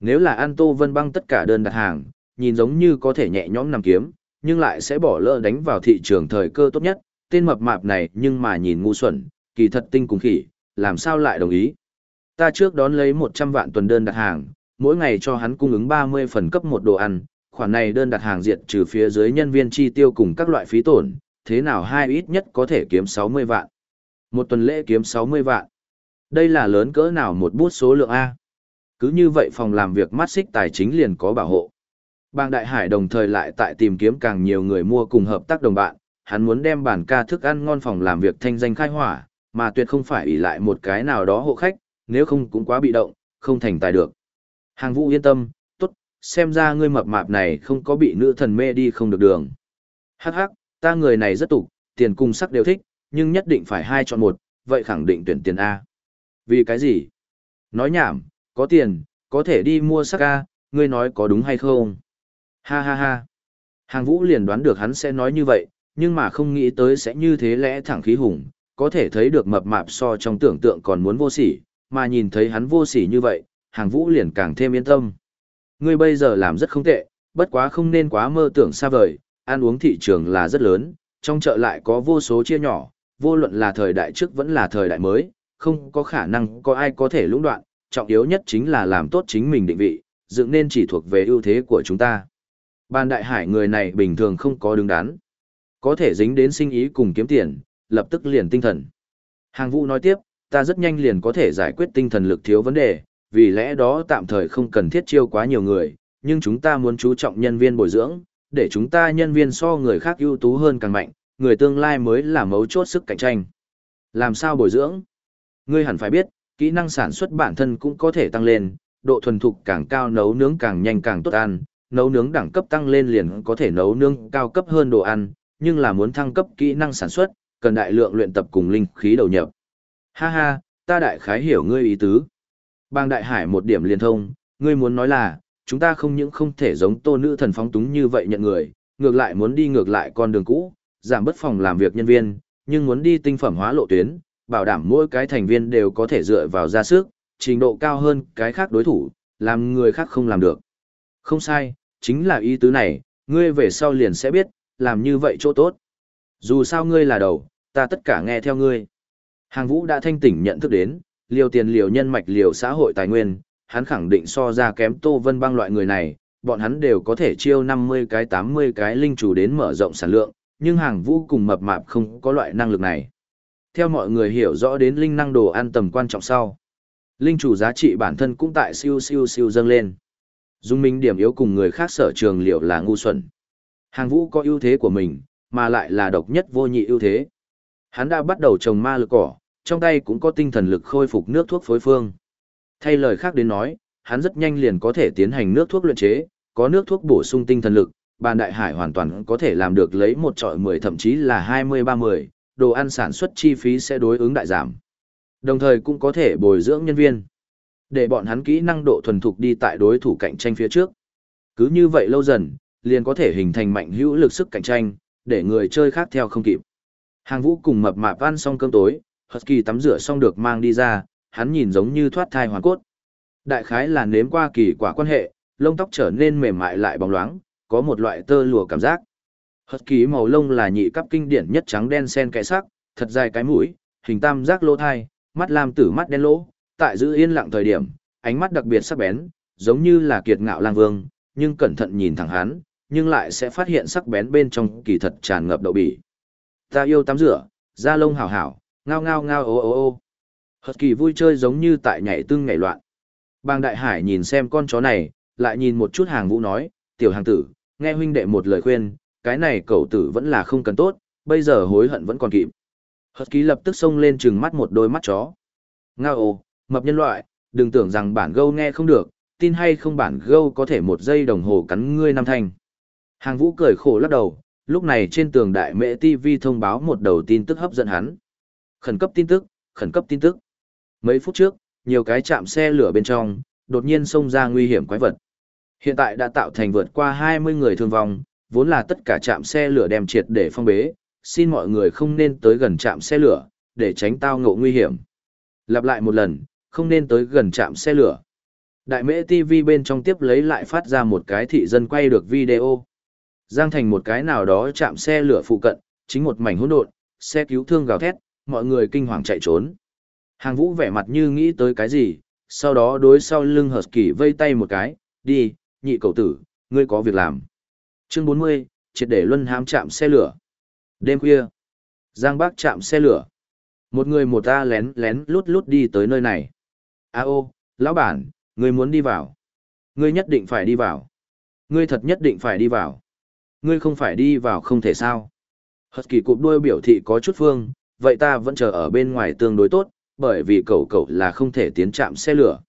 A: Nếu là An Tô Vân băng tất cả đơn đặt hàng, nhìn giống như có thể nhẹ nhõm nằm kiếm, nhưng lại sẽ bỏ lỡ đánh vào thị trường thời cơ tốt nhất, tên mập mạp này nhưng mà nhìn ngu xuẩn, kỳ thật tinh cùng khỉ, làm sao lại đồng ý. Ta trước đón lấy 100 vạn tuần đơn đặt hàng, mỗi ngày cho hắn cung ứng 30 phần cấp một đồ ăn, khoản này đơn đặt hàng diệt trừ phía dưới nhân viên chi tiêu cùng các loại phí tổn, thế nào hai ít nhất có thể kiếm 60 vạn. Một tuần lễ kiếm 60 vạn. Đây là lớn cỡ nào một bút số lượng A. Cứ như vậy phòng làm việc mắt xích tài chính liền có bảo hộ. Bang Đại Hải đồng thời lại tại tìm kiếm càng nhiều người mua cùng hợp tác đồng bạn, hắn muốn đem bản ca thức ăn ngon phòng làm việc thanh danh khai hỏa, mà tuyệt không phải ỷ lại một cái nào đó hộ khách, nếu không cũng quá bị động, không thành tài được. Hàng vũ yên tâm, tốt, xem ra ngươi mập mạp này không có bị nữ thần mê đi không được đường. Hắc hắc, ta người này rất tục, tiền cung sắc đều thích, nhưng nhất định phải hai chọn một, vậy khẳng định tuyển tiền A. Vì cái gì? Nói nhảm, có tiền, có thể đi mua sắc A, ngươi nói có đúng hay không? Ha ha ha. Hàng vũ liền đoán được hắn sẽ nói như vậy, nhưng mà không nghĩ tới sẽ như thế lẽ thẳng khí hùng, có thể thấy được mập mạp so trong tưởng tượng còn muốn vô sỉ, mà nhìn thấy hắn vô sỉ như vậy, hàng vũ liền càng thêm yên tâm. Ngươi bây giờ làm rất không tệ, bất quá không nên quá mơ tưởng xa vời, ăn uống thị trường là rất lớn, trong chợ lại có vô số chia nhỏ, vô luận là thời đại trước vẫn là thời đại mới, không có khả năng có ai có thể lũng đoạn, trọng yếu nhất chính là làm tốt chính mình định vị, dựng nên chỉ thuộc về ưu thế của chúng ta. Ban đại hải người này bình thường không có đứng đắn. Có thể dính đến sinh ý cùng kiếm tiền, lập tức liền tinh thần. Hàng vũ nói tiếp, ta rất nhanh liền có thể giải quyết tinh thần lực thiếu vấn đề, vì lẽ đó tạm thời không cần thiết chiêu quá nhiều người, nhưng chúng ta muốn chú trọng nhân viên bồi dưỡng, để chúng ta nhân viên so người khác ưu tú hơn càng mạnh, người tương lai mới là mấu chốt sức cạnh tranh. Làm sao bồi dưỡng? Ngươi hẳn phải biết, kỹ năng sản xuất bản thân cũng có thể tăng lên, độ thuần thục càng cao nấu nướng càng nhanh càng tốt ăn, nấu nướng đẳng cấp tăng lên liền có thể nấu nướng cao cấp hơn đồ ăn, nhưng là muốn thăng cấp kỹ năng sản xuất, cần đại lượng luyện tập cùng linh khí đầu nhập. Ha ha, ta đại khái hiểu ngươi ý tứ. Bang đại hải một điểm liên thông, ngươi muốn nói là, chúng ta không những không thể giống tô nữ thần phóng túng như vậy nhận người, ngược lại muốn đi ngược lại con đường cũ, giảm bất phòng làm việc nhân viên, nhưng muốn đi tinh phẩm hóa lộ tuyến, bảo đảm mỗi cái thành viên đều có thể dựa vào ra sức, trình độ cao hơn cái khác đối thủ, làm người khác không làm được. Không sai, chính là ý tứ này, ngươi về sau liền sẽ biết, làm như vậy chỗ tốt. Dù sao ngươi là đầu, ta tất cả nghe theo ngươi. Hàng vũ đã thanh tỉnh nhận thức đến, liều tiền liều nhân mạch liều xã hội tài nguyên, hắn khẳng định so ra kém Tô Vân Bang loại người này, bọn hắn đều có thể chiêu 50 cái 80 cái linh chủ đến mở rộng sản lượng, nhưng hàng vũ cùng mập mạp không có loại năng lực này. Theo mọi người hiểu rõ đến linh năng đồ ăn tầm quan trọng sau. Linh chủ giá trị bản thân cũng tại siêu siêu siêu dâng lên. Dung minh điểm yếu cùng người khác sở trường liệu là ngu xuẩn. Hàng vũ có ưu thế của mình, mà lại là độc nhất vô nhị ưu thế. Hắn đã bắt đầu trồng ma lực cỏ, trong tay cũng có tinh thần lực khôi phục nước thuốc phối phương. Thay lời khác đến nói, hắn rất nhanh liền có thể tiến hành nước thuốc luyện chế, có nước thuốc bổ sung tinh thần lực, bàn đại hải hoàn toàn có thể làm được lấy một trọi 10 thậm chí là 20-30, đồ ăn sản xuất chi phí sẽ đối ứng đại giảm. Đồng thời cũng có thể bồi dưỡng nhân viên, để bọn hắn kỹ năng độ thuần thục đi tại đối thủ cạnh tranh phía trước. Cứ như vậy lâu dần, liền có thể hình thành mạnh hữu lực sức cạnh tranh, để người chơi khác theo không kịp. Hàng vũ cùng mập mạp ăn xong cơm tối, Husky tắm rửa xong được mang đi ra, hắn nhìn giống như thoát thai hoàn cốt. Đại khái là nếm qua kỳ quả quan hệ, lông tóc trở nên mềm mại lại bóng loáng, có một loại tơ lụa cảm giác. Husky màu lông là nhị cấp kinh điển nhất trắng đen xen kẽ sắc, thật dài cái mũi, hình tam giác lỗ thai, mắt lam tử mắt đen lỗ, tại giữ yên lặng thời điểm, ánh mắt đặc biệt sắc bén, giống như là kiệt ngạo lang vương, nhưng cẩn thận nhìn thẳng hắn, nhưng lại sẽ phát hiện sắc bén bên trong kỳ thật tràn ngập đậu bỉ. Ta yêu tắm rửa, da lông hảo hảo, ngao ngao ngao ô ô ô. Hật kỳ vui chơi giống như tại nhảy tương nhảy loạn. Bang Đại Hải nhìn xem con chó này, lại nhìn một chút hàng vũ nói, tiểu hàng tử, nghe huynh đệ một lời khuyên, cái này cậu tử vẫn là không cần tốt, bây giờ hối hận vẫn còn kịp. Hật kỳ lập tức xông lên trừng mắt một đôi mắt chó. Ngao ô, mập nhân loại, đừng tưởng rằng bản gâu nghe không được, tin hay không bản gâu có thể một giây đồng hồ cắn ngươi năm thanh. Hàng vũ cười khổ lắc đầu, lúc này trên tường đại mễ TV thông báo một đầu tin tức hấp dẫn hắn. Khẩn cấp tin tức, khẩn cấp tin tức. Mấy phút trước, nhiều cái chạm xe lửa bên trong, đột nhiên xông ra nguy hiểm quái vật. Hiện tại đã tạo thành vượt qua 20 người thương vong, vốn là tất cả chạm xe lửa đem triệt để phong bế, xin mọi người không nên tới gần chạm xe lửa, để tránh tao ngộ nguy hiểm. Lặp lại một lần, không nên tới gần chạm xe lửa. Đại mễ TV bên trong tiếp lấy lại phát ra một cái thị dân quay được video. Giang thành một cái nào đó chạm xe lửa phụ cận, chính một mảnh hỗn độn, xe cứu thương gào thét, mọi người kinh hoàng chạy trốn. Hàng vũ vẻ mặt như nghĩ tới cái gì, sau đó đối sau lưng hợp kỳ vây tay một cái, đi, nhị cầu tử, ngươi có việc làm. Chương 40, triệt để luân hãm chạm xe lửa. Đêm khuya, Giang Bác chạm xe lửa. Một người một ta lén lén lút lút đi tới nơi này. A ô, lão bản, ngươi muốn đi vào. Ngươi nhất định phải đi vào. Ngươi thật nhất định phải đi vào. Ngươi không phải đi vào không thể sao. Hật kỳ cụp đuôi biểu thị có chút phương, vậy ta vẫn chờ ở bên ngoài tương đối tốt, bởi vì cậu cậu là không thể tiến chạm xe lửa.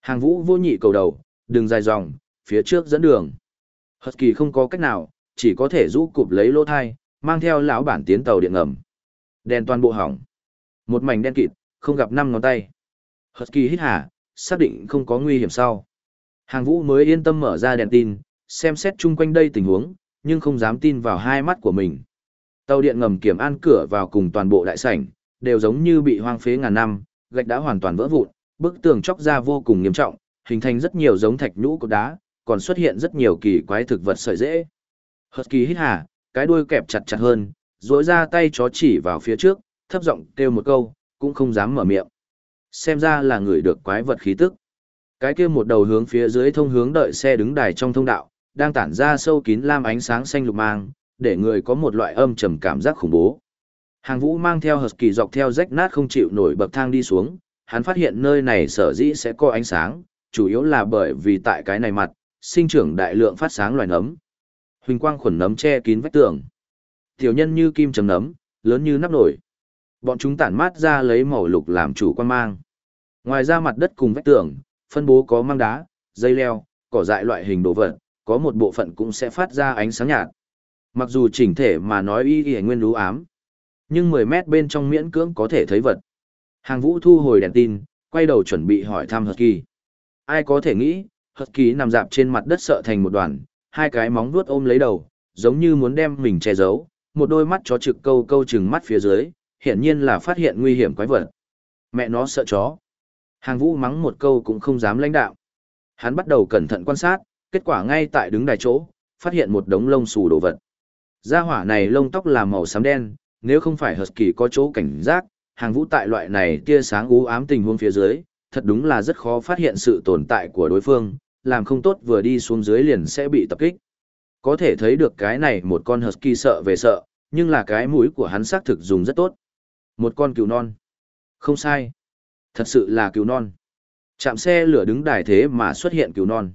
A: Hàng vũ vô nhị cầu đầu, đừng dài dòng, phía trước dẫn đường. Hật kỳ không có cách nào, chỉ có thể rũ cụp lấy lỗ thai, mang theo lão bản tiến tàu điện ngầm. Đèn toàn bộ hỏng. Một mảnh đen kịt, không gặp năm ngón tay. Hật kỳ hít hà, xác định không có nguy hiểm sau. Hàng vũ mới yên tâm mở ra đèn tin, xem xét chung quanh đây tình huống, nhưng không dám tin vào hai mắt của mình. Tàu điện ngầm kiểm an cửa vào cùng toàn bộ đại sảnh, đều giống như bị hoang phế ngàn năm, gạch đã hoàn toàn vỡ vụn, bức tường chóc ra vô cùng nghiêm trọng, hình thành rất nhiều giống thạch nhũ cột đá, còn xuất hiện rất nhiều kỳ quái thực vật sợi dễ. Hật kỳ hít hà, cái đuôi kẹp chặt chặt hơn, rỗi ra tay chó chỉ vào phía trước, thấp giọng kêu một câu, cũng không dám mở miệng. Xem ra là người được quái vật khí tức. Cái kia một đầu hướng phía dưới thông hướng đợi xe đứng đài trong thông đạo, đang tản ra sâu kín lam ánh sáng xanh lục mang, để người có một loại âm trầm cảm giác khủng bố. Hàng vũ mang theo hợp kỳ dọc theo rách nát không chịu nổi bậc thang đi xuống, hắn phát hiện nơi này sở dĩ sẽ có ánh sáng, chủ yếu là bởi vì tại cái này mặt, sinh trưởng đại lượng phát sáng loài nấm. Huỳnh quang khuẩn nấm che kín vách tường. Tiểu nhân như kim chấm nấm, lớn như nắp nổi. Bọn chúng tản mát ra lấy màu lục làm chủ quan mang. Ngoài ra mặt đất cùng vách tường, phân bố có mang đá, dây leo, cỏ dại loại hình đồ vật, có một bộ phận cũng sẽ phát ra ánh sáng nhạt. Mặc dù chỉnh thể mà nói y y nguyên lú ám, nhưng 10 mét bên trong miễn cưỡng có thể thấy vật. Hàng vũ thu hồi đèn tin, quay đầu chuẩn bị hỏi thăm Hợp Kỳ. Ai có thể nghĩ, Hợp Kỳ nằm dạp trên mặt đất sợ thành một đoàn, hai cái móng vuốt ôm lấy đầu, giống như muốn đem mình che giấu, một đôi mắt chó trực câu câu chừng mắt phía dưới, hiển nhiên là phát hiện nguy hiểm quái vật. Mẹ nó sợ chó. Hàng vũ mắng một câu cũng không dám lãnh đạo. Hắn bắt đầu cẩn thận quan sát, kết quả ngay tại đứng đài chỗ, phát hiện một đống lông xù đồ vật. Gia hỏa này lông tóc là màu xám đen, nếu không phải Husky có chỗ cảnh giác, hàng vũ tại loại này tia sáng u ám tình huống phía dưới, thật đúng là rất khó phát hiện sự tồn tại của đối phương, làm không tốt vừa đi xuống dưới liền sẽ bị tập kích. Có thể thấy được cái này một con Husky sợ về sợ, nhưng là cái mũi của hắn xác thực dùng rất tốt. Một con cừu non. Không sai. Thật sự là cừu non. Chạm xe lửa đứng đài thế mà xuất hiện cừu non.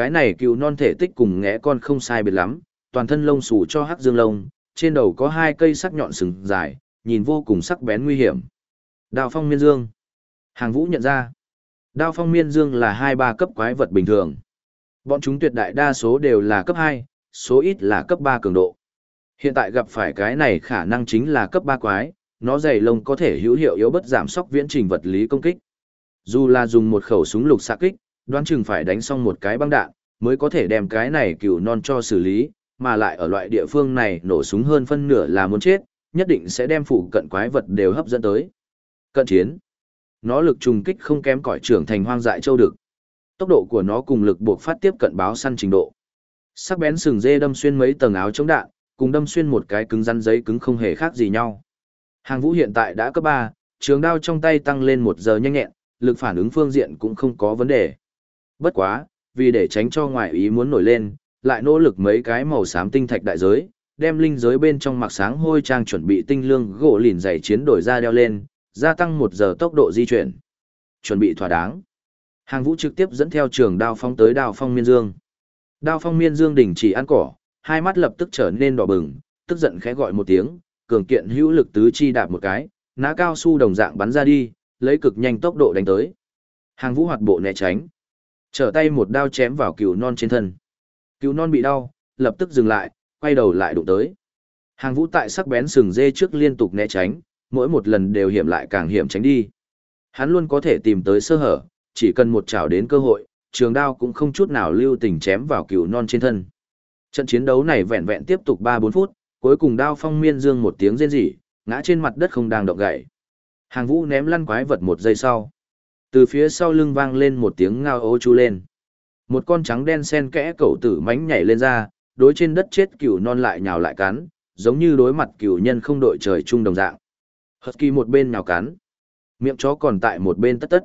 A: Cái này cừu non thể tích cùng ngẽ con không sai biệt lắm, toàn thân lông xù cho hắc dương lông, trên đầu có hai cây sắc nhọn sừng dài, nhìn vô cùng sắc bén nguy hiểm. Đao phong miên dương. Hàng vũ nhận ra. Đao phong miên dương là hai ba cấp quái vật bình thường. Bọn chúng tuyệt đại đa số đều là cấp hai, số ít là cấp ba cường độ. Hiện tại gặp phải cái này khả năng chính là cấp ba quái, nó dày lông có thể hữu hiệu yếu bất giảm sóc viễn trình vật lý công kích. Dù là dùng một khẩu súng lục xạ kích, đoán chừng phải đánh xong một cái băng đạn, mới có thể đem cái này cừu non cho xử lý, mà lại ở loại địa phương này nổ súng hơn phân nửa là muốn chết, nhất định sẽ đem phụ cận quái vật đều hấp dẫn tới. Cận chiến. Nó lực trùng kích không kém cỏi trưởng thành hoang dại châu được. Tốc độ của nó cùng lực buộc phát tiếp cận báo săn trình độ. Sắc bén sừng dê đâm xuyên mấy tầng áo chống đạn, cùng đâm xuyên một cái cứng rắn giấy cứng không hề khác gì nhau. Hàng vũ hiện tại đã cấp 3, trường đao trong tay tăng lên một giờ nhanh nhẹn, lực phản ứng phương diện cũng không có vấn đề. Bất quá, vì để tránh cho ngoại ý muốn nổi lên, lại nỗ lực mấy cái màu xám tinh thạch đại giới, đem linh giới bên trong mặc sáng hôi trang chuẩn bị tinh lương gỗ lìn dày chiến đổi ra đeo lên, gia tăng một giờ tốc độ di chuyển. Chuẩn bị thỏa đáng. Hàng vũ trực tiếp dẫn theo trường đao phong tới đao phong miên dương. Đao phong miên dương đình chỉ ăn cỏ, hai mắt lập tức trở nên đỏ bừng, tức giận khẽ gọi một tiếng, cường kiện hữu lực tứ chi đạp một cái, ná cao su đồng dạng bắn ra đi, lấy cực nhanh tốc độ đánh tới. Hàng vũ hoạt bộ né tránh, trở tay một đao chém vào cừu non trên thân. Cừu non bị đau, lập tức dừng lại, quay đầu lại đụng tới. Hàng vũ tại sắc bén sừng dê trước liên tục né tránh, mỗi một lần đều hiểm lại càng hiểm tránh đi. Hắn luôn có thể tìm tới sơ hở, chỉ cần một chảo đến cơ hội, trường đao cũng không chút nào lưu tình chém vào cừu non trên thân. Trận chiến đấu này vẹn vẹn tiếp tục 3-4 phút, cuối cùng đao phong miên dương một tiếng rên rỉ, ngã trên mặt đất không đang động gậy. Hàng vũ ném lăn quái vật một giây sau. Từ phía sau lưng vang lên một tiếng ngao ô chu lên. Một con trắng đen sen kẽ cẩu tử mánh nhảy lên ra, đối trên đất chết cừu non lại nhào lại cắn, giống như đối mặt cừu nhân không đội trời chung đồng dạng. Husky một bên nhào cắn, miệng chó còn tại một bên tất tất.